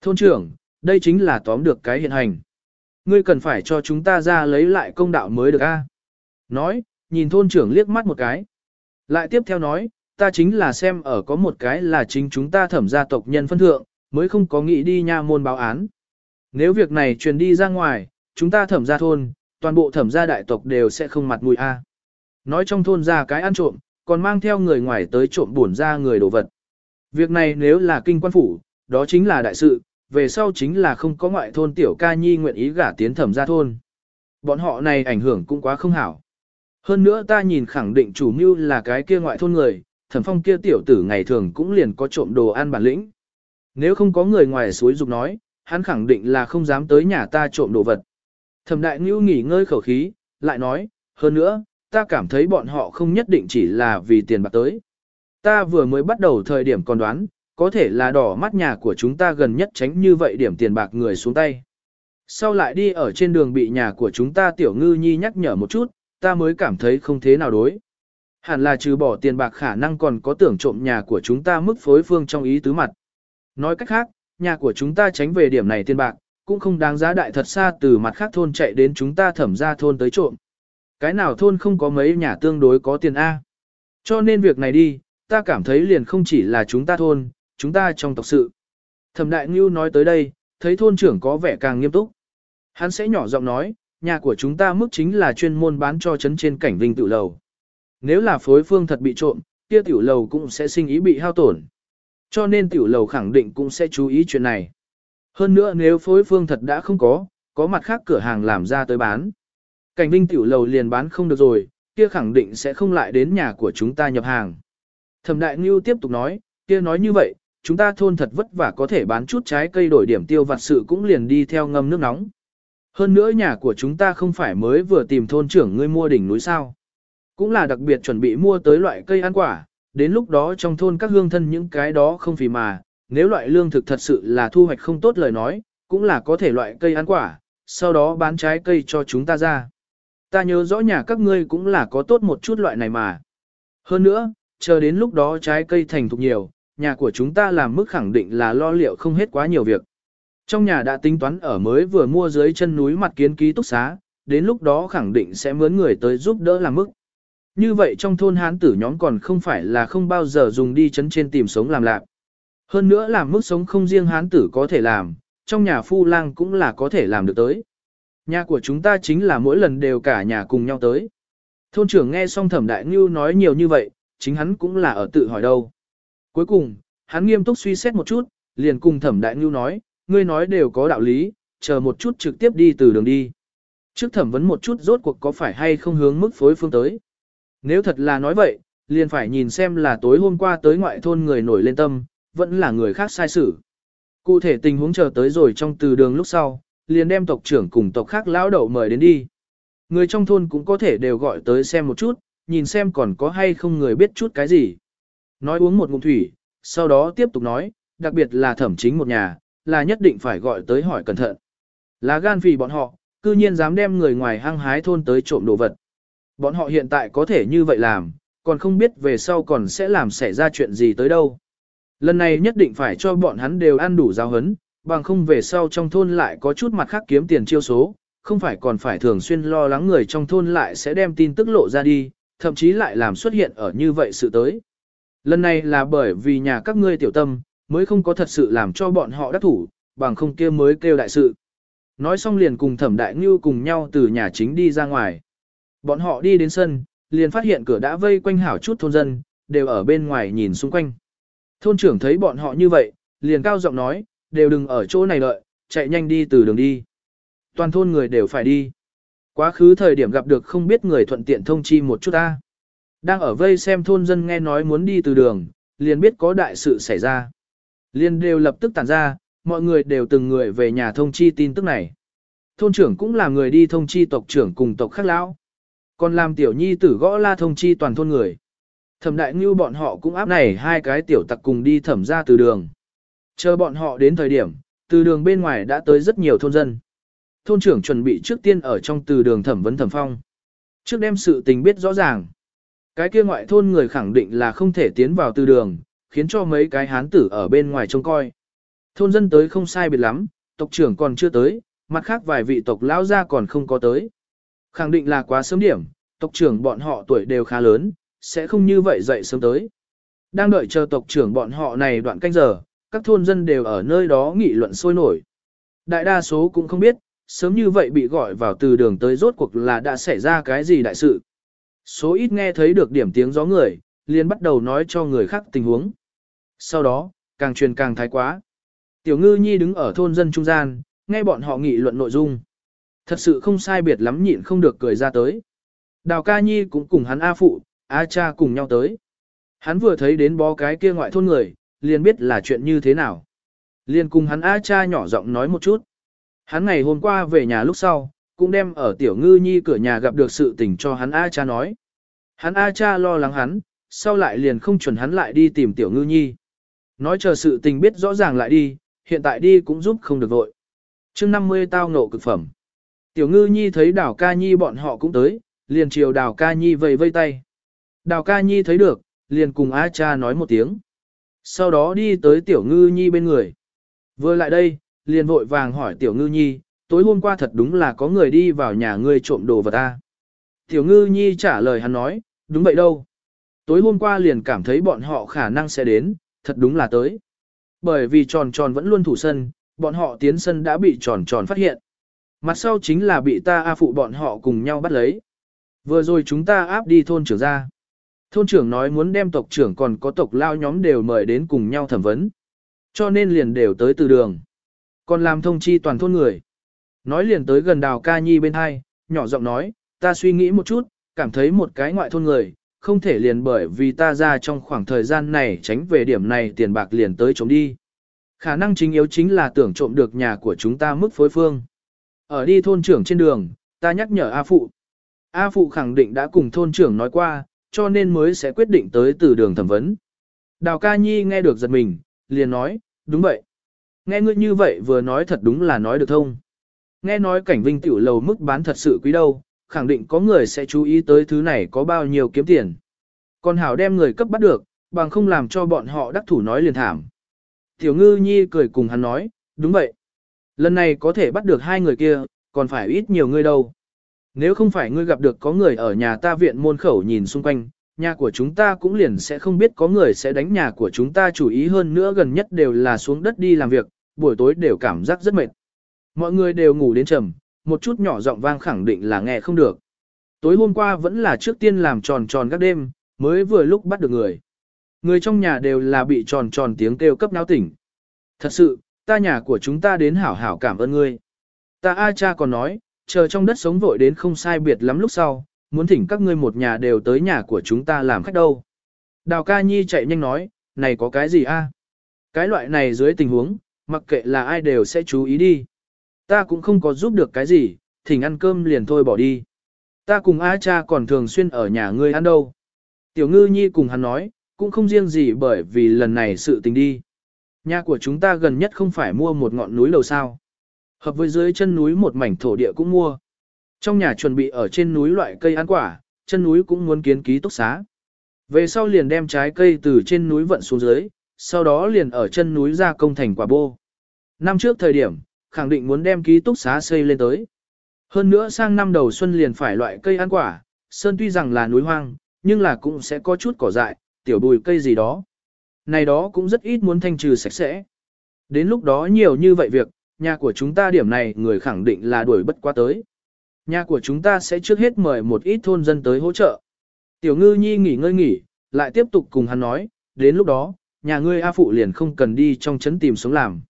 Thôn trưởng, đây chính là tóm được cái hiện hành. Ngươi cần phải cho chúng ta ra lấy lại công đạo mới được a. Nói, nhìn thôn trưởng liếc mắt một cái. Lại tiếp theo nói, ta chính là xem ở có một cái là chính chúng ta thẩm gia tộc nhân phân thượng, mới không có nghĩ đi nha môn báo án. Nếu việc này truyền đi ra ngoài, chúng ta thẩm gia thôn, toàn bộ thẩm gia đại tộc đều sẽ không mặt mũi a. Nói trong thôn ra cái ăn trộm, còn mang theo người ngoài tới trộm buồn ra người đồ vật. Việc này nếu là kinh quan phủ, đó chính là đại sự, về sau chính là không có ngoại thôn tiểu ca nhi nguyện ý gả tiến thẩm gia thôn. Bọn họ này ảnh hưởng cũng quá không hảo. Hơn nữa ta nhìn khẳng định chủ mưu là cái kia ngoại thôn người, thẩm phong kia tiểu tử ngày thường cũng liền có trộm đồ ăn bản lĩnh. Nếu không có người ngoài suối dục nói, hắn khẳng định là không dám tới nhà ta trộm đồ vật. Thẩm đại ngưu nghỉ ngơi khẩu khí, lại nói, hơn nữa, ta cảm thấy bọn họ không nhất định chỉ là vì tiền bạc tới. Ta vừa mới bắt đầu thời điểm còn đoán, có thể là đỏ mắt nhà của chúng ta gần nhất tránh như vậy điểm tiền bạc người xuống tay. Sau lại đi ở trên đường bị nhà của chúng ta tiểu ngư nhi nhắc nhở một chút, ta mới cảm thấy không thế nào đối. Hẳn là trừ bỏ tiền bạc khả năng còn có tưởng trộm nhà của chúng ta mức phối phương trong ý tứ mặt. Nói cách khác, nhà của chúng ta tránh về điểm này tiền bạc, cũng không đáng giá đại thật xa từ mặt khác thôn chạy đến chúng ta thẩm ra thôn tới trộm. Cái nào thôn không có mấy nhà tương đối có tiền A. Cho nên việc này đi, ta cảm thấy liền không chỉ là chúng ta thôn, chúng ta trong tộc sự. Thẩm đại ngưu nói tới đây, thấy thôn trưởng có vẻ càng nghiêm túc. Hắn sẽ nhỏ giọng nói, nhà của chúng ta mức chính là chuyên môn bán cho chấn trên cảnh vinh tự lầu. Nếu là phối phương thật bị trộm, kia tiểu lầu cũng sẽ sinh ý bị hao tổn. Cho nên tiểu lầu khẳng định cũng sẽ chú ý chuyện này. Hơn nữa nếu phối phương thật đã không có, có mặt khác cửa hàng làm ra tới bán. Cảnh vinh tiểu lầu liền bán không được rồi, kia khẳng định sẽ không lại đến nhà của chúng ta nhập hàng. Thẩm đại ngưu tiếp tục nói, kia nói như vậy, chúng ta thôn thật vất vả có thể bán chút trái cây đổi điểm tiêu vặt sự cũng liền đi theo ngâm nước nóng. Hơn nữa nhà của chúng ta không phải mới vừa tìm thôn trưởng ngươi mua đỉnh núi sao. Cũng là đặc biệt chuẩn bị mua tới loại cây ăn quả, đến lúc đó trong thôn các hương thân những cái đó không phì mà, nếu loại lương thực thật sự là thu hoạch không tốt lời nói, cũng là có thể loại cây ăn quả, sau đó bán trái cây cho chúng ta ra. Ta nhớ rõ nhà các ngươi cũng là có tốt một chút loại này mà. Hơn nữa, chờ đến lúc đó trái cây thành thục nhiều, nhà của chúng ta làm mức khẳng định là lo liệu không hết quá nhiều việc. Trong nhà đã tính toán ở mới vừa mua dưới chân núi mặt kiến ký túc xá, đến lúc đó khẳng định sẽ mướn người tới giúp đỡ làm mức. Như vậy trong thôn hán tử nhóm còn không phải là không bao giờ dùng đi chấn trên tìm sống làm lạc. Hơn nữa làm mức sống không riêng hán tử có thể làm, trong nhà phu lang cũng là có thể làm được tới. Nhà của chúng ta chính là mỗi lần đều cả nhà cùng nhau tới. Thôn trưởng nghe xong thẩm đại ngưu nói nhiều như vậy, chính hắn cũng là ở tự hỏi đâu. Cuối cùng, hắn nghiêm túc suy xét một chút, liền cùng thẩm đại ngưu nói, ngươi nói đều có đạo lý, chờ một chút trực tiếp đi từ đường đi. Trước thẩm vấn một chút rốt cuộc có phải hay không hướng mức phối phương tới. Nếu thật là nói vậy, liền phải nhìn xem là tối hôm qua tới ngoại thôn người nổi lên tâm, vẫn là người khác sai xử. Cụ thể tình huống chờ tới rồi trong từ đường lúc sau, liền đem tộc trưởng cùng tộc khác lão đậu mời đến đi. Người trong thôn cũng có thể đều gọi tới xem một chút, nhìn xem còn có hay không người biết chút cái gì. Nói uống một ngụm thủy, sau đó tiếp tục nói, đặc biệt là thẩm chính một nhà, là nhất định phải gọi tới hỏi cẩn thận. Lá gan vì bọn họ, cư nhiên dám đem người ngoài hăng hái thôn tới trộm đồ vật. Bọn họ hiện tại có thể như vậy làm, còn không biết về sau còn sẽ làm xảy ra chuyện gì tới đâu. Lần này nhất định phải cho bọn hắn đều ăn đủ giáo hấn, bằng không về sau trong thôn lại có chút mặt khác kiếm tiền chiêu số, không phải còn phải thường xuyên lo lắng người trong thôn lại sẽ đem tin tức lộ ra đi, thậm chí lại làm xuất hiện ở như vậy sự tới. Lần này là bởi vì nhà các ngươi tiểu tâm, mới không có thật sự làm cho bọn họ đắc thủ, bằng không kia mới kêu đại sự. Nói xong liền cùng thẩm đại ngưu cùng nhau từ nhà chính đi ra ngoài. Bọn họ đi đến sân, liền phát hiện cửa đã vây quanh hảo chút thôn dân, đều ở bên ngoài nhìn xung quanh. Thôn trưởng thấy bọn họ như vậy, liền cao giọng nói, đều đừng ở chỗ này đợi, chạy nhanh đi từ đường đi. Toàn thôn người đều phải đi. Quá khứ thời điểm gặp được không biết người thuận tiện thông chi một chút ta. Đang ở vây xem thôn dân nghe nói muốn đi từ đường, liền biết có đại sự xảy ra. Liền đều lập tức tản ra, mọi người đều từng người về nhà thông chi tin tức này. Thôn trưởng cũng là người đi thông chi tộc trưởng cùng tộc khác lão. Còn làm tiểu nhi tử gõ la thông chi toàn thôn người. Thẩm đại ngưu bọn họ cũng áp này hai cái tiểu tặc cùng đi thẩm ra từ đường. Chờ bọn họ đến thời điểm, từ đường bên ngoài đã tới rất nhiều thôn dân. Thôn trưởng chuẩn bị trước tiên ở trong từ đường thẩm vấn thẩm phong. Trước đem sự tình biết rõ ràng. Cái kia ngoại thôn người khẳng định là không thể tiến vào từ đường, khiến cho mấy cái hán tử ở bên ngoài trông coi. Thôn dân tới không sai biệt lắm, tộc trưởng còn chưa tới, mặt khác vài vị tộc lão gia còn không có tới. Khẳng định là quá sớm điểm, tộc trưởng bọn họ tuổi đều khá lớn, sẽ không như vậy dậy sớm tới. Đang đợi chờ tộc trưởng bọn họ này đoạn canh giờ, các thôn dân đều ở nơi đó nghị luận sôi nổi. Đại đa số cũng không biết, sớm như vậy bị gọi vào từ đường tới rốt cuộc là đã xảy ra cái gì đại sự. Số ít nghe thấy được điểm tiếng gió người, liền bắt đầu nói cho người khác tình huống. Sau đó, càng truyền càng thái quá. Tiểu ngư nhi đứng ở thôn dân trung gian, nghe bọn họ nghị luận nội dung. Thật sự không sai biệt lắm nhịn không được cười ra tới. Đào ca nhi cũng cùng hắn A phụ, A cha cùng nhau tới. Hắn vừa thấy đến bó cái kia ngoại thôn người, liền biết là chuyện như thế nào. Liền cùng hắn A cha nhỏ giọng nói một chút. Hắn ngày hôm qua về nhà lúc sau, cũng đem ở tiểu ngư nhi cửa nhà gặp được sự tình cho hắn A cha nói. Hắn A cha lo lắng hắn, sau lại liền không chuẩn hắn lại đi tìm tiểu ngư nhi. Nói chờ sự tình biết rõ ràng lại đi, hiện tại đi cũng giúp không được vội. chương 50 tao ngộ cực phẩm. Tiểu ngư nhi thấy đào ca nhi bọn họ cũng tới, liền chiều đào ca nhi vầy vây tay. Đào ca nhi thấy được, liền cùng A cha nói một tiếng. Sau đó đi tới tiểu ngư nhi bên người. Vừa lại đây, liền vội vàng hỏi tiểu ngư nhi, tối hôm qua thật đúng là có người đi vào nhà ngươi trộm đồ vật ta. Tiểu ngư nhi trả lời hắn nói, đúng vậy đâu. Tối hôm qua liền cảm thấy bọn họ khả năng sẽ đến, thật đúng là tới. Bởi vì tròn tròn vẫn luôn thủ sân, bọn họ tiến sân đã bị tròn tròn phát hiện. Mặt sau chính là bị ta A phụ bọn họ cùng nhau bắt lấy. Vừa rồi chúng ta áp đi thôn trưởng ra. Thôn trưởng nói muốn đem tộc trưởng còn có tộc lao nhóm đều mời đến cùng nhau thẩm vấn. Cho nên liền đều tới từ đường. Còn làm thông chi toàn thôn người. Nói liền tới gần đào ca nhi bên hai, nhỏ giọng nói, ta suy nghĩ một chút, cảm thấy một cái ngoại thôn người, không thể liền bởi vì ta ra trong khoảng thời gian này tránh về điểm này tiền bạc liền tới trộm đi. Khả năng chính yếu chính là tưởng trộm được nhà của chúng ta mức phối phương. Ở đi thôn trưởng trên đường, ta nhắc nhở A Phụ. A Phụ khẳng định đã cùng thôn trưởng nói qua, cho nên mới sẽ quyết định tới từ đường thẩm vấn. Đào ca nhi nghe được giật mình, liền nói, đúng vậy. Nghe ngươi như vậy vừa nói thật đúng là nói được thông. Nghe nói cảnh vinh tiểu lầu mức bán thật sự quý đâu, khẳng định có người sẽ chú ý tới thứ này có bao nhiêu kiếm tiền. Còn hảo đem người cấp bắt được, bằng không làm cho bọn họ đắc thủ nói liền thảm. Tiểu ngư nhi cười cùng hắn nói, đúng vậy. Lần này có thể bắt được hai người kia, còn phải ít nhiều người đâu. Nếu không phải ngươi gặp được có người ở nhà ta viện môn khẩu nhìn xung quanh, nhà của chúng ta cũng liền sẽ không biết có người sẽ đánh nhà của chúng ta chủ ý hơn nữa gần nhất đều là xuống đất đi làm việc, buổi tối đều cảm giác rất mệt. Mọi người đều ngủ đến trầm, một chút nhỏ giọng vang khẳng định là nghe không được. Tối hôm qua vẫn là trước tiên làm tròn tròn các đêm, mới vừa lúc bắt được người. Người trong nhà đều là bị tròn tròn tiếng kêu cấp náo tỉnh. Thật sự, ta nhà của chúng ta đến hảo hảo cảm ơn ngươi. Ta A cha còn nói, chờ trong đất sống vội đến không sai biệt lắm lúc sau, muốn thỉnh các ngươi một nhà đều tới nhà của chúng ta làm khách đâu. Đào ca nhi chạy nhanh nói, này có cái gì a? Cái loại này dưới tình huống, mặc kệ là ai đều sẽ chú ý đi. Ta cũng không có giúp được cái gì, thỉnh ăn cơm liền thôi bỏ đi. Ta cùng A cha còn thường xuyên ở nhà ngươi ăn đâu. Tiểu ngư nhi cùng hắn nói, cũng không riêng gì bởi vì lần này sự tình đi. Nhà của chúng ta gần nhất không phải mua một ngọn núi lầu sao. Hợp với dưới chân núi một mảnh thổ địa cũng mua. Trong nhà chuẩn bị ở trên núi loại cây ăn quả, chân núi cũng muốn kiến ký túc xá. Về sau liền đem trái cây từ trên núi vận xuống dưới, sau đó liền ở chân núi ra công thành quả bô. Năm trước thời điểm, khẳng định muốn đem ký túc xá xây lên tới. Hơn nữa sang năm đầu xuân liền phải loại cây ăn quả, sơn tuy rằng là núi hoang, nhưng là cũng sẽ có chút cỏ dại, tiểu bùi cây gì đó. Này đó cũng rất ít muốn thanh trừ sạch sẽ. Đến lúc đó nhiều như vậy việc, nhà của chúng ta điểm này người khẳng định là đuổi bất qua tới. Nhà của chúng ta sẽ trước hết mời một ít thôn dân tới hỗ trợ. Tiểu ngư nhi nghỉ ngơi nghỉ, lại tiếp tục cùng hắn nói, đến lúc đó, nhà ngươi A Phụ liền không cần đi trong trấn tìm sống làm.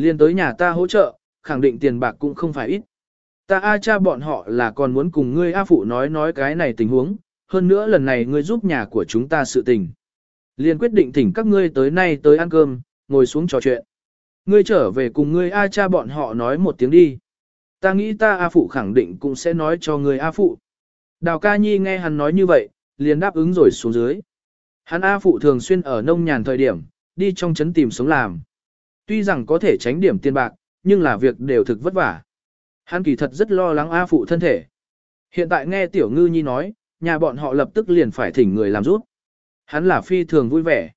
Liền tới nhà ta hỗ trợ, khẳng định tiền bạc cũng không phải ít. Ta A cha bọn họ là còn muốn cùng ngươi A Phụ nói nói cái này tình huống, hơn nữa lần này ngươi giúp nhà của chúng ta sự tình. Liền quyết định thỉnh các ngươi tới nay tới ăn cơm, ngồi xuống trò chuyện. Ngươi trở về cùng ngươi A cha bọn họ nói một tiếng đi. Ta nghĩ ta A Phụ khẳng định cũng sẽ nói cho ngươi A Phụ. Đào ca nhi nghe hắn nói như vậy, liền đáp ứng rồi xuống dưới. Hắn A Phụ thường xuyên ở nông nhàn thời điểm, đi trong trấn tìm sống làm. Tuy rằng có thể tránh điểm tiền bạc, nhưng là việc đều thực vất vả. Hắn kỳ thật rất lo lắng A Phụ thân thể. Hiện tại nghe Tiểu Ngư Nhi nói, nhà bọn họ lập tức liền phải thỉnh người làm giúp. Hắn là phi thường vui vẻ.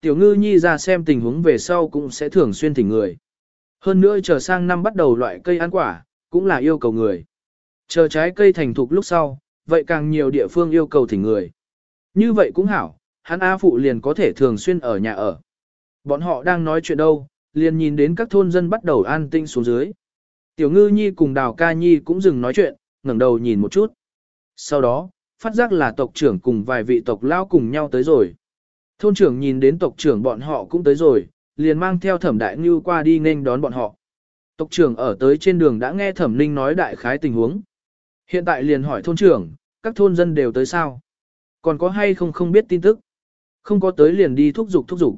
Tiểu Ngư Nhi ra xem tình huống về sau cũng sẽ thường xuyên thỉnh người. Hơn nữa chờ sang năm bắt đầu loại cây ăn quả, cũng là yêu cầu người. Chờ trái cây thành thục lúc sau, vậy càng nhiều địa phương yêu cầu thỉnh người. Như vậy cũng hảo, hắn A Phụ liền có thể thường xuyên ở nhà ở. Bọn họ đang nói chuyện đâu, liền nhìn đến các thôn dân bắt đầu an tinh xuống dưới. Tiểu ngư nhi cùng đào ca nhi cũng dừng nói chuyện, ngẩng đầu nhìn một chút. Sau đó, phát giác là tộc trưởng cùng vài vị tộc lao cùng nhau tới rồi. Thôn trưởng nhìn đến tộc trưởng bọn họ cũng tới rồi, liền mang theo thẩm đại ngư qua đi nên đón bọn họ. Tộc trưởng ở tới trên đường đã nghe thẩm ninh nói đại khái tình huống. Hiện tại liền hỏi thôn trưởng, các thôn dân đều tới sao? Còn có hay không không biết tin tức? Không có tới liền đi thúc giục thúc giục.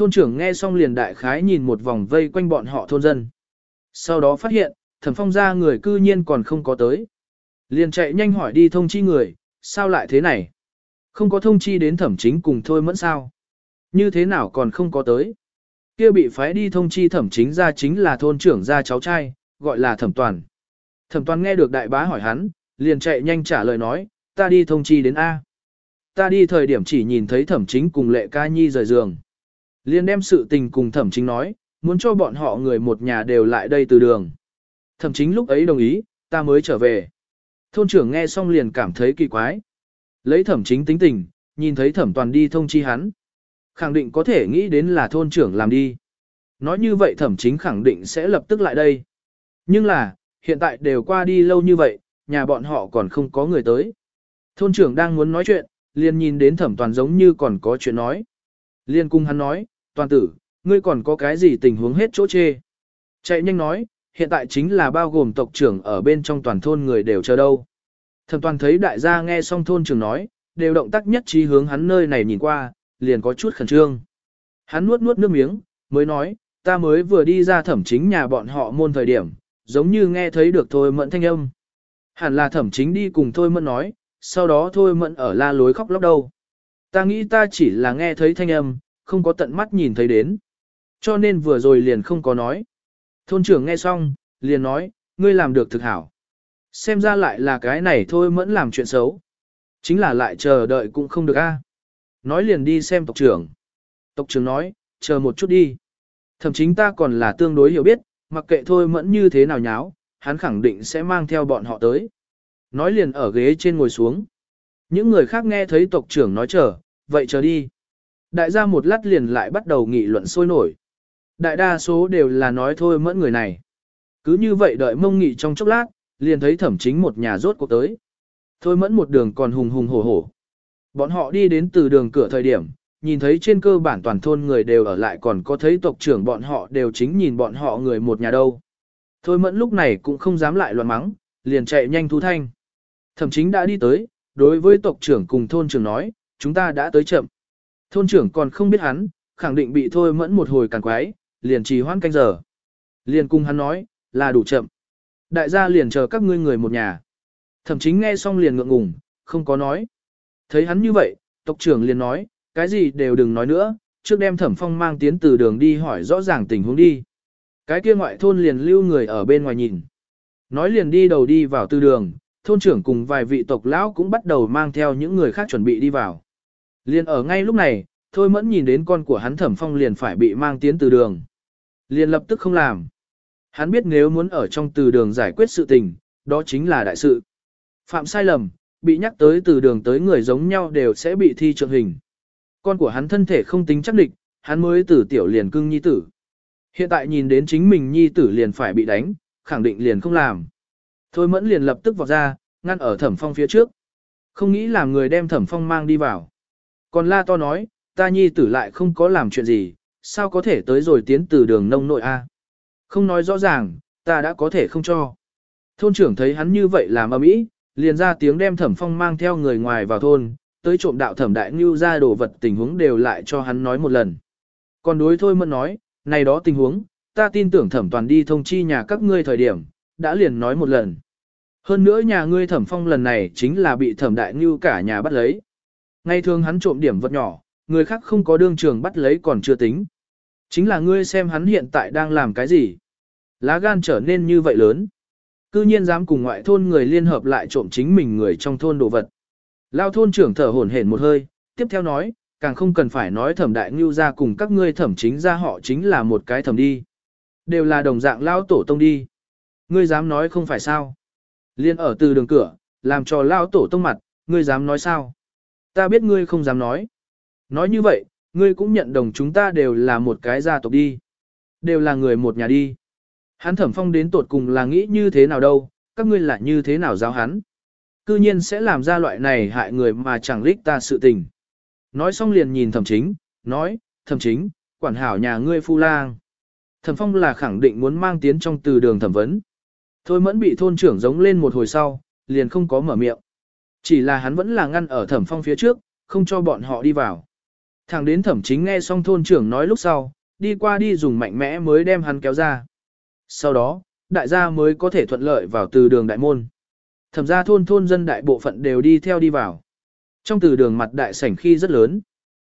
Thôn trưởng nghe xong liền đại khái nhìn một vòng vây quanh bọn họ thôn dân. Sau đó phát hiện, thẩm phong ra người cư nhiên còn không có tới. Liền chạy nhanh hỏi đi thông chi người, sao lại thế này? Không có thông chi đến thẩm chính cùng thôi mẫn sao? Như thế nào còn không có tới? kia bị phái đi thông chi thẩm chính ra chính là thôn trưởng gia cháu trai, gọi là thẩm toàn. Thẩm toàn nghe được đại bá hỏi hắn, liền chạy nhanh trả lời nói, ta đi thông chi đến A. Ta đi thời điểm chỉ nhìn thấy thẩm chính cùng lệ ca nhi rời giường. Liền đem sự tình cùng thẩm chính nói, muốn cho bọn họ người một nhà đều lại đây từ đường. Thẩm chính lúc ấy đồng ý, ta mới trở về. Thôn trưởng nghe xong liền cảm thấy kỳ quái. Lấy thẩm chính tính tình, nhìn thấy thẩm toàn đi thông chi hắn. Khẳng định có thể nghĩ đến là thôn trưởng làm đi. Nói như vậy thẩm chính khẳng định sẽ lập tức lại đây. Nhưng là, hiện tại đều qua đi lâu như vậy, nhà bọn họ còn không có người tới. Thôn trưởng đang muốn nói chuyện, liền nhìn đến thẩm toàn giống như còn có chuyện nói. Liên cung hắn nói, toàn tử, ngươi còn có cái gì tình huống hết chỗ chê. Chạy nhanh nói, hiện tại chính là bao gồm tộc trưởng ở bên trong toàn thôn người đều chờ đâu. Thẩm toàn thấy đại gia nghe xong thôn trưởng nói, đều động tác nhất trí hướng hắn nơi này nhìn qua, liền có chút khẩn trương. Hắn nuốt nuốt nước miếng, mới nói, ta mới vừa đi ra thẩm chính nhà bọn họ môn thời điểm, giống như nghe thấy được thôi mẫn thanh âm. Hẳn là thẩm chính đi cùng thôi mẫn nói, sau đó thôi mẫn ở la lối khóc lóc đâu. Ta nghĩ ta chỉ là nghe thấy thanh âm, không có tận mắt nhìn thấy đến. Cho nên vừa rồi liền không có nói. Thôn trưởng nghe xong, liền nói, ngươi làm được thực hảo. Xem ra lại là cái này thôi mẫn làm chuyện xấu. Chính là lại chờ đợi cũng không được a. Nói liền đi xem tộc trưởng. Tộc trưởng nói, chờ một chút đi. Thậm chí ta còn là tương đối hiểu biết, mặc kệ thôi mẫn như thế nào nháo, hắn khẳng định sẽ mang theo bọn họ tới. Nói liền ở ghế trên ngồi xuống. Những người khác nghe thấy tộc trưởng nói chờ, vậy chờ đi. Đại gia một lát liền lại bắt đầu nghị luận sôi nổi. Đại đa số đều là nói thôi mẫn người này. Cứ như vậy đợi mông nghị trong chốc lát, liền thấy thẩm chính một nhà rốt cuộc tới. Thôi mẫn một đường còn hùng hùng hổ hổ. Bọn họ đi đến từ đường cửa thời điểm, nhìn thấy trên cơ bản toàn thôn người đều ở lại còn có thấy tộc trưởng bọn họ đều chính nhìn bọn họ người một nhà đâu. Thôi mẫn lúc này cũng không dám lại loạn mắng, liền chạy nhanh thu thanh. Thẩm chính đã đi tới, đối với tộc trưởng cùng thôn trưởng nói, chúng ta đã tới chậm. Thôn trưởng còn không biết hắn, khẳng định bị thôi mẫn một hồi càng quái, liền trì hoãn canh giờ. Liền cùng hắn nói, là đủ chậm. Đại gia liền chờ các ngươi người một nhà. Thẩm chính nghe xong liền ngượng ngùng, không có nói. Thấy hắn như vậy, tộc trưởng liền nói, cái gì đều đừng nói nữa, trước đem thẩm phong mang tiến từ đường đi hỏi rõ ràng tình huống đi. Cái kia ngoại thôn liền lưu người ở bên ngoài nhìn. Nói liền đi đầu đi vào từ đường, thôn trưởng cùng vài vị tộc lão cũng bắt đầu mang theo những người khác chuẩn bị đi vào. Liên ở ngay lúc này, thôi mẫn nhìn đến con của hắn thẩm phong liền phải bị mang tiến từ đường. Liền lập tức không làm. Hắn biết nếu muốn ở trong từ đường giải quyết sự tình, đó chính là đại sự. Phạm sai lầm, bị nhắc tới từ đường tới người giống nhau đều sẽ bị thi trượng hình. Con của hắn thân thể không tính chắc địch, hắn mới từ tiểu liền cưng nhi tử. Hiện tại nhìn đến chính mình nhi tử liền phải bị đánh, khẳng định liền không làm. Thôi mẫn liền lập tức vọt ra, ngăn ở thẩm phong phía trước. Không nghĩ làm người đem thẩm phong mang đi vào. Còn la to nói, ta nhi tử lại không có làm chuyện gì, sao có thể tới rồi tiến từ đường nông nội A. Không nói rõ ràng, ta đã có thể không cho. Thôn trưởng thấy hắn như vậy làm ầm ĩ, liền ra tiếng đem thẩm phong mang theo người ngoài vào thôn, tới trộm đạo thẩm đại ngưu ra đồ vật tình huống đều lại cho hắn nói một lần. Còn đối thôi mẫn nói, này đó tình huống, ta tin tưởng thẩm toàn đi thông chi nhà các ngươi thời điểm, đã liền nói một lần. Hơn nữa nhà ngươi thẩm phong lần này chính là bị thẩm đại ngưu cả nhà bắt lấy. Ngay thường hắn trộm điểm vật nhỏ, người khác không có đương trường bắt lấy còn chưa tính. Chính là ngươi xem hắn hiện tại đang làm cái gì. Lá gan trở nên như vậy lớn. Cư nhiên dám cùng ngoại thôn người liên hợp lại trộm chính mình người trong thôn đồ vật. Lao thôn trưởng thở hổn hển một hơi, tiếp theo nói, càng không cần phải nói thẩm đại ngưu ra cùng các ngươi thẩm chính ra họ chính là một cái thẩm đi. Đều là đồng dạng lao tổ tông đi. Ngươi dám nói không phải sao. Liên ở từ đường cửa, làm cho lao tổ tông mặt, ngươi dám nói sao. Ta biết ngươi không dám nói. Nói như vậy, ngươi cũng nhận đồng chúng ta đều là một cái gia tộc đi. Đều là người một nhà đi. Hắn thẩm phong đến tột cùng là nghĩ như thế nào đâu, các ngươi là như thế nào giáo hắn. Cư nhiên sẽ làm ra loại này hại người mà chẳng lích ta sự tình. Nói xong liền nhìn thẩm chính, nói, thẩm chính, quản hảo nhà ngươi phu lang. Thẩm phong là khẳng định muốn mang tiến trong từ đường thẩm vấn. Thôi mẫn bị thôn trưởng giống lên một hồi sau, liền không có mở miệng. Chỉ là hắn vẫn là ngăn ở thẩm phong phía trước, không cho bọn họ đi vào. Thẳng đến thẩm chính nghe xong thôn trưởng nói lúc sau, đi qua đi dùng mạnh mẽ mới đem hắn kéo ra. Sau đó, đại gia mới có thể thuận lợi vào từ đường đại môn. Thẩm ra thôn thôn dân đại bộ phận đều đi theo đi vào. Trong từ đường mặt đại sảnh khi rất lớn.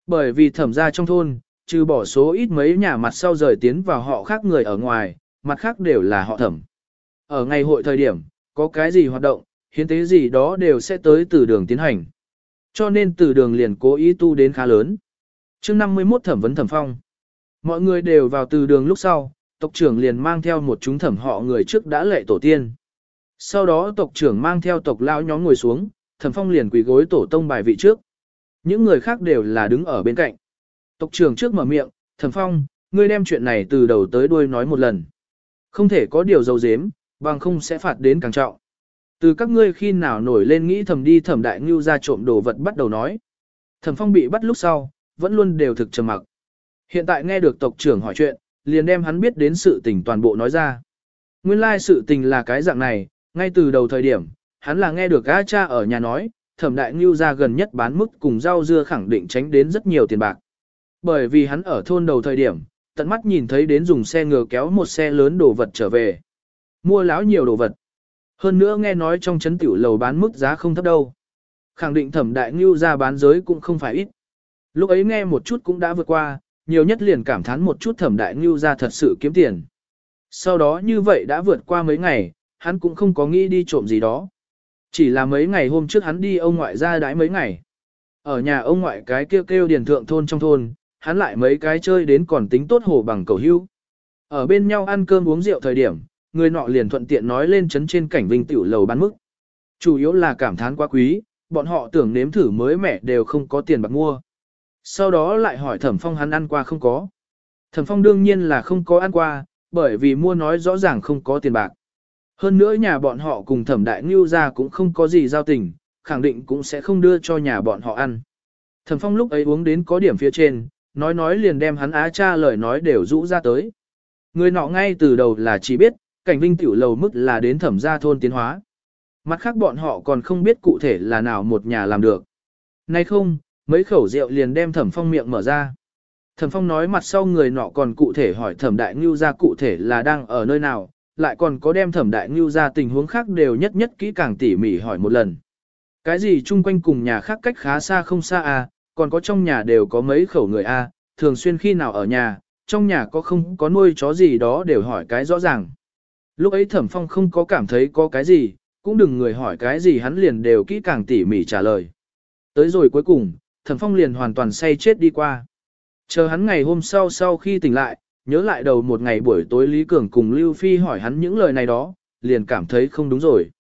Bởi vì thẩm ra trong thôn, trừ bỏ số ít mấy nhà mặt sau rời tiến vào họ khác người ở ngoài, mặt khác đều là họ thẩm. Ở ngày hội thời điểm, có cái gì hoạt động, hiến tế gì đó đều sẽ tới từ đường tiến hành. Cho nên từ đường liền cố ý tu đến khá lớn. chương 51 thẩm vấn thẩm phong. Mọi người đều vào từ đường lúc sau, tộc trưởng liền mang theo một chúng thẩm họ người trước đã lệ tổ tiên. Sau đó tộc trưởng mang theo tộc lão nhóm ngồi xuống, thẩm phong liền quỳ gối tổ tông bài vị trước. Những người khác đều là đứng ở bên cạnh. Tộc trưởng trước mở miệng, thẩm phong, ngươi đem chuyện này từ đầu tới đuôi nói một lần. Không thể có điều dâu dếm, bằng không sẽ phạt đến càng trọng. Từ các ngươi khi nào nổi lên nghĩ thầm đi thẩm đại ngưu ra trộm đồ vật bắt đầu nói. Thẩm phong bị bắt lúc sau, vẫn luôn đều thực trầm mặc. Hiện tại nghe được tộc trưởng hỏi chuyện, liền đem hắn biết đến sự tình toàn bộ nói ra. Nguyên lai sự tình là cái dạng này, ngay từ đầu thời điểm, hắn là nghe được A cha ở nhà nói, thẩm đại ngưu ra gần nhất bán mức cùng rau dưa khẳng định tránh đến rất nhiều tiền bạc. Bởi vì hắn ở thôn đầu thời điểm, tận mắt nhìn thấy đến dùng xe ngựa kéo một xe lớn đồ vật trở về. Mua láo nhiều đồ vật. Hơn nữa nghe nói trong chấn tiểu lầu bán mức giá không thấp đâu. Khẳng định thẩm đại ngưu ra bán giới cũng không phải ít. Lúc ấy nghe một chút cũng đã vượt qua, nhiều nhất liền cảm thán một chút thẩm đại ngưu ra thật sự kiếm tiền. Sau đó như vậy đã vượt qua mấy ngày, hắn cũng không có nghĩ đi trộm gì đó. Chỉ là mấy ngày hôm trước hắn đi ông ngoại ra đãi mấy ngày. Ở nhà ông ngoại cái kêu kêu điền thượng thôn trong thôn, hắn lại mấy cái chơi đến còn tính tốt hồ bằng cầu hưu. Ở bên nhau ăn cơm uống rượu thời điểm, người nọ liền thuận tiện nói lên chấn trên cảnh vinh tiểu lầu bán mức. Chủ yếu là cảm thán quá quý, bọn họ tưởng nếm thử mới mẻ đều không có tiền bạc mua. Sau đó lại hỏi thẩm phong hắn ăn qua không có. Thẩm phong đương nhiên là không có ăn qua, bởi vì mua nói rõ ràng không có tiền bạc. Hơn nữa nhà bọn họ cùng thẩm đại ngưu ra cũng không có gì giao tình, khẳng định cũng sẽ không đưa cho nhà bọn họ ăn. Thẩm phong lúc ấy uống đến có điểm phía trên, nói nói liền đem hắn á cha lời nói đều rũ ra tới. Người nọ ngay từ đầu là chỉ biết, cảnh vinh tiểu lầu mức là đến thẩm gia thôn tiến hóa. Mặt khác bọn họ còn không biết cụ thể là nào một nhà làm được. Nay không, mấy khẩu rượu liền đem thẩm phong miệng mở ra. Thẩm phong nói mặt sau người nọ còn cụ thể hỏi thẩm đại ngưu ra cụ thể là đang ở nơi nào, lại còn có đem thẩm đại ngưu ra tình huống khác đều nhất nhất kỹ càng tỉ mỉ hỏi một lần. Cái gì chung quanh cùng nhà khác cách khá xa không xa à, còn có trong nhà đều có mấy khẩu người a, à, thường xuyên khi nào ở nhà, trong nhà có không có nuôi chó gì đó đều hỏi cái rõ ràng. Lúc ấy thẩm phong không có cảm thấy có cái gì, cũng đừng người hỏi cái gì hắn liền đều kỹ càng tỉ mỉ trả lời. Tới rồi cuối cùng, thẩm phong liền hoàn toàn say chết đi qua. Chờ hắn ngày hôm sau sau khi tỉnh lại, nhớ lại đầu một ngày buổi tối Lý Cường cùng Lưu Phi hỏi hắn những lời này đó, liền cảm thấy không đúng rồi.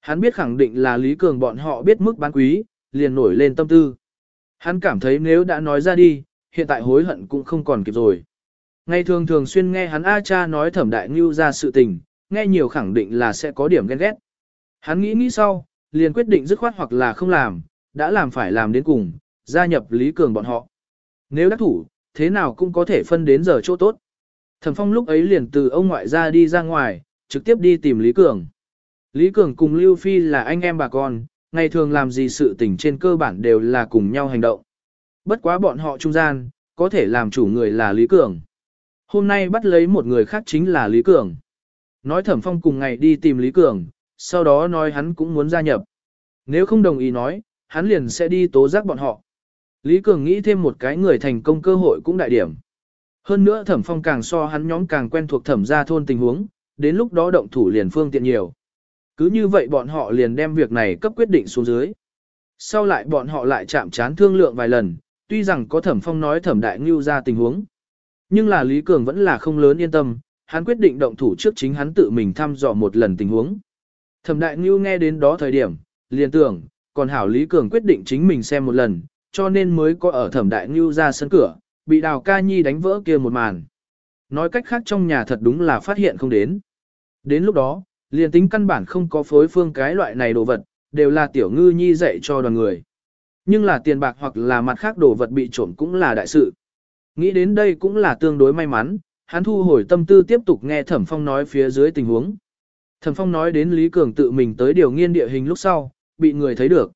Hắn biết khẳng định là Lý Cường bọn họ biết mức bán quý, liền nổi lên tâm tư. Hắn cảm thấy nếu đã nói ra đi, hiện tại hối hận cũng không còn kịp rồi. Ngày thường thường xuyên nghe hắn A cha nói thẩm đại ngưu ra sự tình, nghe nhiều khẳng định là sẽ có điểm ghen ghét. Hắn nghĩ nghĩ sau, liền quyết định dứt khoát hoặc là không làm, đã làm phải làm đến cùng, gia nhập Lý Cường bọn họ. Nếu đắc thủ, thế nào cũng có thể phân đến giờ chỗ tốt. Thẩm Phong lúc ấy liền từ ông ngoại ra đi ra ngoài, trực tiếp đi tìm Lý Cường. Lý Cường cùng Lưu Phi là anh em bà con, ngày thường làm gì sự tình trên cơ bản đều là cùng nhau hành động. Bất quá bọn họ trung gian, có thể làm chủ người là Lý Cường. Hôm nay bắt lấy một người khác chính là Lý Cường. Nói Thẩm Phong cùng ngày đi tìm Lý Cường, sau đó nói hắn cũng muốn gia nhập. Nếu không đồng ý nói, hắn liền sẽ đi tố giác bọn họ. Lý Cường nghĩ thêm một cái người thành công cơ hội cũng đại điểm. Hơn nữa Thẩm Phong càng so hắn nhóm càng quen thuộc thẩm gia thôn tình huống, đến lúc đó động thủ liền phương tiện nhiều. Cứ như vậy bọn họ liền đem việc này cấp quyết định xuống dưới. Sau lại bọn họ lại chạm chán thương lượng vài lần, tuy rằng có thẩm phong nói thẩm đại ngưu ra tình huống. Nhưng là Lý Cường vẫn là không lớn yên tâm, hắn quyết định động thủ trước chính hắn tự mình thăm dò một lần tình huống. Thẩm đại ngưu nghe đến đó thời điểm, liền tưởng, còn hảo Lý Cường quyết định chính mình xem một lần, cho nên mới có ở thẩm đại ngưu ra sân cửa, bị đào ca nhi đánh vỡ kia một màn. Nói cách khác trong nhà thật đúng là phát hiện không đến. Đến lúc đó, liền tính căn bản không có phối phương cái loại này đồ vật, đều là tiểu ngư nhi dạy cho đoàn người. Nhưng là tiền bạc hoặc là mặt khác đồ vật bị trộm cũng là đại sự. Nghĩ đến đây cũng là tương đối may mắn, hắn thu hồi tâm tư tiếp tục nghe Thẩm Phong nói phía dưới tình huống. Thẩm Phong nói đến Lý Cường tự mình tới điều nghiên địa hình lúc sau, bị người thấy được.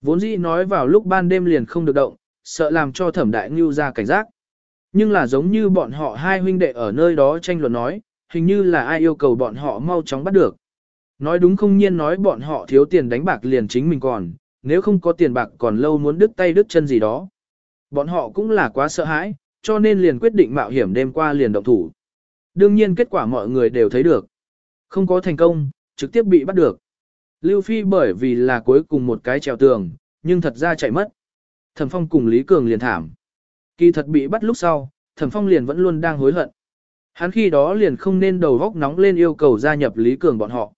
Vốn dĩ nói vào lúc ban đêm liền không được động, sợ làm cho Thẩm Đại Ngưu ra cảnh giác. Nhưng là giống như bọn họ hai huynh đệ ở nơi đó tranh luận nói, hình như là ai yêu cầu bọn họ mau chóng bắt được. Nói đúng không nhiên nói bọn họ thiếu tiền đánh bạc liền chính mình còn, nếu không có tiền bạc còn lâu muốn đứt tay đứt chân gì đó. Bọn họ cũng là quá sợ hãi, cho nên liền quyết định mạo hiểm đêm qua liền động thủ. Đương nhiên kết quả mọi người đều thấy được. Không có thành công, trực tiếp bị bắt được. Lưu Phi bởi vì là cuối cùng một cái trèo tường, nhưng thật ra chạy mất. Thẩm Phong cùng Lý Cường liền thảm. Kỳ thật bị bắt lúc sau, Thẩm Phong liền vẫn luôn đang hối hận. Hắn khi đó liền không nên đầu góc nóng lên yêu cầu gia nhập Lý Cường bọn họ.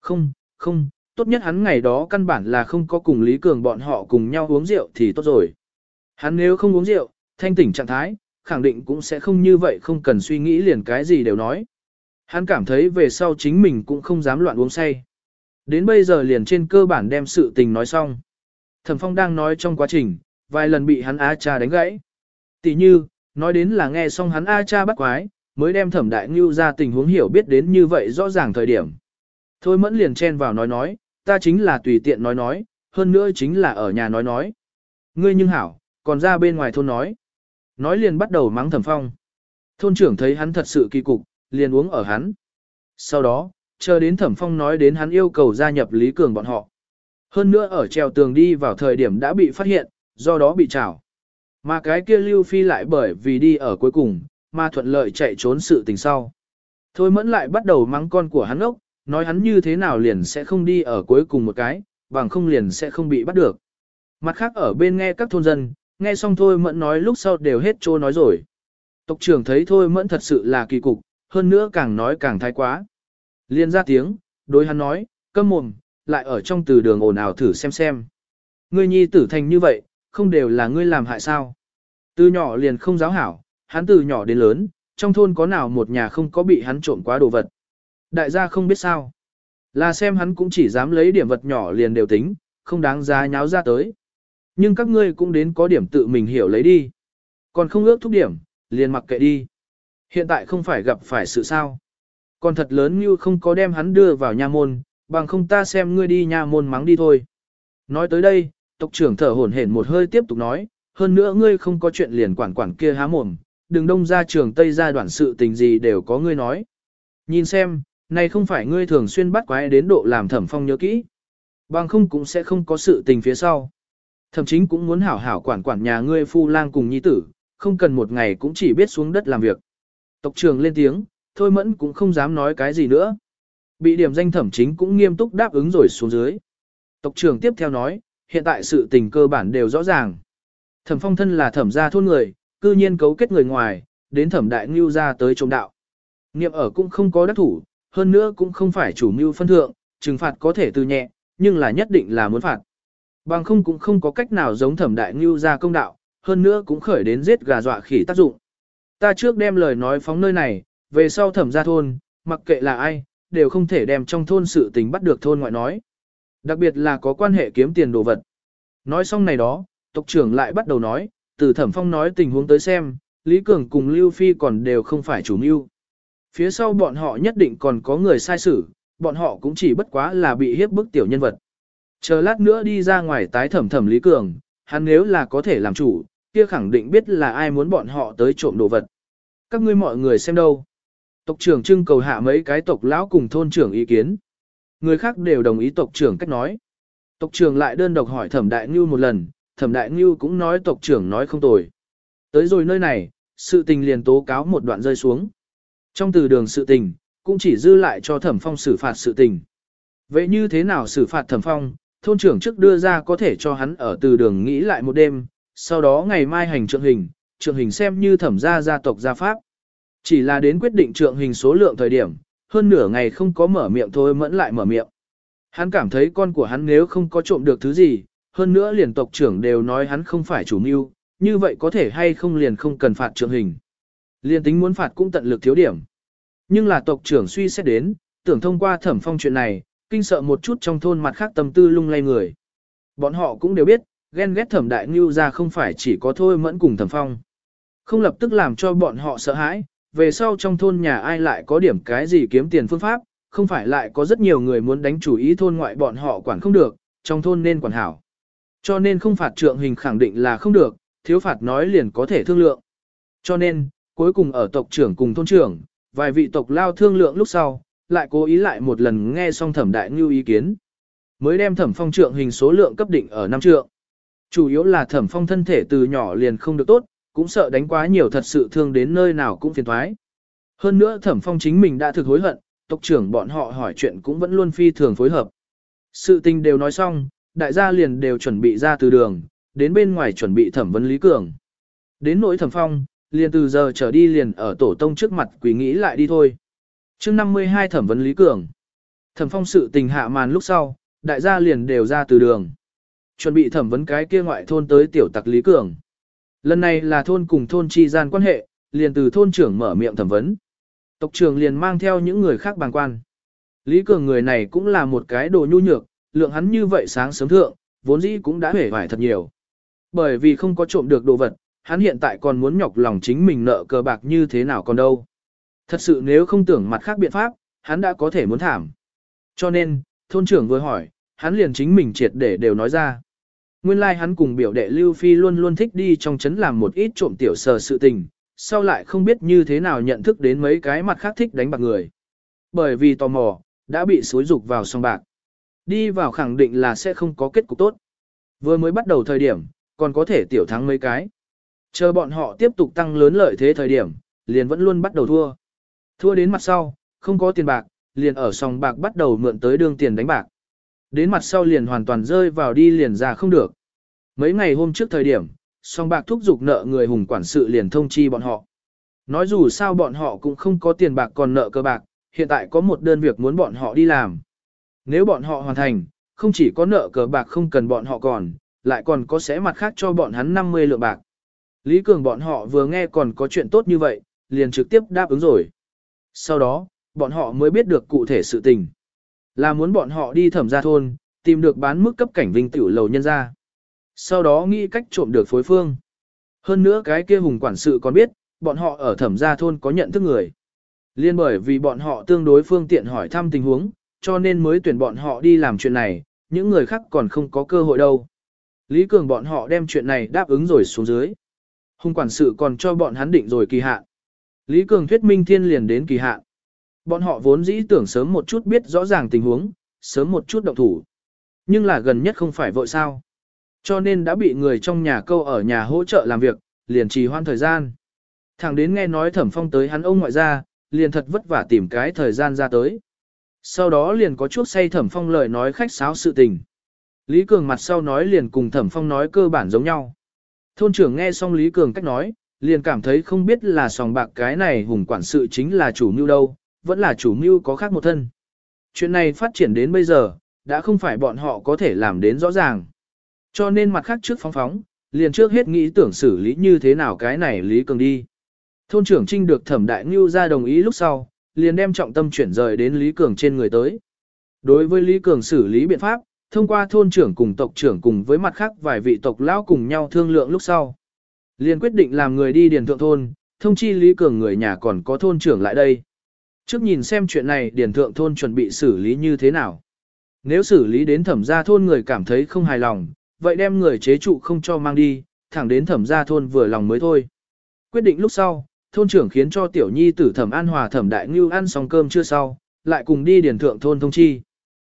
Không, không, tốt nhất hắn ngày đó căn bản là không có cùng Lý Cường bọn họ cùng nhau uống rượu thì tốt rồi. Hắn nếu không uống rượu, thanh tỉnh trạng thái, khẳng định cũng sẽ không như vậy không cần suy nghĩ liền cái gì đều nói. Hắn cảm thấy về sau chính mình cũng không dám loạn uống say. Đến bây giờ liền trên cơ bản đem sự tình nói xong. Thẩm Phong đang nói trong quá trình, vài lần bị hắn A cha đánh gãy. Tỷ như, nói đến là nghe xong hắn A cha bắt quái, mới đem thẩm đại ngưu ra tình huống hiểu biết đến như vậy rõ ràng thời điểm. Thôi mẫn liền chen vào nói nói, ta chính là tùy tiện nói nói, hơn nữa chính là ở nhà nói nói. Ngươi nhưng hảo, còn ra bên ngoài thôn nói. Nói liền bắt đầu mắng thẩm phong. Thôn trưởng thấy hắn thật sự kỳ cục, liền uống ở hắn. Sau đó, chờ đến thẩm phong nói đến hắn yêu cầu gia nhập Lý Cường bọn họ. Hơn nữa ở treo tường đi vào thời điểm đã bị phát hiện, do đó bị trảo. Mà cái kia Lưu Phi lại bởi vì đi ở cuối cùng, mà thuận lợi chạy trốn sự tình sau. Thôi mẫn lại bắt đầu mắng con của hắn ốc, nói hắn như thế nào liền sẽ không đi ở cuối cùng một cái, bằng không liền sẽ không bị bắt được. Mặt khác ở bên nghe các thôn dân, nghe xong thôi mẫn nói lúc sau đều hết trô nói rồi. Tộc trưởng thấy thôi mẫn thật sự là kỳ cục, hơn nữa càng nói càng thái quá. Liên ra tiếng, đối hắn nói, câm mồm, lại ở trong từ đường ồn ào thử xem xem. Ngươi nhi tử thành như vậy, không đều là ngươi làm hại sao. Từ nhỏ liền không giáo hảo, hắn từ nhỏ đến lớn, trong thôn có nào một nhà không có bị hắn trộm quá đồ vật. Đại gia không biết sao. Là xem hắn cũng chỉ dám lấy điểm vật nhỏ liền đều tính, không đáng giá nháo ra tới. Nhưng các ngươi cũng đến có điểm tự mình hiểu lấy đi. Còn không ước thúc điểm, liền mặc kệ đi. Hiện tại không phải gặp phải sự sao. Còn thật lớn như không có đem hắn đưa vào nha môn, bằng không ta xem ngươi đi nha môn mắng đi thôi. Nói tới đây, tộc trưởng thở hổn hển một hơi tiếp tục nói, hơn nữa ngươi không có chuyện liền quản quản kia há mồm, đừng đông ra trường Tây ra đoạn sự tình gì đều có ngươi nói. Nhìn xem, này không phải ngươi thường xuyên bắt quái đến độ làm thẩm phong nhớ kỹ. Bằng không cũng sẽ không có sự tình phía sau. Thậm chính cũng muốn hảo hảo quản quản nhà ngươi phu lang cùng nhi tử, không cần một ngày cũng chỉ biết xuống đất làm việc. Tộc trưởng lên tiếng, thôi mẫn cũng không dám nói cái gì nữa. Bị điểm danh thẩm chính cũng nghiêm túc đáp ứng rồi xuống dưới. Tộc trưởng tiếp theo nói, hiện tại sự tình cơ bản đều rõ ràng. Thẩm phong thân là thẩm gia thôn người, cư nhiên cấu kết người ngoài, đến thẩm đại ngưu ra tới trộm đạo. Niệm ở cũng không có đắc thủ, hơn nữa cũng không phải chủ mưu phân thượng, trừng phạt có thể từ nhẹ, nhưng là nhất định là muốn phạt. Bằng không cũng không có cách nào giống thẩm đại ngưu ra công đạo, hơn nữa cũng khởi đến giết gà dọa khỉ tác dụng. Ta trước đem lời nói phóng nơi này, về sau thẩm ra thôn, mặc kệ là ai, đều không thể đem trong thôn sự tình bắt được thôn ngoại nói. Đặc biệt là có quan hệ kiếm tiền đồ vật. Nói xong này đó, tộc trưởng lại bắt đầu nói, từ thẩm phong nói tình huống tới xem, Lý Cường cùng Lưu Phi còn đều không phải chủ mưu. Phía sau bọn họ nhất định còn có người sai xử, bọn họ cũng chỉ bất quá là bị hiếp bức tiểu nhân vật. Chờ lát nữa đi ra ngoài tái thẩm thẩm Lý Cường, hắn nếu là có thể làm chủ, kia khẳng định biết là ai muốn bọn họ tới trộm đồ vật. Các ngươi mọi người xem đâu. Tộc trưởng trưng cầu hạ mấy cái tộc lão cùng thôn trưởng ý kiến. Người khác đều đồng ý tộc trưởng cách nói. Tộc trưởng lại đơn độc hỏi thẩm đại ngưu một lần, thẩm đại ngưu cũng nói tộc trưởng nói không tồi. Tới rồi nơi này, sự tình liền tố cáo một đoạn rơi xuống. Trong từ đường sự tình, cũng chỉ dư lại cho thẩm phong xử phạt sự tình. Vậy như thế nào xử phạt thẩm phong, thôn trưởng trước đưa ra có thể cho hắn ở từ đường nghĩ lại một đêm, sau đó ngày mai hành trượng hình, trượng hình xem như thẩm gia gia tộc gia pháp. Chỉ là đến quyết định trượng hình số lượng thời điểm, hơn nửa ngày không có mở miệng thôi mẫn lại mở miệng. Hắn cảm thấy con của hắn nếu không có trộm được thứ gì, hơn nữa liền tộc trưởng đều nói hắn không phải chủ mưu, như vậy có thể hay không liền không cần phạt trượng hình. Liên tính muốn phạt cũng tận lực thiếu điểm. Nhưng là tộc trưởng suy xét đến, tưởng thông qua thẩm phong chuyện này, kinh sợ một chút trong thôn mặt khác tâm tư lung lay người. Bọn họ cũng đều biết, ghen ghét thẩm đại ngưu ra không phải chỉ có thôi mẫn cùng thẩm phong. Không lập tức làm cho bọn họ sợ hãi, về sau trong thôn nhà ai lại có điểm cái gì kiếm tiền phương pháp, không phải lại có rất nhiều người muốn đánh chủ ý thôn ngoại bọn họ quản không được, trong thôn nên quản hảo. Cho nên không phạt trượng hình khẳng định là không được, thiếu phạt nói liền có thể thương lượng. Cho nên, cuối cùng ở tộc trưởng cùng thôn trưởng, vài vị tộc lao thương lượng lúc sau, lại cố ý lại một lần nghe xong thẩm đại ngưu ý kiến. Mới đem thẩm phong trượng hình số lượng cấp định ở năm trượng. Chủ yếu là thẩm phong thân thể từ nhỏ liền không được tốt, cũng sợ đánh quá nhiều thật sự thương đến nơi nào cũng phiền thoái. Hơn nữa thẩm phong chính mình đã thực hối hận, tộc trưởng bọn họ hỏi chuyện cũng vẫn luôn phi thường phối hợp. Sự tình đều nói xong, đại gia liền đều chuẩn bị ra từ đường, đến bên ngoài chuẩn bị thẩm vấn Lý Cường. Đến nỗi thẩm phong, liền từ giờ trở đi liền ở tổ tông trước mặt quỷ nghĩ lại đi thôi chương 52 thẩm vấn Lý Cường. Thẩm phong sự tình hạ màn lúc sau, đại gia liền đều ra từ đường. Chuẩn bị thẩm vấn cái kia ngoại thôn tới tiểu tặc Lý Cường. Lần này là thôn cùng thôn chi gian quan hệ, liền từ thôn trưởng mở miệng thẩm vấn. Tộc trưởng liền mang theo những người khác bàn quan. Lý Cường người này cũng là một cái đồ nhu nhược, lượng hắn như vậy sáng sớm thượng, vốn dĩ cũng đã hể vải thật nhiều. Bởi vì không có trộm được đồ vật, hắn hiện tại còn muốn nhọc lòng chính mình nợ cờ bạc như thế nào còn đâu. Thật sự nếu không tưởng mặt khác biện pháp, hắn đã có thể muốn thảm. Cho nên, thôn trưởng vừa hỏi, hắn liền chính mình triệt để đều nói ra. Nguyên lai like hắn cùng biểu đệ Lưu Phi luôn luôn thích đi trong trấn làm một ít trộm tiểu sờ sự tình, sau lại không biết như thế nào nhận thức đến mấy cái mặt khác thích đánh bạc người. Bởi vì tò mò, đã bị xối dục vào song bạc. Đi vào khẳng định là sẽ không có kết cục tốt. Vừa mới bắt đầu thời điểm, còn có thể tiểu thắng mấy cái. Chờ bọn họ tiếp tục tăng lớn lợi thế thời điểm, liền vẫn luôn bắt đầu thua. Thua đến mặt sau, không có tiền bạc, liền ở sòng bạc bắt đầu mượn tới đương tiền đánh bạc. Đến mặt sau liền hoàn toàn rơi vào đi liền ra không được. Mấy ngày hôm trước thời điểm, song bạc thúc giục nợ người hùng quản sự liền thông chi bọn họ. Nói dù sao bọn họ cũng không có tiền bạc còn nợ cơ bạc, hiện tại có một đơn việc muốn bọn họ đi làm. Nếu bọn họ hoàn thành, không chỉ có nợ cờ bạc không cần bọn họ còn, lại còn có sẽ mặt khác cho bọn hắn 50 lượng bạc. Lý Cường bọn họ vừa nghe còn có chuyện tốt như vậy, liền trực tiếp đáp ứng rồi. Sau đó, bọn họ mới biết được cụ thể sự tình. Là muốn bọn họ đi thẩm gia thôn, tìm được bán mức cấp cảnh vinh tiểu lầu nhân ra. Sau đó nghĩ cách trộm được phối phương. Hơn nữa cái kia hùng quản sự còn biết, bọn họ ở thẩm gia thôn có nhận thức người. Liên bởi vì bọn họ tương đối phương tiện hỏi thăm tình huống, cho nên mới tuyển bọn họ đi làm chuyện này, những người khác còn không có cơ hội đâu. Lý Cường bọn họ đem chuyện này đáp ứng rồi xuống dưới. Hùng quản sự còn cho bọn hắn định rồi kỳ hạn. Lý Cường thuyết minh thiên liền đến kỳ hạn. Bọn họ vốn dĩ tưởng sớm một chút biết rõ ràng tình huống, sớm một chút động thủ. Nhưng là gần nhất không phải vội sao. Cho nên đã bị người trong nhà câu ở nhà hỗ trợ làm việc, liền trì hoãn thời gian. Thằng đến nghe nói thẩm phong tới hắn ông ngoại ra, liền thật vất vả tìm cái thời gian ra tới. Sau đó liền có chút say thẩm phong lời nói khách sáo sự tình. Lý Cường mặt sau nói liền cùng thẩm phong nói cơ bản giống nhau. Thôn trưởng nghe xong Lý Cường cách nói, liền cảm thấy không biết là sòng bạc cái này hùng quản sự chính là chủ mưu đâu, vẫn là chủ mưu có khác một thân. Chuyện này phát triển đến bây giờ, đã không phải bọn họ có thể làm đến rõ ràng. Cho nên mặt khác trước phóng phóng, liền trước hết nghĩ tưởng xử lý như thế nào cái này Lý Cường đi. Thôn trưởng Trinh được thẩm đại ngưu ra đồng ý lúc sau, liền đem trọng tâm chuyển rời đến Lý Cường trên người tới. Đối với Lý Cường xử lý biện pháp, thông qua thôn trưởng cùng tộc trưởng cùng với mặt khác vài vị tộc lão cùng nhau thương lượng lúc sau. Liền quyết định làm người đi điền thượng thôn, thông chi Lý Cường người nhà còn có thôn trưởng lại đây. Trước nhìn xem chuyện này điền thượng thôn chuẩn bị xử lý như thế nào. Nếu xử lý đến thẩm gia thôn người cảm thấy không hài lòng, vậy đem người chế trụ không cho mang đi, thẳng đến thẩm gia thôn vừa lòng mới thôi. Quyết định lúc sau, thôn trưởng khiến cho tiểu nhi tử thẩm an hòa thẩm đại ngưu ăn xong cơm chưa sau, lại cùng đi điền thượng thôn thông chi.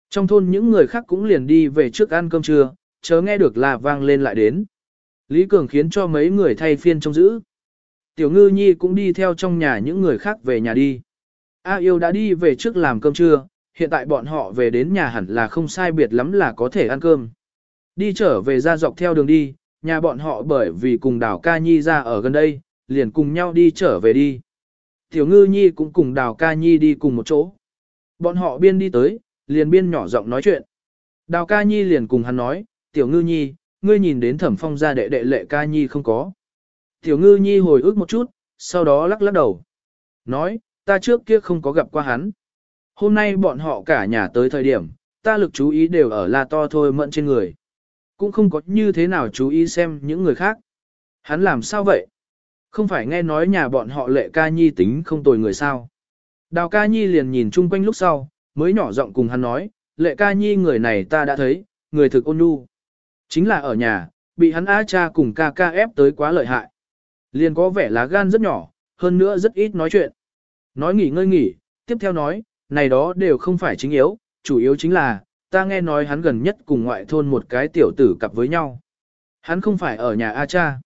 Trong thôn những người khác cũng liền đi về trước ăn cơm trưa, chớ nghe được là vang lên lại đến. Lý Cường khiến cho mấy người thay phiên trông giữ. Tiểu ngư nhi cũng đi theo trong nhà những người khác về nhà đi. A yêu đã đi về trước làm cơm trưa, hiện tại bọn họ về đến nhà hẳn là không sai biệt lắm là có thể ăn cơm. Đi trở về ra dọc theo đường đi, nhà bọn họ bởi vì cùng đào ca nhi ra ở gần đây, liền cùng nhau đi trở về đi. Tiểu ngư nhi cũng cùng đào ca nhi đi cùng một chỗ. Bọn họ biên đi tới, liền biên nhỏ giọng nói chuyện. Đào ca nhi liền cùng hắn nói, tiểu ngư nhi, ngươi nhìn đến thẩm phong gia đệ đệ lệ ca nhi không có. Tiểu ngư nhi hồi ức một chút, sau đó lắc lắc đầu. Nói, ta trước kia không có gặp qua hắn. Hôm nay bọn họ cả nhà tới thời điểm, ta lực chú ý đều ở là to thôi mận trên người. Cũng không có như thế nào chú ý xem những người khác. Hắn làm sao vậy? Không phải nghe nói nhà bọn họ lệ ca nhi tính không tồi người sao. Đào ca nhi liền nhìn chung quanh lúc sau, mới nhỏ giọng cùng hắn nói, lệ ca nhi người này ta đã thấy, người thực ôn nhu. Chính là ở nhà, bị hắn A cha cùng ca ca ép tới quá lợi hại. Liền có vẻ lá gan rất nhỏ, hơn nữa rất ít nói chuyện. Nói nghỉ ngơi nghỉ, tiếp theo nói, này đó đều không phải chính yếu, chủ yếu chính là, ta nghe nói hắn gần nhất cùng ngoại thôn một cái tiểu tử cặp với nhau. Hắn không phải ở nhà A cha.